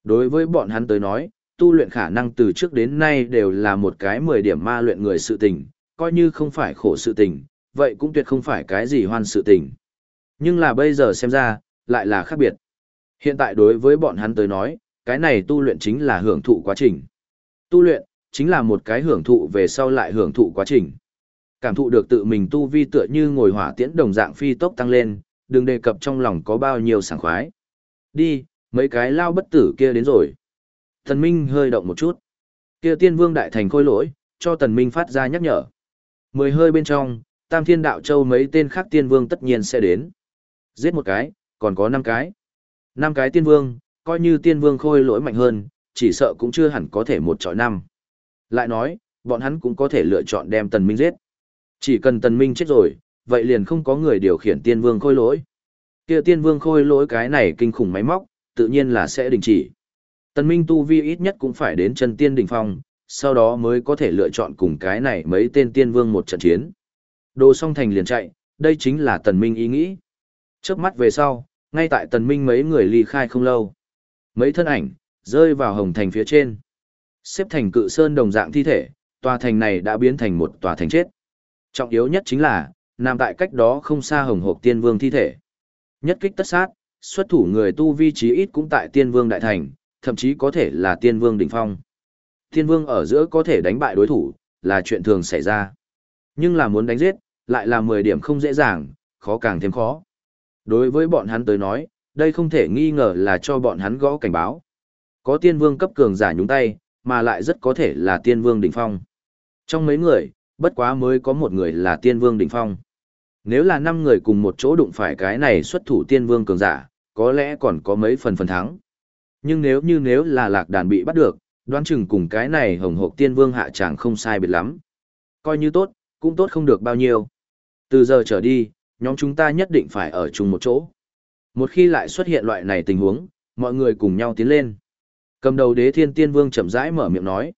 Đối với bọn hắn tới nói, tu luyện khả năng từ trước đến nay đều là một cái 10 điểm ma luyện người sự tình, coi như không phải khổ sự tình, vậy cũng tuyệt không phải cái gì hoan sự tình. Nhưng là bây giờ xem ra, lại là khác biệt. Hiện tại đối với bọn hắn tới nói, cái này tu luyện chính là hưởng thụ quá trình. Tu luyện, chính là một cái hưởng thụ về sau lại hưởng thụ quá trình. Cảm thụ được tự mình tu vi tựa như ngồi hỏa tiễn đồng dạng phi tốc tăng lên, đừng đề cập trong lòng có bao nhiêu sảng khoái. Đi, mấy cái lao bất tử kia đến rồi. Thần Minh hơi động một chút. Kia tiên vương đại thành khôi lỗi, cho Tần Minh phát ra nhắc nhở. Mười hơi bên trong, Tam Thiên Đạo Châu mấy tên khác tiên vương tất nhiên sẽ đến. Giết một cái, còn có năm cái. Năm cái tiên vương, coi như tiên vương khôi lỗi mạnh hơn, chỉ sợ cũng chưa hẳn có thể một trọi năm. Lại nói, bọn hắn cũng có thể lựa chọn đem Tần Minh giết. Chỉ cần Tần Minh chết rồi, vậy liền không có người điều khiển tiên vương khôi lỗi. Kia tiên vương khôi lỗi cái này kinh khủng máy móc, tự nhiên là sẽ đình chỉ. Tần Minh tu vi ít nhất cũng phải đến chân tiên đỉnh phong, sau đó mới có thể lựa chọn cùng cái này mấy tên tiên vương một trận chiến. Đồ song thành liền chạy, đây chính là Tần Minh ý nghĩ. Chớp mắt về sau, ngay tại Tần Minh mấy người ly khai không lâu. Mấy thân ảnh, rơi vào hồng thành phía trên. Xếp thành cự sơn đồng dạng thi thể, tòa thành này đã biến thành một tòa thành chết. Trọng yếu nhất chính là, nằm tại cách đó không xa hồng hộp tiên vương thi thể. Nhất kích tất sát, xuất thủ người tu vi trí ít cũng tại tiên vương đại thành, thậm chí có thể là tiên vương đỉnh phong. Tiên vương ở giữa có thể đánh bại đối thủ, là chuyện thường xảy ra. Nhưng là muốn đánh giết, lại là 10 điểm không dễ dàng, khó càng thêm khó. Đối với bọn hắn tới nói, đây không thể nghi ngờ là cho bọn hắn gõ cảnh báo. Có tiên vương cấp cường giả nhúng tay, mà lại rất có thể là tiên vương đỉnh phong. Trong mấy người, bất quá mới có một người là tiên vương đỉnh phong. Nếu là năm người cùng một chỗ đụng phải cái này xuất thủ tiên vương cường giả, có lẽ còn có mấy phần phần thắng. Nhưng nếu như nếu là lạc đàn bị bắt được, đoán chừng cùng cái này hồng hộp tiên vương hạ chẳng không sai biệt lắm. Coi như tốt, cũng tốt không được bao nhiêu. Từ giờ trở đi, nhóm chúng ta nhất định phải ở chung một chỗ. Một khi lại xuất hiện loại này tình huống, mọi người cùng nhau tiến lên. Cầm đầu đế thiên tiên vương chậm rãi mở miệng nói.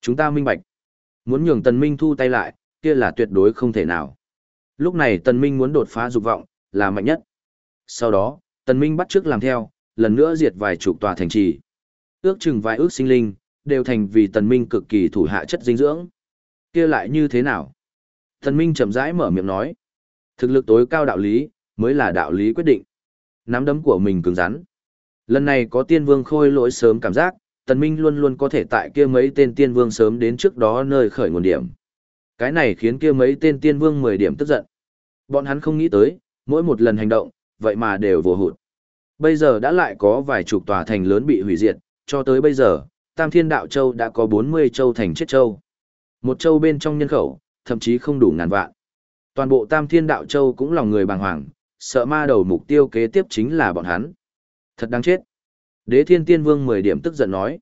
Chúng ta minh bạch. Muốn nhường tần minh thu tay lại, kia là tuyệt đối không thể nào. Lúc này tần minh muốn đột phá dục vọng, là mạnh nhất. Sau đó, tần minh bắt trước làm theo, lần nữa diệt vài chục tòa thành trì. Ước chừng vài ước sinh linh, đều thành vì tần minh cực kỳ thủ hạ chất dinh dưỡng. kia lại như thế nào? Tần minh chậm rãi mở miệng nói. Thực lực tối cao đạo lý, mới là đạo lý quyết định. Nắm đấm của mình cứng rắn. Lần này có tiên vương khôi lỗi sớm cảm giác, tần minh luôn luôn có thể tại kia mấy tên tiên vương sớm đến trước đó nơi khởi nguồn điểm. Cái này khiến kia mấy tên tiên vương 10 điểm tức giận. Bọn hắn không nghĩ tới, mỗi một lần hành động, vậy mà đều vô hụt. Bây giờ đã lại có vài chục tòa thành lớn bị hủy diệt, cho tới bây giờ, Tam Thiên Đạo Châu đã có 40 châu thành chết châu. Một châu bên trong nhân khẩu, thậm chí không đủ ngàn vạn. Toàn bộ Tam Thiên Đạo Châu cũng lòng người bàng hoàng, sợ ma đầu mục tiêu kế tiếp chính là bọn hắn. Thật đáng chết. Đế Thiên Tiên Vương 10 điểm tức giận nói.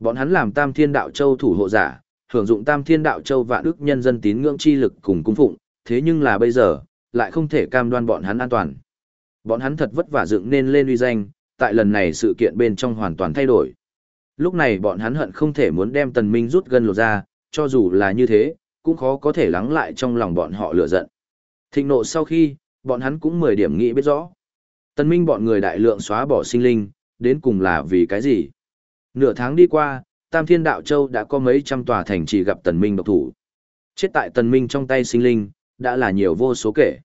Bọn hắn làm Tam Thiên Đạo Châu thủ hộ giả, hưởng dụng Tam Thiên Đạo Châu vạn ức nhân dân tín ngưỡng chi lực cùng cung phụng, thế nhưng là bây giờ, lại không thể cam đoan bọn hắn an toàn. Bọn hắn thật vất vả dựng nên lên uy danh, tại lần này sự kiện bên trong hoàn toàn thay đổi. Lúc này bọn hắn hận không thể muốn đem Tần Minh rút gần lột ra, cho dù là như thế, cũng khó có thể lắng lại trong lòng bọn họ lửa giận. Thịnh nộ sau khi, bọn hắn cũng mười điểm nghĩ biết rõ. Tân minh bọn người đại lượng xóa bỏ sinh linh, đến cùng là vì cái gì? Nửa tháng đi qua, Tam Thiên Đạo Châu đã có mấy trăm tòa thành trì gặp Tần Minh độc thủ. Chết tại Tần Minh trong tay sinh linh, đã là nhiều vô số kể.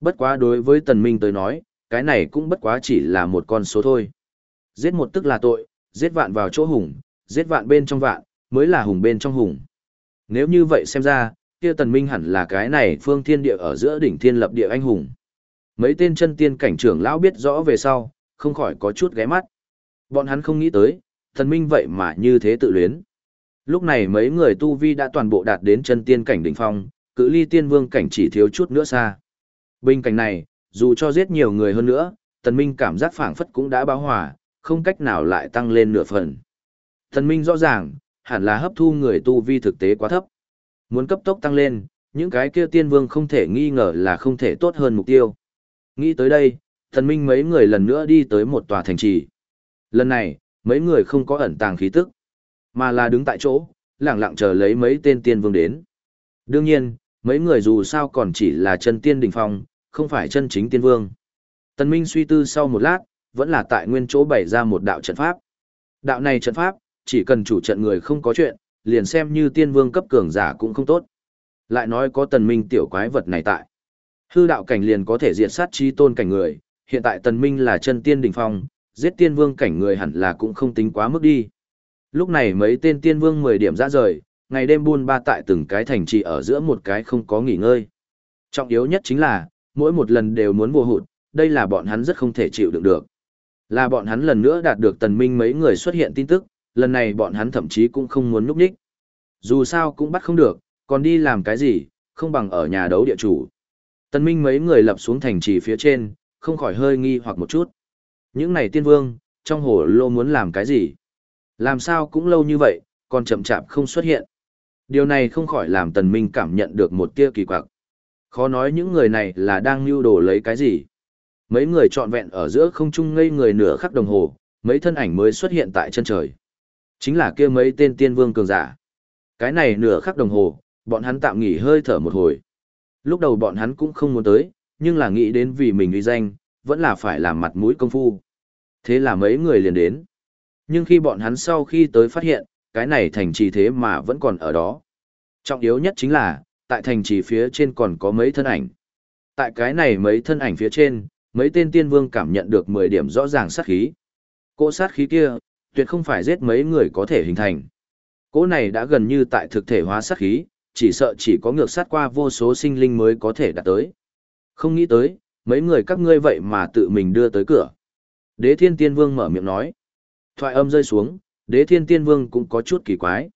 Bất quá đối với Tần Minh tới nói, cái này cũng bất quá chỉ là một con số thôi. Giết một tức là tội, giết vạn vào chỗ hùng, giết vạn bên trong vạn, mới là hùng bên trong hùng. Nếu như vậy xem ra, kia Tần Minh hẳn là cái này phương thiên địa ở giữa đỉnh thiên lập địa anh hùng. Mấy tên chân tiên cảnh trưởng lão biết rõ về sau, không khỏi có chút ghé mắt. Bọn hắn không nghĩ tới, thần Minh vậy mà như thế tự luyến. Lúc này mấy người tu vi đã toàn bộ đạt đến chân tiên cảnh đỉnh phong, cự ly tiên vương cảnh chỉ thiếu chút nữa xa. Bình cảnh này, dù cho giết nhiều người hơn nữa, thần Minh cảm giác phảng phất cũng đã báo hòa, không cách nào lại tăng lên nửa phần. thần Minh rõ ràng, hẳn là hấp thu người tu vi thực tế quá thấp. Muốn cấp tốc tăng lên, những cái kia tiên vương không thể nghi ngờ là không thể tốt hơn mục tiêu. Nghĩ tới đây, thần Minh mấy người lần nữa đi tới một tòa thành trì. Lần này, mấy người không có ẩn tàng khí tức, mà là đứng tại chỗ, lặng lặng chờ lấy mấy tên tiên vương đến. Đương nhiên, mấy người dù sao còn chỉ là chân tiên đỉnh phong, không phải chân chính tiên vương. Tần Minh suy tư sau một lát, vẫn là tại nguyên chỗ bày ra một đạo trận pháp. Đạo này trận pháp, chỉ cần chủ trận người không có chuyện, liền xem như tiên vương cấp cường giả cũng không tốt. Lại nói có tần minh tiểu quái vật này tại. Hư đạo cảnh liền có thể diệt sát chi tôn cảnh người, hiện tại tần minh là chân tiên đỉnh phong, giết tiên vương cảnh người hẳn là cũng không tính quá mức đi. Lúc này mấy tên tiên vương 10 điểm ra rời, ngày đêm buôn ba tại từng cái thành trì ở giữa một cái không có nghỉ ngơi. Trọng yếu nhất chính là, mỗi một lần đều muốn vô hụt, đây là bọn hắn rất không thể chịu đựng được. Là bọn hắn lần nữa đạt được tần minh mấy người xuất hiện tin tức, lần này bọn hắn thậm chí cũng không muốn núp nhích. Dù sao cũng bắt không được, còn đi làm cái gì, không bằng ở nhà đấu địa chủ. Tần minh mấy người lập xuống thành trì phía trên, không khỏi hơi nghi hoặc một chút. Những này tiên vương, trong hồ lô muốn làm cái gì? Làm sao cũng lâu như vậy, còn chậm chạp không xuất hiện. Điều này không khỏi làm tần minh cảm nhận được một tia kỳ quặc. Khó nói những người này là đang lưu đồ lấy cái gì. Mấy người trọn vẹn ở giữa không trung ngây người nửa khắc đồng hồ, mấy thân ảnh mới xuất hiện tại chân trời. Chính là kia mấy tên tiên vương cường giả. Cái này nửa khắc đồng hồ, bọn hắn tạm nghỉ hơi thở một hồi. Lúc đầu bọn hắn cũng không muốn tới, nhưng là nghĩ đến vì mình uy danh, vẫn là phải làm mặt mũi công phu. Thế là mấy người liền đến. Nhưng khi bọn hắn sau khi tới phát hiện, cái này thành trì thế mà vẫn còn ở đó. Trọng yếu nhất chính là, tại thành trì phía trên còn có mấy thân ảnh. Tại cái này mấy thân ảnh phía trên, mấy tên tiên vương cảm nhận được 10 điểm rõ ràng sát khí. Cỗ sát khí kia, tuyệt không phải giết mấy người có thể hình thành. Cỗ này đã gần như tại thực thể hóa sát khí, chỉ sợ chỉ có ngược sát qua vô số sinh linh mới có thể đạt tới. Không nghĩ tới, mấy người các ngươi vậy mà tự mình đưa tới cửa. Đế thiên tiên vương mở miệng nói. Thoại âm rơi xuống, đế thiên tiên vương cũng có chút kỳ quái.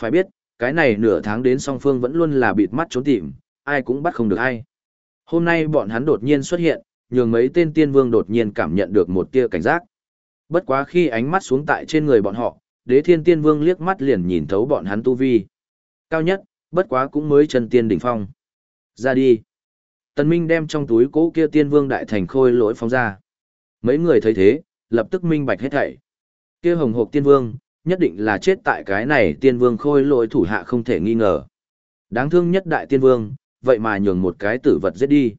Phải biết, cái này nửa tháng đến song phương vẫn luôn là bịt mắt trốn tìm, ai cũng bắt không được ai. Hôm nay bọn hắn đột nhiên xuất hiện, nhường mấy tên tiên vương đột nhiên cảm nhận được một tia cảnh giác. Bất quá khi ánh mắt xuống tại trên người bọn họ, đế thiên tiên vương liếc mắt liền nhìn thấu bọn hắn tu vi. Cao nhất, bất quá cũng mới chân tiên đỉnh phong. Ra đi. Tần Minh đem trong túi cố kia tiên vương đại thành khôi lỗi phóng ra. Mấy người thấy thế, lập tức minh bạch hết thảy. Kia hồng hộc tiên vương, nhất định là chết tại cái này tiên vương khôi lỗi thủ hạ không thể nghi ngờ. Đáng thương nhất đại tiên vương, vậy mà nhường một cái tử vật giết đi.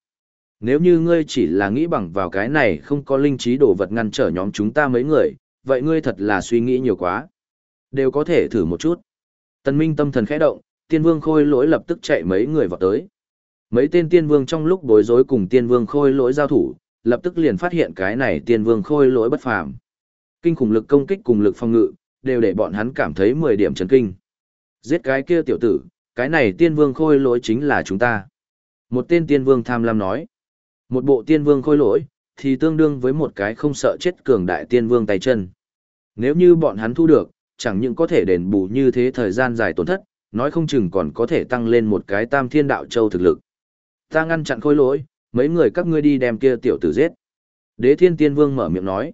Nếu như ngươi chỉ là nghĩ bằng vào cái này không có linh trí đồ vật ngăn trở nhóm chúng ta mấy người, vậy ngươi thật là suy nghĩ nhiều quá. Đều có thể thử một chút. Tần Minh tâm thần khẽ động, tiên vương khôi lỗi lập tức chạy mấy người vào tới. Mấy tên tiên vương trong lúc bối rối cùng tiên vương khôi lỗi giao thủ, lập tức liền phát hiện cái này tiên vương khôi lỗi bất phàm. Kinh khủng lực công kích cùng lực phòng ngự, đều để bọn hắn cảm thấy 10 điểm chấn kinh. Giết cái kia tiểu tử, cái này tiên vương khôi lỗi chính là chúng ta. Một tên tiên vương tham lam nói. Một bộ tiên vương khôi lỗi, thì tương đương với một cái không sợ chết cường đại tiên vương tay chân. Nếu như bọn hắn thu được, chẳng những có thể đền bù như thế thời gian dài tổn thất, nói không chừng còn có thể tăng lên một cái tam thiên đạo châu thực lực. Ta ngăn chặn khôi lỗi, mấy người các ngươi đi đem kia tiểu tử giết. Đế thiên tiên vương mở miệng nói.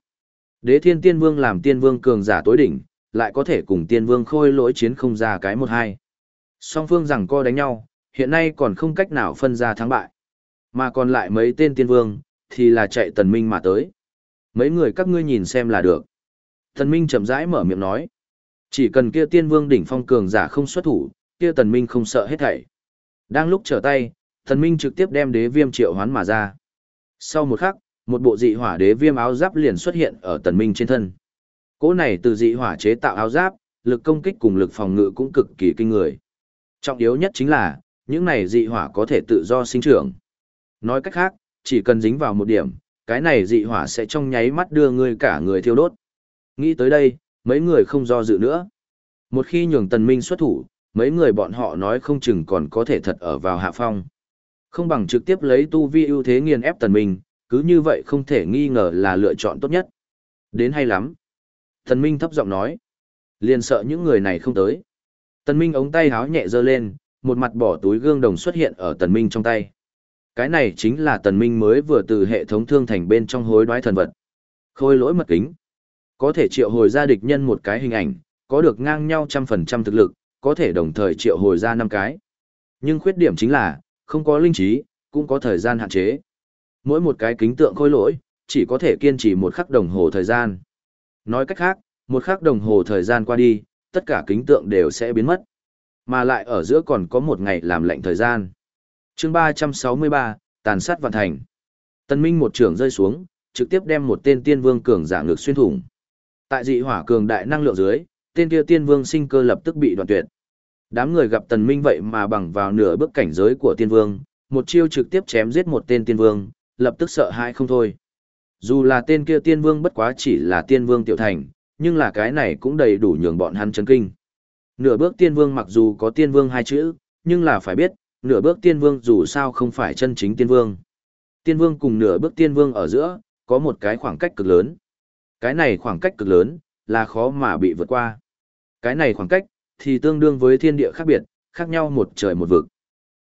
Đế thiên tiên vương làm tiên vương cường giả tối đỉnh, lại có thể cùng tiên vương khôi lỗi chiến không ra cái một hai. Song phương rằng co đánh nhau, hiện nay còn không cách nào phân ra thắng bại. Mà còn lại mấy tên tiên vương, thì là chạy tần minh mà tới. Mấy người các ngươi nhìn xem là được. Tần minh chậm rãi mở miệng nói. Chỉ cần kia tiên vương đỉnh phong cường giả không xuất thủ, kia tần minh không sợ hết thảy. Đang lúc trở tay, tần minh trực tiếp đem đế viêm triệu hoán mà ra. Sau một khắc, một bộ dị hỏa đế viêm áo giáp liền xuất hiện ở tần minh trên thân. Cỗ này từ dị hỏa chế tạo áo giáp, lực công kích cùng lực phòng ngự cũng cực kỳ kinh người. Trọng yếu nhất chính là, những này dị hỏa có thể tự do sinh trưởng. Nói cách khác, chỉ cần dính vào một điểm, cái này dị hỏa sẽ trong nháy mắt đưa ngươi cả người thiêu đốt. Nghĩ tới đây, mấy người không do dự nữa. Một khi nhường tần minh xuất thủ, mấy người bọn họ nói không chừng còn có thể thật ở vào hạ phong. Không bằng trực tiếp lấy tu vi ưu thế nghiền ép tần minh, cứ như vậy không thể nghi ngờ là lựa chọn tốt nhất. Đến hay lắm. Tần minh thấp giọng nói. Liền sợ những người này không tới. Tần minh ống tay háo nhẹ giơ lên, một mặt bỏ túi gương đồng xuất hiện ở tần minh trong tay. Cái này chính là tần minh mới vừa từ hệ thống thương thành bên trong hối đoái thần vật. Khôi lỗi mật kính. Có thể triệu hồi ra địch nhân một cái hình ảnh, có được ngang nhau trăm phần trăm thực lực, có thể đồng thời triệu hồi ra năm cái. Nhưng khuyết điểm chính là, không có linh trí, cũng có thời gian hạn chế. Mỗi một cái kính tượng khôi lỗi, chỉ có thể kiên trì một khắc đồng hồ thời gian. Nói cách khác, một khắc đồng hồ thời gian qua đi, tất cả kính tượng đều sẽ biến mất. Mà lại ở giữa còn có một ngày làm lệnh thời gian. chương 363, tàn sát vạn thành. Tân Minh một trường rơi xuống, trực tiếp đem một tên tiên vương cường giả ngược xuyên thủng. Tại dị hỏa cường đại năng lượng dưới, tên kia tiên vương sinh cơ lập tức bị đoạn tuyệt. Đám người gặp Tần Minh vậy mà bằng vào nửa bước cảnh giới của tiên vương, một chiêu trực tiếp chém giết một tên tiên vương, lập tức sợ hãi không thôi. Dù là tên kia tiên vương bất quá chỉ là tiên vương tiểu thành, nhưng là cái này cũng đầy đủ nhường bọn hắn chấn kinh. Nửa bước tiên vương mặc dù có tiên vương hai chữ, nhưng là phải biết, nửa bước tiên vương dù sao không phải chân chính tiên vương. Tiên vương cùng nửa bước tiên vương ở giữa, có một cái khoảng cách cực lớn. Cái này khoảng cách cực lớn, là khó mà bị vượt qua. Cái này khoảng cách, thì tương đương với thiên địa khác biệt, khác nhau một trời một vực.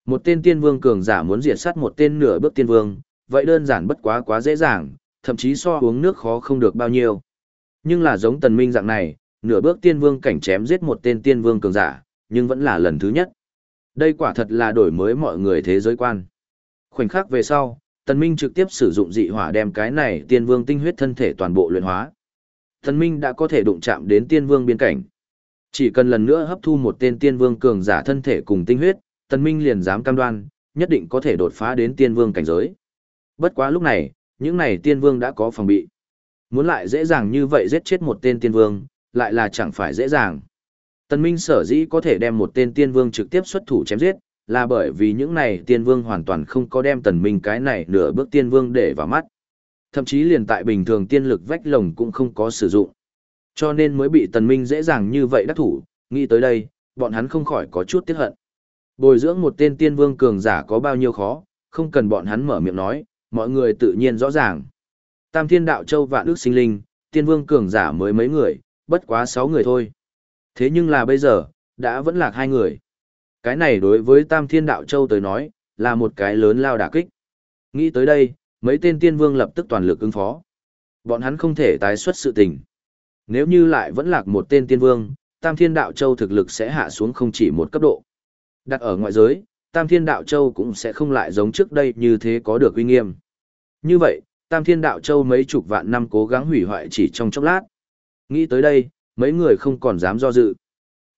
Một tên tiên vương cường giả muốn diệt sát một tên nửa bước tiên vương, vậy đơn giản bất quá quá dễ dàng, thậm chí so uống nước khó không được bao nhiêu. Nhưng là giống tần minh dạng này, nửa bước tiên vương cảnh chém giết một tên tiên vương cường giả, nhưng vẫn là lần thứ nhất. Đây quả thật là đổi mới mọi người thế giới quan. Khoảnh khắc về sau, tần minh trực tiếp sử dụng dị hỏa đem cái này tiên vương tinh huyết thân thể toàn bộ luyện hóa. Tần minh đã có thể đụng chạm đến tiên vương biên cảnh. Chỉ cần lần nữa hấp thu một tên tiên vương cường giả thân thể cùng tinh huyết, tần minh liền dám cam đoan, nhất định có thể đột phá đến tiên vương cảnh giới. Bất quá lúc này, những này tiên vương đã có phòng bị. Muốn lại dễ dàng như vậy giết chết một tên tiên vương, lại là chẳng phải dễ dàng. Tần Minh sở dĩ có thể đem một tên tiên vương trực tiếp xuất thủ chém giết, là bởi vì những này tiên vương hoàn toàn không có đem tần minh cái này nửa bước tiên vương để vào mắt. Thậm chí liền tại bình thường tiên lực vách lồng cũng không có sử dụng. Cho nên mới bị tần minh dễ dàng như vậy đắc thủ, nghĩ tới đây, bọn hắn không khỏi có chút tiếc hận. Bồi dưỡng một tên tiên vương cường giả có bao nhiêu khó, không cần bọn hắn mở miệng nói, mọi người tự nhiên rõ ràng. Tam thiên đạo châu vạn ước sinh linh, tiên vương cường giả mới mấy người, bất quá sáu người thôi. Thế nhưng là bây giờ, đã vẫn lạc hai người. Cái này đối với tam thiên đạo châu tới nói, là một cái lớn lao đả kích. Nghĩ tới đây, mấy tên tiên vương lập tức toàn lực ứng phó. Bọn hắn không thể tái xuất sự tình. Nếu như lại vẫn lạc một tên tiên vương, tam thiên đạo châu thực lực sẽ hạ xuống không chỉ một cấp độ. Đặt ở ngoại giới, tam thiên đạo châu cũng sẽ không lại giống trước đây như thế có được uy nghiêm. Như vậy, tam thiên đạo châu mấy chục vạn năm cố gắng hủy hoại chỉ trong chốc lát. Nghĩ tới đây, mấy người không còn dám do dự.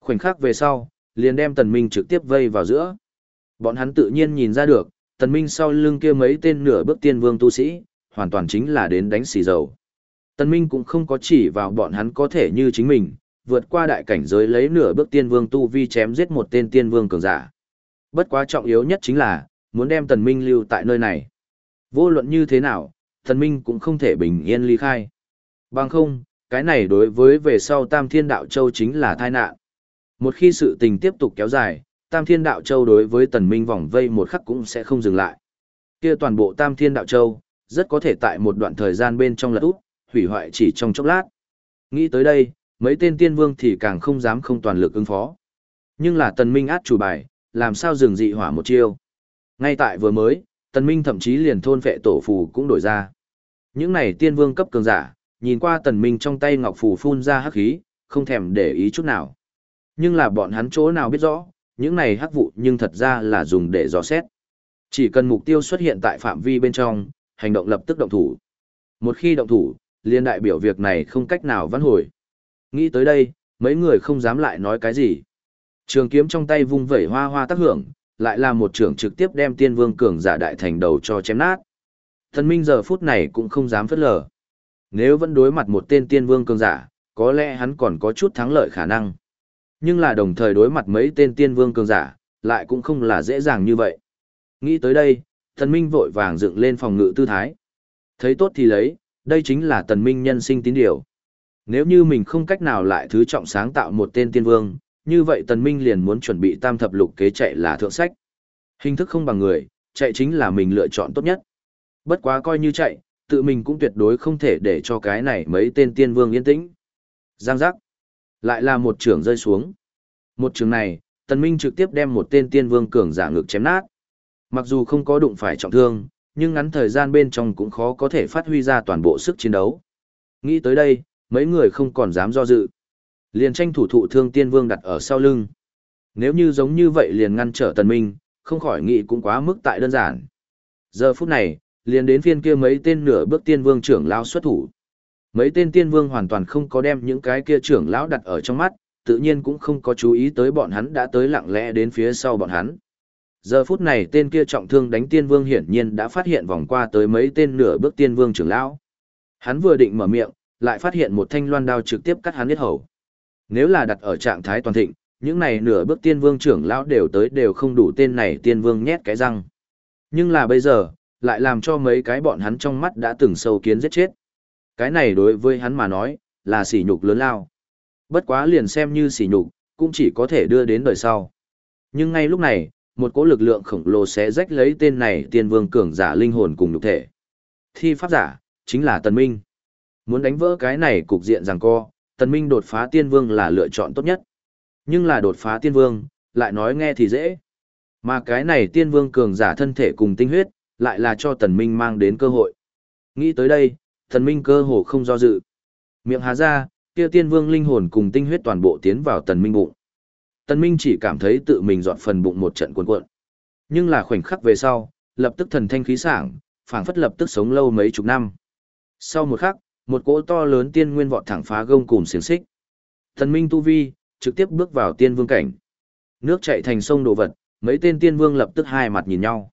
Khoảnh khắc về sau, liền đem tần minh trực tiếp vây vào giữa. Bọn hắn tự nhiên nhìn ra được, tần minh sau lưng kia mấy tên nửa bước tiên vương tu sĩ, hoàn toàn chính là đến đánh xì dầu. Tần minh cũng không có chỉ vào bọn hắn có thể như chính mình, vượt qua đại cảnh giới lấy nửa bước tiên vương tu vi chém giết một tên tiên vương cường giả. Bất quá trọng yếu nhất chính là, muốn đem tần minh lưu tại nơi này. Vô luận như thế nào, tần minh cũng không thể bình yên ly khai. Bằng không, cái này đối với về sau Tam Thiên Đạo Châu chính là tai nạn. Một khi sự tình tiếp tục kéo dài, Tam Thiên Đạo Châu đối với tần minh vòng vây một khắc cũng sẽ không dừng lại. Kia toàn bộ Tam Thiên Đạo Châu, rất có thể tại một đoạn thời gian bên trong lật út, hủy hoại chỉ trong chốc lát. Nghĩ tới đây, mấy tên tiên vương thì càng không dám không toàn lực ứng phó. Nhưng là tần minh át chủ bài, làm sao dừng dị hỏa một chiêu. Ngay tại vừa mới, tần minh thậm chí liền thôn vệ tổ phù cũng đổi ra. Những này tiên vương cấp cường giả, nhìn qua tần minh trong tay ngọc phù phun ra hắc khí, không thèm để ý chút nào. Nhưng là bọn hắn chỗ nào biết rõ, những này hắc vụ nhưng thật ra là dùng để dò xét. Chỉ cần mục tiêu xuất hiện tại phạm vi bên trong, hành động lập tức động thủ. Một khi động thủ, liên đại biểu việc này không cách nào vãn hồi. Nghĩ tới đây, mấy người không dám lại nói cái gì. Trường kiếm trong tay vung vẩy hoa hoa tác hưởng, lại là một trưởng trực tiếp đem tiên vương cường giả đại thành đầu cho chém nát. Thần Minh giờ phút này cũng không dám phất lờ. Nếu vẫn đối mặt một tên tiên vương cường giả, có lẽ hắn còn có chút thắng lợi khả năng. Nhưng là đồng thời đối mặt mấy tên tiên vương cường giả, lại cũng không là dễ dàng như vậy. Nghĩ tới đây, thần minh vội vàng dựng lên phòng ngự tư thái. Thấy tốt thì lấy, đây chính là tần minh nhân sinh tín điều. Nếu như mình không cách nào lại thứ trọng sáng tạo một tên tiên vương, như vậy tần minh liền muốn chuẩn bị tam thập lục kế chạy là thượng sách. Hình thức không bằng người, chạy chính là mình lựa chọn tốt nhất. Bất quá coi như chạy, tự mình cũng tuyệt đối không thể để cho cái này mấy tên tiên vương yên tĩnh. Giang giác. Lại là một trường rơi xuống. Một trường này, tần minh trực tiếp đem một tên tiên vương cường giả ngực chém nát. Mặc dù không có đụng phải trọng thương, nhưng ngắn thời gian bên trong cũng khó có thể phát huy ra toàn bộ sức chiến đấu. Nghĩ tới đây, mấy người không còn dám do dự. Liền tranh thủ thụ thương tiên vương đặt ở sau lưng. Nếu như giống như vậy liền ngăn trở tần minh, không khỏi nghĩ cũng quá mức tại đơn giản. Giờ phút này, liền đến phiên kia mấy tên nửa bước tiên vương trưởng lao xuất thủ. Mấy tên tiên vương hoàn toàn không có đem những cái kia trưởng lão đặt ở trong mắt, tự nhiên cũng không có chú ý tới bọn hắn đã tới lặng lẽ đến phía sau bọn hắn. Giờ phút này tên kia trọng thương đánh tiên vương hiển nhiên đã phát hiện vòng qua tới mấy tên nửa bước tiên vương trưởng lão. Hắn vừa định mở miệng, lại phát hiện một thanh loan đao trực tiếp cắt hắn huyết hầu. Nếu là đặt ở trạng thái toàn thịnh, những này nửa bước tiên vương trưởng lão đều tới đều không đủ tên này tiên vương nhét cái răng. Nhưng là bây giờ, lại làm cho mấy cái bọn hắn trong mắt đã từng sâu kiến giết chết. Cái này đối với hắn mà nói, là sỉ nhục lớn lao. Bất quá liền xem như sỉ nhục, cũng chỉ có thể đưa đến đời sau. Nhưng ngay lúc này, một cỗ lực lượng khổng lồ sẽ rách lấy tên này tiên vương cường giả linh hồn cùng nhục thể. Thi pháp giả, chính là Tần Minh. Muốn đánh vỡ cái này cục diện rằng co, Tần Minh đột phá tiên vương là lựa chọn tốt nhất. Nhưng là đột phá tiên vương, lại nói nghe thì dễ. Mà cái này tiên vương cường giả thân thể cùng tinh huyết, lại là cho Tần Minh mang đến cơ hội. Nghĩ tới đây, Thần Minh cơ hồ không do dự. Miệng há ra, kia tiên vương linh hồn cùng tinh huyết toàn bộ tiến vào Tần Minh bụng. Tần Minh chỉ cảm thấy tự mình dọn phần bụng một trận cuộn cuộn. Nhưng là khoảnh khắc về sau, lập tức thần thanh khí sảng, phảng phất lập tức sống lâu mấy chục năm. Sau một khắc, một cỗ to lớn tiên nguyên vọt thẳng phá gông cùng xiềng xích. Thần Minh tu vi, trực tiếp bước vào tiên vương cảnh. Nước chảy thành sông đồ vật, mấy tên tiên vương lập tức hai mặt nhìn nhau.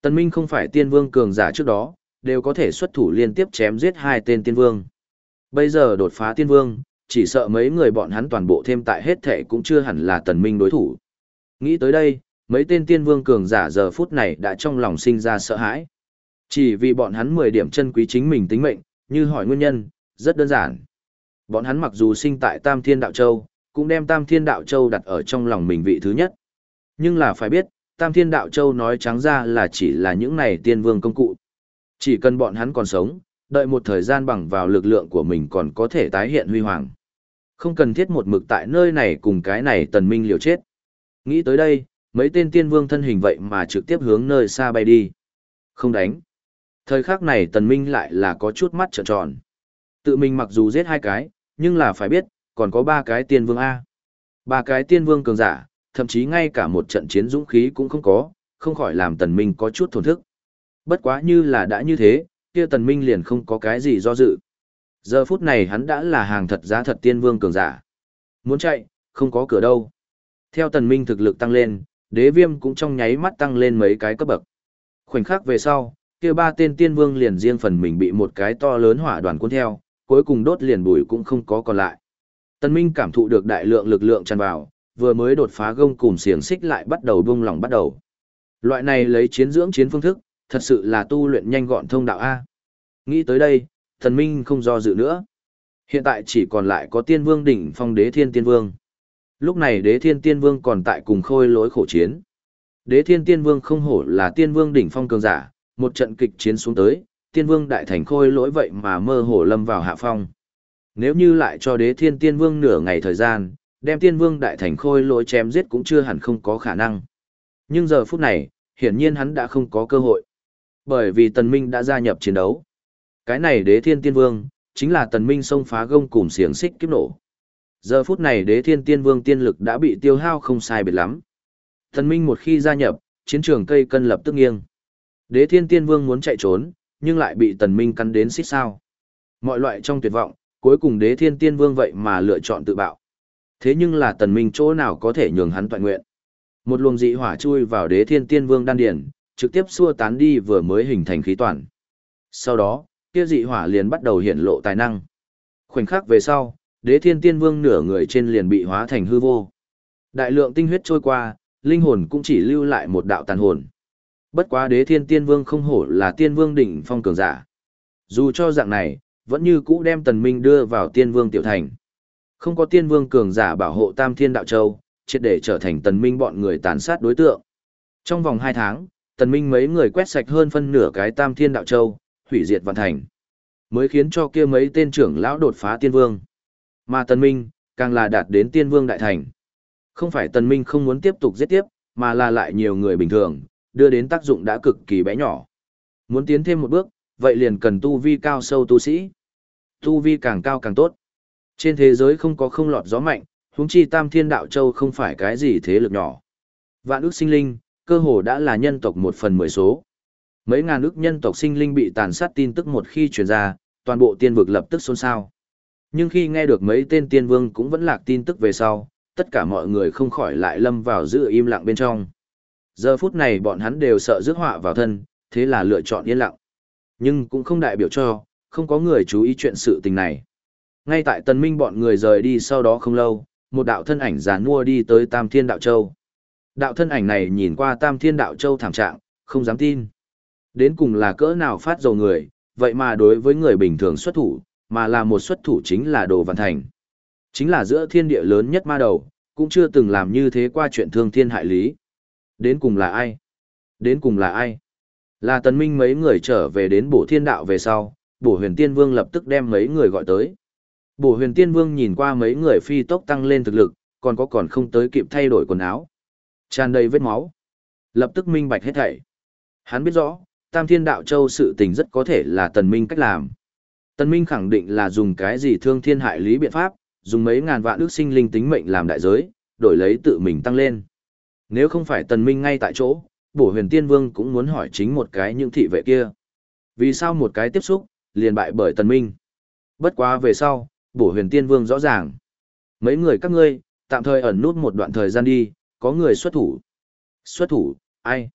Tần Minh không phải tiên vương cường giả trước đó, đều có thể xuất thủ liên tiếp chém giết hai tên tiên vương. Bây giờ đột phá tiên vương, chỉ sợ mấy người bọn hắn toàn bộ thêm tại hết thể cũng chưa hẳn là tần minh đối thủ. Nghĩ tới đây, mấy tên tiên vương cường giả giờ phút này đã trong lòng sinh ra sợ hãi. Chỉ vì bọn hắn 10 điểm chân quý chính mình tính mệnh, như hỏi nguyên nhân, rất đơn giản. Bọn hắn mặc dù sinh tại Tam Thiên Đạo Châu, cũng đem Tam Thiên Đạo Châu đặt ở trong lòng mình vị thứ nhất. Nhưng là phải biết, Tam Thiên Đạo Châu nói trắng ra là chỉ là những này tiên vương công cụ. Chỉ cần bọn hắn còn sống, đợi một thời gian bằng vào lực lượng của mình còn có thể tái hiện huy hoàng. Không cần thiết một mực tại nơi này cùng cái này tần minh liều chết. Nghĩ tới đây, mấy tên tiên vương thân hình vậy mà trực tiếp hướng nơi xa bay đi. Không đánh. Thời khắc này tần minh lại là có chút mắt trợn tròn. Tự mình mặc dù giết hai cái, nhưng là phải biết, còn có ba cái tiên vương A. Ba cái tiên vương cường giả, thậm chí ngay cả một trận chiến dũng khí cũng không có, không khỏi làm tần minh có chút thổn thức. Bất quá như là đã như thế, kia tần minh liền không có cái gì do dự. Giờ phút này hắn đã là hàng thật giá thật tiên vương cường giả. Muốn chạy, không có cửa đâu. Theo tần minh thực lực tăng lên, đế viêm cũng trong nháy mắt tăng lên mấy cái cấp bậc. Khoảnh khắc về sau, kia ba tên tiên vương liền riêng phần mình bị một cái to lớn hỏa đoàn cuốn theo, cuối cùng đốt liền bùi cũng không có còn lại. Tần minh cảm thụ được đại lượng lực lượng tràn vào, vừa mới đột phá gông cùng xiềng xích lại bắt đầu buông lỏng bắt đầu. Loại này lấy chiến dưỡng chiến phương thức, thật sự là tu luyện nhanh gọn thông đạo A. Nghĩ tới đây, thần minh không do dự nữa. Hiện tại chỉ còn lại có tiên vương đỉnh phong đế thiên tiên vương. Lúc này đế thiên tiên vương còn tại cùng khôi lối khổ chiến. Đế thiên tiên vương không hổ là tiên vương đỉnh phong cường giả, một trận kịch chiến xuống tới, tiên vương đại thành khôi lỗi vậy mà mơ hồ lâm vào hạ phong. Nếu như lại cho đế thiên tiên vương nửa ngày thời gian, đem tiên vương đại thành khôi lỗi chém giết cũng chưa hẳn không có khả năng. Nhưng giờ phút này, hiển nhiên hắn đã không có cơ hội. Bởi vì tần minh đã gia nhập chiến đấu. Cái này đế thiên tiên vương, chính là tần minh xông phá gông cùng xiềng xích kiếp nổ. Giờ phút này đế thiên tiên vương tiên lực đã bị tiêu hao không sai biệt lắm. Tần minh một khi gia nhập, chiến trường cây cân lập tức nghiêng. Đế thiên tiên vương muốn chạy trốn, nhưng lại bị tần minh cắn đến xích sao. Mọi loại trong tuyệt vọng, cuối cùng đế thiên tiên vương vậy mà lựa chọn tự bạo. Thế nhưng là tần minh chỗ nào có thể nhường hắn toàn nguyện. Một luồng dị hỏa chui vào đế thiên tiên vương đan điển, trực tiếp xua tán đi vừa mới hình thành khí toàn. Sau đó, kia dị hỏa liền bắt đầu hiện lộ tài năng. Khoảnh khắc về sau, đế thiên tiên vương nửa người trên liền bị hóa thành hư vô. Đại lượng tinh huyết trôi qua, linh hồn cũng chỉ lưu lại một đạo tàn hồn. Bất quá đế thiên tiên vương không hổ là tiên vương đỉnh phong cường giả. Dù cho dạng này, vẫn như cũ đem tần minh đưa vào tiên vương tiểu thành. Không có tiên vương cường giả bảo hộ tam thiên đạo châu, triệt để trở thành tần minh bọn người tàn sát đối tượng. Trong vòng 2 tháng, tần minh mấy người quét sạch hơn phân nửa cái tam thiên đạo châu, hủy diệt vạn thành. Mới khiến cho kia mấy tên trưởng lão đột phá tiên vương. Mà tần minh, càng là đạt đến tiên vương đại thành. Không phải tần minh không muốn tiếp tục giết tiếp, mà là lại nhiều người bình thường, đưa đến tác dụng đã cực kỳ bé nhỏ. Muốn tiến thêm một bước, vậy liền cần tu vi cao sâu tu sĩ. Tu vi càng cao càng tốt. Trên thế giới không có không lọt gió mạnh, huống chi Tam Thiên Đạo Châu không phải cái gì thế lực nhỏ. Vạn ước sinh linh, cơ hồ đã là nhân tộc một phần mười số. Mấy ngàn ức nhân tộc sinh linh bị tàn sát tin tức một khi truyền ra, toàn bộ tiên vực lập tức xôn xao. Nhưng khi nghe được mấy tên tiên vương cũng vẫn lạc tin tức về sau, tất cả mọi người không khỏi lại lâm vào giữ im lặng bên trong. Giờ phút này bọn hắn đều sợ rước họa vào thân, thế là lựa chọn yên lặng. Nhưng cũng không đại biểu cho, không có người chú ý chuyện sự tình này. Ngay tại tần minh bọn người rời đi sau đó không lâu, một đạo thân ảnh giàn mua đi tới Tam Thiên Đạo Châu. Đạo thân ảnh này nhìn qua Tam Thiên Đạo Châu thảm trạng, không dám tin. Đến cùng là cỡ nào phát dầu người, vậy mà đối với người bình thường xuất thủ, mà là một xuất thủ chính là Đồ Văn Thành. Chính là giữa thiên địa lớn nhất ma đầu, cũng chưa từng làm như thế qua chuyện thương thiên hại lý. Đến cùng là ai? Đến cùng là ai? Là tần minh mấy người trở về đến bổ thiên đạo về sau, bổ huyền tiên vương lập tức đem mấy người gọi tới. Bổ huyền tiên vương nhìn qua mấy người phi tốc tăng lên thực lực, còn có còn không tới kịp thay đổi quần áo tràn đầy vết máu. Lập tức minh bạch hết thảy. Hắn biết rõ, Tam Thiên Đạo Châu sự tình rất có thể là tần minh cách làm. Tần minh khẳng định là dùng cái gì thương thiên hại lý biện pháp, dùng mấy ngàn vạn ước sinh linh tính mệnh làm đại giới, đổi lấy tự mình tăng lên. Nếu không phải tần minh ngay tại chỗ, bổ huyền tiên vương cũng muốn hỏi chính một cái những thị vệ kia. Vì sao một cái tiếp xúc, liền bại bởi tần minh? Bất quá về sau, bổ huyền tiên vương rõ ràng. Mấy người các ngươi, tạm thời ẩn nút một đoạn thời gian đi, có người xuất thủ. Xuất thủ, ai?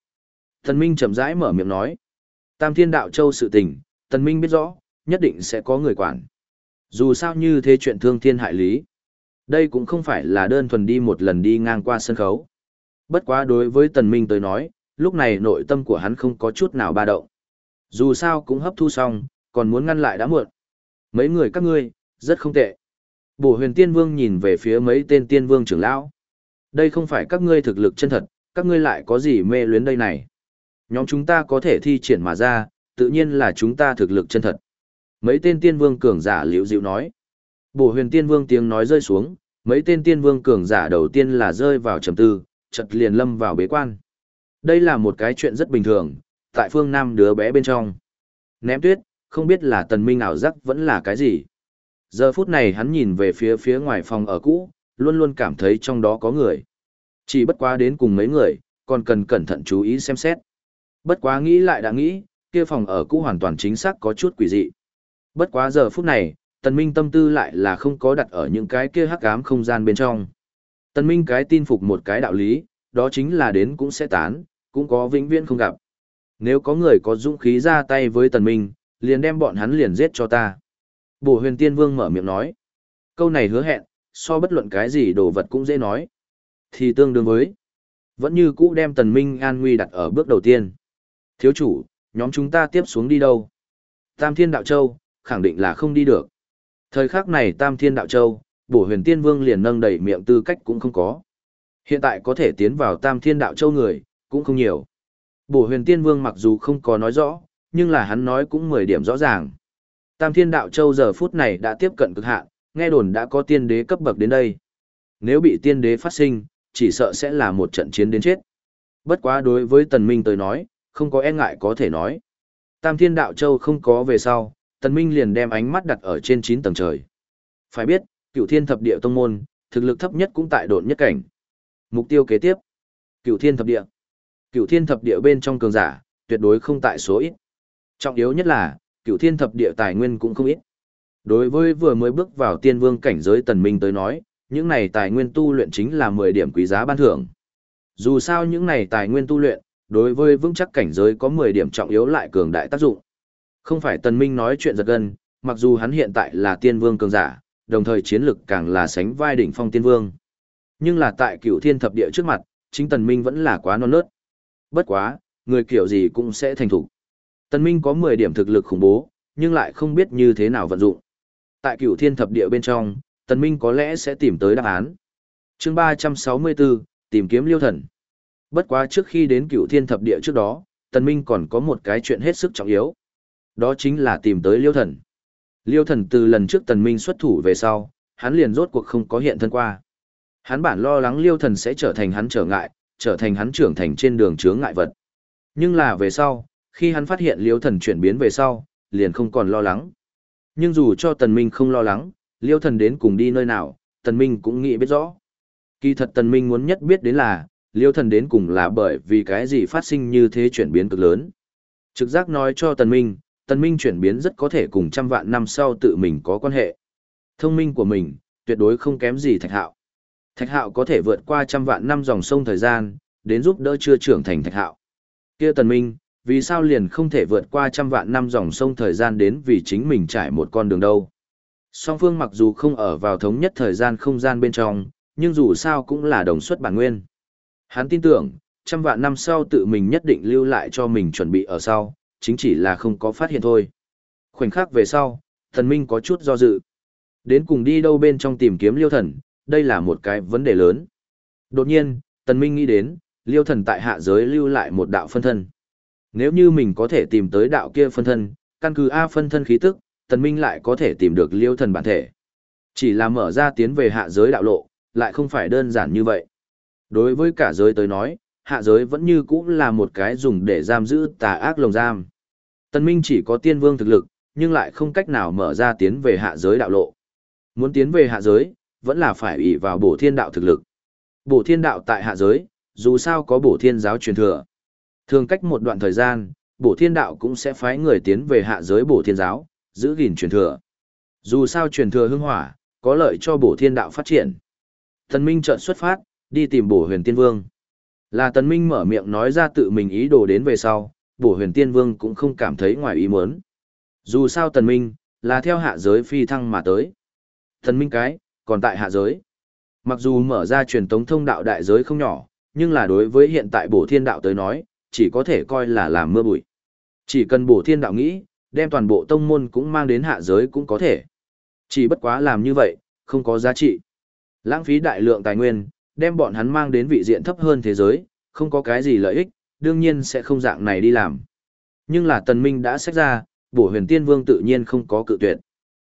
Tần minh chậm rãi mở miệng nói. Tam thiên đạo châu sự tình, tần minh biết rõ, nhất định sẽ có người quản. Dù sao như thế chuyện thương thiên hại lý. Đây cũng không phải là đơn thuần đi một lần đi ngang qua sân khấu. Bất quá đối với tần minh tới nói, lúc này nội tâm của hắn không có chút nào ba động. Dù sao cũng hấp thu xong, còn muốn ngăn lại đã muộn. Mấy người các ngươi, rất không tệ. Bổ huyền tiên vương nhìn về phía mấy tên tiên vương trưởng lão. Đây không phải các ngươi thực lực chân thật, các ngươi lại có gì mê luyến đây này. Nhóm chúng ta có thể thi triển mà ra, tự nhiên là chúng ta thực lực chân thật. Mấy tên tiên vương cường giả liễu dịu nói. Bổ huyền tiên vương tiếng nói rơi xuống, mấy tên tiên vương cường giả đầu tiên là rơi vào trầm tư, chật liền lâm vào bế quan. Đây là một cái chuyện rất bình thường, tại phương Nam đứa bé bên trong. Ném tuyết, không biết là tần minh ảo giác vẫn là cái gì. Giờ phút này hắn nhìn về phía phía ngoài phòng ở cũ, luôn luôn cảm thấy trong đó có người. Chỉ bất quá đến cùng mấy người, còn cần cẩn thận chú ý xem xét. Bất quá nghĩ lại đã nghĩ, kia phòng ở cũ hoàn toàn chính xác có chút quỷ dị. Bất quá giờ phút này, tần minh tâm tư lại là không có đặt ở những cái kia hắc ám không gian bên trong. Tần minh cái tin phục một cái đạo lý, đó chính là đến cũng sẽ tán, cũng có vĩnh viễn không gặp. Nếu có người có dũng khí ra tay với tần minh, liền đem bọn hắn liền giết cho ta. Bổ huyền tiên vương mở miệng nói. Câu này hứa hẹn, so bất luận cái gì đồ vật cũng dễ nói. Thì tương đương với, vẫn như cũ đem tần minh an nguy đặt ở bước đầu tiên. Thiếu chủ, nhóm chúng ta tiếp xuống đi đâu? Tam thiên đạo châu, khẳng định là không đi được. Thời khắc này Tam thiên đạo châu, bổ huyền tiên vương liền nâng đầy miệng tư cách cũng không có. Hiện tại có thể tiến vào Tam thiên đạo châu người, cũng không nhiều. Bổ huyền tiên vương mặc dù không có nói rõ, nhưng là hắn nói cũng 10 điểm rõ ràng. Tam thiên đạo châu giờ phút này đã tiếp cận cực hạn, nghe đồn đã có tiên đế cấp bậc đến đây. Nếu bị tiên đế phát sinh, chỉ sợ sẽ là một trận chiến đến chết. Bất quá đối với tần minh tới nói, không có e ngại có thể nói. Tam thiên đạo châu không có về sau, tần minh liền đem ánh mắt đặt ở trên 9 tầng trời. Phải biết, cựu thiên thập địa tông môn, thực lực thấp nhất cũng tại độn nhất cảnh. Mục tiêu kế tiếp, cựu thiên thập địa. Cựu thiên thập địa bên trong cường giả, tuyệt đối không tại số ít. Trọng yếu nhất là, cựu thiên thập địa tài nguyên cũng không ít. Đối với vừa mới bước vào tiên vương cảnh giới tần minh tới nói, những này tài nguyên tu luyện chính là 10 điểm quý giá ban thưởng. Dù sao những này tài nguyên tu luyện, đối với vững chắc cảnh giới có 10 điểm trọng yếu lại cường đại tác dụng. Không phải Tần Minh nói chuyện giật gân, mặc dù hắn hiện tại là tiên vương cường giả, đồng thời chiến lực càng là sánh vai đỉnh phong tiên vương. Nhưng là tại cửu thiên thập địa trước mặt, chính Tần Minh vẫn là quá non nớt. Bất quá, người kiểu gì cũng sẽ thành thủ. Tần Minh có 10 điểm thực lực khủng bố, nhưng lại không biết như thế nào vận dụng. Tại cửu thiên thập địa bên trong, Tần Minh có lẽ sẽ tìm tới đáp án. Chương 364, tìm kiếm liêu thần. Bất quá trước khi đến cửu thiên thập địa trước đó, Tần Minh còn có một cái chuyện hết sức trọng yếu. Đó chính là tìm tới liêu thần. Liêu thần từ lần trước Tần Minh xuất thủ về sau, hắn liền rốt cuộc không có hiện thân qua. Hắn bản lo lắng liêu thần sẽ trở thành hắn trở ngại, trở thành hắn trưởng thành trên đường chướng ngại vật. Nhưng là về sau, khi hắn phát hiện liêu thần chuyển biến về sau, liền không còn lo lắng. Nhưng dù cho Tần Minh không lo lắng, liêu thần đến cùng đi nơi nào, Tần Minh cũng nghĩ biết rõ. Kỳ thật Tần Minh muốn nhất biết đến là, liêu thần đến cùng là bởi vì cái gì phát sinh như thế chuyển biến cực lớn. Trực giác nói cho Tần Minh, Tần Minh chuyển biến rất có thể cùng trăm vạn năm sau tự mình có quan hệ. Thông minh của mình, tuyệt đối không kém gì Thạch Hạo. Thạch Hạo có thể vượt qua trăm vạn năm dòng sông thời gian, đến giúp đỡ chưa trưởng thành Thạch Hạo. Kia Tần Minh, vì sao liền không thể vượt qua trăm vạn năm dòng sông thời gian đến vì chính mình trải một con đường đâu? Song phương mặc dù không ở vào thống nhất thời gian không gian bên trong, nhưng dù sao cũng là đồng xuất bản nguyên. Hắn tin tưởng, trăm vạn năm sau tự mình nhất định lưu lại cho mình chuẩn bị ở sau, chính chỉ là không có phát hiện thôi. Khoảnh khắc về sau, thần minh có chút do dự. Đến cùng đi đâu bên trong tìm kiếm liêu thần, đây là một cái vấn đề lớn. Đột nhiên, Thần minh nghĩ đến, liêu thần tại hạ giới lưu lại một đạo phân thân. Nếu như mình có thể tìm tới đạo kia phân thân, căn cứ A phân thân khí tức, tần minh lại có thể tìm được liêu thần bản thể. Chỉ là mở ra tiến về hạ giới đạo lộ, lại không phải đơn giản như vậy. Đối với cả giới tới nói, hạ giới vẫn như cũ là một cái dùng để giam giữ tà ác lồng giam. Tần Minh chỉ có tiên vương thực lực, nhưng lại không cách nào mở ra tiến về hạ giới đạo lộ. Muốn tiến về hạ giới, vẫn là phải ủy vào bổ thiên đạo thực lực. Bổ thiên đạo tại hạ giới, dù sao có bổ thiên giáo truyền thừa. Thường cách một đoạn thời gian, bổ thiên đạo cũng sẽ phái người tiến về hạ giới bổ thiên giáo, giữ gìn truyền thừa. Dù sao truyền thừa hưng hỏa, có lợi cho bổ thiên đạo phát triển. Thần Minh chợt xuất phát, đi tìm bổ huyền tiên vương. Là Tần Minh mở miệng nói ra tự mình ý đồ đến về sau, bổ huyền tiên vương cũng không cảm thấy ngoài ý muốn. Dù sao Tần Minh, là theo hạ giới phi thăng mà tới. Tần Minh cái, còn tại hạ giới. Mặc dù mở ra truyền tống thông đạo đại giới không nhỏ, nhưng là đối với hiện tại bổ thiên đạo tới nói, chỉ có thể coi là làm mưa bụi. Chỉ cần bổ thiên đạo nghĩ, đem toàn bộ tông môn cũng mang đến hạ giới cũng có thể. Chỉ bất quá làm như vậy, không có giá trị. Lãng phí đại lượng tài nguyên, đem bọn hắn mang đến vị diện thấp hơn thế giới, không có cái gì lợi ích, đương nhiên sẽ không dạng này đi làm. Nhưng là Tần Minh đã xét ra, bổ huyền tiên vương tự nhiên không có cự tuyệt.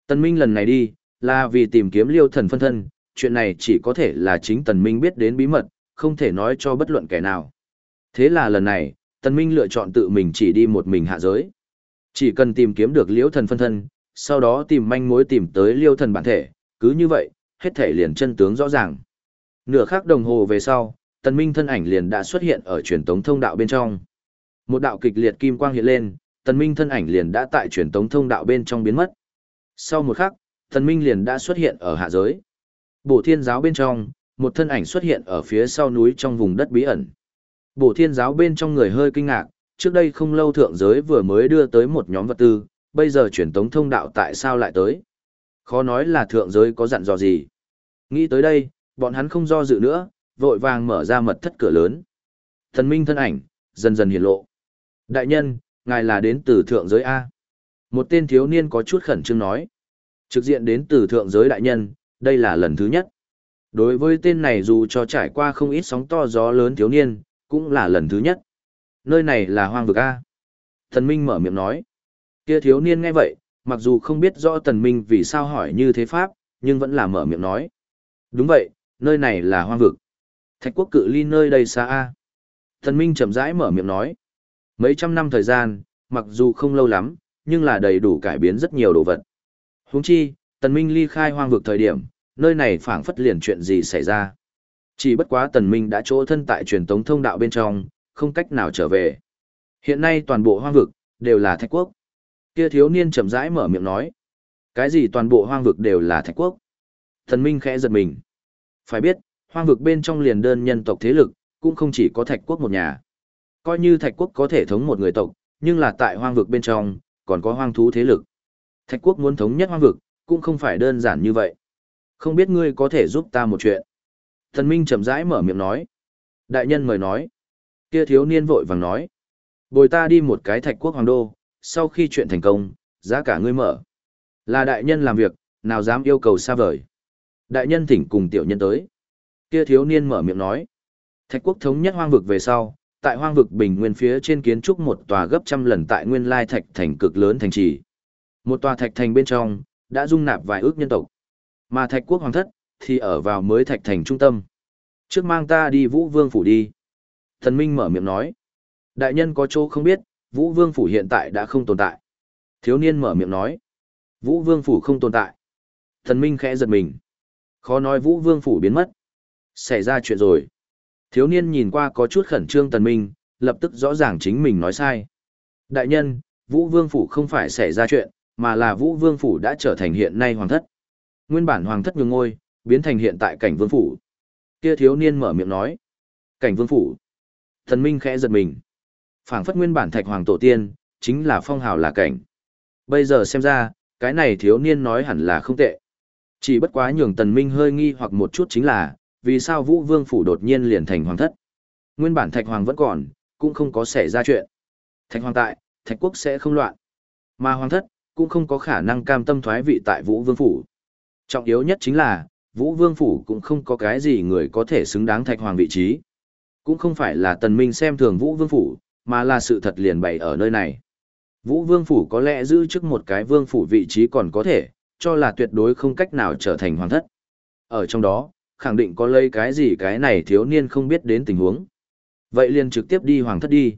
Tần Minh lần này đi, là vì tìm kiếm liêu thần phân thân, chuyện này chỉ có thể là chính Tần Minh biết đến bí mật, không thể nói cho bất luận kẻ nào. Thế là lần này, Tần Minh lựa chọn tự mình chỉ đi một mình hạ giới. Chỉ cần tìm kiếm được liễu thần phân thân, sau đó tìm manh mối tìm tới liêu thần bản thể, cứ như vậy, hết thể liền chân tướng rõ ràng. Nửa khắc đồng hồ về sau, tần minh thân ảnh liền đã xuất hiện ở truyền tống thông đạo bên trong. Một đạo kịch liệt kim quang hiện lên, tần minh thân ảnh liền đã tại truyền tống thông đạo bên trong biến mất. Sau một khắc, tần minh liền đã xuất hiện ở hạ giới. Bổ thiên giáo bên trong, một thân ảnh xuất hiện ở phía sau núi trong vùng đất bí ẩn. Bổ thiên giáo bên trong người hơi kinh ngạc, trước đây không lâu thượng giới vừa mới đưa tới một nhóm vật tư, bây giờ truyền tống thông đạo tại sao lại tới? Khó nói là thượng giới có dặn dò gì. Nghĩ tới đây, bọn hắn không do dự nữa, vội vàng mở ra mật thất cửa lớn. Thần minh thân ảnh, dần dần hiện lộ. Đại nhân, ngài là đến từ thượng giới A. Một tên thiếu niên có chút khẩn trương nói. Trực diện đến từ thượng giới đại nhân, đây là lần thứ nhất. Đối với tên này dù cho trải qua không ít sóng to gió lớn thiếu niên, cũng là lần thứ nhất. Nơi này là hoang vực A. Thần Minh mở miệng nói. Kia thiếu niên nghe vậy, mặc dù không biết rõ Tần Minh vì sao hỏi như thế pháp, nhưng vẫn là mở miệng nói. Đúng vậy, nơi này là hoang vực. Thạch quốc cự ly nơi đây xa a. Thần Minh chậm rãi mở miệng nói. Mấy trăm năm thời gian, mặc dù không lâu lắm, nhưng là đầy đủ cải biến rất nhiều đồ vật. Huống chi, Tần Minh ly khai hoang vực thời điểm, nơi này phảng phất liền chuyện gì xảy ra. Chỉ bất quá Tần Minh đã chỗ thân tại truyền tống thông đạo bên trong, không cách nào trở về. Hiện nay toàn bộ hoang vực, đều là thạch quốc. Kia thiếu niên chậm rãi mở miệng nói. Cái gì toàn bộ hoang vực đều là thạch quốc? Tần Minh khẽ giật mình. Phải biết, hoang vực bên trong liền đơn nhân tộc thế lực, cũng không chỉ có thạch quốc một nhà. Coi như thạch quốc có thể thống một người tộc, nhưng là tại hoang vực bên trong, còn có hoang thú thế lực. Thạch quốc muốn thống nhất hoang vực, cũng không phải đơn giản như vậy. Không biết ngươi có thể giúp ta một chuyện. Thần Minh chậm rãi mở miệng nói. Đại nhân mời nói. Kia thiếu niên vội vàng nói. Bồi ta đi một cái thạch quốc hoàng đô, sau khi chuyện thành công, giá cả ngươi mở. Là đại nhân làm việc, nào dám yêu cầu xa vời. Đại nhân thỉnh cùng tiểu nhân tới. Kia thiếu niên mở miệng nói. Thạch quốc thống nhất hoang vực về sau, tại hoang vực bình nguyên phía trên kiến trúc một tòa gấp trăm lần tại nguyên lai thạch thành cực lớn thành trì. Một tòa thạch thành bên trong, đã dung nạp vài ước nhân tộc. Mà thạch quốc hoàng thất, thì ở vào mới thạch thành trung tâm. Trước mang ta đi vũ vương phủ đi. Thần Minh mở miệng nói. Đại nhân có chỗ không biết, vũ vương phủ hiện tại đã không tồn tại. Thiếu niên mở miệng nói. Vũ vương phủ không tồn tại. Thần Minh khẽ giật mình. Khó nói vũ vương phủ biến mất. Xảy ra chuyện rồi. Thiếu niên nhìn qua có chút khẩn trương tần minh, lập tức rõ ràng chính mình nói sai. Đại nhân, Vũ Vương Phủ không phải xảy ra chuyện, mà là Vũ Vương Phủ đã trở thành hiện nay hoàng thất. Nguyên bản hoàng thất nhường ngôi, biến thành hiện tại cảnh Vương Phủ. Kia thiếu niên mở miệng nói. Cảnh Vương Phủ. Thần Minh khẽ giật mình. phảng phất nguyên bản thạch hoàng tổ tiên, chính là phong hào là cảnh. Bây giờ xem ra, cái này thiếu niên nói hẳn là không tệ. Chỉ bất quá nhường tần minh hơi nghi hoặc một chút chính là, vì sao Vũ Vương phủ đột nhiên liền thành hoàng thất? Nguyên bản Thạch Hoàng vẫn còn, cũng không có xảy ra chuyện. Thạch Hoàng tại, Thạch Quốc sẽ không loạn. Mà hoàng thất cũng không có khả năng cam tâm thoái vị tại Vũ Vương phủ. Trọng yếu nhất chính là, Vũ Vương phủ cũng không có cái gì người có thể xứng đáng Thạch Hoàng vị trí. Cũng không phải là Tần Minh xem thường Vũ Vương phủ, mà là sự thật liền bày ở nơi này. Vũ Vương phủ có lẽ giữ trước một cái vương phủ vị trí còn có thể, cho là tuyệt đối không cách nào trở thành hoàng thất. Ở trong đó, khẳng định có lấy cái gì cái này thiếu niên không biết đến tình huống. Vậy liền trực tiếp đi hoàng thất đi.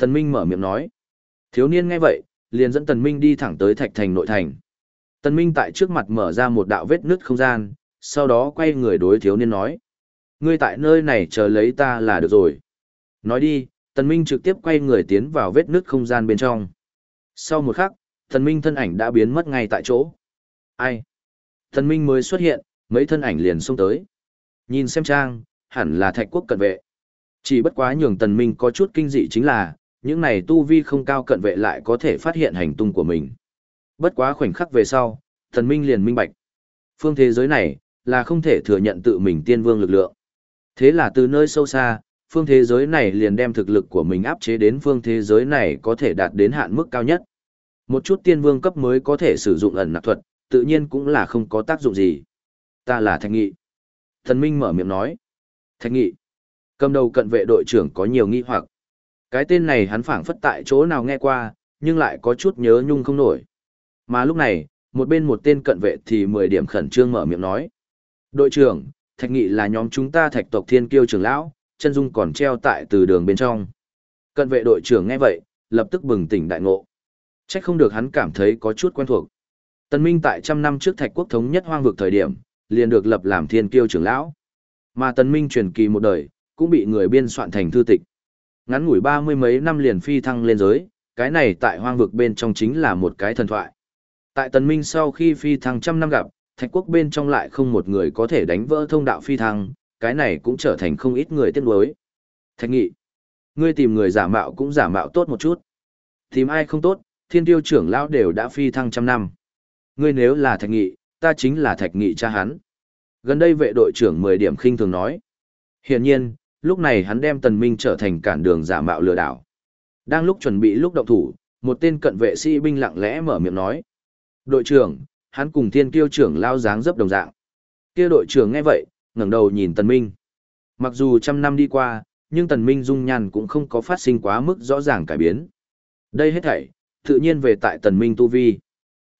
Tần Minh mở miệng nói. Thiếu niên nghe vậy, liền dẫn Tần Minh đi thẳng tới thạch thành nội thành. Tần Minh tại trước mặt mở ra một đạo vết nứt không gian, sau đó quay người đối thiếu niên nói. Ngươi tại nơi này chờ lấy ta là được rồi. Nói đi, Tần Minh trực tiếp quay người tiến vào vết nứt không gian bên trong. Sau một khắc, Tần Minh thân ảnh đã biến mất ngay tại chỗ. Ai? Tần Minh mới xuất hiện, mấy thân ảnh liền xông tới. Nhìn xem trang, hẳn là thạch quốc cận vệ. Chỉ bất quá nhường tần minh có chút kinh dị chính là, những này tu vi không cao cận vệ lại có thể phát hiện hành tung của mình. Bất quá khoảnh khắc về sau, tần minh liền minh bạch. Phương thế giới này, là không thể thừa nhận tự mình tiên vương lực lượng. Thế là từ nơi sâu xa, phương thế giới này liền đem thực lực của mình áp chế đến phương thế giới này có thể đạt đến hạn mức cao nhất. Một chút tiên vương cấp mới có thể sử dụng ẩn nặc thuật, tự nhiên cũng là không có tác dụng gì. Ta là Thạch Nghị. Thần Minh mở miệng nói. Thạch Nghị. Cầm đầu cận vệ đội trưởng có nhiều nghi hoặc. Cái tên này hắn phảng phất tại chỗ nào nghe qua, nhưng lại có chút nhớ nhung không nổi. Mà lúc này, một bên một tên cận vệ thì mười điểm khẩn trương mở miệng nói. Đội trưởng, Thạch Nghị là nhóm chúng ta thạch tộc thiên kiêu trưởng lão, chân dung còn treo tại từ đường bên trong. Cận vệ đội trưởng nghe vậy, lập tức bừng tỉnh đại ngộ. Chắc không được hắn cảm thấy có chút quen thuộc. Tân Minh tại trăm năm trước thạch quốc thống nhất hoang vực thời điểm, liền được lập làm thiên kiêu trưởng lão. Mà Tần Minh truyền kỳ một đời, cũng bị người biên soạn thành thư tịch. Ngắn ngủi ba mươi mấy năm liền phi thăng lên giới, cái này tại hoang vực bên trong chính là một cái thần thoại. Tại Tần Minh sau khi phi thăng trăm năm gặp, thạch quốc bên trong lại không một người có thể đánh vỡ thông đạo phi thăng, cái này cũng trở thành không ít người tiếc nuối. Thạch nghị, ngươi tìm người giả mạo cũng giả mạo tốt một chút. Tìm ai không tốt, thiên tiêu trưởng lão đều đã phi thăng trăm năm. Ngươi nếu là thạch nghị, ta chính là thạch nghị cha hắn. Gần đây vệ đội trưởng 10 điểm khinh thường nói. Hiển nhiên, lúc này hắn đem tần minh trở thành cản đường giả mạo lừa đảo. Đang lúc chuẩn bị lúc động thủ, một tên cận vệ sĩ binh lặng lẽ mở miệng nói. Đội trưởng, hắn cùng thiên kiêu trưởng lao dáng dấp đồng dạng. Kia đội trưởng nghe vậy, ngẩng đầu nhìn tần minh. Mặc dù trăm năm đi qua, nhưng tần minh dung nhan cũng không có phát sinh quá mức rõ ràng cải biến. Đây hết thảy, tự nhiên về tại tần minh tu vi.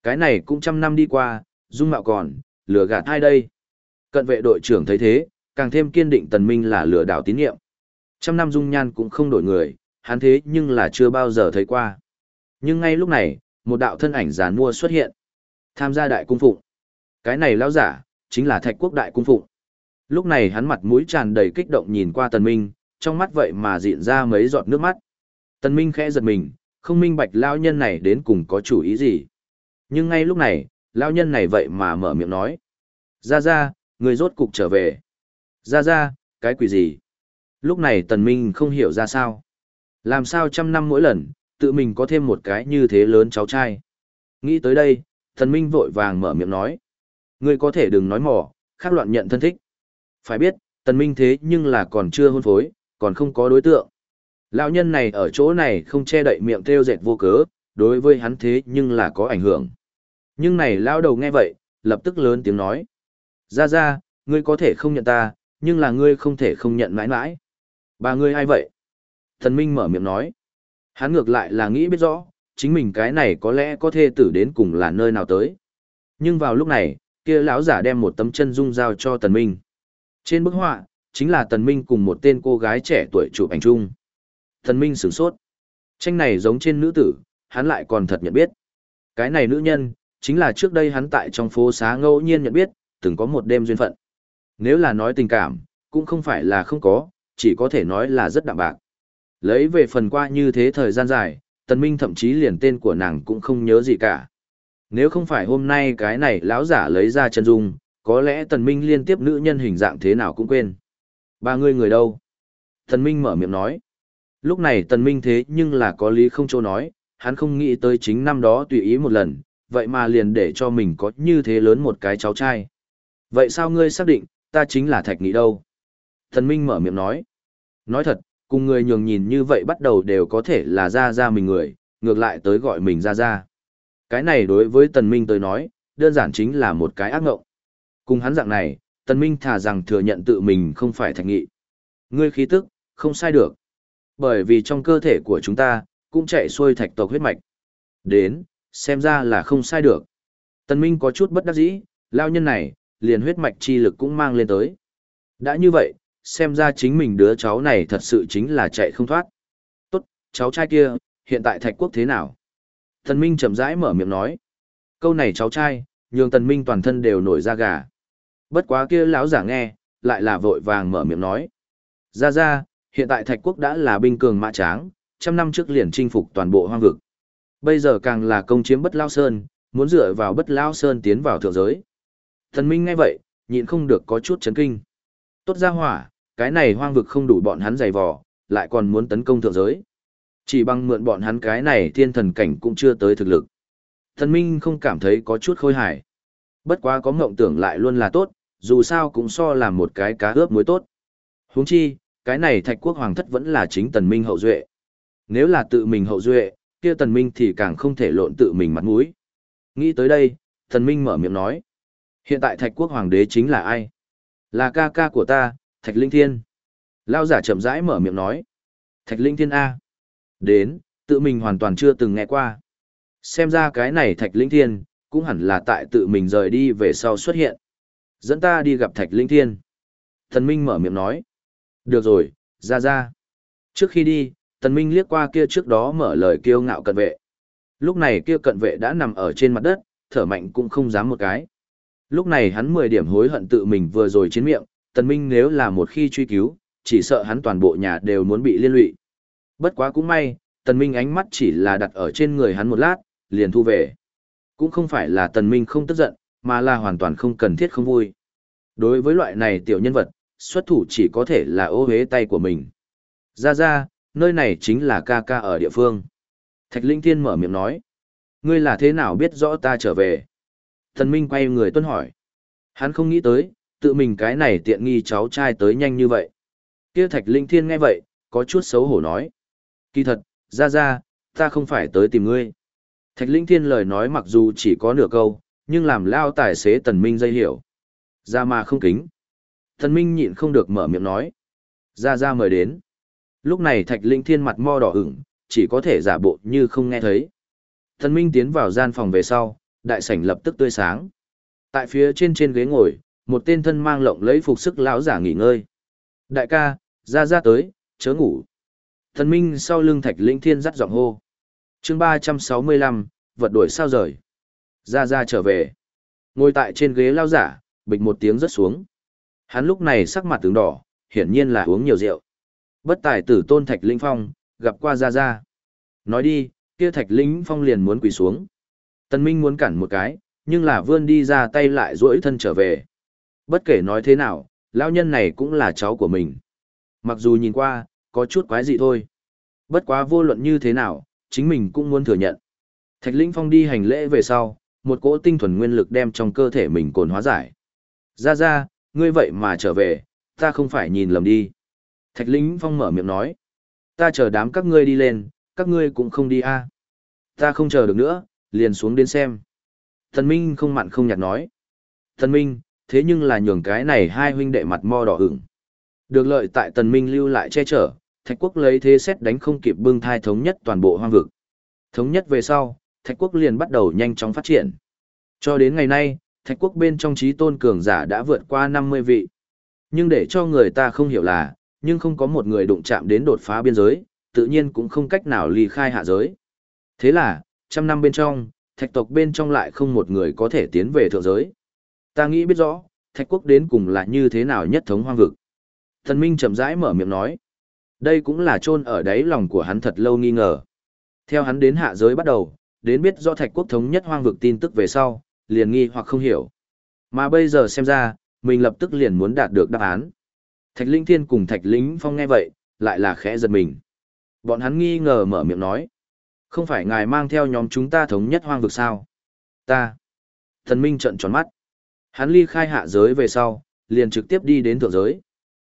Cái này cũng trăm năm đi qua, dung mạo còn, lừa gạt ai đây? Cận vệ đội trưởng thấy thế, càng thêm kiên định tần minh là lừa đảo tín nhiệm. Trăm năm dung nhan cũng không đổi người, hắn thế nhưng là chưa bao giờ thấy qua. Nhưng ngay lúc này, một đạo thân ảnh giàn mua xuất hiện. Tham gia đại cung phụng. Cái này lão giả, chính là thạch quốc đại cung phụng. Lúc này hắn mặt mũi tràn đầy kích động nhìn qua tần minh, trong mắt vậy mà diện ra mấy giọt nước mắt. Tần minh khẽ giật mình, không minh bạch lão nhân này đến cùng có chủ ý gì. Nhưng ngay lúc này, lão nhân này vậy mà mở miệng nói. Ra ra, người rốt cục trở về. Ra ra, cái quỷ gì? Lúc này tần minh không hiểu ra sao. Làm sao trăm năm mỗi lần, tự mình có thêm một cái như thế lớn cháu trai. Nghĩ tới đây, Thần minh vội vàng mở miệng nói. Ngươi có thể đừng nói mỏ, khác loạn nhận thân thích. Phải biết, tần minh thế nhưng là còn chưa hôn phối, còn không có đối tượng. Lão nhân này ở chỗ này không che đậy miệng kêu dệt vô cớ, đối với hắn thế nhưng là có ảnh hưởng. Nhưng này lão đầu nghe vậy, lập tức lớn tiếng nói. Ra ra, ngươi có thể không nhận ta, nhưng là ngươi không thể không nhận mãi mãi. Bà ngươi ai vậy? Thần Minh mở miệng nói. Hắn ngược lại là nghĩ biết rõ, chính mình cái này có lẽ có thể tử đến cùng là nơi nào tới. Nhưng vào lúc này, kia lão giả đem một tấm chân dung giao cho Tần Minh. Trên bức họa, chính là Tần Minh cùng một tên cô gái trẻ tuổi chụp ảnh chung. Tần Minh sửng sốt. Tranh này giống trên nữ tử, hắn lại còn thật nhận biết. Cái này nữ nhân, chính là trước đây hắn tại trong phố xá ngẫu nhiên nhận biết, từng có một đêm duyên phận. Nếu là nói tình cảm, cũng không phải là không có, chỉ có thể nói là rất đạm bạc. Lấy về phần qua như thế thời gian dài, Tần Minh thậm chí liền tên của nàng cũng không nhớ gì cả. Nếu không phải hôm nay cái này lão giả lấy ra chân dung, có lẽ Tần Minh liên tiếp nữ nhân hình dạng thế nào cũng quên. Ba người người đâu? Tần Minh mở miệng nói. Lúc này Tần Minh thế nhưng là có lý không chỗ nói, hắn không nghĩ tới chính năm đó tùy ý một lần, vậy mà liền để cho mình có như thế lớn một cái cháu trai. Vậy sao ngươi xác định, ta chính là Thạch Nghị đâu? Tần Minh mở miệng nói. Nói thật, cùng người nhường nhìn như vậy bắt đầu đều có thể là ra ra mình người, ngược lại tới gọi mình ra ra. Cái này đối với Tần Minh tới nói, đơn giản chính là một cái ác ngộng. Cùng hắn dạng này, Tần Minh thà rằng thừa nhận tự mình không phải Thạch Nghị. Ngươi khí tức, không sai được. Bởi vì trong cơ thể của chúng ta, cũng chạy xuôi thạch tộc huyết mạch. Đến, xem ra là không sai được. Tần Minh có chút bất đắc dĩ, lao nhân này, liền huyết mạch chi lực cũng mang lên tới. Đã như vậy, xem ra chính mình đứa cháu này thật sự chính là chạy không thoát. Tốt, cháu trai kia, hiện tại thạch quốc thế nào? Tần Minh chậm rãi mở miệng nói. Câu này cháu trai, nhường Tần Minh toàn thân đều nổi da gà. Bất quá kia lão giả nghe, lại là vội vàng mở miệng nói. Ra ra, hiện tại thạch quốc đã là binh cường mã tráng, trăm năm trước liền chinh phục toàn bộ hoang vực. Bây giờ càng là công chiếm bất lao sơn, muốn dựa vào bất lao sơn tiến vào thượng giới. Thần Minh nghe vậy, nhịn không được có chút chấn kinh. Tốt ra hỏa, cái này hoang vực không đủ bọn hắn dày vò, lại còn muốn tấn công thượng giới. Chỉ bằng mượn bọn hắn cái này thiên thần cảnh cũng chưa tới thực lực. Thần Minh không cảm thấy có chút khôi hài. Bất quá có mộng tưởng lại luôn là tốt, dù sao cũng so làm một cái cá ướp muối tốt. Huống chi, cái này thạch quốc hoàng thất vẫn là chính tần minh hậu duệ. Nếu là tự mình hậu duệ, kia tần minh thì càng không thể lộn tự mình mặt mũi. Nghĩ tới đây, tần minh mở miệng nói. Hiện tại thạch quốc hoàng đế chính là ai? Là ca ca của ta, thạch linh thiên. Lao giả chậm rãi mở miệng nói. Thạch linh thiên A. Đến, tự mình hoàn toàn chưa từng nghe qua. Xem ra cái này thạch linh thiên, cũng hẳn là tại tự mình rời đi về sau xuất hiện. Dẫn ta đi gặp thạch linh thiên. Thần minh mở miệng nói. Được rồi, ra ra. Trước khi đi, Tần Minh liếc qua kia trước đó mở lời kêu ngạo cận vệ. Lúc này kia cận vệ đã nằm ở trên mặt đất, thở mạnh cũng không dám một cái. Lúc này hắn 10 điểm hối hận tự mình vừa rồi chiến miệng, Tần Minh nếu là một khi truy cứu, chỉ sợ hắn toàn bộ nhà đều muốn bị liên lụy. Bất quá cũng may, Tần Minh ánh mắt chỉ là đặt ở trên người hắn một lát, liền thu về. Cũng không phải là Tần Minh không tức giận, mà là hoàn toàn không cần thiết không vui. Đối với loại này tiểu nhân vật, xuất thủ chỉ có thể là ô hế tay của mình. Ra ra, nơi này chính là ca ca ở địa phương. Thạch Linh Thiên mở miệng nói. Ngươi là thế nào biết rõ ta trở về? Tần Minh quay người tuân hỏi. Hắn không nghĩ tới, tự mình cái này tiện nghi cháu trai tới nhanh như vậy. Kia Thạch Linh Thiên nghe vậy, có chút xấu hổ nói. Kỳ thật, ra ra, ta không phải tới tìm ngươi. Thạch Linh Thiên lời nói mặc dù chỉ có nửa câu, nhưng làm lao tài xế Tần Minh dây hiểu. Ra mà không kính. Tần Minh nhịn không được mở miệng nói. Ra ra mời đến. Lúc này Thạch Linh Thiên mặt mo đỏ ửng, chỉ có thể giả bộ như không nghe thấy. Tần Minh tiến vào gian phòng về sau, đại sảnh lập tức tươi sáng. Tại phía trên trên ghế ngồi, một tên thân mang lộng lấy phục sức lão giả nghỉ ngơi. Đại ca, ra ra tới, chớ ngủ. Thần Minh sau lưng Thạch Linh Thiên dắt giọng hô. chương 365, vật đuổi sao rời. Ra ra trở về. Ngồi tại trên ghế lao giả, bịch một tiếng rớt xuống. Hắn lúc này sắc mặt tướng đỏ, hiển nhiên là uống nhiều rượu. Bất tài tử tôn Thạch Linh Phong, gặp qua Gia Gia. Nói đi, kia Thạch Linh Phong liền muốn quỳ xuống. Tân Minh muốn cản một cái, nhưng là vươn đi ra tay lại duỗi thân trở về. Bất kể nói thế nào, Lão nhân này cũng là cháu của mình. Mặc dù nhìn qua, có chút quái dị thôi. Bất quá vô luận như thế nào, chính mình cũng muốn thừa nhận. Thạch Linh Phong đi hành lễ về sau, một cỗ tinh thuần nguyên lực đem trong cơ thể mình cồn hóa giải. Ra ra, ngươi vậy mà trở về, ta không phải nhìn lầm đi. Thạch Linh Phong mở miệng nói. Ta chờ đám các ngươi đi lên, các ngươi cũng không đi a. À. Ta không chờ được nữa, liền xuống đến xem. Thần Minh không mặn không nhạt nói. Thần Minh, thế nhưng là nhường cái này hai huynh đệ mặt mo đỏ ửng. Được lợi tại Tần Minh lưu lại che chở, Thạch Quốc lấy thế xét đánh không kịp bưng thai thống nhất toàn bộ hoang vực. Thống nhất về sau, Thạch Quốc liền bắt đầu nhanh chóng phát triển. Cho đến ngày nay, Thạch Quốc bên trong trí tôn cường giả đã vượt qua 50 vị. Nhưng để cho người ta không hiểu là, nhưng không có một người đụng chạm đến đột phá biên giới, tự nhiên cũng không cách nào ly khai hạ giới. Thế là, trăm năm bên trong, thạch tộc bên trong lại không một người có thể tiến về thượng giới. Ta nghĩ biết rõ, thạch quốc đến cùng là như thế nào nhất thống hoang vực. Thần Minh chậm rãi mở miệng nói. Đây cũng là chôn ở đáy lòng của hắn thật lâu nghi ngờ. Theo hắn đến hạ giới bắt đầu, đến biết rõ thạch quốc thống nhất hoang vực tin tức về sau, liền nghi hoặc không hiểu. Mà bây giờ xem ra, mình lập tức liền muốn đạt được đáp án. Thạch Linh Thiên cùng Thạch Lính Phong nghe vậy, lại là khẽ giật mình. Bọn hắn nghi ngờ mở miệng nói. Không phải ngài mang theo nhóm chúng ta thống nhất hoang vực sao? Ta. Thần Minh trận tròn mắt. Hắn ly khai hạ giới về sau, liền trực tiếp đi đến thượng giới.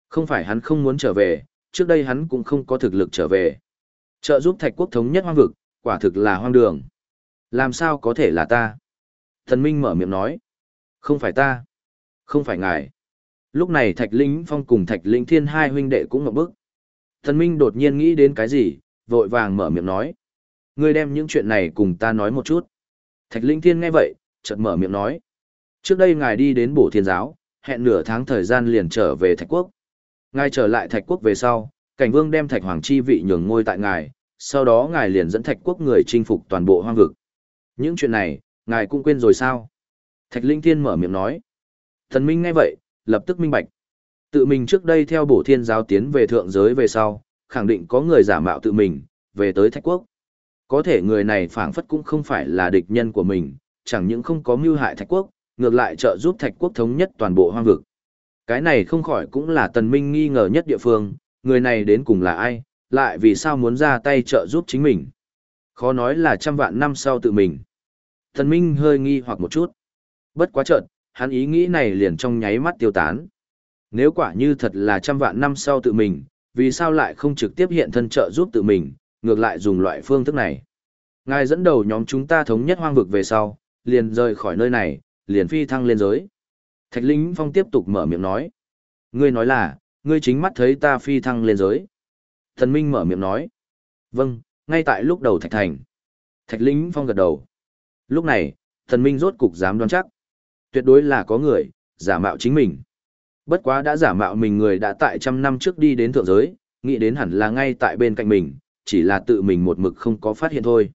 Không phải hắn không muốn trở về, trước đây hắn cũng không có thực lực trở về. Trợ giúp thạch quốc thống nhất hoang vực, quả thực là hoang đường. Làm sao có thể là ta? Thần Minh mở miệng nói. Không phải ta. Không phải ngài. Lúc này Thạch Linh Phong cùng Thạch Linh Thiên hai huynh đệ cũng ngậm bức. Thần Minh đột nhiên nghĩ đến cái gì, vội vàng mở miệng nói. Ngươi đem những chuyện này cùng ta nói một chút. Thạch Linh Thiên nghe vậy, chợt mở miệng nói. Trước đây ngài đi đến bổ thiên giáo, hẹn nửa tháng thời gian liền trở về Thạch Quốc. Ngài trở lại Thạch Quốc về sau, cảnh vương đem Thạch Hoàng chi vị nhường ngôi tại ngài, sau đó ngài liền dẫn Thạch Quốc người chinh phục toàn bộ hoang vực. Những chuyện này, ngài cũng quên rồi sao? Thạch Linh Thiên mở miệng nói. Thần Minh nghe vậy, lập tức minh bạch. Tự mình trước đây theo bổ thiên giáo tiến về thượng giới về sau, khẳng định có người giả mạo tự mình, về tới thạch quốc. Có thể người này phảng phất cũng không phải là địch nhân của mình, chẳng những không có mưu hại thạch quốc, ngược lại trợ giúp thạch quốc thống nhất toàn bộ hoang vực. Cái này không khỏi cũng là tần minh nghi ngờ nhất địa phương, người này đến cùng là ai, lại vì sao muốn ra tay trợ giúp chính mình. Khó nói là trăm vạn năm sau tự mình. Tần minh hơi nghi hoặc một chút. Bất quá chợt, hắn ý nghĩ này liền trong nháy mắt tiêu tán. Nếu quả như thật là trăm vạn năm sau tự mình, vì sao lại không trực tiếp hiện thân trợ giúp tự mình, ngược lại dùng loại phương thức này. Ngài dẫn đầu nhóm chúng ta thống nhất hoang vực về sau, liền rời khỏi nơi này, liền phi thăng lên giới. Thạch Linh Phong tiếp tục mở miệng nói. Ngươi nói là, ngươi chính mắt thấy ta phi thăng lên giới. Thần Minh mở miệng nói. Vâng, ngay tại lúc đầu Thạch Thành. Thạch Linh Phong gật đầu. Lúc này, thần Minh rốt cục dám đoán chắc tuyệt đối là có người, giả mạo chính mình. Bất quá đã giả mạo mình người đã tại trăm năm trước đi đến thượng giới, nghĩ đến hẳn là ngay tại bên cạnh mình, chỉ là tự mình một mực không có phát hiện thôi.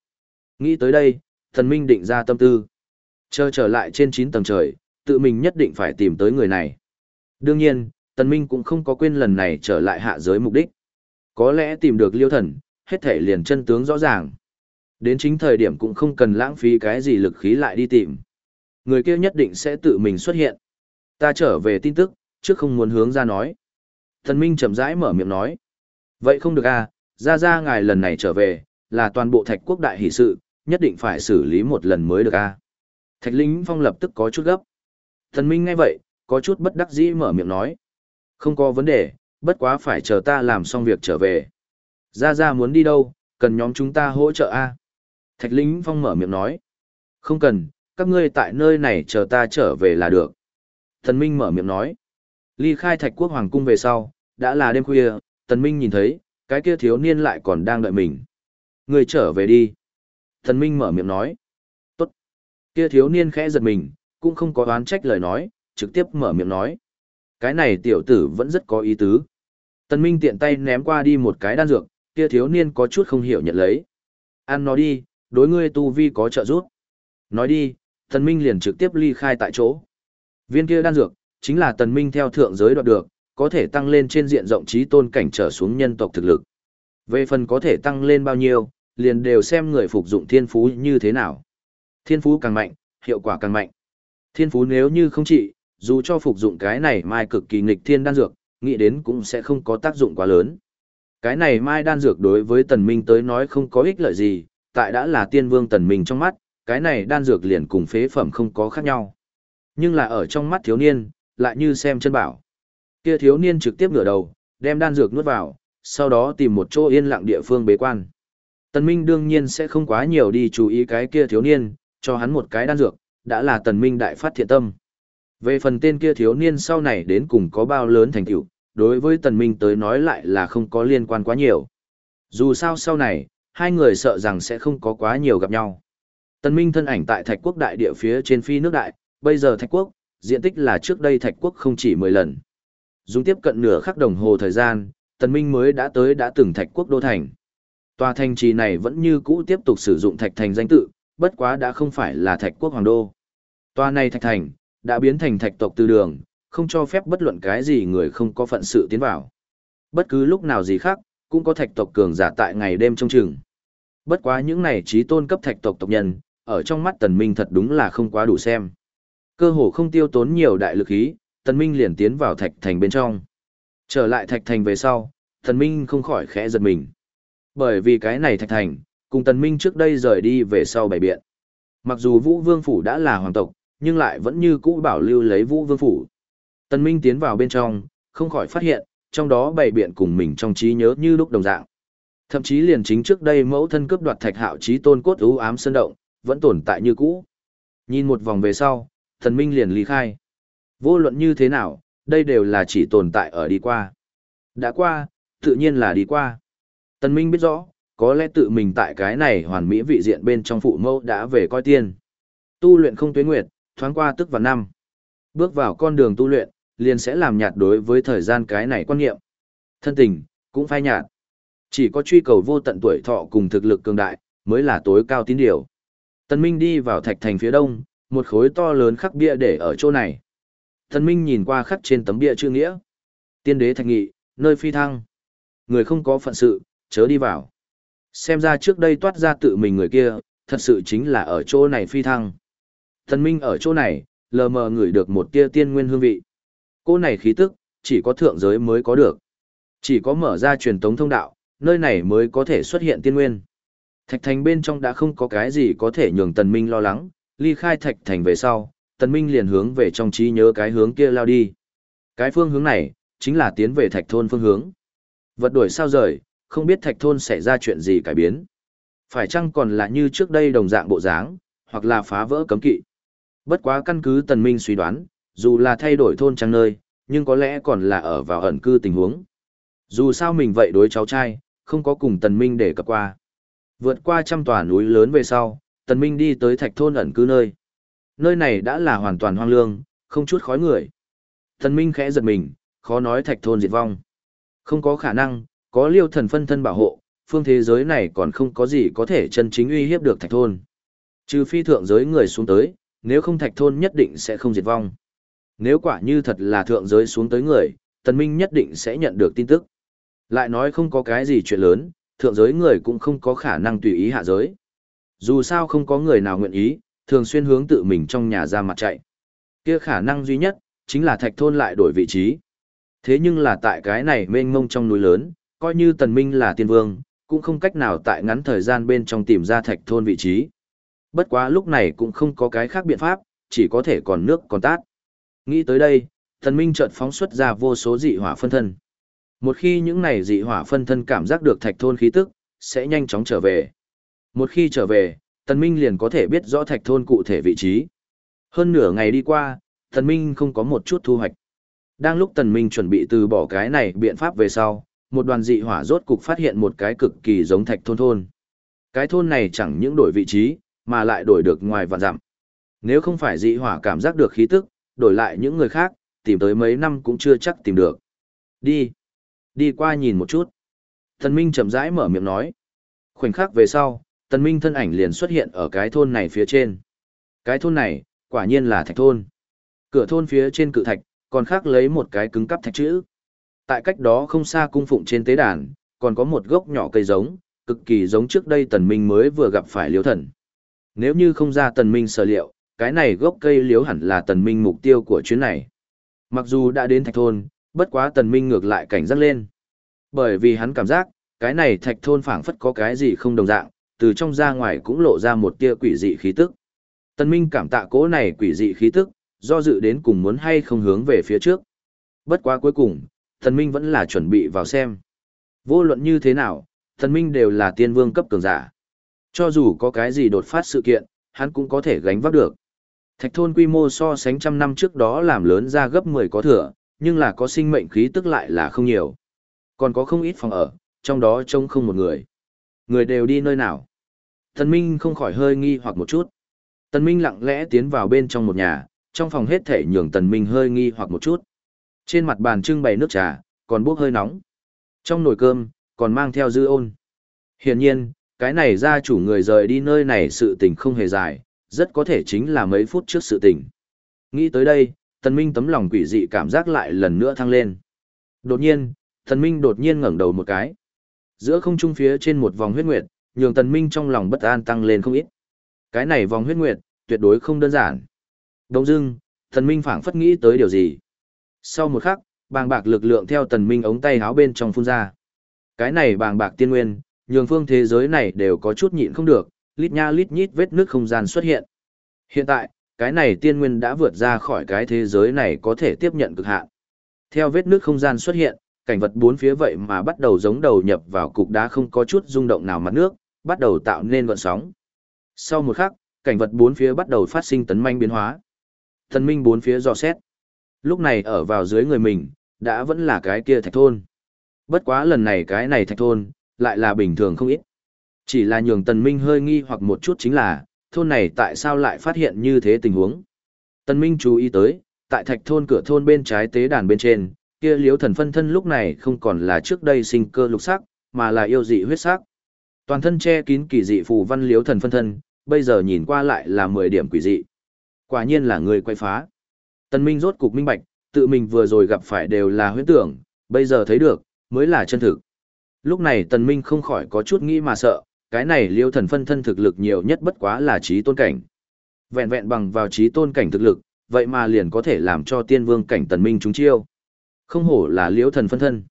Nghĩ tới đây, thần minh định ra tâm tư. Chờ trở lại trên 9 tầng trời, tự mình nhất định phải tìm tới người này. Đương nhiên, tần minh cũng không có quên lần này trở lại hạ giới mục đích. Có lẽ tìm được liêu thần, hết thể liền chân tướng rõ ràng. Đến chính thời điểm cũng không cần lãng phí cái gì lực khí lại đi tìm người kia nhất định sẽ tự mình xuất hiện. Ta trở về tin tức, trước không muốn hướng ra nói. Tần Minh chậm rãi mở miệng nói. Vậy không được à, ra ra ngài lần này trở về, là toàn bộ thạch quốc đại hỷ sự, nhất định phải xử lý một lần mới được à. Thạch Linh Phong lập tức có chút gấp. Thần Minh nghe vậy, có chút bất đắc dĩ mở miệng nói. Không có vấn đề, bất quá phải chờ ta làm xong việc trở về. Ra ra muốn đi đâu, cần nhóm chúng ta hỗ trợ a à? Thạch Linh Phong mở miệng nói. Không cần, các ngươi tại nơi này chờ ta trở về là được. Thần Minh mở miệng nói. Ly khai thạch quốc hoàng cung về sau, đã là đêm khuya, Thần Minh nhìn thấy, cái kia thiếu niên lại còn đang đợi mình. Người trở về đi. Thần Minh mở miệng nói. Kia thiếu niên khẽ giật mình, cũng không có oán trách lời nói, trực tiếp mở miệng nói. Cái này tiểu tử vẫn rất có ý tứ. Tần Minh tiện tay ném qua đi một cái đan dược, kia thiếu niên có chút không hiểu nhận lấy. Ăn nó đi, đối ngươi tu vi có trợ giúp. Nói đi, Tần Minh liền trực tiếp ly khai tại chỗ. Viên kia đan dược, chính là Tần Minh theo thượng giới đoạt được, có thể tăng lên trên diện rộng trí tôn cảnh trở xuống nhân tộc thực lực. Về phần có thể tăng lên bao nhiêu, liền đều xem người phục dụng thiên phú như thế nào. Thiên phú càng mạnh, hiệu quả càng mạnh. Thiên phú nếu như không trị, dù cho phục dụng cái này mai cực kỳ nghịch thiên đan dược, nghĩ đến cũng sẽ không có tác dụng quá lớn. Cái này mai đan dược đối với tần minh tới nói không có ích lợi gì, tại đã là tiên vương tần minh trong mắt, cái này đan dược liền cùng phế phẩm không có khác nhau. Nhưng là ở trong mắt thiếu niên, lại như xem chân bảo. Kia thiếu niên trực tiếp ngửa đầu, đem đan dược nuốt vào, sau đó tìm một chỗ yên lặng địa phương bế quan. Tần Minh đương nhiên sẽ không quá nhiều đi chú ý cái kia thiếu niên, cho hắn một cái đan dược, đã là Tần Minh đại phát thiện tâm. Về phần tên kia thiếu niên sau này đến cùng có bao lớn thành tựu, đối với Tần Minh tới nói lại là không có liên quan quá nhiều. Dù sao sau này, hai người sợ rằng sẽ không có quá nhiều gặp nhau. Tần Minh thân ảnh tại Thạch Quốc đại địa phía trên phi nước đại, bây giờ Thạch Quốc, diện tích là trước đây Thạch Quốc không chỉ 10 lần. Dùng tiếp cận nửa khắc đồng hồ thời gian, Tần Minh mới đã tới đã từng Thạch Quốc đô thành. Tòa thành trì này vẫn như cũ tiếp tục sử dụng Thạch Thành danh tự, bất quá đã không phải là Thạch Quốc Hoàng Đô. Tòa này Thạch Thành, đã biến thành Thạch tộc tư đường, không cho phép bất luận cái gì người không có phận sự tiến vào. Bất cứ lúc nào gì khác, cũng có Thạch tộc cường giả tại ngày đêm trong trường. Bất quá những này trí tôn cấp Thạch tộc tộc nhân, ở trong mắt Tần Minh thật đúng là không quá đủ xem. Cơ hồ không tiêu tốn nhiều đại lực ý, Tần Minh liền tiến vào Thạch Thành bên trong. Trở lại Thạch Thành về sau, Tần Minh không khỏi khẽ giật mình. Bởi vì cái này Thạch Thành, cùng Tần Minh trước đây rời đi về sau bảy biện. Mặc dù Vũ Vương Phủ đã là hoàng tộc, nhưng lại vẫn như cũ bảo lưu lấy Vũ Vương Phủ. Tần Minh tiến vào bên trong, không khỏi phát hiện, trong đó bảy biện cùng mình trong trí nhớ như lúc đồng dạng. Thậm chí liền chính trước đây mẫu thân cướp đoạt thạch hạo trí tôn cốt ưu ám sơn động, vẫn tồn tại như cũ. Nhìn một vòng về sau, thần minh liền ly khai. Vô luận như thế nào, đây đều là chỉ tồn tại ở đi qua. Đã qua, tự nhiên là đi qua. Tần Minh biết rõ, có lẽ tự mình tại cái này hoàn mỹ vị diện bên trong phụ mẫu đã về coi tiên. Tu luyện không tuyến nguyệt, thoáng qua tức và năm. Bước vào con đường tu luyện, liền sẽ làm nhạt đối với thời gian cái này quan niệm. Thân tình, cũng phai nhạt. Chỉ có truy cầu vô tận tuổi thọ cùng thực lực cường đại, mới là tối cao tín điều. Tân Minh đi vào thạch thành phía đông, một khối to lớn khắc bia để ở chỗ này. Tân Minh nhìn qua khắc trên tấm bia chữ nghĩa. Tiên đế thạch nghị, nơi phi thăng. Người không có phận sự, chớ đi vào. Xem ra trước đây toát ra tự mình người kia, thật sự chính là ở chỗ này phi thăng. Thần Minh ở chỗ này, lờ mờ ngửi được một tia tiên nguyên hương vị. Cô này khí tức, chỉ có thượng giới mới có được. Chỉ có mở ra truyền tống thông đạo, nơi này mới có thể xuất hiện tiên nguyên. Thạch thành bên trong đã không có cái gì có thể nhường tần minh lo lắng, ly khai thạch thành về sau, tần minh liền hướng về trong trí nhớ cái hướng kia lao đi. Cái phương hướng này, chính là tiến về thạch thôn phương hướng. Vật đuổi sao rời, không biết thạch thôn xảy ra chuyện gì cải biến. Phải chăng còn là như trước đây đồng dạng bộ dáng, hoặc là phá vỡ cấm kỵ. Bất quá căn cứ tần minh suy đoán, dù là thay đổi thôn trang nơi, nhưng có lẽ còn là ở vào ẩn cư tình huống. Dù sao mình vậy đối cháu trai, không có cùng tần minh để cập qua. Vượt qua trăm tòa núi lớn về sau, tần minh đi tới thạch thôn ẩn cư nơi. Nơi này đã là hoàn toàn hoang lương, không chút khói người. Tần minh khẽ giật mình, khó nói thạch thôn diệt vong. Không có khả năng, có liêu thần phân thân bảo hộ, phương thế giới này còn không có gì có thể chân chính uy hiếp được thạch thôn. Trừ phi thượng giới người xuống tới, nếu không thạch thôn nhất định sẽ không diệt vong. Nếu quả như thật là thượng giới xuống tới người, tần minh nhất định sẽ nhận được tin tức. Lại nói không có cái gì chuyện lớn, thượng giới người cũng không có khả năng tùy ý hạ giới. Dù sao không có người nào nguyện ý, thường xuyên hướng tự mình trong nhà ra mặt chạy. Kia khả năng duy nhất, chính là thạch thôn lại đổi vị trí. Thế nhưng là tại cái này mênh mông trong núi lớn, coi như tần minh là tiên vương, cũng không cách nào tại ngắn thời gian bên trong tìm ra thạch thôn vị trí. Bất quá lúc này cũng không có cái khác biện pháp, chỉ có thể còn nước còn tát. Nghĩ tới đây, tần minh chợt phóng xuất ra vô số dị hỏa phân thân. Một khi những này dị hỏa phân thân cảm giác được thạch thôn khí tức, sẽ nhanh chóng trở về. Một khi trở về, Tần Minh liền có thể biết rõ thạch thôn cụ thể vị trí. Hơn nửa ngày đi qua, Tần Minh không có một chút thu hoạch. Đang lúc Tần Minh chuẩn bị từ bỏ cái này biện pháp về sau, một đoàn dị hỏa rốt cục phát hiện một cái cực kỳ giống thạch thôn thôn. Cái thôn này chẳng những đổi vị trí, mà lại đổi được ngoài vạn dặm. Nếu không phải dị hỏa cảm giác được khí tức, đổi lại những người khác, tìm tới mấy năm cũng chưa chắc tìm được. Đi. Đi qua nhìn một chút. Thần Minh chậm rãi mở miệng nói. Khoảnh khắc về sau, Tần Minh thân ảnh liền xuất hiện ở cái thôn này phía trên. Cái thôn này, quả nhiên là thạch thôn. Cửa thôn phía trên cự thạch, còn khác lấy một cái cứng cắp thạch chữ. Tại cách đó không xa cung phụng trên tế đàn, còn có một gốc nhỏ cây giống, cực kỳ giống trước đây Tần Minh mới vừa gặp phải liếu thần. Nếu như không ra Tần Minh sở liệu, cái này gốc cây liếu hẳn là tần minh mục tiêu của chuyến này. Mặc dù đã đến thạch thôn, bất quá tần minh ngược lại cảnh giác lên. Bởi vì hắn cảm giác, cái này thạch thôn phảng phất có cái gì không đồng dạng, từ trong ra ngoài cũng lộ ra một tia quỷ dị khí tức. Tần minh cảm tạ cố này quỷ dị khí tức, do dự đến cùng muốn hay không hướng về phía trước. Bất quá cuối cùng, tần minh vẫn là chuẩn bị vào xem. Vô luận như thế nào, tần minh đều là tiên vương cấp cường giả. Cho dù có cái gì đột phát sự kiện, hắn cũng có thể gánh vác được. Thạch thôn quy mô so sánh trăm năm trước đó làm lớn ra gấp 10 có thừa, nhưng là có sinh mệnh khí tức lại là không nhiều. Còn có không ít phòng ở, trong đó trông không một người. Người đều đi nơi nào? Tần Minh không khỏi hơi nghi hoặc một chút. Tần Minh lặng lẽ tiến vào bên trong một nhà, trong phòng hết thể nhường Tần Minh hơi nghi hoặc một chút. Trên mặt bàn trưng bày nước trà, còn bốc hơi nóng. Trong nồi cơm, còn mang theo dư ôn. Hiển nhiên, cái này gia chủ người rời đi nơi này sự tình không hề dài, rất có thể chính là mấy phút trước sự tình. Nghĩ tới đây, Tần Minh tấm lòng quỷ dị cảm giác lại lần nữa thăng lên. Đột nhiên, Tần Minh đột nhiên ngẩng đầu một cái. Giữa không trung phía trên một vòng huyết nguyệt, nhường Tần Minh trong lòng bất an tăng lên không ít. Cái này vòng huyết nguyệt, tuyệt đối không đơn giản. Đông dưng, Tần Minh phảng phất nghĩ tới điều gì. Sau một khắc, bàng bạc lực lượng theo Tần Minh ống tay áo bên trong phun ra. Cái này bàng bạc tiên nguyên, nhường phương thế giới này đều có chút nhịn không được, lít nha lít nhít vết nước không gian xuất hiện. Hiện tại, cái này tiên nguyên đã vượt ra khỏi cái thế giới này có thể tiếp nhận cực hạn. Theo vết nước không gian xuất hiện, cảnh vật bốn phía vậy mà bắt đầu giống đầu nhập vào cục đá không có chút rung động nào mặt nước, bắt đầu tạo nên gợn sóng. Sau một khắc, cảnh vật bốn phía bắt đầu phát sinh tấn manh biến hóa. Thần minh bốn phía dò xét. Lúc này ở vào dưới người mình, đã vẫn là cái kia thạch thôn. Bất quá lần này cái này thạch thôn, lại là bình thường không ít. Chỉ là nhường tần minh hơi nghi hoặc một chút chính là, thôn này tại sao lại phát hiện như thế tình huống. Tần minh chú ý tới, tại thạch thôn cửa thôn bên trái tế đàn bên trên, kia liếu thần phân thân lúc này không còn là trước đây sinh cơ lục sắc, mà là yêu dị huyết sắc. Toàn thân che kín kỳ dị phù văn liếu thần phân thân, bây giờ nhìn qua lại là 10 điểm quỷ dị. Quả nhiên là người quay phá. Tần Minh rốt cục minh bạch, tự mình vừa rồi gặp phải đều là huyễn tưởng, bây giờ thấy được, mới là chân thực. Lúc này Tần Minh không khỏi có chút nghĩ mà sợ, cái này liêu thần phân thân thực lực nhiều nhất bất quá là trí tôn cảnh. Vẹn vẹn bằng vào trí tôn cảnh thực lực, vậy mà liền có thể làm cho tiên vương cảnh Tần Minh trúng chiêu. Không hổ là liêu thần phân thân.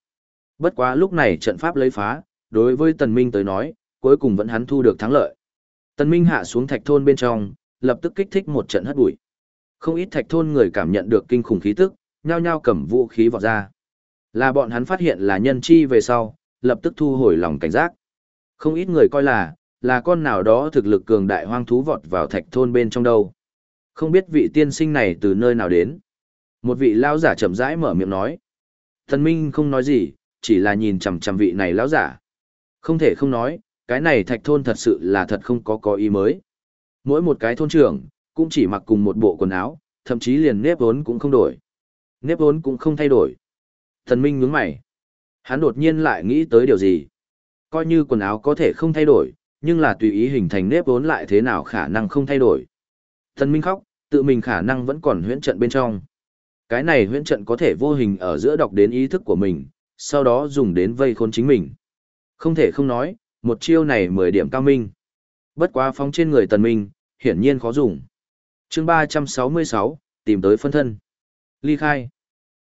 Bất quá lúc này trận pháp lấy phá, đối với Tần Minh tới nói, cuối cùng vẫn hắn thu được thắng lợi. Tần Minh hạ xuống thạch thôn bên trong, lập tức kích thích một trận hất bụi. Không ít thạch thôn người cảm nhận được kinh khủng khí tức, nhao nhao cầm vũ khí vọt ra. Là bọn hắn phát hiện là nhân chi về sau, lập tức thu hồi lòng cảnh giác. Không ít người coi là, là con nào đó thực lực cường đại hoang thú vọt vào thạch thôn bên trong đâu. Không biết vị tiên sinh này từ nơi nào đến. Một vị lão giả chậm rãi mở miệng nói. Thần Minh không nói gì, chỉ là nhìn chằm chằm vị này lão giả. Không thể không nói, cái này thạch thôn thật sự là thật không có có ý mới. Mỗi một cái thôn trưởng, cũng chỉ mặc cùng một bộ quần áo, thậm chí liền nếp vốn cũng không đổi. Nếp vốn cũng không thay đổi. Thần Minh nhướng mày. Hắn đột nhiên lại nghĩ tới điều gì. Coi như quần áo có thể không thay đổi, nhưng là tùy ý hình thành nếp vốn lại thế nào khả năng không thay đổi. Thần Minh khóc, tự mình khả năng vẫn còn huyễn trận bên trong. Cái này huyễn trận có thể vô hình ở giữa đọc đến ý thức của mình, sau đó dùng đến vây khốn chính mình. Không thể không nói, một chiêu này 10 điểm cao minh. Bất quá phóng trên người tần minh, hiển nhiên khó dùng chương 366, tìm tới phân thân. Ly khai.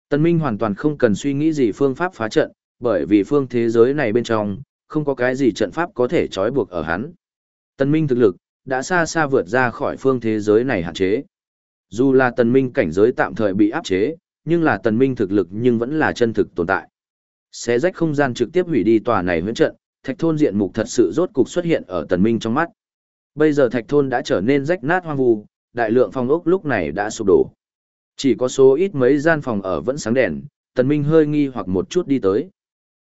tân minh hoàn toàn không cần suy nghĩ gì phương pháp phá trận, bởi vì phương thế giới này bên trong, không có cái gì trận pháp có thể trói buộc ở hắn. tân minh thực lực, đã xa xa vượt ra khỏi phương thế giới này hạn chế. Dù là tân minh cảnh giới tạm thời bị áp chế, nhưng là tân minh thực lực nhưng vẫn là chân thực tồn tại. Xé rách không gian trực tiếp hủy đi tòa này huyễn trận, thạch thôn diện mục thật sự rốt cục xuất hiện ở tần minh trong mắt. Bây giờ thạch thôn đã trở nên rách nát hoang vu, đại lượng phòng ốc lúc này đã sụp đổ. Chỉ có số ít mấy gian phòng ở vẫn sáng đèn, tần minh hơi nghi hoặc một chút đi tới.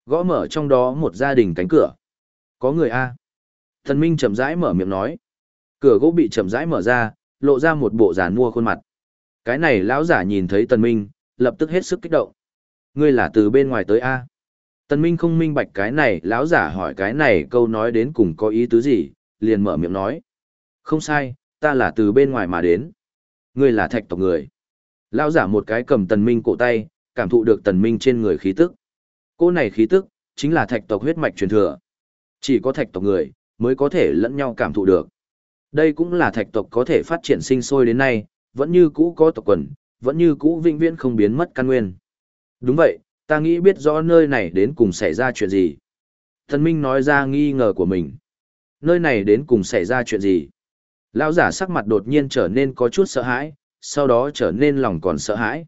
Gõ mở trong đó một gia đình cánh cửa. Có người A. Tần minh chậm rãi mở miệng nói. Cửa gỗ bị chậm rãi mở ra, lộ ra một bộ giàn mua khuôn mặt. Cái này lão giả nhìn thấy tần minh, lập tức hết sức kích động. Ngươi là từ bên ngoài tới A. Tần Minh không minh bạch cái này, lão giả hỏi cái này câu nói đến cùng có ý tứ gì, liền mở miệng nói. Không sai, ta là từ bên ngoài mà đến. Ngươi là thạch tộc người. Lão giả một cái cầm Tần Minh cổ tay, cảm thụ được Tần Minh trên người khí tức. Cô này khí tức, chính là thạch tộc huyết mạch truyền thừa. Chỉ có thạch tộc người, mới có thể lẫn nhau cảm thụ được. Đây cũng là thạch tộc có thể phát triển sinh sôi đến nay, vẫn như cũ có tộc quần, vẫn như cũ vĩnh viễn không biến mất căn nguyên. Đúng vậy, ta nghĩ biết rõ nơi này đến cùng xảy ra chuyện gì. Thần Minh nói ra nghi ngờ của mình. Nơi này đến cùng xảy ra chuyện gì? Lão giả sắc mặt đột nhiên trở nên có chút sợ hãi, sau đó trở nên lòng còn sợ hãi.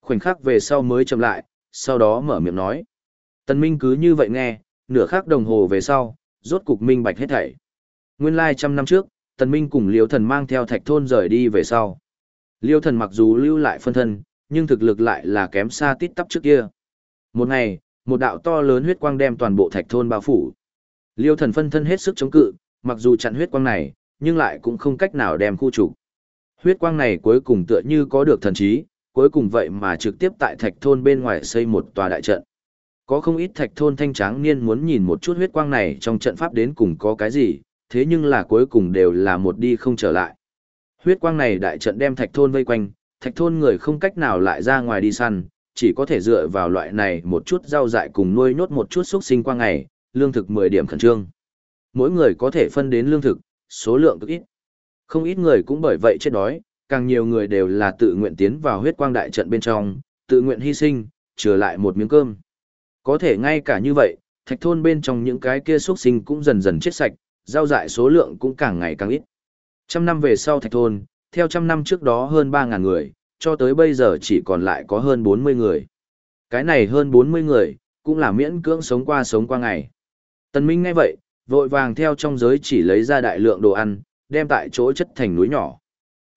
Khoảnh khắc về sau mới chậm lại, sau đó mở miệng nói. Tần Minh cứ như vậy nghe, nửa khắc đồng hồ về sau, rốt cục minh bạch hết thảy. Nguyên lai trăm năm trước, Tần Minh cùng Liêu Thần mang theo thạch thôn rời đi về sau. Liêu Thần mặc dù lưu lại phân thân, nhưng thực lực lại là kém xa tít tắp trước kia. Một ngày, một đạo to lớn huyết quang đem toàn bộ thạch thôn bao phủ. Liêu Thần phân thân hết sức chống cự, mặc dù chặn huyết quang này, nhưng lại cũng không cách nào đem khu trục. Huyết quang này cuối cùng tựa như có được thần trí, cuối cùng vậy mà trực tiếp tại thạch thôn bên ngoài xây một tòa đại trận. Có không ít thạch thôn thanh tráng niên muốn nhìn một chút huyết quang này trong trận pháp đến cùng có cái gì, thế nhưng là cuối cùng đều là một đi không trở lại. Huyết quang này đại trận đem thạch thôn vây quanh, thạch thôn người không cách nào lại ra ngoài đi săn, chỉ có thể dựa vào loại này một chút rau dại cùng nuôi nhốt một chút xúc sinh qua ngày, lương thực 10 điểm khẩn trương. Mỗi người có thể phân đến lương thực, số lượng cực ít. Không ít người cũng bởi vậy chết đói, càng nhiều người đều là tự nguyện tiến vào huyết quang đại trận bên trong, tự nguyện hy sinh, trở lại một miếng cơm. Có thể ngay cả như vậy, thạch thôn bên trong những cái kia xuất sinh cũng dần dần chết sạch, giao dại số lượng cũng càng ngày càng ít. Trăm năm về sau thạch thôn, theo trăm năm trước đó hơn 3.000 người, cho tới bây giờ chỉ còn lại có hơn 40 người. Cái này hơn 40 người, cũng là miễn cưỡng sống qua sống qua ngày. Tần Minh ngay vậy, vội vàng theo trong giới chỉ lấy ra đại lượng đồ ăn, đem tại chỗ chất thành núi nhỏ.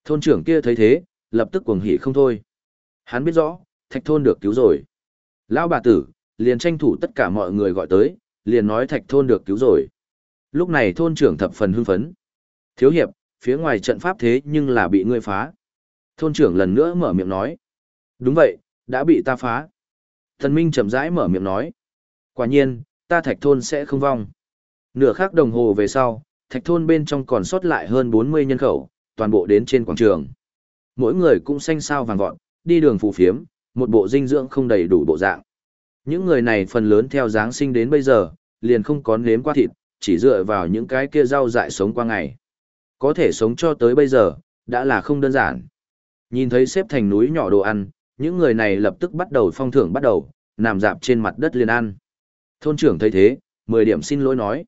Thôn trưởng kia thấy thế, lập tức cuồng hỉ không thôi. Hắn biết rõ, thạch thôn được cứu rồi. Lão bà tử, liền tranh thủ tất cả mọi người gọi tới, liền nói thạch thôn được cứu rồi. Lúc này thôn trưởng thập phần hưng phấn. Thiếu hiệp, phía ngoài trận pháp thế nhưng là bị ngươi phá. Thôn trưởng lần nữa mở miệng nói. Đúng vậy, đã bị ta phá. Thần Minh chậm rãi mở miệng nói. Quả nhiên, ta thạch thôn sẽ không vong. Nửa khắc đồng hồ về sau, thạch thôn bên trong còn sót lại hơn 40 nhân khẩu, toàn bộ đến trên quảng trường. Mỗi người cũng xanh sao vàng vọt, đi đường phù phiếm, một bộ dinh dưỡng không đầy đủ bộ dạng. Những người này phần lớn theo Giáng sinh đến bây giờ, liền không có nếm qua thịt, chỉ dựa vào những cái kia rau dại sống qua ngày. Có thể sống cho tới bây giờ, đã là không đơn giản. Nhìn thấy xếp thành núi nhỏ đồ ăn, những người này lập tức bắt đầu phong thưởng bắt đầu, nằm dạp trên mặt đất liền ăn. Thôn trưởng thấy thế, 10 điểm xin lỗi nói.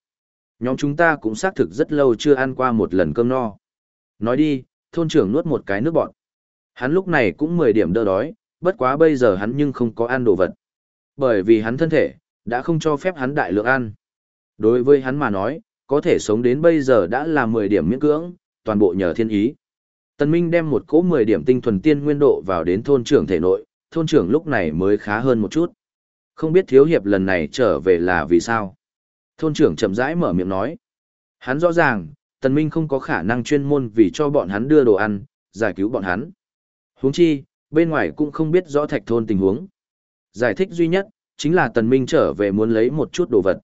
Nhóm chúng ta cũng xác thực rất lâu chưa ăn qua một lần cơm no. Nói đi, thôn trưởng nuốt một cái nước bọt. Hắn lúc này cũng 10 điểm đỡ đói, bất quá bây giờ hắn nhưng không có ăn đồ vật. Bởi vì hắn thân thể, đã không cho phép hắn đại lượng ăn. Đối với hắn mà nói, có thể sống đến bây giờ đã là 10 điểm miễn cưỡng, toàn bộ nhờ thiên ý. Tần Minh đem một cỗ 10 điểm tinh thuần tiên nguyên độ vào đến thôn trưởng thể nội, thôn trưởng lúc này mới khá hơn một chút. Không biết thiếu hiệp lần này trở về là vì sao? Thôn trưởng chậm rãi mở miệng nói. Hắn rõ ràng, Tần Minh không có khả năng chuyên môn vì cho bọn hắn đưa đồ ăn, giải cứu bọn hắn. Huống chi, bên ngoài cũng không biết rõ thạch thôn tình huống. Giải thích duy nhất, chính là Tần Minh trở về muốn lấy một chút đồ vật.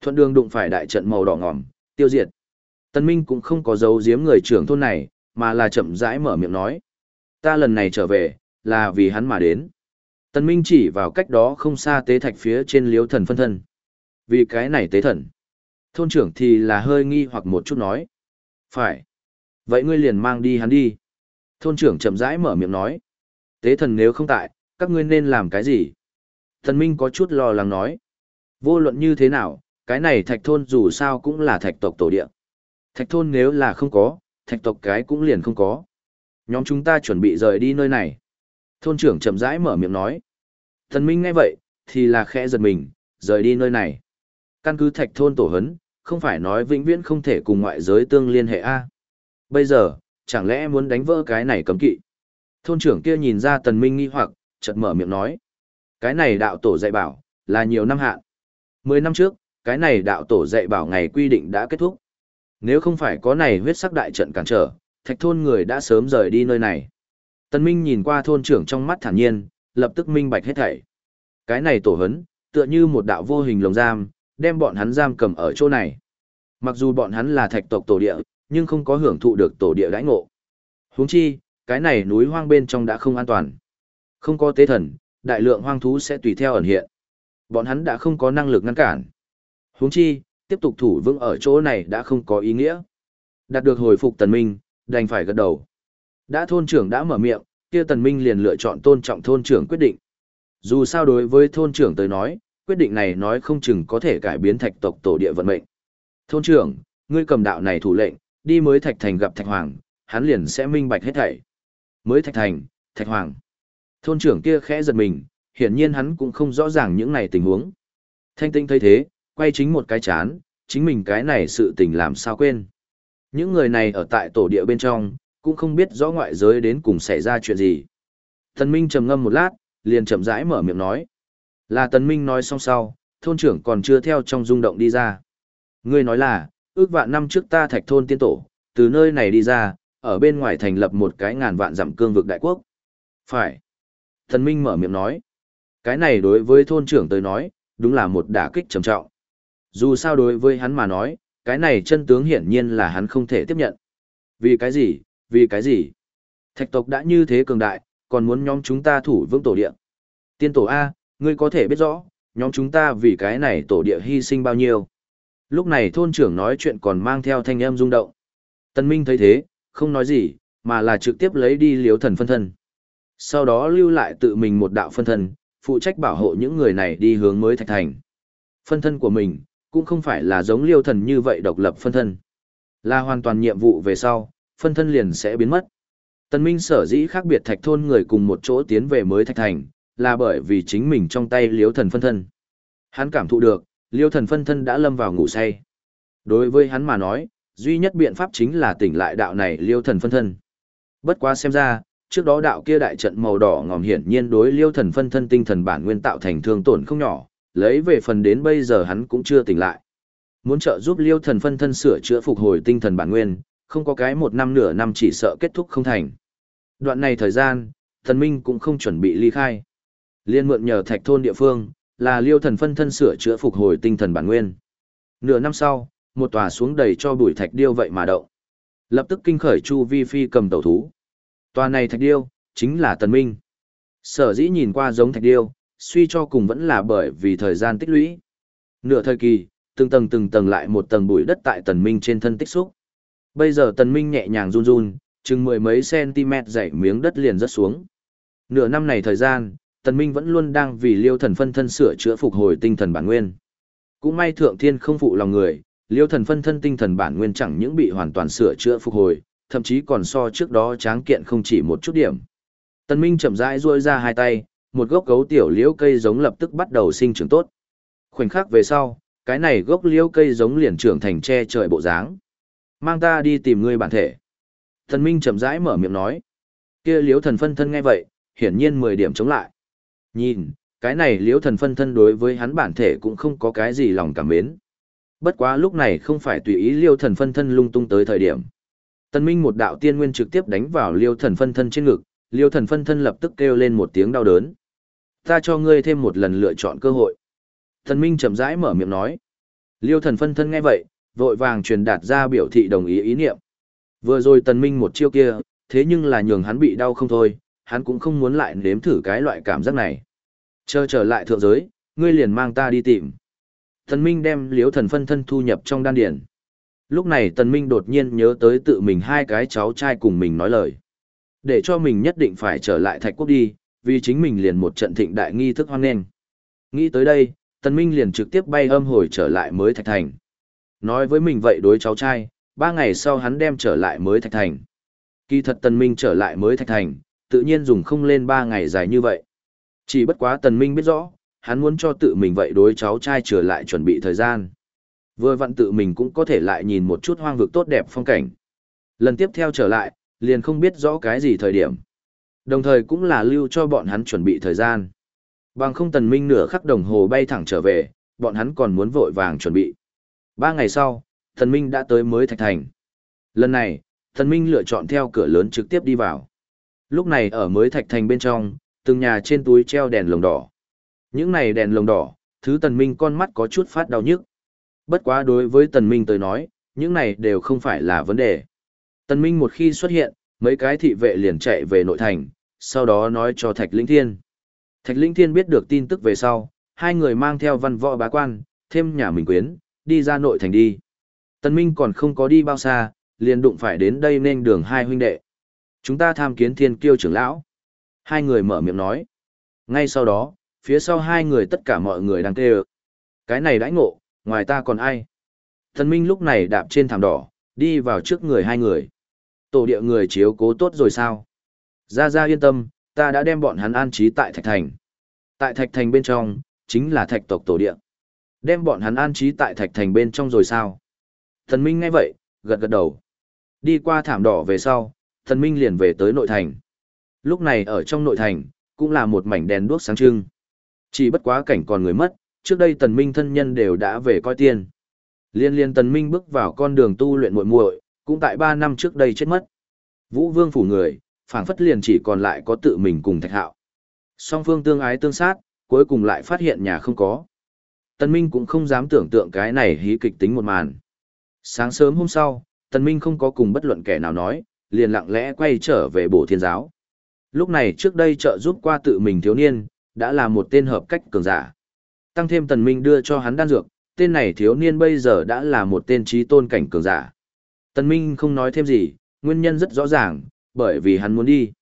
Thuận đường đụng phải đại trận màu đỏ ngòm, tiêu diệt. Tần Minh cũng không có giấu giếm người trưởng thôn này, mà là chậm rãi mở miệng nói. Ta lần này trở về, là vì hắn mà đến. Tần Minh chỉ vào cách đó không xa tế thạch phía trên liếu thần phân thân. Vì cái này tế thần. Thôn trưởng thì là hơi nghi hoặc một chút nói. Phải. Vậy ngươi liền mang đi hắn đi. Thôn trưởng chậm rãi mở miệng nói. Tế thần nếu không tại, các ngươi nên làm cái gì? Thần Minh có chút lo lắng nói. Vô luận như thế nào, cái này thạch thôn dù sao cũng là thạch tộc tổ địa. Thạch thôn nếu là không có, thạch tộc cái cũng liền không có. Nhóm chúng ta chuẩn bị rời đi nơi này. Thôn trưởng chậm rãi mở miệng nói. Thần Minh nghe vậy, thì là khẽ giật mình, rời đi nơi này. Căn cứ thạch thôn tổ hấn, không phải nói vĩnh viễn không thể cùng ngoại giới tương liên hệ A. Bây giờ, chẳng lẽ muốn đánh vỡ cái này cấm kỵ? Thôn trưởng kia nhìn ra tần minh nghi hoặc, chợt mở miệng nói. Cái này đạo tổ dạy bảo, là nhiều năm hạn. Mười năm trước, cái này đạo tổ dạy bảo ngày quy định đã kết thúc. Nếu không phải có này huyết sắc đại trận cản trở, thạch thôn người đã sớm rời đi nơi này. Tần Minh nhìn qua thôn trưởng trong mắt thản nhiên, lập tức minh bạch hết thảy. Cái này tổ hấn, tựa như một đạo vô hình lồng giam, đem bọn hắn giam cầm ở chỗ này. Mặc dù bọn hắn là thạch tộc tổ địa, nhưng không có hưởng thụ được tổ địa đãi ngộ. Huống chi, cái này núi hoang bên trong đã không an toàn. Không có tế thần, đại lượng hoang thú sẽ tùy theo ẩn hiện. Bọn hắn đã không có năng lực ngăn cản. Huống chi, tiếp tục thủ vững ở chỗ này đã không có ý nghĩa. Đạt được hồi phục Tần Minh, đành phải gật đầu. Đã thôn trưởng đã mở miệng, kia Tần Minh liền lựa chọn tôn trọng thôn trưởng quyết định. Dù sao đối với thôn trưởng tới nói, quyết định này nói không chừng có thể cải biến thạch tộc tổ địa vận mệnh. Thôn trưởng, ngươi cầm đạo này thủ lệnh, đi mới thạch thành gặp thạch hoàng, hắn liền sẽ minh bạch hết thảy. Mới thạch thành, thạch hoàng. Thôn trưởng kia khẽ giật mình, hiển nhiên hắn cũng không rõ ràng những này tình huống. Thanh tinh thấy thế, quay chính một cái chán, chính mình cái này sự tình làm sao quên. Những người này ở tại tổ địa bên trong, cũng không biết rõ ngoại giới đến cùng xảy ra chuyện gì. Thần Minh trầm ngâm một lát, liền chậm rãi mở miệng nói. Là Tần Minh nói xong sau, thôn trưởng còn chưa theo trong rung động đi ra. Ngươi nói là, ước vạn năm trước ta thạch thôn tiên tổ, từ nơi này đi ra, ở bên ngoài thành lập một cái ngàn vạn dặm cương vực đại quốc. Phải. Tần Minh mở miệng nói. Cái này đối với thôn trưởng tới nói, đúng là một đả kích trầm trọng. Dù sao đối với hắn mà nói, cái này chân tướng hiển nhiên là hắn không thể tiếp nhận. Vì cái gì, vì cái gì? Thạch tộc đã như thế cường đại, còn muốn nhóm chúng ta thủ vững tổ địa. Tiên tổ A, ngươi có thể biết rõ, nhóm chúng ta vì cái này tổ địa hy sinh bao nhiêu. Lúc này thôn trưởng nói chuyện còn mang theo thanh âm rung động. Tân Minh thấy thế, không nói gì, mà là trực tiếp lấy đi liếu thần phân thân. Sau đó lưu lại tự mình một đạo phân thân, phụ trách bảo hộ những người này đi hướng mới thạch thành. Phân thân của mình, cũng không phải là giống liêu thần như vậy độc lập phân thân. Là hoàn toàn nhiệm vụ về sau, phân thân liền sẽ biến mất. Tân Minh sở dĩ khác biệt thạch thôn người cùng một chỗ tiến về mới thạch thành, là bởi vì chính mình trong tay liêu thần phân thân. Hắn cảm thụ được, liêu thần phân thân đã lâm vào ngủ say. Đối với hắn mà nói, duy nhất biện pháp chính là tỉnh lại đạo này liêu thần phân thân. Bất quá xem ra, trước đó đạo kia đại trận màu đỏ ngòm hiển nhiên đối liêu thần phân thân tinh thần bản nguyên tạo thành thương tổn không nhỏ, lấy về phần đến bây giờ hắn cũng chưa tỉnh lại. Muốn trợ giúp liêu thần phân thân sửa chữa phục hồi tinh thần bản nguyên, không có cái một năm nửa năm chỉ sợ kết thúc không thành. Đoạn này thời gian, thần minh cũng không chuẩn bị ly khai. Liên mượn nhờ thạch thôn địa phương, là liêu thần phân thân sửa chữa phục hồi tinh thần bản nguyên. Nửa năm sau, một tòa xuống đầy cho bụi thạch điêu vậy mà động. Lập tức kinh khởi chu vi phi cầm tàu thú. Tòa này thạch điêu, chính là tần minh. Sở dĩ nhìn qua giống thạch điêu, suy cho cùng vẫn là bởi vì thời gian tích lũy. Nửa thời kỳ, từng tầng từng tầng lại một tầng bụi đất tại tần minh trên thân tích xúc. Bây giờ tần minh nhẹ nhàng run run, chừng mười mấy cm dày miếng đất liền rớt xuống. Nửa năm này thời gian, tần minh vẫn luôn đang vì liêu thần phân thân sửa chữa phục hồi tinh thần bản nguyên. Cũng may thượng thiên không phụ lòng người, liêu thần phân thân tinh thần bản nguyên chẳng những bị hoàn toàn sửa chữa phục hồi, thậm chí còn so trước đó tráng kiện không chỉ một chút điểm. Tần minh chậm rãi duỗi ra hai tay, một gốc gấu tiểu liễu cây giống lập tức bắt đầu sinh trưởng tốt. Khoảnh khắc về sau, cái này gốc liễu cây giống liền trưởng thành che trời bộ dáng. Mang ta đi tìm ngươi bản thể. Tần Minh chậm rãi mở miệng nói. Kia liễu thần phân thân nghe vậy, hiển nhiên 10 điểm chống lại. Nhìn, cái này liễu thần phân thân đối với hắn bản thể cũng không có cái gì lòng cảm mến. Bất quá lúc này không phải tùy ý liêu thần phân thân lung tung tới thời điểm. Tân Minh một đạo tiên nguyên trực tiếp đánh vào liêu thần phân thân trên ngực, liêu thần phân thân lập tức kêu lên một tiếng đau đớn ta cho ngươi thêm một lần lựa chọn cơ hội. tân Minh chậm rãi mở miệng nói. Liêu thần phân thân nghe vậy, vội vàng truyền đạt ra biểu thị đồng ý ý niệm. Vừa rồi tần minh một chiêu kia, thế nhưng là nhường hắn bị đau không thôi, hắn cũng không muốn lại nếm thử cái loại cảm giác này. Chờ trở lại thượng giới, ngươi liền mang ta đi tìm. thần minh đem liếu thần phân thân thu nhập trong đan điển. Lúc này tần minh đột nhiên nhớ tới tự mình hai cái cháu trai cùng mình nói lời. Để cho mình nhất định phải trở lại thạch quốc đi, vì chính mình liền một trận thịnh đại nghi thức hoan nghênh. Nghĩ tới đây, Tần Minh liền trực tiếp bay âm hồi trở lại mới Thạch Thành. Nói với mình vậy đối cháu trai, ba ngày sau hắn đem trở lại mới Thạch Thành. Kỳ thật Tần Minh trở lại mới Thạch Thành, tự nhiên dùng không lên ba ngày dài như vậy. Chỉ bất quá Tần Minh biết rõ, hắn muốn cho tự mình vậy đối cháu trai trở lại chuẩn bị thời gian. Vừa vặn tự mình cũng có thể lại nhìn một chút hoang vực tốt đẹp phong cảnh. Lần tiếp theo trở lại, liền không biết rõ cái gì thời điểm. Đồng thời cũng là lưu cho bọn hắn chuẩn bị thời gian. Bằng không tần minh nửa khắc đồng hồ bay thẳng trở về, bọn hắn còn muốn vội vàng chuẩn bị. Ba ngày sau, thần minh đã tới mới thạch thành. Lần này, thần minh lựa chọn theo cửa lớn trực tiếp đi vào. Lúc này ở mới thạch thành bên trong, từng nhà trên túi treo đèn lồng đỏ. Những này đèn lồng đỏ, thứ tần minh con mắt có chút phát đau nhức. Bất quá đối với tần minh tới nói, những này đều không phải là vấn đề. Tần minh một khi xuất hiện, mấy cái thị vệ liền chạy về nội thành, sau đó nói cho Thạch Linh Thiên. Thạch Linh Thiên biết được tin tức về sau, hai người mang theo văn võ bá quan, thêm nhà mình quyến, đi ra nội thành đi. tần Minh còn không có đi bao xa, liền đụng phải đến đây nên đường hai huynh đệ. Chúng ta tham kiến thiên kiêu trưởng lão. Hai người mở miệng nói. Ngay sau đó, phía sau hai người tất cả mọi người đang kêu. Cái này đãi ngộ, ngoài ta còn ai? Thần Minh lúc này đạp trên thảm đỏ, đi vào trước người hai người. Tổ địa người chiếu cố tốt rồi sao? Ra ra yên tâm, ta đã đem bọn hắn an trí tại Thạch Thành. Tại Thạch Thành bên trong, chính là Thạch tộc tổ địa. Đem bọn hắn an trí tại Thạch Thành bên trong rồi sao? Thần Minh nghe vậy, gật gật đầu. Đi qua thảm đỏ về sau, thần Minh liền về tới nội thành. Lúc này ở trong nội thành, cũng là một mảnh đèn đuốc sáng trưng. Chỉ bất quá cảnh còn người mất, trước đây tần minh thân nhân đều đã về coi tiên. Liên liên tần minh bước vào con đường tu luyện muội muội, cũng tại 3 năm trước đây chết mất. Vũ vương phủ người, phảng phất liền chỉ còn lại có tự mình cùng thạch hạo. Song phương tương ái tương sát, cuối cùng lại phát hiện nhà không có. Tần Minh cũng không dám tưởng tượng cái này hí kịch tính một màn. Sáng sớm hôm sau, Tần Minh không có cùng bất luận kẻ nào nói, liền lặng lẽ quay trở về bổ thiên giáo. Lúc này trước đây trợ giúp qua tự mình thiếu niên, đã là một tên hợp cách cường giả. Tăng thêm Tần Minh đưa cho hắn đan dược, tên này thiếu niên bây giờ đã là một tên trí tôn cảnh cường giả. Tần Minh không nói thêm gì, nguyên nhân rất rõ ràng, bởi vì hắn muốn đi.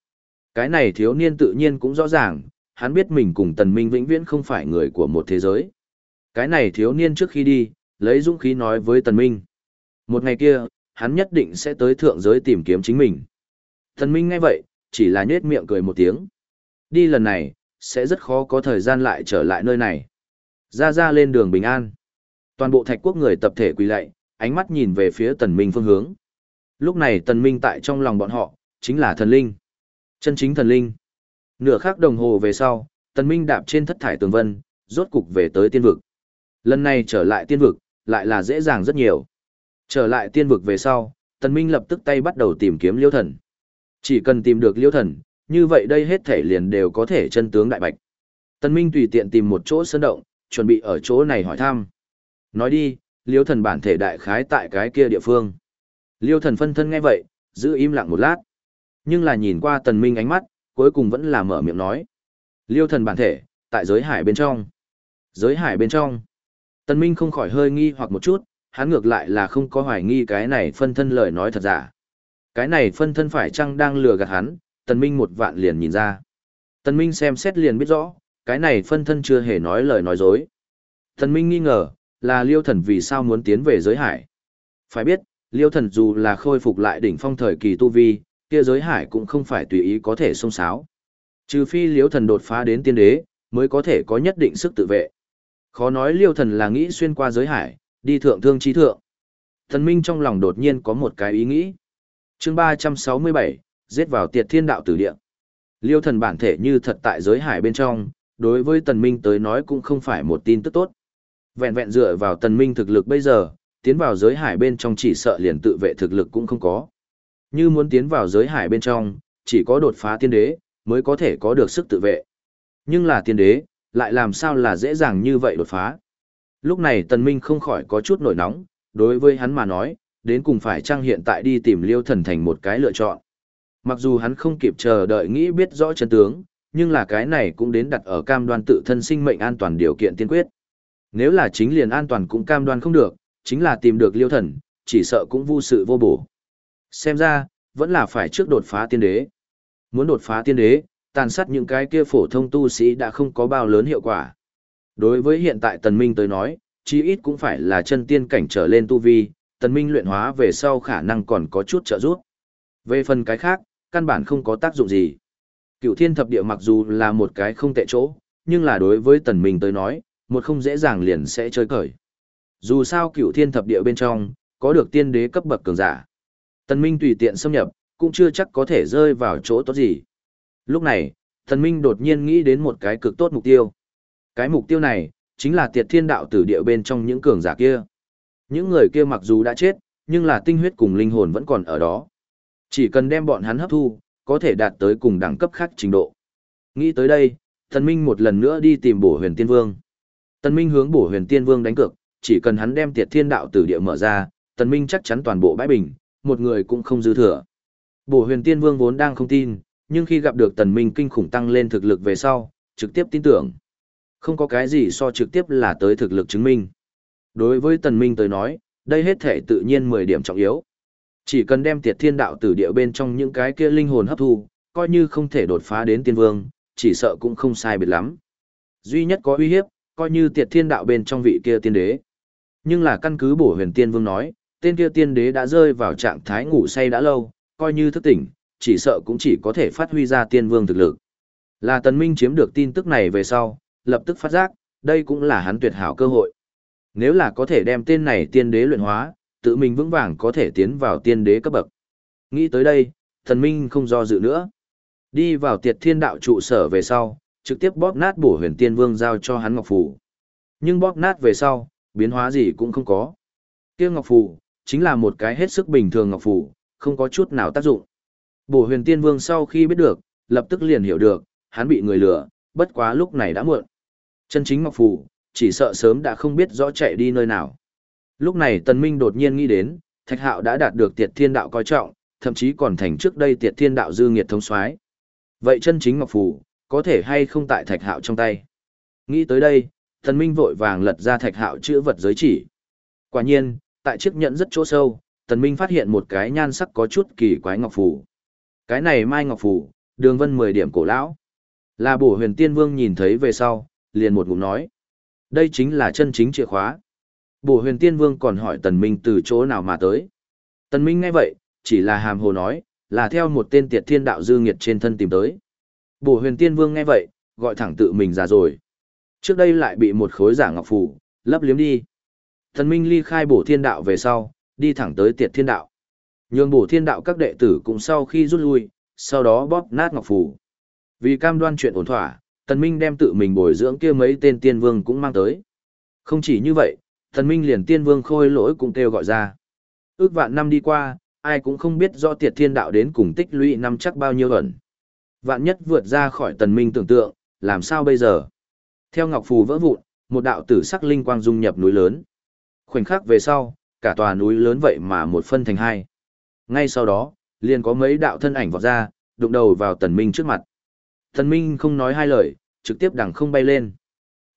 Cái này thiếu niên tự nhiên cũng rõ ràng, hắn biết mình cùng Tần Minh vĩnh viễn không phải người của một thế giới. Cái này thiếu niên trước khi đi, lấy dũng khí nói với Tần Minh. Một ngày kia, hắn nhất định sẽ tới thượng giới tìm kiếm chính mình. Tần Minh nghe vậy, chỉ là nhếch miệng cười một tiếng. Đi lần này, sẽ rất khó có thời gian lại trở lại nơi này. Ra ra lên đường bình an. Toàn bộ thạch quốc người tập thể quỳ lạy, ánh mắt nhìn về phía tần minh phương hướng. Lúc này tần minh tại trong lòng bọn họ, chính là thần linh. Chân chính thần linh. Nửa khắc đồng hồ về sau, tần minh đạp trên thất thải tường vân, rốt cục về tới tiên vực. Lần này trở lại tiên vực, lại là dễ dàng rất nhiều. Trở lại tiên vực về sau, tần minh lập tức tay bắt đầu tìm kiếm liêu thần. Chỉ cần tìm được liêu thần, như vậy đây hết thể liền đều có thể chân tướng đại bạch. Tần minh tùy tiện tìm một chỗ sơn động, chuẩn bị ở chỗ này hỏi thăm. Nói đi, liêu thần bản thể đại khái tại cái kia địa phương. Liêu thần phân thân nghe vậy, giữ im lặng một lát. Nhưng là nhìn qua tần minh ánh mắt, cuối cùng vẫn là mở miệng nói. Liêu thần bản thể, tại giới hải bên trong. Giới hải bên trong. Tần minh không khỏi hơi nghi hoặc một chút, hắn ngược lại là không có hoài nghi cái này phân thân lời nói thật giả. Cái này phân thân phải chăng đang lừa gạt hắn, tần minh một vạn liền nhìn ra. Tần minh xem xét liền biết rõ, cái này phân thân chưa hề nói lời nói dối. Tần minh nghi ngờ, là liêu thần vì sao muốn tiến về giới hải. Phải biết, liêu thần dù là khôi phục lại đỉnh phong thời kỳ tu vi, kia giới hải cũng không phải tùy ý có thể xông xáo. Trừ phi liêu thần đột phá đến tiên đế, mới có thể có nhất định sức tự vệ. Khó nói liêu thần là nghĩ xuyên qua giới hải, đi thượng thương trí thượng. Thần minh trong lòng đột nhiên có một cái ý nghĩ. chương 367, giết vào tiệt thiên đạo tử địa. Liêu thần bản thể như thật tại giới hải bên trong, đối với tần minh tới nói cũng không phải một tin tức tốt. Vẹn vẹn dựa vào tần minh thực lực bây giờ, tiến vào giới hải bên trong chỉ sợ liền tự vệ thực lực cũng không có. Như muốn tiến vào giới hải bên trong, chỉ có đột phá tiên đế, mới có thể có được sức tự vệ. Nhưng là tiên đế, lại làm sao là dễ dàng như vậy đột phá. Lúc này tần minh không khỏi có chút nổi nóng, đối với hắn mà nói, đến cùng phải chăng hiện tại đi tìm liêu thần thành một cái lựa chọn. Mặc dù hắn không kịp chờ đợi nghĩ biết rõ chân tướng, nhưng là cái này cũng đến đặt ở cam đoan tự thân sinh mệnh an toàn điều kiện tiên quyết. Nếu là chính liền an toàn cũng cam đoan không được, chính là tìm được liêu thần, chỉ sợ cũng vô sự vô bổ. Xem ra, vẫn là phải trước đột phá tiên đế. Muốn đột phá tiên đế, tàn sát những cái kia phổ thông tu sĩ đã không có bao lớn hiệu quả. Đối với hiện tại tần minh tới nói, chí ít cũng phải là chân tiên cảnh trở lên tu vi, tần minh luyện hóa về sau khả năng còn có chút trợ giúp. Về phần cái khác, căn bản không có tác dụng gì. Cựu thiên thập địa mặc dù là một cái không tệ chỗ, nhưng là đối với tần minh tới nói, một không dễ dàng liền sẽ chơi cởi. Dù sao cựu thiên thập địa bên trong, có được tiên đế cấp bậc cường giả. Tần minh tùy tiện xâm nhập, cũng chưa chắc có thể rơi vào chỗ tốt gì. Lúc này, tần minh đột nhiên nghĩ đến một cái cực tốt mục tiêu. Cái mục tiêu này, chính là tiệt thiên đạo tử địa bên trong những cường giả kia. Những người kia mặc dù đã chết, nhưng là tinh huyết cùng linh hồn vẫn còn ở đó. Chỉ cần đem bọn hắn hấp thu, có thể đạt tới cùng đẳng cấp khác trình độ. Nghĩ tới đây, Tần Minh một lần nữa đi tìm bổ huyền tiên vương. Tần Minh hướng bổ huyền tiên vương đánh cược, chỉ cần hắn đem tiệt thiên đạo tử địa mở ra, Tần Minh chắc chắn toàn bộ bãi bình, một người cũng không dư thừa. Bổ huyền tiên vương vốn đang không tin, nhưng khi gặp được Tần Minh kinh khủng tăng lên thực lực về sau, trực tiếp tin tưởng. Không có cái gì so trực tiếp là tới thực lực chứng minh. Đối với Tần Minh tới nói, đây hết thể tự nhiên 10 điểm trọng yếu. Chỉ cần đem tiệt thiên đạo tử địa bên trong những cái kia linh hồn hấp thu, coi như không thể đột phá đến tiên vương, chỉ sợ cũng không sai biệt lắm. Duy nhất có uy hiếp, coi như tiệt thiên đạo bên trong vị kia tiên đế. Nhưng là căn cứ bổ huyền tiên vương nói, tên kia tiên đế đã rơi vào trạng thái ngủ say đã lâu, coi như thức tỉnh, chỉ sợ cũng chỉ có thể phát huy ra tiên vương thực lực. Là tần minh chiếm được tin tức này về sau, lập tức phát giác, đây cũng là hắn tuyệt hảo cơ hội. Nếu là có thể đem tên này tiên đế luyện hóa, tự mình vững vàng có thể tiến vào tiên đế cấp bậc. Nghĩ tới đây, thần minh không do dự nữa. Đi vào tiệt thiên đạo trụ sở về sau, trực tiếp bóp nát bổ huyền tiên vương giao cho hắn ngọc phù. Nhưng bóp nát về sau, biến hóa gì cũng không có. Kia ngọc phù, chính là một cái hết sức bình thường ngọc phù, không có chút nào tác dụng. Bổ huyền tiên vương sau khi biết được, lập tức liền hiểu được, hắn bị người lừa, bất quá lúc này đã muộn. Chân chính ngọc phù, chỉ sợ sớm đã không biết rõ chạy đi nơi nào. Lúc này Tần Minh đột nhiên nghĩ đến, Thạch Hạo đã đạt được Tiệt Thiên Đạo coi trọng, thậm chí còn thành trước đây Tiệt Thiên Đạo dư nghiệt thống soái. Vậy chân chính Ngọc Phù, có thể hay không tại Thạch Hạo trong tay? Nghĩ tới đây, Tần Minh vội vàng lật ra Thạch Hạo chữ vật giới chỉ. Quả nhiên, tại chiếc nhẫn rất chỗ sâu, Tần Minh phát hiện một cái nhan sắc có chút kỳ quái ngọc phù. Cái này Mai Ngọc phù, đường vân 10 điểm cổ lão. Là bổ huyền tiên vương nhìn thấy về sau, liền một ngụm nói. Đây chính là chân chính chìa khóa. Bổ huyền tiên vương còn hỏi tần minh từ chỗ nào mà tới. Tần minh nghe vậy, chỉ là hàm hồ nói, là theo một tên tiệt thiên đạo dư nghiệt trên thân tìm tới. Bổ huyền tiên vương nghe vậy, gọi thẳng tự mình ra rồi. Trước đây lại bị một khối giả ngọc phủ, lấp liếm đi. Tần minh ly khai bổ thiên đạo về sau, đi thẳng tới tiệt thiên đạo. Nhường bổ thiên đạo các đệ tử cũng sau khi rút lui, sau đó bóp nát ngọc phủ. Vì cam đoan chuyện ổn thỏa, tần minh đem tự mình bồi dưỡng kia mấy tên tiên vương cũng mang tới. Không chỉ như vậy, Thần minh liền tiên vương khôi lỗi cũng kêu gọi ra. Ước vạn năm đi qua, ai cũng không biết do tiệt thiên đạo đến cùng tích lũy năm chắc bao nhiêu ẩn. Vạn nhất vượt ra khỏi tần minh tưởng tượng, làm sao bây giờ? Theo ngọc phù vỡ vụn, một đạo tử sắc linh quang dung nhập núi lớn. Khoảnh khắc về sau, cả tòa núi lớn vậy mà một phân thành hai. Ngay sau đó, liền có mấy đạo thân ảnh vọt ra, đụng đầu vào tần minh trước mặt. Thần minh không nói hai lời, trực tiếp đằng không bay lên.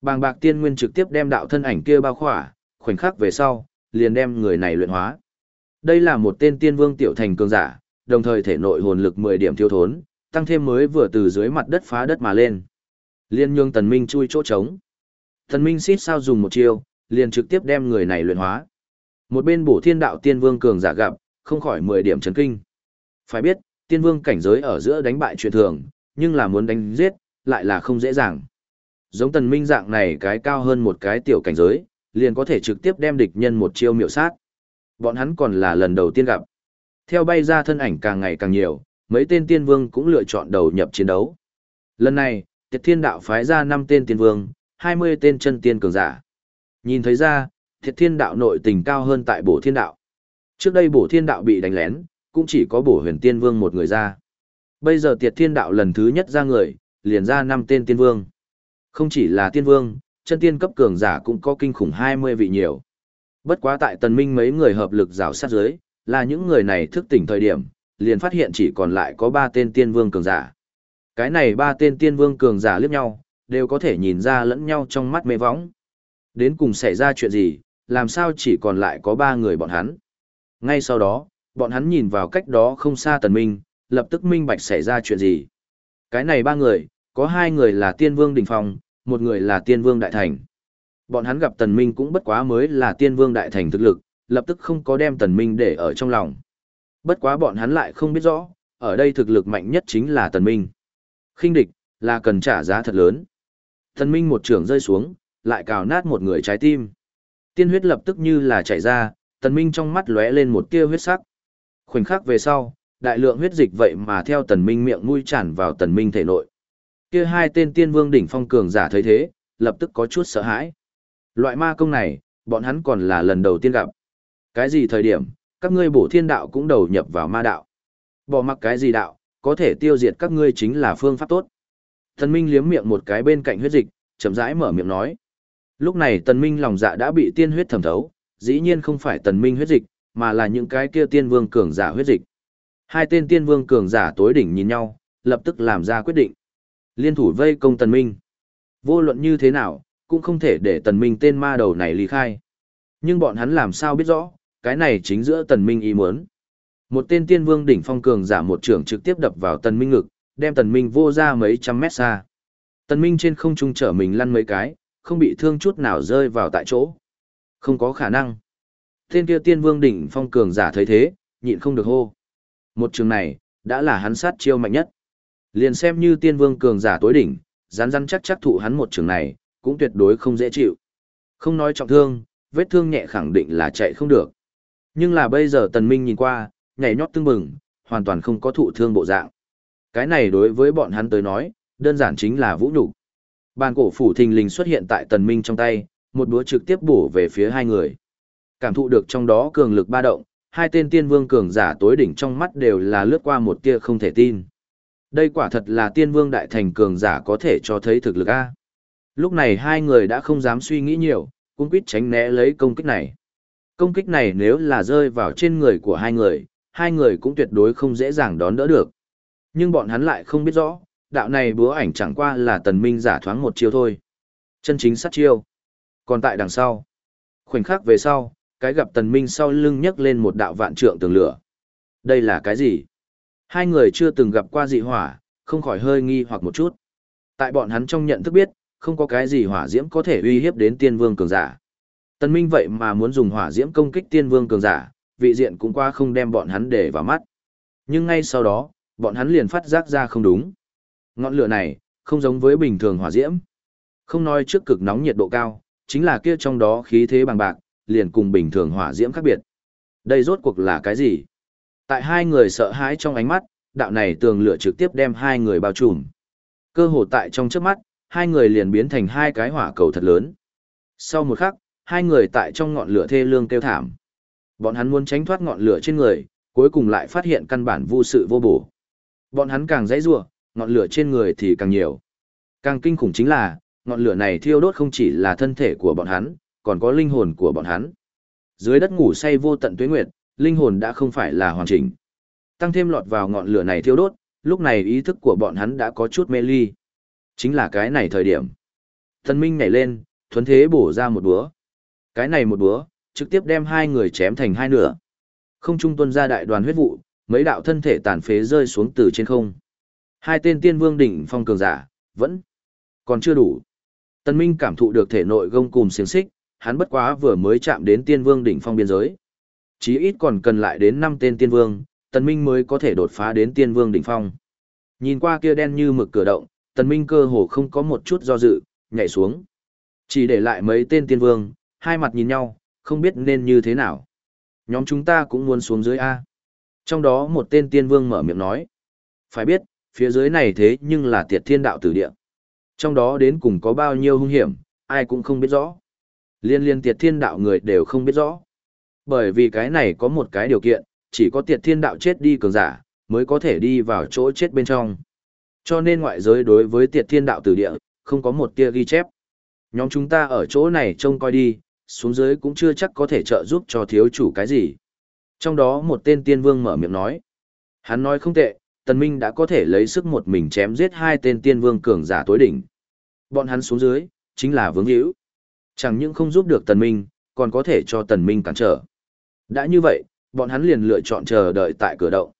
Bàng bạc tiên nguyên trực tiếp đem đạo thân ảnh kia bao khỏa, khoảnh khắc về sau, liền đem người này luyện hóa. Đây là một tên tiên vương tiểu thành cường giả, đồng thời thể nội hồn lực 10 điểm thiếu thốn, tăng thêm mới vừa từ dưới mặt đất phá đất mà lên. Liên nhương tần minh chui chỗ trống. Tần minh xít sao dùng một chiêu, liền trực tiếp đem người này luyện hóa. Một bên bổ thiên đạo tiên vương cường giả gặp, không khỏi 10 điểm chấn kinh. Phải biết, tiên vương cảnh giới ở giữa đánh bại chuyện thường, nhưng là muốn đánh giết, lại là không dễ dàng. Giống tần minh dạng này cái cao hơn một cái tiểu cảnh giới, liền có thể trực tiếp đem địch nhân một chiêu miệu sát. Bọn hắn còn là lần đầu tiên gặp. Theo bay ra thân ảnh càng ngày càng nhiều, mấy tên tiên vương cũng lựa chọn đầu nhập chiến đấu. Lần này, Tiệt Thiên Đạo phái ra 5 tên tiên vương, 20 tên chân tiên cường giả. Nhìn thấy ra, Tiệt Thiên Đạo nội tình cao hơn tại Bổ Thiên Đạo. Trước đây Bổ Thiên Đạo bị đánh lén, cũng chỉ có Bổ Huyền Tiên Vương một người ra. Bây giờ Tiệt Thiên Đạo lần thứ nhất ra người, liền ra năm tên tiên vương. Không chỉ là tiên vương, chân tiên cấp cường giả cũng có kinh khủng 20 vị nhiều. Bất quá tại tần minh mấy người hợp lực rào sát dưới, là những người này thức tỉnh thời điểm, liền phát hiện chỉ còn lại có 3 tên tiên vương cường giả. Cái này ba tên tiên vương cường giả liếc nhau, đều có thể nhìn ra lẫn nhau trong mắt mê võng. Đến cùng xảy ra chuyện gì, làm sao chỉ còn lại có ba người bọn hắn. Ngay sau đó, bọn hắn nhìn vào cách đó không xa tần minh, lập tức minh bạch xảy ra chuyện gì. Cái này ba người, có hai người là tiên vương đỉnh phong, một người là tiên vương đại thành. Bọn hắn gặp tần minh cũng bất quá mới là tiên vương đại thành thực lực, lập tức không có đem tần minh để ở trong lòng. Bất quá bọn hắn lại không biết rõ, ở đây thực lực mạnh nhất chính là tần minh. khinh địch, là cần trả giá thật lớn. Tần minh một trường rơi xuống, lại cào nát một người trái tim. Tiên huyết lập tức như là chảy ra, tần minh trong mắt lóe lên một tia huyết sắc. Khoảnh khắc về sau, đại lượng huyết dịch vậy mà theo tần minh miệng mũi tràn vào tần minh thể nội kia hai tên tiên vương đỉnh phong cường giả thấy thế, lập tức có chút sợ hãi. Loại ma công này, bọn hắn còn là lần đầu tiên gặp. Cái gì thời điểm, các ngươi bổ thiên đạo cũng đầu nhập vào ma đạo. Bỏ mặc cái gì đạo, có thể tiêu diệt các ngươi chính là phương pháp tốt. Tần Minh liếm miệng một cái bên cạnh huyết dịch, chậm rãi mở miệng nói. Lúc này Tần Minh lòng dạ đã bị tiên huyết thẩm thấu, dĩ nhiên không phải Tần Minh huyết dịch, mà là những cái kia tiên vương cường giả huyết dịch. Hai tên tiên vương cường giả tối đỉnh nhìn nhau, lập tức làm ra quyết định. Liên thủ vây công tần minh. Vô luận như thế nào, cũng không thể để tần minh tên ma đầu này ly khai. Nhưng bọn hắn làm sao biết rõ, cái này chính giữa tần minh ý muốn. Một tên tiên vương đỉnh phong cường giả một trưởng trực tiếp đập vào tần minh ngực, đem tần minh vô ra mấy trăm mét xa. Tần minh trên không trung trở mình lăn mấy cái, không bị thương chút nào rơi vào tại chỗ. Không có khả năng. Tên kia tiên vương đỉnh phong cường giả thấy thế, nhịn không được hô. Một trường này, đã là hắn sát chiêu mạnh nhất. Liền xem như tiên vương cường giả tối đỉnh, rắn rắn chắc chắc thụ hắn một trường này, cũng tuyệt đối không dễ chịu. Không nói trọng thương, vết thương nhẹ khẳng định là chạy không được. Nhưng là bây giờ tần minh nhìn qua, nhảy nhót tương bừng, hoàn toàn không có thụ thương bộ dạng. Cái này đối với bọn hắn tới nói, đơn giản chính là vũ nhục. Bàn cổ phủ thình lình xuất hiện tại tần minh trong tay, một búa trực tiếp bổ về phía hai người. Cảm thụ được trong đó cường lực ba động, hai tên tiên vương cường giả tối đỉnh trong mắt đều là lướt qua một tia không thể tin. Đây quả thật là tiên vương đại thành cường giả có thể cho thấy thực lực A. Lúc này hai người đã không dám suy nghĩ nhiều, cũng quyết tránh né lấy công kích này. Công kích này nếu là rơi vào trên người của hai người, hai người cũng tuyệt đối không dễ dàng đón đỡ được. Nhưng bọn hắn lại không biết rõ, đạo này búa ảnh chẳng qua là tần minh giả thoáng một chiêu thôi. Chân chính sát chiêu. Còn tại đằng sau, khoảnh khắc về sau, cái gặp tần minh sau lưng nhấc lên một đạo vạn trượng tường lửa. Đây là cái gì? Hai người chưa từng gặp qua dị hỏa, không khỏi hơi nghi hoặc một chút. Tại bọn hắn trong nhận thức biết, không có cái gì hỏa diễm có thể uy hiếp đến tiên vương cường giả. Tần Minh vậy mà muốn dùng hỏa diễm công kích tiên vương cường giả, vị diện cũng qua không đem bọn hắn để vào mắt. Nhưng ngay sau đó, bọn hắn liền phát giác ra không đúng. Ngọn lửa này, không giống với bình thường hỏa diễm. Không nói trước cực nóng nhiệt độ cao, chính là kia trong đó khí thế bằng bạc, liền cùng bình thường hỏa diễm khác biệt. Đây rốt cuộc là cái gì? Tại hai người sợ hãi trong ánh mắt, đạo này tường lửa trực tiếp đem hai người bao trùm. Cơ hồ tại trong trước mắt, hai người liền biến thành hai cái hỏa cầu thật lớn. Sau một khắc, hai người tại trong ngọn lửa thê lương kêu thảm. Bọn hắn muốn tránh thoát ngọn lửa trên người, cuối cùng lại phát hiện căn bản vô sự vô bổ. Bọn hắn càng dãy rủa, ngọn lửa trên người thì càng nhiều. Càng kinh khủng chính là, ngọn lửa này thiêu đốt không chỉ là thân thể của bọn hắn, còn có linh hồn của bọn hắn. Dưới đất ngủ say vô tận tuyết nguyệt, linh hồn đã không phải là hoàn chỉnh. Tăng thêm lọt vào ngọn lửa này thiêu đốt, lúc này ý thức của bọn hắn đã có chút mê ly. Chính là cái này thời điểm. Thần Minh nhảy lên, thuấn thế bổ ra một búa. Cái này một búa, trực tiếp đem hai người chém thành hai nửa. Không trung tuân ra đại đoàn huyết vụ, mấy đạo thân thể tàn phế rơi xuống từ trên không. Hai tên tiên vương đỉnh phong cường giả, vẫn còn chưa đủ. Tân Minh cảm thụ được thể nội gông cùm xiềng xích, hắn bất quá vừa mới chạm đến tiên vương đỉnh phong biên giới. Chí ít còn cần lại đến 5 tên tiên vương, tần Minh mới có thể đột phá đến tiên vương đỉnh phong. Nhìn qua kia đen như mực cửa động, tần Minh cơ hồ không có một chút do dự, nhảy xuống. Chỉ để lại mấy tên tiên vương, hai mặt nhìn nhau, không biết nên như thế nào. Nhóm chúng ta cũng muốn xuống dưới A. Trong đó một tên tiên vương mở miệng nói. Phải biết, phía dưới này thế nhưng là tiệt thiên đạo tử địa. Trong đó đến cùng có bao nhiêu hung hiểm, ai cũng không biết rõ. Liên liên tiệt thiên đạo người đều không biết rõ. Bởi vì cái này có một cái điều kiện, chỉ có tiệt thiên đạo chết đi cường giả, mới có thể đi vào chỗ chết bên trong. Cho nên ngoại giới đối với tiệt thiên đạo tử địa, không có một tia ghi chép. Nhóm chúng ta ở chỗ này trông coi đi, xuống dưới cũng chưa chắc có thể trợ giúp cho thiếu chủ cái gì. Trong đó một tên tiên vương mở miệng nói. Hắn nói không tệ, tần minh đã có thể lấy sức một mình chém giết hai tên tiên vương cường giả tối đỉnh. Bọn hắn xuống dưới, chính là vương hữu. Chẳng những không giúp được tần minh, còn có thể cho tần minh cản trở. Đã như vậy, bọn hắn liền lựa chọn chờ đợi tại cửa động.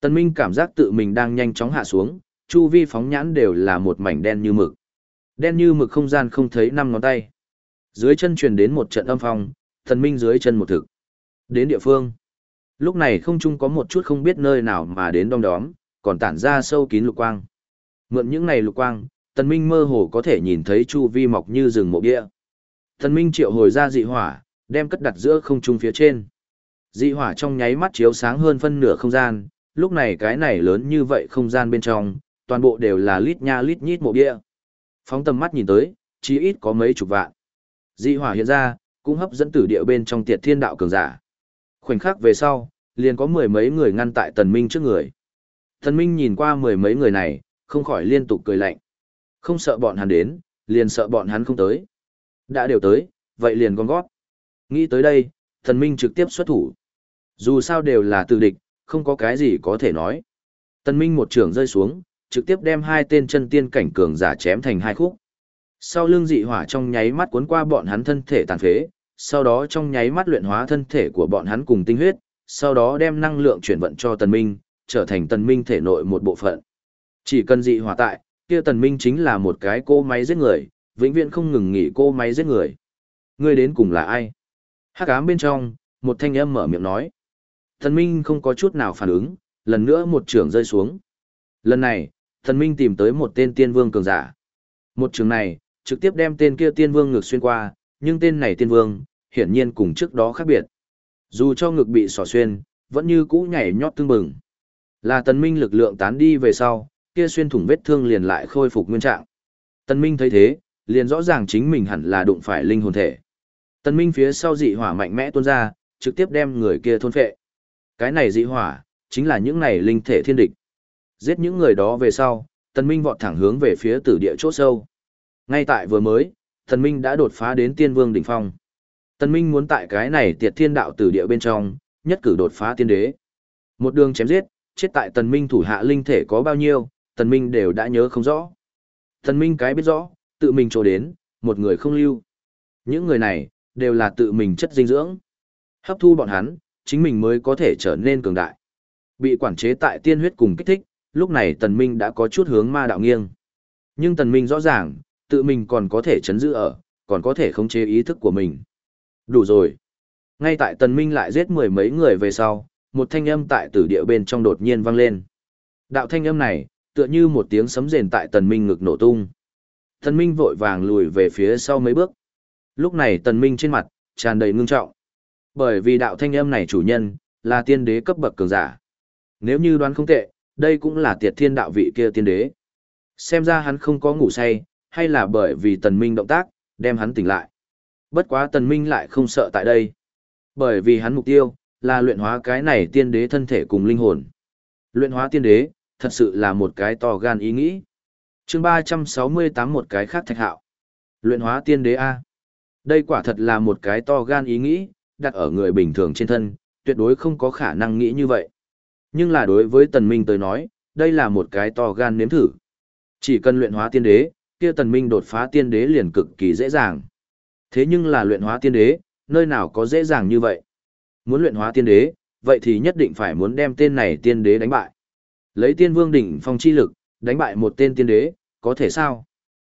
Tần minh cảm giác tự mình đang nhanh chóng hạ xuống, chu vi phóng nhãn đều là một mảnh đen như mực. Đen như mực không gian không thấy năm ngón tay. Dưới chân truyền đến một trận âm phong, tần minh dưới chân một thực. Đến địa phương. Lúc này không chung có một chút không biết nơi nào mà đến đom đóm, còn tản ra sâu kín lục quang. Mượn những này lục quang, tần minh mơ hồ có thể nhìn thấy chu vi mọc như rừng mộ địa Thần minh triệu hồi ra dị hỏa, đem cất đặt giữa không trung phía trên. Dị hỏa trong nháy mắt chiếu sáng hơn phân nửa không gian, lúc này cái này lớn như vậy không gian bên trong, toàn bộ đều là lít nha lít nhít mộ bia. Phóng tầm mắt nhìn tới, chỉ ít có mấy chục vạn. Dị hỏa hiện ra, cũng hấp dẫn tử địa bên trong tiệt thiên đạo cường giả. Khoảnh khắc về sau, liền có mười mấy người ngăn tại tần minh trước người. Tần minh nhìn qua mười mấy người này, không khỏi liên tục cười lạnh. Không sợ bọn hắn đến, liền sợ bọn hắn không tới. Đã đều tới, vậy liền con gót. Nghĩ tới đây, thần minh trực tiếp xuất thủ. Dù sao đều là tử địch, không có cái gì có thể nói. Tần minh một trường rơi xuống, trực tiếp đem hai tên chân tiên cảnh cường giả chém thành hai khúc. Sau lưng dị hỏa trong nháy mắt cuốn qua bọn hắn thân thể tàn phế, sau đó trong nháy mắt luyện hóa thân thể của bọn hắn cùng tinh huyết, sau đó đem năng lượng chuyển vận cho tần minh, trở thành tần minh thể nội một bộ phận. Chỉ cần dị hỏa tại, kia tần minh chính là một cái cô máy giết người, vĩnh viễn không ngừng nghỉ cô máy giết người. Ngươi đến cùng là ai? Hắc ám bên trong, một thanh âm mở miệng nói. thần minh không có chút nào phản ứng, lần nữa một trường rơi xuống. Lần này, thần minh tìm tới một tên tiên vương cường giả. Một trường này, trực tiếp đem tên kia tiên vương ngược xuyên qua, nhưng tên này tiên vương, hiển nhiên cùng trước đó khác biệt. Dù cho ngực bị xỏ xuyên, vẫn như cũ nhảy nhót tương bừng. Là tần minh lực lượng tán đi về sau, kia xuyên thủng vết thương liền lại khôi phục nguyên trạng. Tần minh thấy thế, liền rõ ràng chính mình hẳn là đụng phải linh hồn thể. Tần minh phía sau dị hỏa mạnh mẽ tuôn ra, trực tiếp đem người kia thôn phệ. Cái này dị hỏa, chính là những này linh thể thiên địch. Giết những người đó về sau, tần minh vọt thẳng hướng về phía tử địa chỗ sâu. Ngay tại vừa mới, tần minh đã đột phá đến tiên vương đỉnh phong. Tần minh muốn tại cái này tiệt thiên đạo tử địa bên trong, nhất cử đột phá tiên đế. Một đường chém giết, chết tại tần minh thủ hạ linh thể có bao nhiêu, tần minh đều đã nhớ không rõ. Tần minh cái biết rõ, tự mình trổ đến, một người không lưu. Những người này, đều là tự mình chất dinh dưỡng. Hấp thu bọn hắn, chính mình mới có thể trở nên cường đại. Bị quản chế tại tiên huyết cùng kích thích, lúc này tần minh đã có chút hướng ma đạo nghiêng. Nhưng tần minh rõ ràng, tự mình còn có thể chấn giữ ở, còn có thể khống chế ý thức của mình. Đủ rồi. Ngay tại tần minh lại giết mười mấy người về sau, một thanh âm tại tử địa bên trong đột nhiên vang lên. Đạo thanh âm này, tựa như một tiếng sấm rền tại tần minh ngực nổ tung. Tần minh vội vàng lùi về phía sau mấy bước. Lúc này tần minh trên mặt, tràn đầy ngưng trọng. Bởi vì đạo thanh âm này chủ nhân, là tiên đế cấp bậc cường giả. Nếu như đoán không tệ, đây cũng là tiệt thiên đạo vị kia tiên đế. Xem ra hắn không có ngủ say, hay là bởi vì tần minh động tác, đem hắn tỉnh lại. Bất quá tần minh lại không sợ tại đây. Bởi vì hắn mục tiêu, là luyện hóa cái này tiên đế thân thể cùng linh hồn. Luyện hóa tiên đế, thật sự là một cái to gan ý nghĩ chương 368 một cái khác thạch hạo. Luyện hóa tiên đế A. Đây quả thật là một cái to gan ý nghĩ, đặt ở người bình thường trên thân, tuyệt đối không có khả năng nghĩ như vậy. Nhưng là đối với tần minh tới nói, đây là một cái to gan nếm thử. Chỉ cần luyện hóa tiên đế, kia tần minh đột phá tiên đế liền cực kỳ dễ dàng. Thế nhưng là luyện hóa tiên đế, nơi nào có dễ dàng như vậy? Muốn luyện hóa tiên đế, vậy thì nhất định phải muốn đem tên này tiên đế đánh bại. Lấy tiên vương đỉnh phong chi lực, đánh bại một tên tiên đế, có thể sao?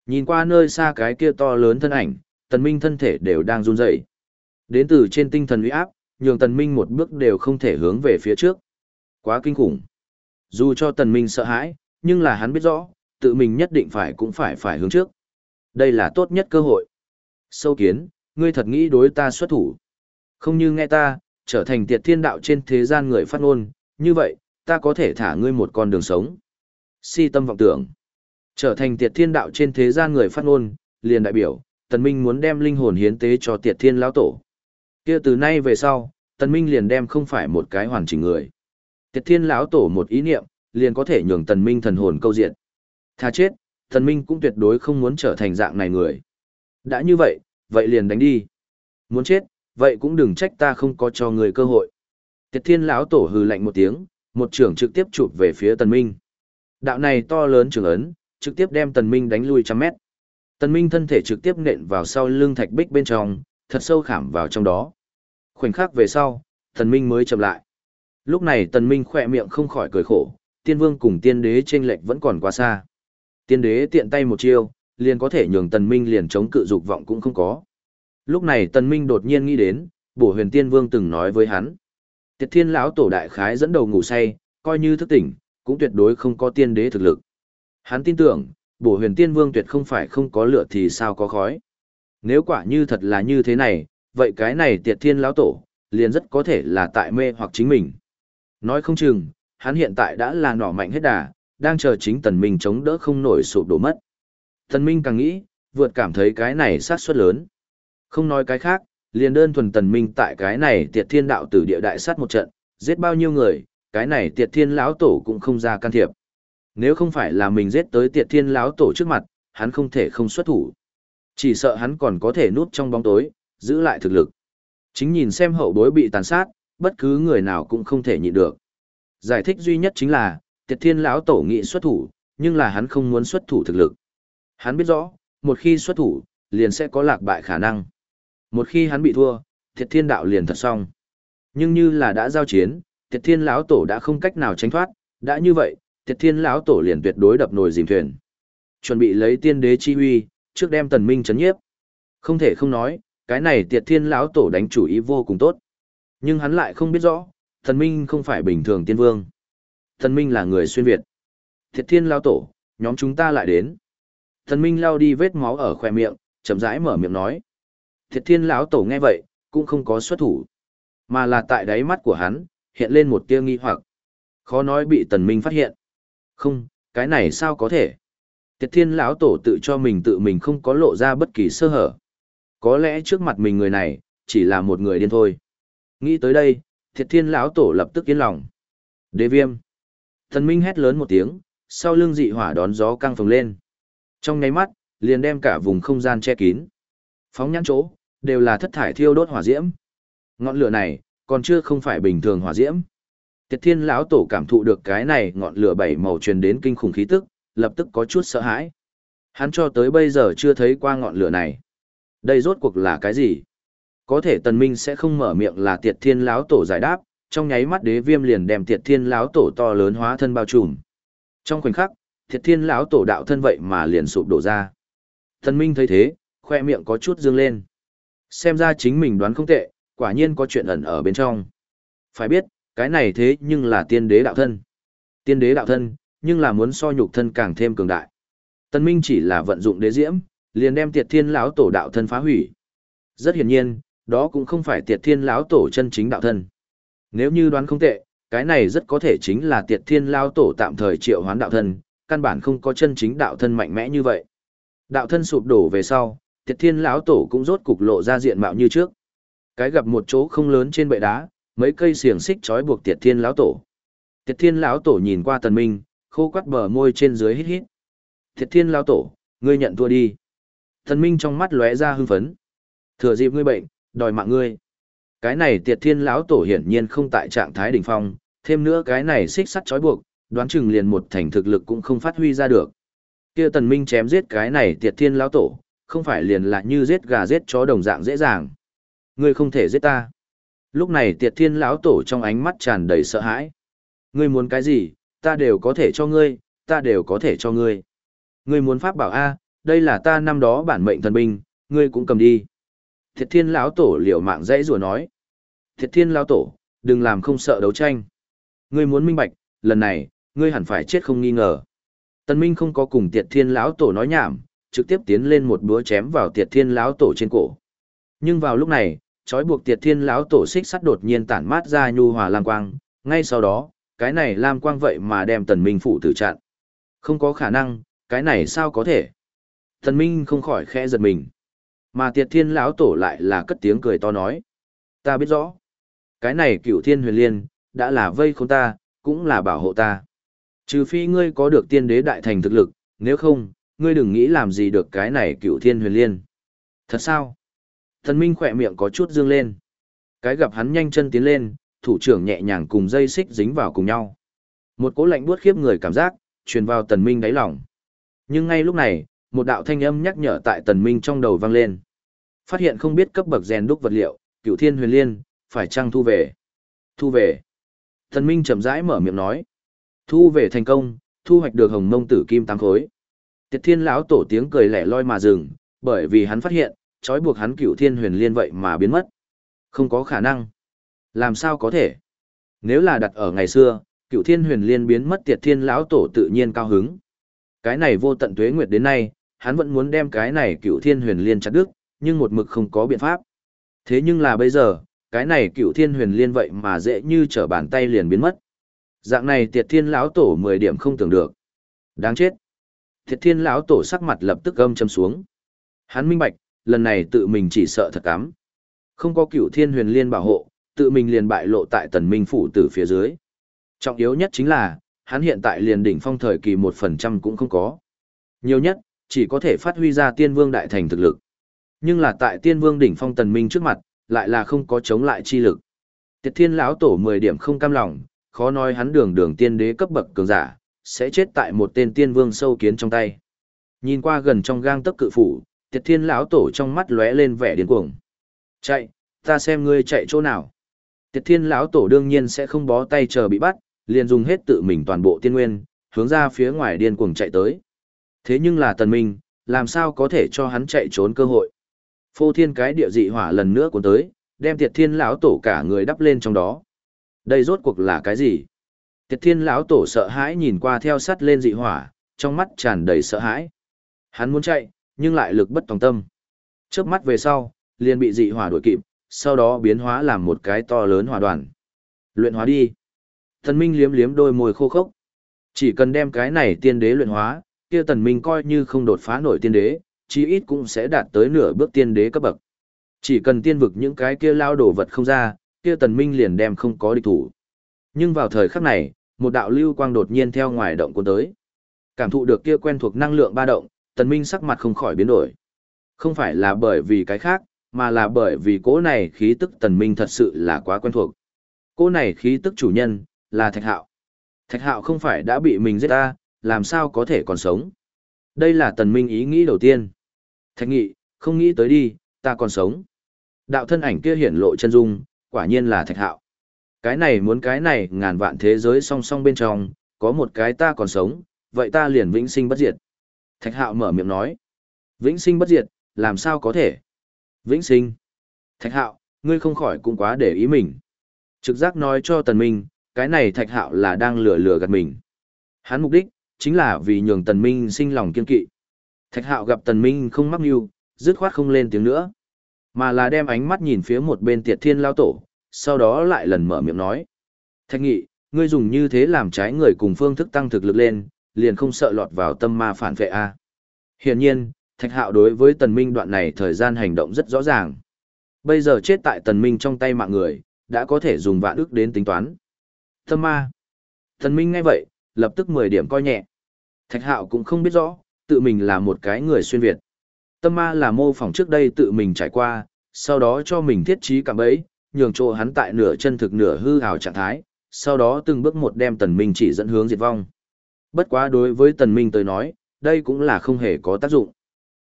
Nhìn qua nơi xa cái kia to lớn thân ảnh, tần minh thân thể đều đang run rẩy. Đến từ trên tinh thần uy áp, nhường tần minh một bước đều không thể hướng về phía trước. Quá kinh khủng. Dù cho tần minh sợ hãi, nhưng là hắn biết rõ, tự mình nhất định phải cũng phải phải hướng trước. Đây là tốt nhất cơ hội. Sâu kiến, ngươi thật nghĩ đối ta xuất thủ. Không như nghe ta, trở thành tiệt thiên đạo trên thế gian người phát ngôn, như vậy, ta có thể thả ngươi một con đường sống. Si tâm vọng tưởng. Trở thành tiệt thiên đạo trên thế gian người phát ngôn, liền đại biểu, tần minh muốn đem linh hồn hiến tế cho tiệt thiên lão tổ. kia từ nay về sau, tần minh liền đem không phải một cái hoàn chỉnh người. Tiệt thiên lão tổ một ý niệm, liền có thể nhường tần minh thần hồn câu diện. Tha chết, tần minh cũng tuyệt đối không muốn trở thành dạng này người. Đã như vậy, vậy liền đánh đi. Muốn chết, vậy cũng đừng trách ta không có cho người cơ hội. Tiệt thiên lão tổ hừ lạnh một tiếng, một trưởng trực tiếp chụp về phía tần minh. Đạo này to lớn trường ấn, trực tiếp đem tần minh đánh lui trăm mét. Tần minh thân thể trực tiếp nện vào sau lưng thạch bích bên trong, thật sâu khảm vào trong đó. Khoảnh khắc về sau, tần minh mới chậm lại. Lúc này tần minh khỏe miệng không khỏi cười khổ, tiên vương cùng tiên đế trên lệch vẫn còn quá xa. Tiên đế tiện tay một chiêu, liền có thể nhường tần minh liền chống cự dục vọng cũng không có. Lúc này tần minh đột nhiên nghĩ đến, bổ huyền tiên vương từng nói với hắn. Tiệt thiên lão tổ đại khái dẫn đầu ngủ say, coi như thức tỉnh, cũng tuyệt đối không có tiên đế thực lực. Hắn tin tưởng, bổ huyền tiên vương tuyệt không phải không có lửa thì sao có khói. Nếu quả như thật là như thế này, vậy cái này tiệt thiên lão tổ, liền rất có thể là tại mê hoặc chính mình. Nói không chừng, hắn hiện tại đã là nỏ mạnh hết đà, đang chờ chính tần minh chống đỡ không nổi sụp đổ mất. Tần Minh càng nghĩ, vượt cảm thấy cái này sát suất lớn. Không nói cái khác, liền đơn thuần Tần Minh tại cái này tiệt thiên đạo tử địa đại sát một trận, giết bao nhiêu người, cái này tiệt thiên lão tổ cũng không ra can thiệp. Nếu không phải là mình giết tới tiệt thiên lão tổ trước mặt, hắn không thể không xuất thủ. Chỉ sợ hắn còn có thể núp trong bóng tối, giữ lại thực lực. Chính nhìn xem hậu bối bị tàn sát, bất cứ người nào cũng không thể nhịn được. Giải thích duy nhất chính là, tiệt thiên lão tổ nghị xuất thủ, nhưng là hắn không muốn xuất thủ thực lực. Hắn biết rõ, một khi xuất thủ, liền sẽ có lạc bại khả năng. Một khi hắn bị thua, thiệt thiên đạo liền thật xong. Nhưng như là đã giao chiến, Tiệt Thiên lão tổ đã không cách nào tránh thoát, đã như vậy, Tiệt Thiên lão tổ liền tuyệt đối đập nồi dìm thuyền. Chuẩn bị lấy tiên đế chi huy, trước đem Tần Minh chấn nhiếp. Không thể không nói, cái này Tiệt Thiên lão tổ đánh chủ ý vô cùng tốt. Nhưng hắn lại không biết rõ, Thần Minh không phải bình thường tiên vương. Thần Minh là người xuyên Việt. Thiệt Thiên lão tổ, nhóm chúng ta lại đến. Thần Minh lao đi vết máu ở khoe miệng, chậm rãi mở miệng nói. Thiệt Thiên lão tổ nghe vậy, cũng không có xuất thủ, mà là tại đáy mắt của hắn hiện lên một tia nghi hoặc. Khó nói bị Tần Minh phát hiện. Không, cái này sao có thể? Tiệt Thiên lão tổ tự cho mình tự mình không có lộ ra bất kỳ sơ hở. Có lẽ trước mặt mình người này chỉ là một người điên thôi. Nghĩ tới đây, thiệt Thiên lão tổ lập tức yên lòng. Đế Viêm. Thần Minh hét lớn một tiếng, sau lưng dị hỏa đón gió căng phồng lên. Trong nháy mắt, liền đem cả vùng không gian che kín. Phóng nhãn chỗ, đều là thất thải thiêu đốt hỏa diễm. Ngọn lửa này, còn chưa không phải bình thường hỏa diễm. Tiệt Thiên lão tổ cảm thụ được cái này ngọn lửa bảy màu truyền đến kinh khủng khí tức, lập tức có chút sợ hãi. Hắn cho tới bây giờ chưa thấy qua ngọn lửa này. Đây rốt cuộc là cái gì? Có thể Tần Minh sẽ không mở miệng là Tiệt Thiên lão tổ giải đáp, trong nháy mắt Đế Viêm liền đem Tiệt Thiên lão tổ to lớn hóa thân bao trùm. Trong khoảnh khắc, Tiệt Thiên lão tổ đạo thân vậy mà liền sụp đổ ra. Tần Minh thấy thế, khoe miệng có chút dương lên. Xem ra chính mình đoán không tệ, quả nhiên có chuyện ẩn ở bên trong. Phải biết, cái này thế nhưng là tiên đế đạo thân. Tiên đế đạo thân, nhưng là muốn so nhục thân càng thêm cường đại. Tân Minh chỉ là vận dụng đế diễm, liền đem Tiệt Thiên lão tổ đạo thân phá hủy. Rất hiển nhiên, đó cũng không phải Tiệt Thiên lão tổ chân chính đạo thân. Nếu như đoán không tệ, cái này rất có thể chính là Tiệt Thiên lão tổ tạm thời triệu hoán đạo thân, căn bản không có chân chính đạo thân mạnh mẽ như vậy. Đạo thân sụp đổ về sau, Tiệt Thiên lão tổ cũng rốt cục lộ ra diện mạo như trước. Cái gặp một chỗ không lớn trên bệ đá, mấy cây xiềng xích trói buộc Tiệt Thiên lão tổ. Tiệt Thiên lão tổ nhìn qua Tần Minh, khô quắt bờ môi trên dưới hít hít. Tiệt Thiên lão tổ, ngươi nhận thua đi. Tần Minh trong mắt lóe ra hưng phấn. Thừa dịp ngươi bệnh, đòi mạng ngươi. Cái này Tiệt Thiên lão tổ hiển nhiên không tại trạng thái đỉnh phong, thêm nữa cái này xích sắt trói buộc, đoán chừng liền một thành thực lực cũng không phát huy ra được. Kia Tần Minh chém giết cái này Tiệt Thiên lão tổ, không phải liền là như giết gà giết chó đồng dạng dễ dàng. Ngươi không thể giết ta. Lúc này tiệt thiên lão tổ trong ánh mắt tràn đầy sợ hãi. Ngươi muốn cái gì, ta đều có thể cho ngươi, ta đều có thể cho ngươi. Ngươi muốn pháp bảo A, đây là ta năm đó bản mệnh thần binh, ngươi cũng cầm đi. Thiệt thiên lão tổ liều mạng dãy rủa nói. Thiệt thiên lão tổ, đừng làm không sợ đấu tranh. Ngươi muốn minh bạch, lần này, ngươi hẳn phải chết không nghi ngờ. Tần Minh không có cùng Tiệt Thiên lão tổ nói nhảm, trực tiếp tiến lên một búa chém vào Tiệt Thiên lão tổ trên cổ. Nhưng vào lúc này, trói buộc Tiệt Thiên lão tổ xích sắt đột nhiên tản mát ra nhu hòa lam quang, ngay sau đó, cái này lam quang vậy mà đem Tần Minh phụ tử chặn. Không có khả năng, cái này sao có thể? Tần Minh không khỏi khẽ giật mình. Mà Tiệt Thiên lão tổ lại là cất tiếng cười to nói: "Ta biết rõ, cái này Cựu Thiên Huyền Liên đã là vây khốn ta, cũng là bảo hộ ta. Trừ phi ngươi có được tiên đế đại thành thực lực, nếu không, ngươi đừng nghĩ làm gì được cái này cựu thiên huyền liên. Thật sao? Thần Minh khỏe miệng có chút dương lên. Cái gặp hắn nhanh chân tiến lên, thủ trưởng nhẹ nhàng cùng dây xích dính vào cùng nhau. Một cỗ lạnh buốt khiếp người cảm giác, truyền vào tần minh đáy lòng. Nhưng ngay lúc này, một đạo thanh âm nhắc nhở tại tần minh trong đầu vang lên. Phát hiện không biết cấp bậc rèn đúc vật liệu, cựu thiên huyền liên, phải chăng thu về? Thu về. Tần minh chậm rãi mở miệng nói. Thu về thành công, thu hoạch được hồng mông tử kim tám khối. Tiệt thiên lão tổ tiếng cười lẻ loi mà dừng, bởi vì hắn phát hiện, trói buộc hắn cửu thiên huyền liên vậy mà biến mất. Không có khả năng. Làm sao có thể? Nếu là đặt ở ngày xưa, cửu thiên huyền liên biến mất tiệt thiên lão tổ tự nhiên cao hứng. Cái này vô tận tuế nguyệt đến nay, hắn vẫn muốn đem cái này cửu thiên huyền liên chặt đứt, nhưng một mực không có biện pháp. Thế nhưng là bây giờ, cái này cửu thiên huyền liên vậy mà dễ như trở bàn tay liền biến mất. Dạng này tiệt thiên lão tổ 10 điểm không tưởng được. Đáng chết. tiệt thiên lão tổ sắc mặt lập tức gâm châm xuống. Hắn minh bạch, lần này tự mình chỉ sợ thật cắm. Không có cửu thiên huyền liên bảo hộ, tự mình liền bại lộ tại tần minh phủ từ phía dưới. Trọng yếu nhất chính là, hắn hiện tại liền đỉnh phong thời kỳ một phần trăm cũng không có. Nhiều nhất, chỉ có thể phát huy ra tiên vương đại thành thực lực. Nhưng là tại tiên vương đỉnh phong tần minh trước mặt, lại là không có chống lại chi lực. Tiệt thiên lão tổ 10 điểm không cam lòng, khó nói hắn đường đường tiên đế cấp bậc cường giả, sẽ chết tại một tên tiên vương sâu kiến trong tay. Nhìn qua gần trong gang tấc cự phủ, Tiệt Thiên lão tổ trong mắt lóe lên vẻ điên cuồng. "Chạy, ta xem ngươi chạy chỗ nào." Tiệt thiên lão tổ đương nhiên sẽ không bó tay chờ bị bắt, liền dùng hết tự mình toàn bộ tiên nguyên, hướng ra phía ngoài điên cuồng chạy tới. Thế nhưng là tần minh, làm sao có thể cho hắn chạy trốn cơ hội. Phô thiên cái địa dị hỏa lần nữa cuốn tới, đem tiệt thiên lão tổ cả người đắp lên trong đó. Đây rốt cuộc là cái gì? Tiệt thiên lão tổ sợ hãi nhìn qua theo sắt lên dị hỏa, trong mắt tràn đầy sợ hãi. Hắn muốn chạy, nhưng lại lực bất tòng tâm. Chớp mắt về sau, liền bị dị hỏa đuổi kịp, sau đó biến hóa làm một cái to lớn hỏa đoàn. Luyện hóa đi. Thần Minh liếm liếm đôi môi khô khốc. Chỉ cần đem cái này tiên đế luyện hóa, kia Tần Minh coi như không đột phá nổi tiên đế, chí ít cũng sẽ đạt tới nửa bước tiên đế cấp bậc. Chỉ cần tiên vực những cái kia lao đổ vật không ra, kia Tần Minh liền đem không có địch thủ. Nhưng vào thời khắc này, một đạo lưu quang đột nhiên theo ngoài động cuốn tới. Cảm thụ được kia quen thuộc năng lượng ba động, Tần Minh sắc mặt không khỏi biến đổi. Không phải là bởi vì cái khác, mà là bởi vì cỗ này khí tức Tần Minh thật sự là quá quen thuộc. Cỗ này khí tức chủ nhân, là Thạch Hạo. Thạch Hạo không phải đã bị mình giết ta, làm sao có thể còn sống. Đây là Tần Minh ý nghĩ đầu tiên. Thạch Nghị, không nghĩ tới đi, ta còn sống. Đạo thân ảnh kia hiển lộ chân dung, quả nhiên là Thạch Hạo. Cái này muốn cái này ngàn vạn thế giới song song bên trong, có một cái ta còn sống, vậy ta liền vĩnh sinh bất diệt. Thạch Hạo mở miệng nói. Vĩnh sinh bất diệt, làm sao có thể? Vĩnh sinh. Thạch Hạo, ngươi không khỏi cũng quá để ý mình. Trực giác nói cho Tần Minh, cái này Thạch Hạo là đang lừa lừa gạt mình. Hắn mục đích, chính là vì nhường Tần Minh sinh lòng kiên kỵ. Thạch Hạo gặp Tần Minh không mắc mưu, dứt khoát không lên tiếng nữa, mà là đem ánh mắt nhìn phía một bên Tiệt Thiên lao tổ, sau đó lại lần mở miệng nói: "Thạch Nghị, ngươi dùng như thế làm trái người cùng phương thức tăng thực lực lên, liền không sợ lọt vào tâm ma phản vệ a?" Hiển nhiên, Thạch Hạo đối với Tần Minh đoạn này thời gian hành động rất rõ ràng. Bây giờ chết tại Tần Minh trong tay mạng người, đã có thể dùng vạn ức đến tính toán. Tâm ma. Tần Minh nghe vậy, lập tức 10 điểm coi nhẹ. Thạch Hạo cũng không biết rõ, tự mình là một cái người xuyên Việt. Tâm ma là mô phỏng trước đây tự mình trải qua, sau đó cho mình thiết trí cảm ấy, nhường chỗ hắn tại nửa chân thực nửa hư ảo trạng thái, sau đó từng bước một đem Tần Minh chỉ dẫn hướng diệt vong. Bất quá đối với Tần Minh tới nói, đây cũng là không hề có tác dụng.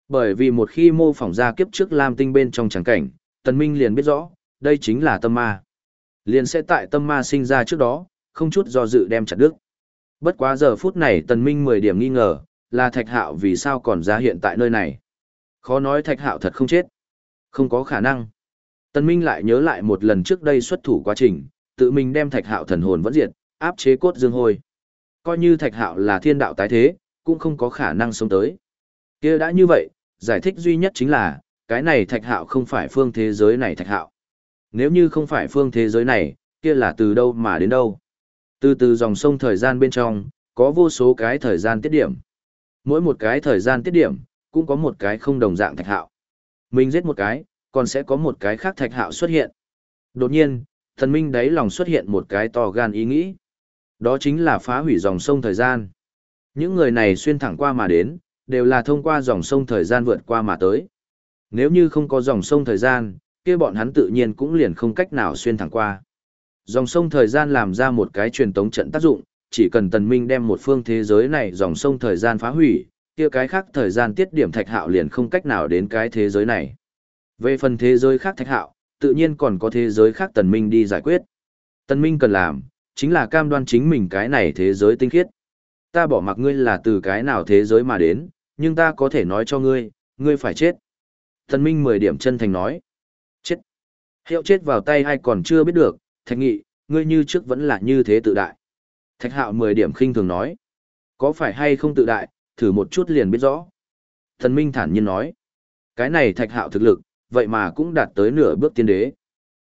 Bởi vì một khi mô phỏng ra kiếp trước Lam Tinh bên trong tràng cảnh, Tần Minh liền biết rõ, đây chính là tâm ma. Liền sẽ tại tâm ma sinh ra trước đó, không chút do dự đem chặt đứt. Bất quá giờ phút này Tần Minh 10 điểm nghi ngờ, là Thạch Hạo vì sao còn ra hiện tại nơi này. Khó nói Thạch Hạo thật không chết. Không có khả năng. Tần Minh lại nhớ lại một lần trước đây xuất thủ quá trình, tự mình đem Thạch Hạo thần hồn vẫn diệt, áp chế cốt dương hôi. Coi như Thạch Hạo là thiên đạo tái thế, cũng không có khả năng sống tới. Kia đã như vậy, giải thích duy nhất chính là, cái này Thạch Hạo không phải phương thế giới này Thạch Hạo. Nếu như không phải phương thế giới này, kia là từ đâu mà đến đâu. Từ từ dòng sông thời gian bên trong, có vô số cái thời gian tiết điểm. Mỗi một cái thời gian tiết điểm, cũng có một cái không đồng dạng thạch hạo. Mình giết một cái, còn sẽ có một cái khác thạch hạo xuất hiện. Đột nhiên, thần minh đáy lòng xuất hiện một cái to gan ý nghĩ. Đó chính là phá hủy dòng sông thời gian. Những người này xuyên thẳng qua mà đến, đều là thông qua dòng sông thời gian vượt qua mà tới. Nếu như không có dòng sông thời gian, kia bọn hắn tự nhiên cũng liền không cách nào xuyên thẳng qua. Dòng sông thời gian làm ra một cái truyền tống trận tác dụng, chỉ cần tần minh đem một phương thế giới này dòng sông thời gian phá hủy, kia cái khác thời gian tiết điểm thạch hạo liền không cách nào đến cái thế giới này. Về phần thế giới khác thạch hạo, tự nhiên còn có thế giới khác tần minh đi giải quyết. Tần minh cần làm, chính là cam đoan chính mình cái này thế giới tinh khiết. Ta bỏ mặc ngươi là từ cái nào thế giới mà đến, nhưng ta có thể nói cho ngươi, ngươi phải chết. thần minh 10 điểm chân thành nói. Chết. Hiệu chết vào tay ai còn chưa biết được, Thạch Nghị, ngươi như trước vẫn là như thế tự đại. Thạch Hạo 10 điểm khinh thường nói. Có phải hay không tự đại, thử một chút liền biết rõ. Thần Minh thản nhiên nói. Cái này Thạch Hạo thực lực, vậy mà cũng đạt tới nửa bước tiên đế.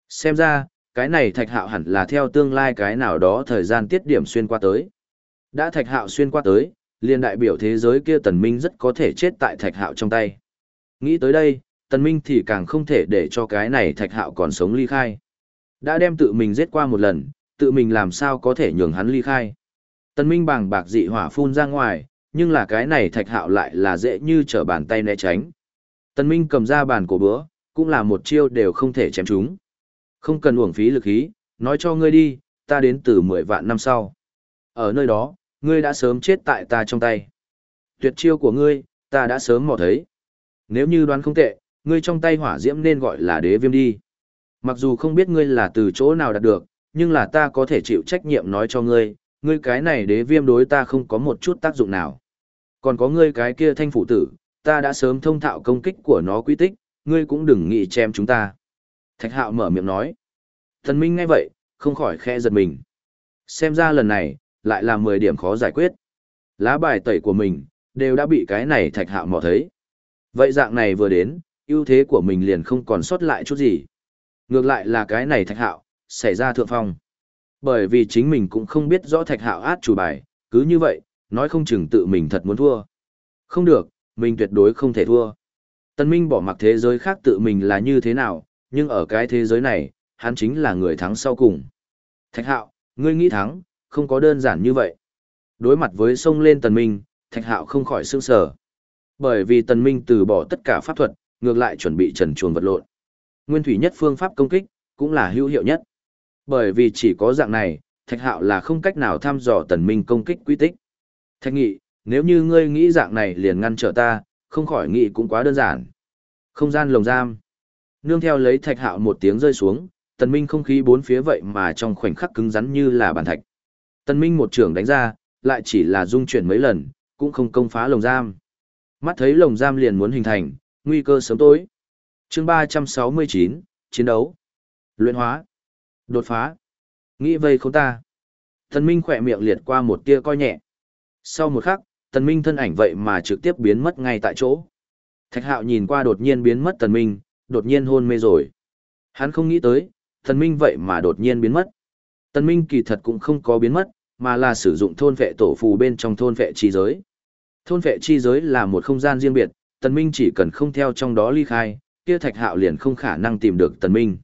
Xem ra, cái này Thạch Hạo hẳn là theo tương lai cái nào đó thời gian tiết điểm xuyên qua tới. Đã Thạch Hạo xuyên qua tới, liền đại biểu thế giới kia Tần Minh rất có thể chết tại Thạch Hạo trong tay. Nghĩ tới đây, Tần Minh thì càng không thể để cho cái này Thạch Hạo còn sống ly khai. Đã đem tự mình giết qua một lần, tự mình làm sao có thể nhường hắn ly khai. Tần Minh bàng bạc dị hỏa phun ra ngoài, nhưng là cái này thạch hạo lại là dễ như trở bàn tay né tránh. Tần Minh cầm ra bàn cổ bữa, cũng là một chiêu đều không thể chém chúng. Không cần uổng phí lực khí, nói cho ngươi đi, ta đến từ 10 vạn năm sau. Ở nơi đó, ngươi đã sớm chết tại ta trong tay. Tuyệt chiêu của ngươi, ta đã sớm mò thấy. Nếu như đoán không tệ, ngươi trong tay hỏa diễm nên gọi là đế viêm đi. Mặc dù không biết ngươi là từ chỗ nào đạt được, nhưng là ta có thể chịu trách nhiệm nói cho ngươi, ngươi cái này đế viêm đối ta không có một chút tác dụng nào. Còn có ngươi cái kia thanh phụ tử, ta đã sớm thông thạo công kích của nó quy tích, ngươi cũng đừng nghĩ chém chúng ta. Thạch hạo mở miệng nói. Thần Minh ngay vậy, không khỏi khe giật mình. Xem ra lần này, lại là 10 điểm khó giải quyết. Lá bài tẩy của mình, đều đã bị cái này thạch hạo mò thấy. Vậy dạng này vừa đến, ưu thế của mình liền không còn sót lại chút gì. Ngược lại là cái này thạch hạo, xảy ra thượng phong. Bởi vì chính mình cũng không biết rõ thạch hạo át chủ bài, cứ như vậy, nói không chừng tự mình thật muốn thua. Không được, mình tuyệt đối không thể thua. Tân Minh bỏ mặc thế giới khác tự mình là như thế nào, nhưng ở cái thế giới này, hắn chính là người thắng sau cùng. Thạch hạo, ngươi nghĩ thắng, không có đơn giản như vậy. Đối mặt với sông lên Tần Minh, Thạch hạo không khỏi sương sờ. Bởi vì Tần Minh từ bỏ tất cả pháp thuật, ngược lại chuẩn bị trần chuồn vật lộn. Nguyên thủy nhất phương pháp công kích, cũng là hữu hiệu nhất. Bởi vì chỉ có dạng này, Thạch Hạo là không cách nào thăm dò Tần Minh công kích quy tích. Thạch Nghị, nếu như ngươi nghĩ dạng này liền ngăn trở ta, không khỏi nghĩ cũng quá đơn giản. Không gian lồng giam. Nương theo lấy Thạch Hạo một tiếng rơi xuống, Tần Minh không khí bốn phía vậy mà trong khoảnh khắc cứng rắn như là bàn thạch. Tần Minh một trường đánh ra, lại chỉ là dung chuyển mấy lần, cũng không công phá lồng giam. Mắt thấy lồng giam liền muốn hình thành, nguy cơ sớm tối. Chương 369, chiến đấu. Luyện hóa. Đột phá. Nghĩ vây không ta. Tần Minh khỏe miệng liệt qua một tia coi nhẹ. Sau một khắc, Tần Minh thân ảnh vậy mà trực tiếp biến mất ngay tại chỗ. Thạch Hạo nhìn qua đột nhiên biến mất Tần Minh, đột nhiên hôn mê rồi. Hắn không nghĩ tới, thần Minh vậy mà đột nhiên biến mất. Tần Minh kỳ thật cũng không có biến mất, mà là sử dụng thôn vệ tổ phù bên trong thôn vệ chi giới. Thôn vệ chi giới là một không gian riêng biệt, Tần Minh chỉ cần không theo trong đó ly khai, kia Thạch Hạo liền không khả năng tìm được Tần Minh.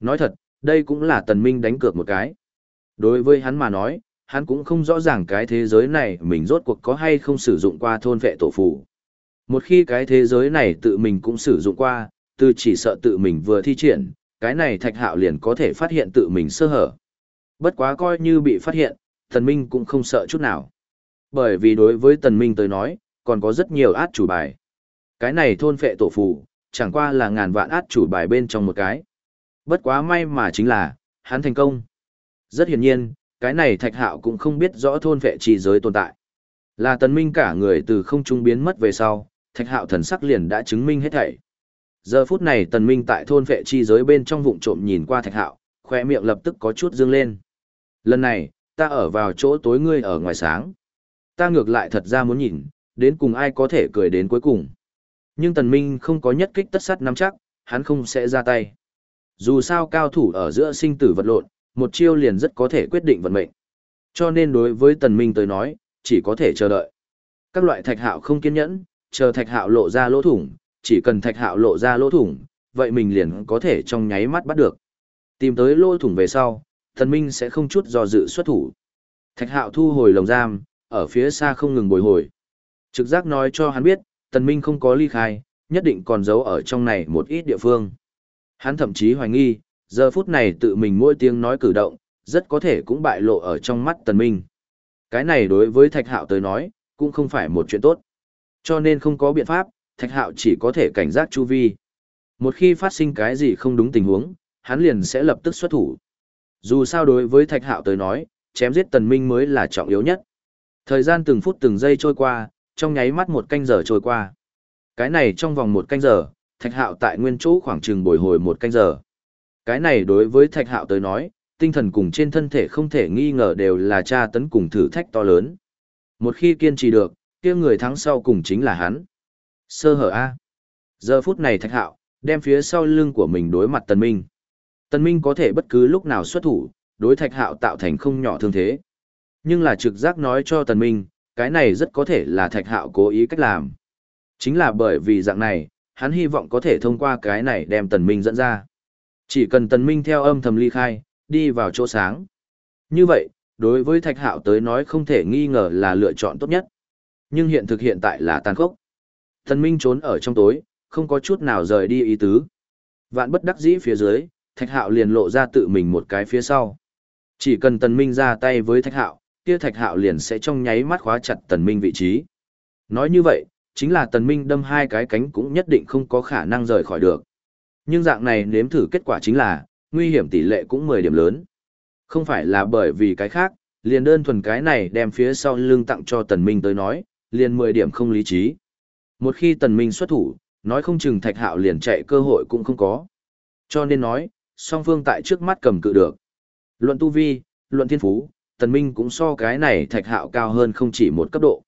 Nói thật, đây cũng là Tần Minh đánh cược một cái. Đối với hắn mà nói, hắn cũng không rõ ràng cái thế giới này mình rốt cuộc có hay không sử dụng qua thôn vệ tổ phù. Một khi cái thế giới này tự mình cũng sử dụng qua, từ chỉ sợ tự mình vừa thi triển, cái này Thạch Hạo liền có thể phát hiện tự mình sơ hở. Bất quá coi như bị phát hiện, Tần Minh cũng không sợ chút nào. Bởi vì đối với Tần Minh tới nói, còn có rất nhiều át chủ bài. Cái này thôn phệ tổ phù, chẳng qua là ngàn vạn át chủ bài bên trong một cái. Bất quá may mà chính là, hắn thành công. Rất hiển nhiên, cái này thạch hạo cũng không biết rõ thôn phệ trì giới tồn tại. Là Tần Minh cả người từ không trung biến mất về sau, thạch hạo thần sắc liền đã chứng minh hết thảy. Giờ phút này Tần Minh tại thôn vệ chi giới bên trong vụng trộm nhìn qua thạch hạo, khoe miệng lập tức có chút dương lên. Lần này, ta ở vào chỗ tối ngươi ở ngoài sáng. Ta ngược lại thật ra muốn nhìn, đến cùng ai có thể cười đến cuối cùng. Nhưng Tần Minh không có nhất kích tất sát nắm chắc, hắn không sẽ ra tay. Dù sao cao thủ ở giữa sinh tử vật lộn, một chiêu liền rất có thể quyết định vận mệnh. Cho nên đối với Tần Minh tới nói, chỉ có thể chờ đợi. Các loại thạch hạo không kiên nhẫn, chờ thạch hạo lộ ra lỗ thủng, chỉ cần thạch hạo lộ ra lỗ thủng, vậy mình liền có thể trong nháy mắt bắt được. Tìm tới lỗ thủng về sau, Thần Minh sẽ không chút do dự xuất thủ. Thạch hạo thu hồi lồng giam, ở phía xa không ngừng bồi hồi. Trực giác nói cho hắn biết, Tần Minh không có ly khai, nhất định còn giấu ở trong này một ít địa phương. Hắn thậm chí hoài nghi, giờ phút này tự mình mỗi tiếng nói cử động, rất có thể cũng bại lộ ở trong mắt Tần Minh. Cái này đối với Thạch Hạo tới nói, cũng không phải một chuyện tốt. Cho nên không có biện pháp, Thạch Hạo chỉ có thể cảnh giác chu vi. Một khi phát sinh cái gì không đúng tình huống, hắn liền sẽ lập tức xuất thủ. Dù sao đối với Thạch Hạo tới nói, chém giết Tần Minh mới là trọng yếu nhất. Thời gian từng phút từng giây trôi qua, trong nháy mắt một canh giờ trôi qua. Cái này trong vòng một canh giờ, Thạch Hạo tại nguyên chỗ khoảng chừng bồi hồi một canh giờ. Cái này đối với Thạch Hạo tới nói, tinh thần cùng trên thân thể không thể nghi ngờ đều là tra tấn cùng thử thách to lớn. Một khi kiên trì được, kia người thắng sau cùng chính là hắn. Sơ hở A. Giờ phút này Thạch Hạo, đem phía sau lưng của mình đối mặt Tần Minh. Tần Minh có thể bất cứ lúc nào xuất thủ, đối Thạch Hạo tạo thành không nhỏ thương thế. Nhưng là trực giác nói cho Tần Minh, cái này rất có thể là Thạch Hạo cố ý cách làm. Chính là bởi vì dạng này, hắn hy vọng có thể thông qua cái này đem Tần Minh dẫn ra. Chỉ cần Tần Minh theo âm thầm ly khai, đi vào chỗ sáng. Như vậy, đối với Thạch Hạo tới nói không thể nghi ngờ là lựa chọn tốt nhất. Nhưng hiện thực hiện tại là tàn khốc. Tần Minh trốn ở trong tối, không có chút nào rời đi ý tứ. Vạn bất đắc dĩ phía dưới, Thạch Hạo liền lộ ra tự mình một cái phía sau. Chỉ cần Tần Minh ra tay với Thạch Hạo, kia Thạch Hạo liền sẽ trong nháy mắt khóa chặt Tần Minh vị trí. Nói như vậy, chính là Tần Minh đâm hai cái cánh cũng nhất định không có khả năng rời khỏi được. Nhưng dạng này nếm thử kết quả chính là, nguy hiểm tỷ lệ cũng 10 điểm lớn. Không phải là bởi vì cái khác, liền đơn thuần cái này đem phía sau lưng tặng cho Tần Minh tới nói, liền 10 điểm không lý trí. Một khi Tần Minh xuất thủ, nói không chừng Thạch Hạo liền chạy cơ hội cũng không có. Cho nên nói, song phương tại trước mắt cầm cự được. Luận tu vi, luận thiên phú, Tần Minh cũng so cái này Thạch Hạo cao hơn không chỉ một cấp độ.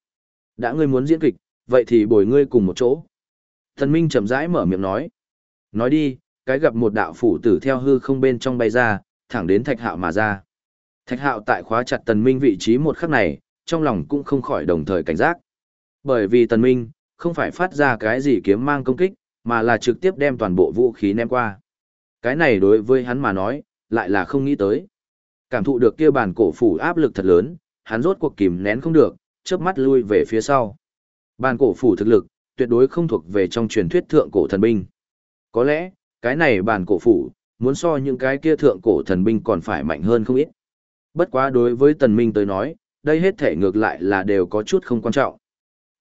Đã ngươi muốn diễn kịch, vậy thì bồi ngươi cùng một chỗ. Tần Minh chậm rãi mở miệng nói. Nói đi, cái gặp một đạo phủ tử theo hư không bên trong bay ra, thẳng đến Thạch Hạo mà ra. Thạch Hạo tại khóa chặt Tần Minh vị trí một khắc này, trong lòng cũng không khỏi đồng thời cảnh giác. Bởi vì Tần Minh, không phải phát ra cái gì kiếm mang công kích, mà là trực tiếp đem toàn bộ vũ khí ném qua. Cái này đối với hắn mà nói, lại là không nghĩ tới. Cảm thụ được kia bản cổ phủ áp lực thật lớn, hắn rốt cuộc kìm nén không được, chớp mắt lui về phía sau. Bản cổ phủ thực lực, tuyệt đối không thuộc về trong truyền thuyết thượng cổ thần binh. Có lẽ, cái này bản cổ phủ, muốn so những cái kia thượng cổ thần binh còn phải mạnh hơn không ít. Bất quá đối với tần minh tới nói, đây hết thể ngược lại là đều có chút không quan trọng.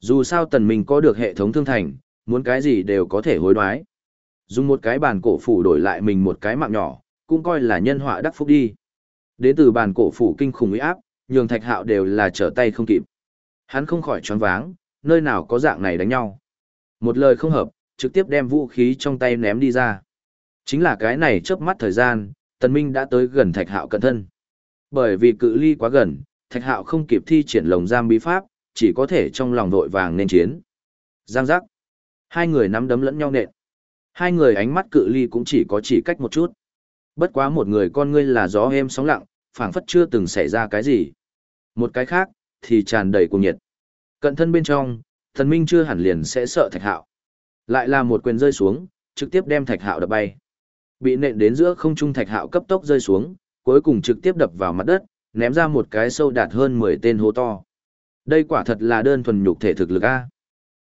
Dù sao tần minh có được hệ thống thương thành, muốn cái gì đều có thể hối đoái. Dùng một cái bàn cổ phủ đổi lại mình một cái mạng nhỏ, cũng coi là nhân họa đắc phúc đi. Đến từ bàn cổ phủ kinh khủng uy áp, nhường thạch hạo đều là trở tay không kịp. Hắn không khỏi choáng váng, nơi nào có dạng này đánh nhau. Một lời không hợp, trực tiếp đem vũ khí trong tay ném đi ra. Chính là cái này chớp mắt thời gian, tần minh đã tới gần thạch hạo cận thân. Bởi vì cự ly quá gần, thạch hạo không kịp thi triển lồng giam bí pháp, chỉ có thể trong lòng vội vàng nên chiến. Giang giác. Hai người nắm đấm lẫn nhau nện. Hai người ánh mắt cự ly cũng chỉ có chỉ cách một chút. Bất quá một người con ngươi là gió êm sóng lặng, phảng phất chưa từng xảy ra cái gì. Một cái khác, thì tràn đầy cuồng nhiệt. Cận thân bên trong, thần minh chưa hẳn liền sẽ sợ thạch hạo. Lại là một quyền rơi xuống, trực tiếp đem thạch hạo đập bay. Bị nện đến giữa không trung thạch hạo cấp tốc rơi xuống, cuối cùng trực tiếp đập vào mặt đất, ném ra một cái sâu đạt hơn 10 tên hố to. Đây quả thật là đơn thuần nhục thể thực lực A.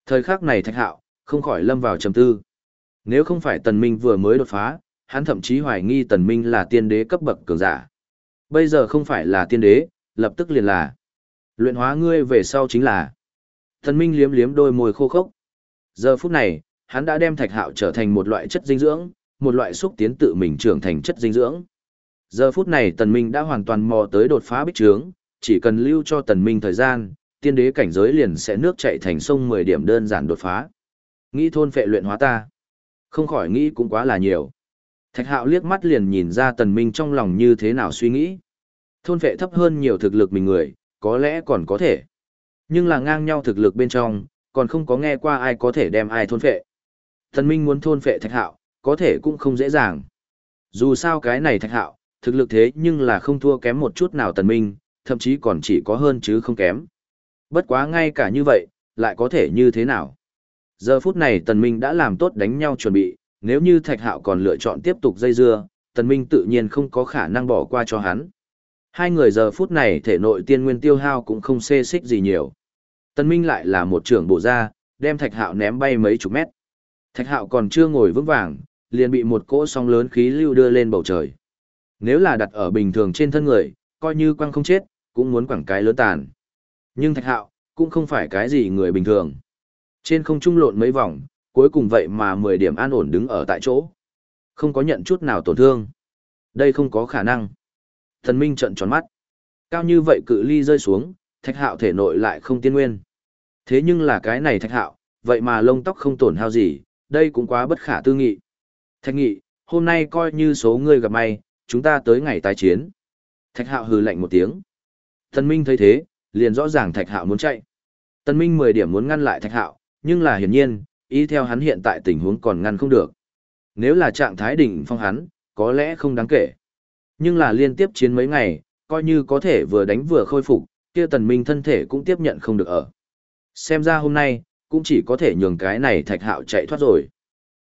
Thời khắc này thạch hạo, không khỏi lâm vào trầm tư. Nếu không phải tần minh vừa mới đột phá, hắn thậm chí hoài nghi tần minh là tiên đế cấp bậc cường giả. Bây giờ không phải là tiên đế, lập tức liền là. Luyện hóa ngươi về sau chính là. Tần minh liếm liếm đôi môi khô khốc. Giờ phút này, hắn đã đem thạch hạo trở thành một loại chất dinh dưỡng, một loại xúc tiến tự mình trưởng thành chất dinh dưỡng. Giờ phút này tần minh đã hoàn toàn mò tới đột phá bích trướng, chỉ cần lưu cho tần minh thời gian, tiên đế cảnh giới liền sẽ nước chảy thành sông 10 điểm đơn giản đột phá. Nghĩ thôn phệ luyện hóa ta. Không khỏi nghĩ cũng quá là nhiều. Thạch hạo liếc mắt liền nhìn ra tần minh trong lòng như thế nào suy nghĩ. Thôn phệ thấp hơn nhiều thực lực mình người, có lẽ còn có thể. Nhưng là ngang nhau thực lực bên trong, còn không có nghe qua ai có thể đem ai thôn phệ. Tần minh muốn thôn phệ thạch hạo, có thể cũng không dễ dàng. Dù sao cái này thạch hạo, thực lực thế nhưng là không thua kém một chút nào tần minh, thậm chí còn chỉ có hơn chứ không kém. Bất quá ngay cả như vậy, lại có thể như thế nào? Giờ phút này tần minh đã làm tốt đánh nhau chuẩn bị, nếu như thạch hạo còn lựa chọn tiếp tục dây dưa, tần minh tự nhiên không có khả năng bỏ qua cho hắn. Hai người giờ phút này thể nội tiên nguyên tiêu hao cũng không xê xích gì nhiều. Tần minh lại là một trưởng bộ ra, đem thạch hạo ném bay mấy chục mét. Thạch hạo còn chưa ngồi vững vàng, liền bị một cỗ sóng lớn khí lưu đưa lên bầu trời. Nếu là đặt ở bình thường trên thân người, coi như quăng không chết, cũng muốn quẳng cái lớn tàn. Nhưng thạch hạo, cũng không phải cái gì người bình thường. Trên không trung lộn mấy vòng, cuối cùng vậy mà 10 điểm an ổn đứng ở tại chỗ. Không có nhận chút nào tổn thương. Đây không có khả năng. Thần Minh trận tròn mắt. Cao như vậy cự ly rơi xuống, thạch hạo thể nội lại không tiên nguyên. Thế nhưng là cái này thạch hạo, vậy mà lông tóc không tổn hao gì, đây cũng quá bất khả tư nghị. Thạch nghị, hôm nay coi như số ngươi gặp may, chúng ta tới ngày tái chiến. Thạch hạo hừ lạnh một tiếng. Thần Minh thấy thế, liền rõ ràng thạch hạo muốn chạy. Tần Minh 10 điểm muốn ngăn lại thạch hạo, nhưng là hiển nhiên, ý theo hắn hiện tại tình huống còn ngăn không được. Nếu là trạng thái đỉnh phong hắn, có lẽ không đáng kể. Nhưng là liên tiếp chiến mấy ngày, coi như có thể vừa đánh vừa khôi phục, kia tần minh thân thể cũng tiếp nhận không được ở. Xem ra hôm nay, cũng chỉ có thể nhường cái này thạch hạo chạy thoát rồi.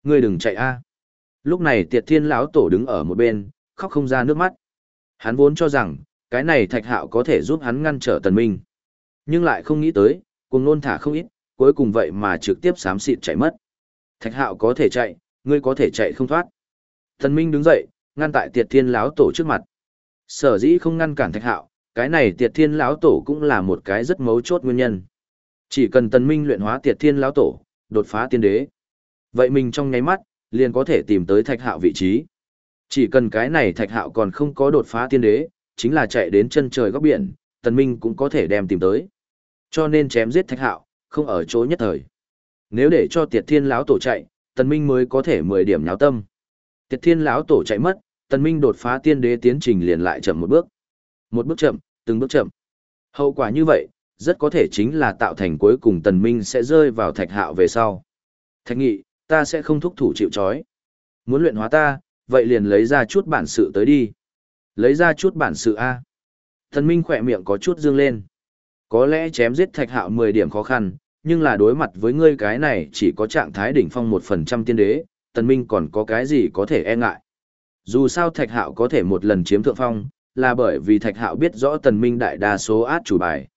Ngươi đừng chạy a. Lúc này tiệt thiên lão tổ đứng ở một bên, khóc không ra nước mắt. Hắn vốn cho rằng, cái này thạch hạo có thể giúp hắn ngăn trở tần minh. Nhưng lại không nghĩ tới, cùng nôn thả không ít, cuối cùng vậy mà trực tiếp xám xịt chạy mất. Thạch hạo có thể chạy, ngươi có thể chạy không thoát. tần Minh đứng dậy, ngăn tại tiệt thiên lão tổ trước mặt. Sở dĩ không ngăn cản thạch hạo, cái này tiệt thiên lão tổ cũng là một cái rất mấu chốt nguyên nhân. Chỉ cần tần minh luyện hóa tiệt thiên lão tổ, đột phá tiên đế. Vậy mình trong nháy mắt, liền có thể tìm tới thạch hạo vị trí. Chỉ cần cái này thạch hạo còn không có đột phá tiên đế, chính là chạy đến chân trời góc biển, tần minh cũng có thể đem tìm tới. Cho nên chém giết thạch hạo, không ở chỗ nhất thời. Nếu để cho tiệt thiên lão tổ chạy, tần minh mới có thể 10 điểm nháo tâm. Tiệt thiên lão tổ chạy mất, tần minh đột phá tiên đế tiến trình liền lại chậm một bước. Một bước chậm, từng bước chậm. Hậu quả như vậy, rất có thể chính là tạo thành cuối cùng tần minh sẽ rơi vào thạch hạo về sau. Thạch nghị, ta sẽ không thúc thủ chịu chói. Muốn luyện hóa ta, vậy liền lấy ra chút bản sự tới đi. Lấy ra chút bản sự A. Tần minh khỏe miệng có chút dương lên. Có lẽ chém giết thạch hạo 10 điểm khó khăn, nhưng là đối mặt với ngươi cái này chỉ có trạng thái đỉnh phong 1% tiên đế, tần minh còn có cái gì có thể e ngại. Dù sao thạch hạo có thể một lần chiếm thượng phong, là bởi vì thạch hạo biết rõ tần minh đại đa số át chủ bài.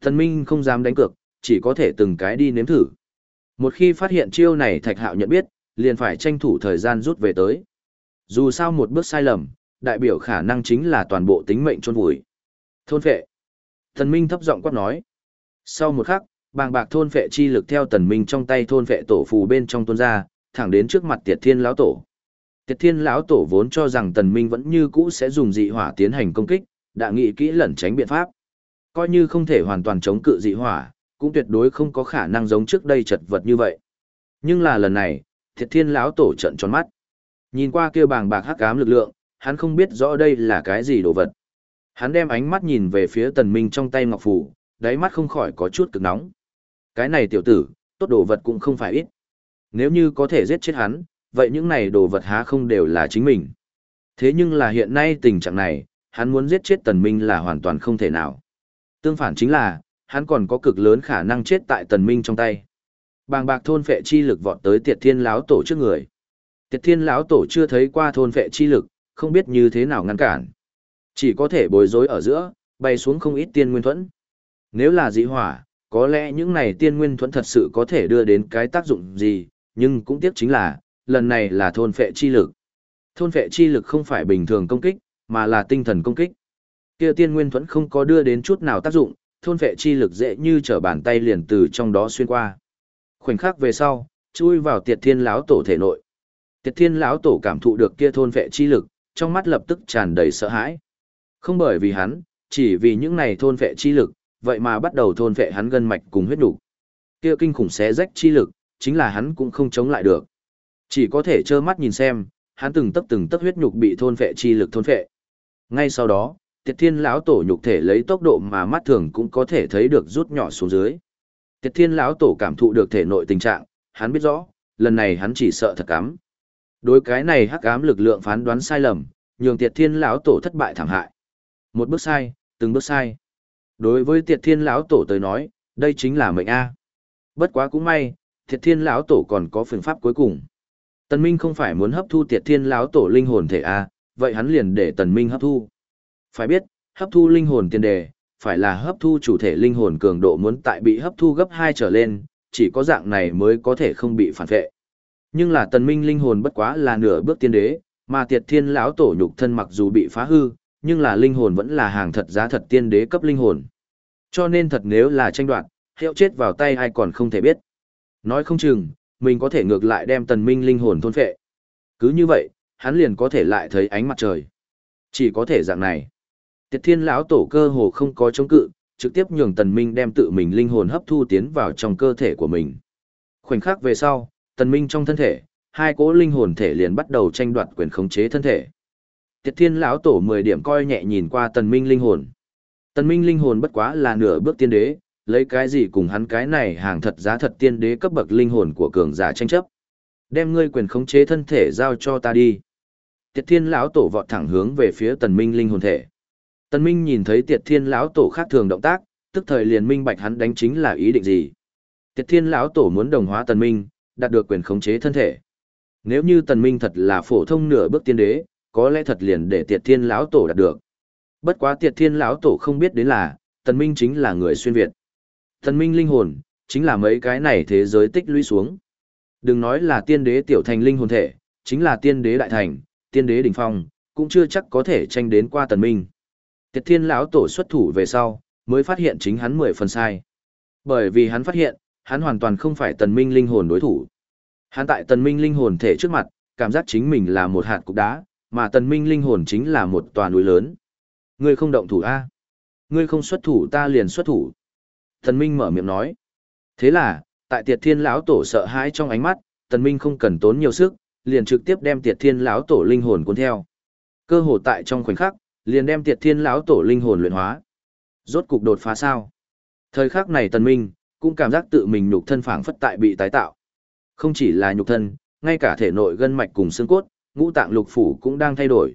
Tần minh không dám đánh cược, chỉ có thể từng cái đi nếm thử. Một khi phát hiện chiêu này thạch hạo nhận biết, liền phải tranh thủ thời gian rút về tới. Dù sao một bước sai lầm, đại biểu khả năng chính là toàn bộ tính mệnh chôn vùi. Thôn phệ. Tần minh thấp giọng quát nói. Sau một khắc, bàng bạc thôn phệ chi lực theo tần minh trong tay thôn phệ tổ phù bên trong tuôn ra, thẳng đến trước mặt tiệt thiên lão tổ. Tiệt thiên lão tổ vốn cho rằng tần minh vẫn như cũ sẽ dùng dị hỏa tiến hành công kích, đã nghĩ kỹ lẩn tránh biện pháp. Coi như không thể hoàn toàn chống cự dị hỏa, cũng tuyệt đối không có khả năng giống trước đây chật vật như vậy. Nhưng là lần này, Tiệt thiên lão tổ trợn tròn mắt. Nhìn qua kia bàng bạc hắc ám lực lượng, hắn không biết rõ đây là cái gì đồ vật. Hắn đem ánh mắt nhìn về phía tần minh trong tay ngọc phù, đáy mắt không khỏi có chút cực nóng. Cái này tiểu tử, tốt đồ vật cũng không phải ít. Nếu như có thể giết chết hắn, vậy những này đồ vật há không đều là chính mình. Thế nhưng là hiện nay tình trạng này, hắn muốn giết chết tần minh là hoàn toàn không thể nào. Tương phản chính là, hắn còn có cực lớn khả năng chết tại tần minh trong tay. Bàng bạc thôn phệ chi lực vọt tới tiệt thiên lão tổ trước người. Tiệt thiên lão tổ chưa thấy qua thôn phệ chi lực, không biết như thế nào ngăn cản. Chỉ có thể bối rối ở giữa, bay xuống không ít tiên nguyên thuẫn. Nếu là dị hỏa, có lẽ những này tiên nguyên thuẫn thật sự có thể đưa đến cái tác dụng gì, nhưng cũng tiếc chính là, lần này là thôn phệ chi lực. Thôn phệ chi lực không phải bình thường công kích, mà là tinh thần công kích. Kia tiên nguyên thuẫn không có đưa đến chút nào tác dụng, thôn phệ chi lực dễ như trở bàn tay liền từ trong đó xuyên qua. Khoảnh khắc về sau, chui vào Tiệt Thiên lão tổ thể nội. Tiệt Thiên lão tổ cảm thụ được kia thôn phệ chi lực, trong mắt lập tức tràn đầy sợ hãi. Không bởi vì hắn, chỉ vì những này thôn phệ chi lực, vậy mà bắt đầu thôn phệ hắn gân mạch cùng huyết đủ. Kia kinh khủng xé rách chi lực, chính là hắn cũng không chống lại được. Chỉ có thể trơ mắt nhìn xem, hắn từng tấc từng tấc huyết nhục bị thôn phệ chi lực thôn phệ. Ngay sau đó, Tiệt Thiên lão tổ nhục thể lấy tốc độ mà mắt thường cũng có thể thấy được rút nhỏ xuống dưới. Tiệt Thiên lão tổ cảm thụ được thể nội tình trạng, hắn biết rõ, lần này hắn chỉ sợ thật cám. Đối cái này hắc ám lực lượng phán đoán sai lầm, nhường Tiệt Thiên lão tổ thất bại thảm hại. Một bước sai, từng bước sai. Đối với Tiệt Thiên lão tổ tới nói, đây chính là mệnh a. Bất quá cũng may, Tiệt Thiên lão tổ còn có phương pháp cuối cùng. Tần Minh không phải muốn hấp thu Tiệt Thiên lão tổ linh hồn thể a, vậy hắn liền để Tần Minh hấp thu. Phải biết, hấp thu linh hồn tiền đề, phải là hấp thu chủ thể linh hồn cường độ muốn tại bị hấp thu gấp 2 trở lên, chỉ có dạng này mới có thể không bị phản vệ. Nhưng là Tần Minh linh hồn bất quá là nửa bước tiên đế, mà Tiệt Thiên lão tổ nhục thân mặc dù bị phá hư, nhưng là linh hồn vẫn là hàng thật giá thật tiên đế cấp linh hồn. Cho nên thật nếu là tranh đoạt, hiệu chết vào tay ai còn không thể biết. Nói không chừng, mình có thể ngược lại đem tần minh linh hồn thôn phệ. Cứ như vậy, hắn liền có thể lại thấy ánh mặt trời. Chỉ có thể dạng này. Tiệt thiên lão tổ cơ hồ không có chống cự, trực tiếp nhường tần minh đem tự mình linh hồn hấp thu tiến vào trong cơ thể của mình. Khoảnh khắc về sau, tần minh trong thân thể, hai cỗ linh hồn thể liền bắt đầu tranh đoạt quyền khống chế thân thể. Tiệt thiên lão tổ 10 điểm coi nhẹ nhìn qua tần minh linh hồn. Tần minh linh hồn bất quá là nửa bước tiên đế, lấy cái gì cùng hắn cái này hàng thật giá thật tiên đế cấp bậc linh hồn của cường giả tranh chấp. Đem ngươi quyền khống chế thân thể giao cho ta đi. Tiệt thiên lão tổ vọt thẳng hướng về phía tần minh linh hồn thể. Tần minh nhìn thấy tiệt thiên lão tổ khác thường động tác, tức thời liền minh bạch hắn đánh chính là ý định gì. Tiệt thiên lão tổ muốn đồng hóa tần minh, đạt được quyền khống chế thân thể. Nếu như tần minh thật là phổ thông nửa bước tiên đế, có lẽ thật liền để tiệt thiên lão tổ đạt được. Bất quá tiệt thiên lão tổ không biết đến là, tần minh chính là người xuyên Việt. Tần minh linh hồn, chính là mấy cái này thế giới tích lũy xuống. Đừng nói là tiên đế tiểu thành linh hồn thể, chính là tiên đế đại thành, tiên đế đỉnh phong, cũng chưa chắc có thể tranh đến qua tần minh. Tiệt thiên lão tổ xuất thủ về sau, mới phát hiện chính hắn mười phần sai. Bởi vì hắn phát hiện, hắn hoàn toàn không phải tần minh linh hồn đối thủ. Hắn tại tần minh linh hồn thể trước mặt, cảm giác chính mình là một hạt cục đá, Mà tần minh linh hồn chính là một tòa núi lớn. Ngươi không động thủ A. Ngươi không xuất thủ ta liền xuất thủ. Tần minh mở miệng nói. Thế là, tại tiệt thiên lão tổ sợ hãi trong ánh mắt, tần minh không cần tốn nhiều sức, liền trực tiếp đem tiệt thiên lão tổ linh hồn cuốn theo. Cơ hồ tại trong khoảnh khắc, liền đem tiệt thiên lão tổ linh hồn luyện hóa. Rốt cục đột phá sao? Thời khắc này tần minh, cũng cảm giác tự mình nhục thân phảng phất tại bị tái tạo. Không chỉ là nhục thân, ngay cả thể nội gân mạch cùng xương cốt, ngũ tạng lục phủ cũng đang thay đổi.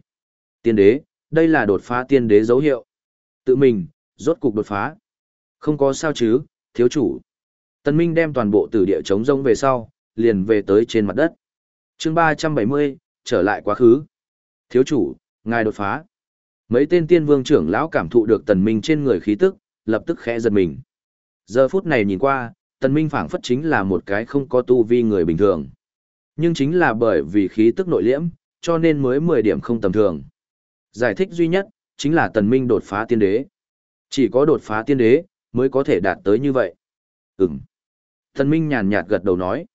Tiên đế, đây là đột phá tiên đế dấu hiệu. Tự mình, rốt cục đột phá. Không có sao chứ, thiếu chủ. Tần Minh đem toàn bộ tử địa chống rông về sau, liền về tới trên mặt đất. Chương 370, trở lại quá khứ. Thiếu chủ, ngài đột phá. Mấy tên tiên vương trưởng lão cảm thụ được tần minh trên người khí tức, lập tức khẽ giật mình. Giờ phút này nhìn qua, tần minh phảng phất chính là một cái không có tu vi người bình thường. Nhưng chính là bởi vì khí tức nội liễm, cho nên mới 10 điểm không tầm thường. Giải thích duy nhất, chính là tần minh đột phá tiên đế. Chỉ có đột phá tiên đế, mới có thể đạt tới như vậy. Ừm. Tần minh nhàn nhạt gật đầu nói.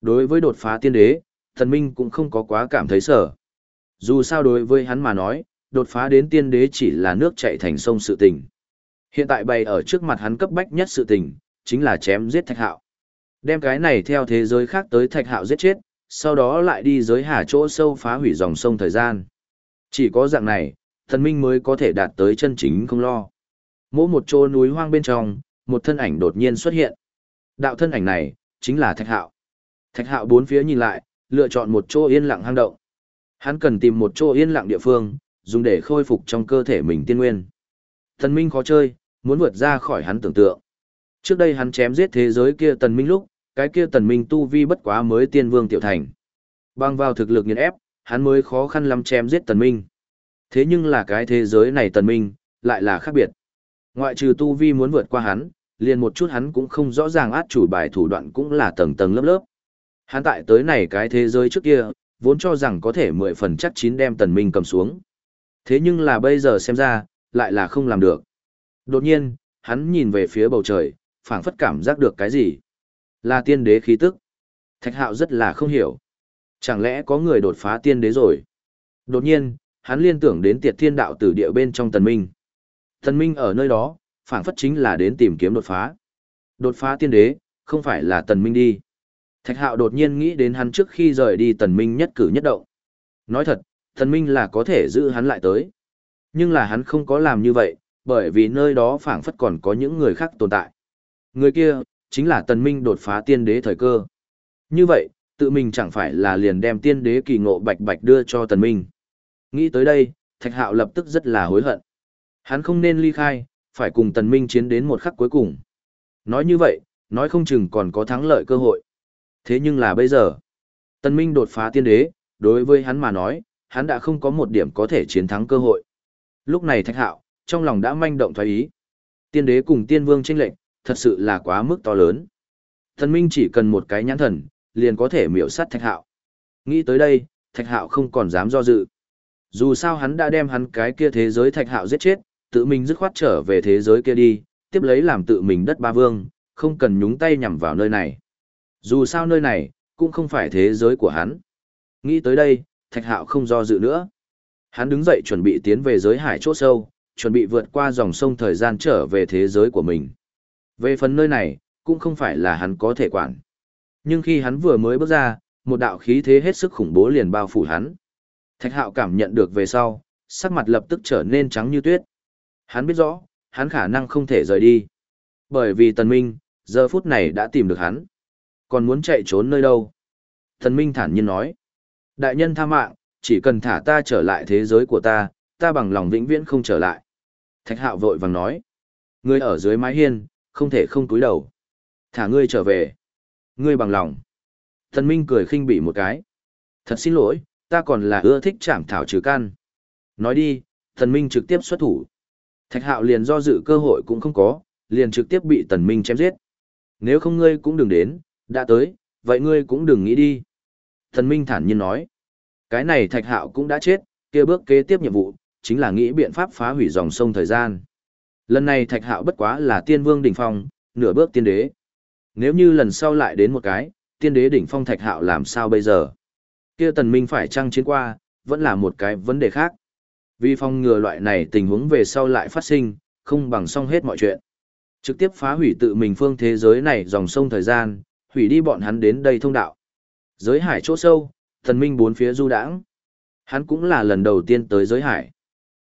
Đối với đột phá tiên đế, tần minh cũng không có quá cảm thấy sợ. Dù sao đối với hắn mà nói, đột phá đến tiên đế chỉ là nước chảy thành sông sự tình. Hiện tại bày ở trước mặt hắn cấp bách nhất sự tình, chính là chém giết thạch hạo. Đem cái này theo thế giới khác tới thạch hạo giết chết, sau đó lại đi giới hà chỗ sâu phá hủy dòng sông thời gian. Chỉ có dạng này, thần minh mới có thể đạt tới chân chính không lo. Mỗi một chỗ núi hoang bên trong, một thân ảnh đột nhiên xuất hiện. Đạo thân ảnh này, chính là thạch hạo. Thạch hạo bốn phía nhìn lại, lựa chọn một chỗ yên lặng hang động. Hắn cần tìm một chỗ yên lặng địa phương, dùng để khôi phục trong cơ thể mình tiên nguyên. Thần minh khó chơi, muốn vượt ra khỏi hắn tưởng tượng. Trước đây hắn chém giết thế giới kia tần minh lúc, cái kia tần minh tu vi bất quá mới tiên vương tiểu thành. Bằng vào thực lực nghiền ép, hắn mới khó khăn lắm chém giết tần minh. Thế nhưng là cái thế giới này tần minh, lại là khác biệt. Ngoại trừ tu vi muốn vượt qua hắn, liền một chút hắn cũng không rõ ràng át chủ bài thủ đoạn cũng là tầng tầng lớp lớp. Hắn tại tới này cái thế giới trước kia, vốn cho rằng có thể mười phần chắc chín đem tần minh cầm xuống. Thế nhưng là bây giờ xem ra, lại là không làm được. Đột nhiên, hắn nhìn về phía bầu trời, phảng phất cảm giác được cái gì. Là tiên đế khí tức. Thạch hạo rất là không hiểu. Chẳng lẽ có người đột phá tiên đế rồi? Đột nhiên, hắn liên tưởng đến tiệt thiên đạo tử địa bên trong tần minh. Tần minh ở nơi đó, phảng phất chính là đến tìm kiếm đột phá. Đột phá tiên đế, không phải là tần minh đi. Thạch hạo đột nhiên nghĩ đến hắn trước khi rời đi tần minh nhất cử nhất động. Nói thật, tần minh là có thể giữ hắn lại tới. Nhưng là hắn không có làm như vậy, bởi vì nơi đó phảng phất còn có những người khác tồn tại. Người kia, chính là tần minh đột phá tiên đế thời cơ. Như vậy, tự mình chẳng phải là liền đem tiên đế kỳ ngộ bạch bạch đưa cho tần minh. Nghĩ tới đây, thạch hạo lập tức rất là hối hận. Hắn không nên ly khai, phải cùng tần minh chiến đến một khắc cuối cùng. Nói như vậy, nói không chừng còn có thắng lợi cơ hội. Thế nhưng là bây giờ, tần minh đột phá tiên đế, đối với hắn mà nói, hắn đã không có một điểm có thể chiến thắng cơ hội. Lúc này thạch hạo, trong lòng đã manh động thoái ý. Tiên đế cùng tiên vương tranh lệnh, thật sự là quá mức to lớn. Thần Minh chỉ cần một cái nhãn thần, liền có thể miểu sát Thạch Hạo. Nghĩ tới đây, Thạch Hạo không còn dám do dự. Dù sao hắn đã đem hắn cái kia thế giới Thạch Hạo giết chết, tự mình dứt khoát trở về thế giới kia đi, tiếp lấy làm tự mình đất ba vương, không cần nhúng tay nhằm vào nơi này. Dù sao nơi này, cũng không phải thế giới của hắn. Nghĩ tới đây, Thạch Hạo không do dự nữa. Hắn đứng dậy chuẩn bị tiến về giới hải chỗ sâu, chuẩn bị vượt qua dòng sông thời gian trở về thế giới của mình. Về phần nơi này, cũng không phải là hắn có thể quản. Nhưng khi hắn vừa mới bước ra, một đạo khí thế hết sức khủng bố liền bao phủ hắn. Thạch hạo cảm nhận được về sau, sắc mặt lập tức trở nên trắng như tuyết. Hắn biết rõ, hắn khả năng không thể rời đi. Bởi vì tần minh, giờ phút này đã tìm được hắn. Còn muốn chạy trốn nơi đâu? Tần minh thản nhiên nói. Đại nhân tha mạng, chỉ cần thả ta trở lại thế giới của ta, ta bằng lòng vĩnh viễn không trở lại. Thạch hạo vội vàng nói. ngươi ở dưới mái hiên, không thể không túi đầu. Thả ngươi trở về. Ngươi bằng lòng. Thần Minh cười khinh bỉ một cái. Thật xin lỗi, ta còn là ưa thích chảm thảo trừ can. Nói đi, thần Minh trực tiếp xuất thủ. Thạch hạo liền do dự cơ hội cũng không có, liền trực tiếp bị tần Minh chém giết. Nếu không ngươi cũng đừng đến, đã tới, vậy ngươi cũng đừng nghĩ đi. Thần Minh thản nhiên nói. Cái này thạch hạo cũng đã chết, kia bước kế tiếp nhiệm vụ, chính là nghĩ biện pháp phá hủy dòng sông thời gian. Lần này thạch hạo bất quá là tiên vương đỉnh phong, nửa bước tiên đế. Nếu như lần sau lại đến một cái, tiên đế đỉnh phong thạch hạo làm sao bây giờ? Kia tần minh phải chăng chiến qua, vẫn là một cái vấn đề khác. Vì phong ngừa loại này tình huống về sau lại phát sinh, không bằng xong hết mọi chuyện. Trực tiếp phá hủy tự mình phương thế giới này dòng sông thời gian, hủy đi bọn hắn đến đây thông đạo. Giới hải chỗ sâu, thần minh bốn phía du đãng. Hắn cũng là lần đầu tiên tới giới hải.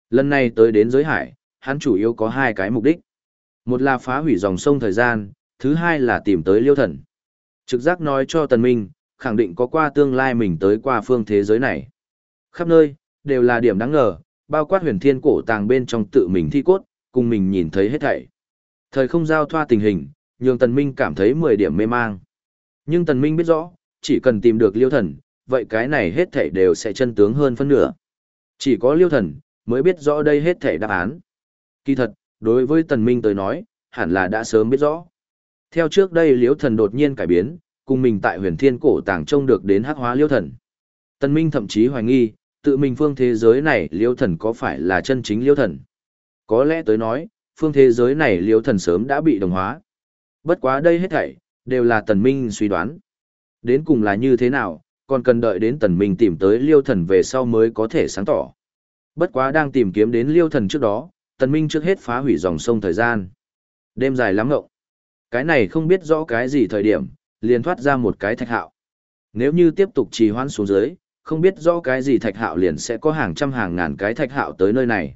Lần này tới đến giới hải, hắn chủ yếu có hai cái mục đích. Một là phá hủy dòng sông thời gian, thứ hai là tìm tới liêu thần. Trực giác nói cho tần minh, khẳng định có qua tương lai mình tới qua phương thế giới này. Khắp nơi, đều là điểm đáng ngờ, bao quát huyền thiên cổ tàng bên trong tự mình thi cốt, cùng mình nhìn thấy hết thảy. Thời không giao thoa tình hình, nhường tần minh cảm thấy 10 điểm mê mang. Nhưng tần minh biết rõ, chỉ cần tìm được liêu thần, vậy cái này hết thảy đều sẽ chân tướng hơn phân nửa. Chỉ có liêu thần, mới biết rõ đây hết thể đáp án. Kỳ thật, đối với tần minh tới nói, hẳn là đã sớm biết rõ. Theo trước đây liêu thần đột nhiên cải biến, cùng mình tại huyền thiên cổ tàng trông được đến hắc hóa liêu thần. Tần minh thậm chí hoài nghi, tự mình phương thế giới này liêu thần có phải là chân chính liêu thần. Có lẽ tới nói, phương thế giới này liêu thần sớm đã bị đồng hóa. Bất quá đây hết thảy, đều là tần minh suy đoán. Đến cùng là như thế nào, còn cần đợi đến tần minh tìm tới liêu thần về sau mới có thể sáng tỏ. Bất quá đang tìm kiếm đến liêu thần trước đó, tần minh trước hết phá hủy dòng sông thời gian. Đêm dài lắm ngộng. Cái này không biết rõ cái gì thời điểm, liền thoát ra một cái thạch hạo. Nếu như tiếp tục trì hoãn xuống dưới, không biết rõ cái gì thạch hạo liền sẽ có hàng trăm hàng ngàn cái thạch hạo tới nơi này.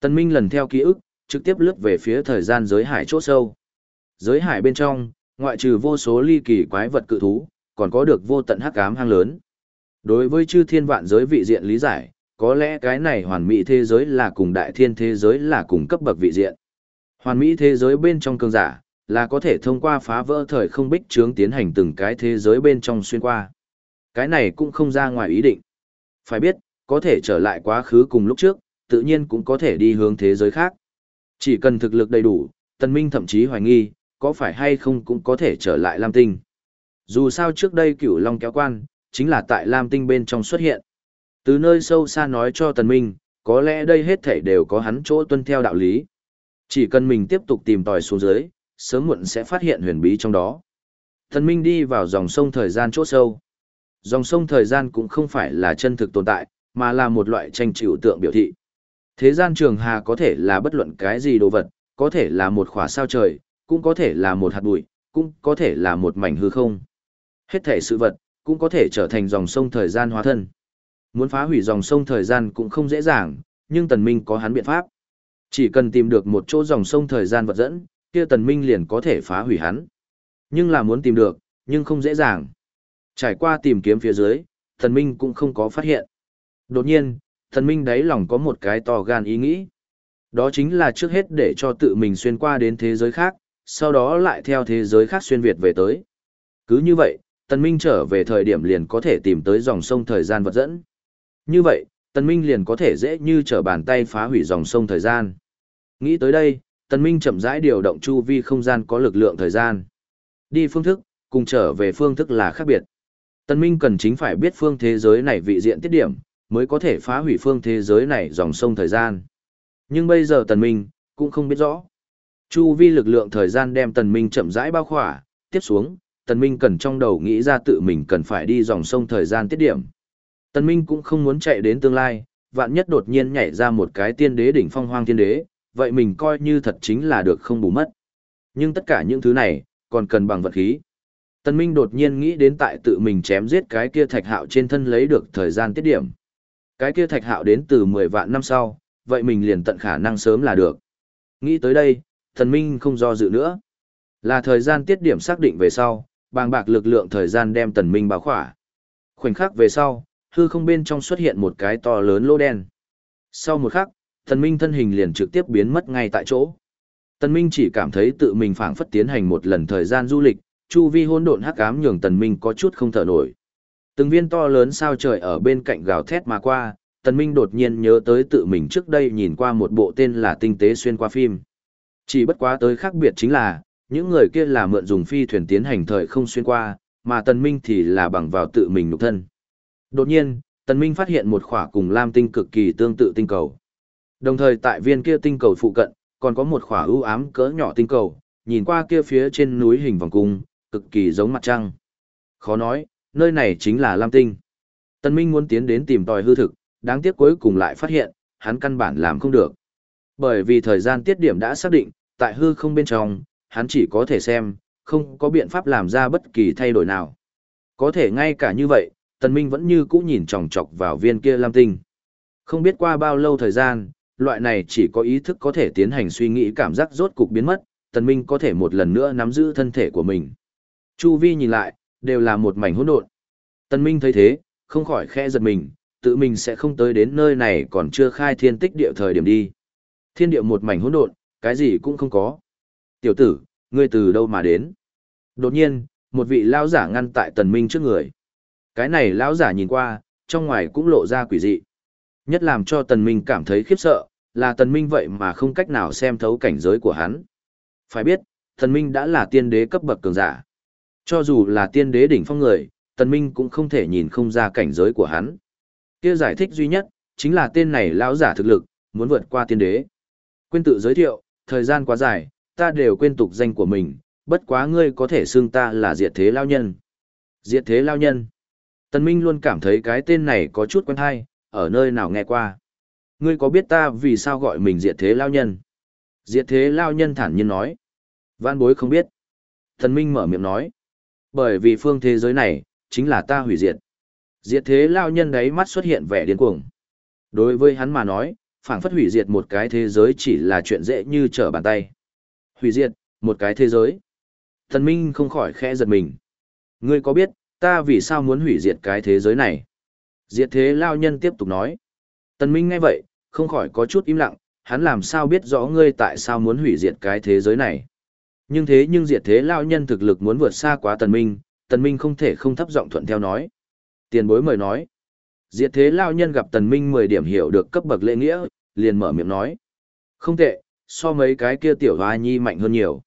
Tần Minh lần theo ký ức, trực tiếp lướt về phía thời gian giới hải chỗ sâu. Giới hải bên trong, ngoại trừ vô số ly kỳ quái vật cự thú, còn có được vô tận hắc ám hang lớn. Đối với chư thiên vạn giới vị diện lý giải, có lẽ cái này hoàn mỹ thế giới là cùng đại thiên thế giới là cùng cấp bậc vị diện. Hoàn mỹ thế giới bên trong cường giả, là có thể thông qua phá vỡ thời không bích trướng tiến hành từng cái thế giới bên trong xuyên qua. Cái này cũng không ra ngoài ý định. Phải biết, có thể trở lại quá khứ cùng lúc trước, tự nhiên cũng có thể đi hướng thế giới khác. Chỉ cần thực lực đầy đủ, Tần Minh thậm chí hoài nghi, có phải hay không cũng có thể trở lại Lam Tinh. Dù sao trước đây cửu Long kéo quan, chính là tại Lam Tinh bên trong xuất hiện. Từ nơi sâu xa nói cho Tần Minh, có lẽ đây hết thảy đều có hắn chỗ tuân theo đạo lý. Chỉ cần mình tiếp tục tìm tòi xuống dưới, sớm muộn sẽ phát hiện huyền bí trong đó. Tần Minh đi vào dòng sông thời gian chỗ sâu. Dòng sông thời gian cũng không phải là chân thực tồn tại, mà là một loại tranh chịu tượng biểu thị. Thế gian trường hà có thể là bất luận cái gì đồ vật, có thể là một khỏa sao trời, cũng có thể là một hạt bụi, cũng có thể là một mảnh hư không. Hết thể sự vật, cũng có thể trở thành dòng sông thời gian hóa thân. Muốn phá hủy dòng sông thời gian cũng không dễ dàng, nhưng Tần Minh có hắn biện pháp. Chỉ cần tìm được một chỗ dòng sông thời gian vật dẫn, kia Tần Minh liền có thể phá hủy hắn. Nhưng là muốn tìm được, nhưng không dễ dàng. Trải qua tìm kiếm phía dưới, Tần Minh cũng không có phát hiện. Đột nhiên, Tần Minh đáy lòng có một cái to gan ý nghĩ. Đó chính là trước hết để cho tự mình xuyên qua đến thế giới khác, sau đó lại theo thế giới khác xuyên Việt về tới. Cứ như vậy, Tần Minh trở về thời điểm liền có thể tìm tới dòng sông thời gian vật dẫn. Như vậy, Tần Minh liền có thể dễ như trở bàn tay phá hủy dòng sông thời gian. Nghĩ tới đây, Tần Minh chậm rãi điều động chu vi không gian có lực lượng thời gian. Đi phương thức, cùng trở về phương thức là khác biệt. Tần Minh cần chính phải biết phương thế giới này vị diện tiết điểm, mới có thể phá hủy phương thế giới này dòng sông thời gian. Nhưng bây giờ Tần Minh, cũng không biết rõ. Chu vi lực lượng thời gian đem Tần Minh chậm rãi bao khỏa, tiếp xuống, Tần Minh cần trong đầu nghĩ ra tự mình cần phải đi dòng sông thời gian tiết điểm. Tần Minh cũng không muốn chạy đến tương lai, vạn nhất đột nhiên nhảy ra một cái tiên đế đỉnh phong hoang thiên đế, vậy mình coi như thật chính là được không bù mất. Nhưng tất cả những thứ này, còn cần bằng vật khí. Tần Minh đột nhiên nghĩ đến tại tự mình chém giết cái kia thạch hạo trên thân lấy được thời gian tiết điểm. Cái kia thạch hạo đến từ 10 vạn năm sau, vậy mình liền tận khả năng sớm là được. Nghĩ tới đây, Tần Minh không do dự nữa. Là thời gian tiết điểm xác định về sau, bàng bạc lực lượng thời gian đem Tần Minh bao khỏa. Khoảnh khắc về sau, hư không bên trong xuất hiện một cái to lớn lỗ đen. Sau một khắc, Tần Minh thân hình liền trực tiếp biến mất ngay tại chỗ. Tần Minh chỉ cảm thấy tự mình phảng phất tiến hành một lần thời gian du lịch, chu vi hỗn độn hắc ám nhường Tần Minh có chút không thở nổi. Từng viên to lớn sao trời ở bên cạnh gào thét mà qua, Tần Minh đột nhiên nhớ tới tự mình trước đây nhìn qua một bộ tên là Tinh tế xuyên qua phim. Chỉ bất quá tới khác biệt chính là, những người kia là mượn dùng phi thuyền tiến hành thời không xuyên qua, mà Tần Minh thì là bằng vào tự mình nhục thân. Đột nhiên, Tần Minh phát hiện một khỏa cùng Lam tinh cực kỳ tương tự tinh cầu. Đồng thời tại viên kia tinh cầu phụ cận, còn có một khỏa ưu ám cỡ nhỏ tinh cầu, nhìn qua kia phía trên núi hình vòng cung, cực kỳ giống mặt trăng. Khó nói, nơi này chính là Lam tinh. Tần Minh muốn tiến đến tìm tòi hư thực, đáng tiếc cuối cùng lại phát hiện, hắn căn bản làm không được. Bởi vì thời gian tiết điểm đã xác định, tại hư không bên trong, hắn chỉ có thể xem, không có biện pháp làm ra bất kỳ thay đổi nào. Có thể ngay cả như vậy, Tần Minh vẫn như cũ nhìn chòng chọc vào viên kia lam tinh. Không biết qua bao lâu thời gian, loại này chỉ có ý thức có thể tiến hành suy nghĩ cảm giác rốt cục biến mất, Tần Minh có thể một lần nữa nắm giữ thân thể của mình. Chu vi nhìn lại, đều là một mảnh hỗn độn. Tần Minh thấy thế, không khỏi khẽ giật mình, tự mình sẽ không tới đến nơi này còn chưa khai thiên tích địa thời điểm đi. Thiên địa một mảnh hỗn độn, cái gì cũng không có. Tiểu tử, ngươi từ đâu mà đến? Đột nhiên, một vị lão giả ngăn tại Tần Minh trước người. Cái này lão giả nhìn qua, trong ngoài cũng lộ ra quỷ dị. Nhất làm cho Tần Minh cảm thấy khiếp sợ, là Tần Minh vậy mà không cách nào xem thấu cảnh giới của hắn. Phải biết, Tần Minh đã là tiên đế cấp bậc cường giả. Cho dù là tiên đế đỉnh phong người, Tần Minh cũng không thể nhìn không ra cảnh giới của hắn. Kia giải thích duy nhất, chính là tên này lão giả thực lực, muốn vượt qua tiên đế. Quên tự giới thiệu, thời gian quá dài, ta đều quên tục danh của mình, bất quá ngươi có thể xưng ta là diệt thế lao nhân. Diệt thế lao nhân. Tần Minh luôn cảm thấy cái tên này có chút quen hay, ở nơi nào nghe qua. Ngươi có biết ta vì sao gọi mình diệt thế lao nhân? Diệt thế lao nhân thản nhiên nói. Vạn bối không biết. Tần Minh mở miệng nói. Bởi vì phương thế giới này, chính là ta hủy diệt. Diệt thế lao nhân đấy mắt xuất hiện vẻ điên cuồng. Đối với hắn mà nói, phảng phất hủy diệt một cái thế giới chỉ là chuyện dễ như trở bàn tay. Hủy diệt, một cái thế giới. Thần Minh không khỏi khẽ giật mình. Ngươi có biết, ta vì sao muốn hủy diệt cái thế giới này? Diệt thế lao nhân tiếp tục nói. Tần Minh nghe vậy, không khỏi có chút im lặng, hắn làm sao biết rõ ngươi tại sao muốn hủy diệt cái thế giới này. Nhưng thế nhưng diệt thế lao nhân thực lực muốn vượt xa quá Tần Minh, Tần Minh không thể không thấp giọng thuận theo nói. Tiền bối mời nói. Diệt thế lao nhân gặp Tần Minh 10 điểm hiểu được cấp bậc lễ nghĩa, liền mở miệng nói. Không tệ, so mấy cái kia tiểu hoa nhi mạnh hơn nhiều.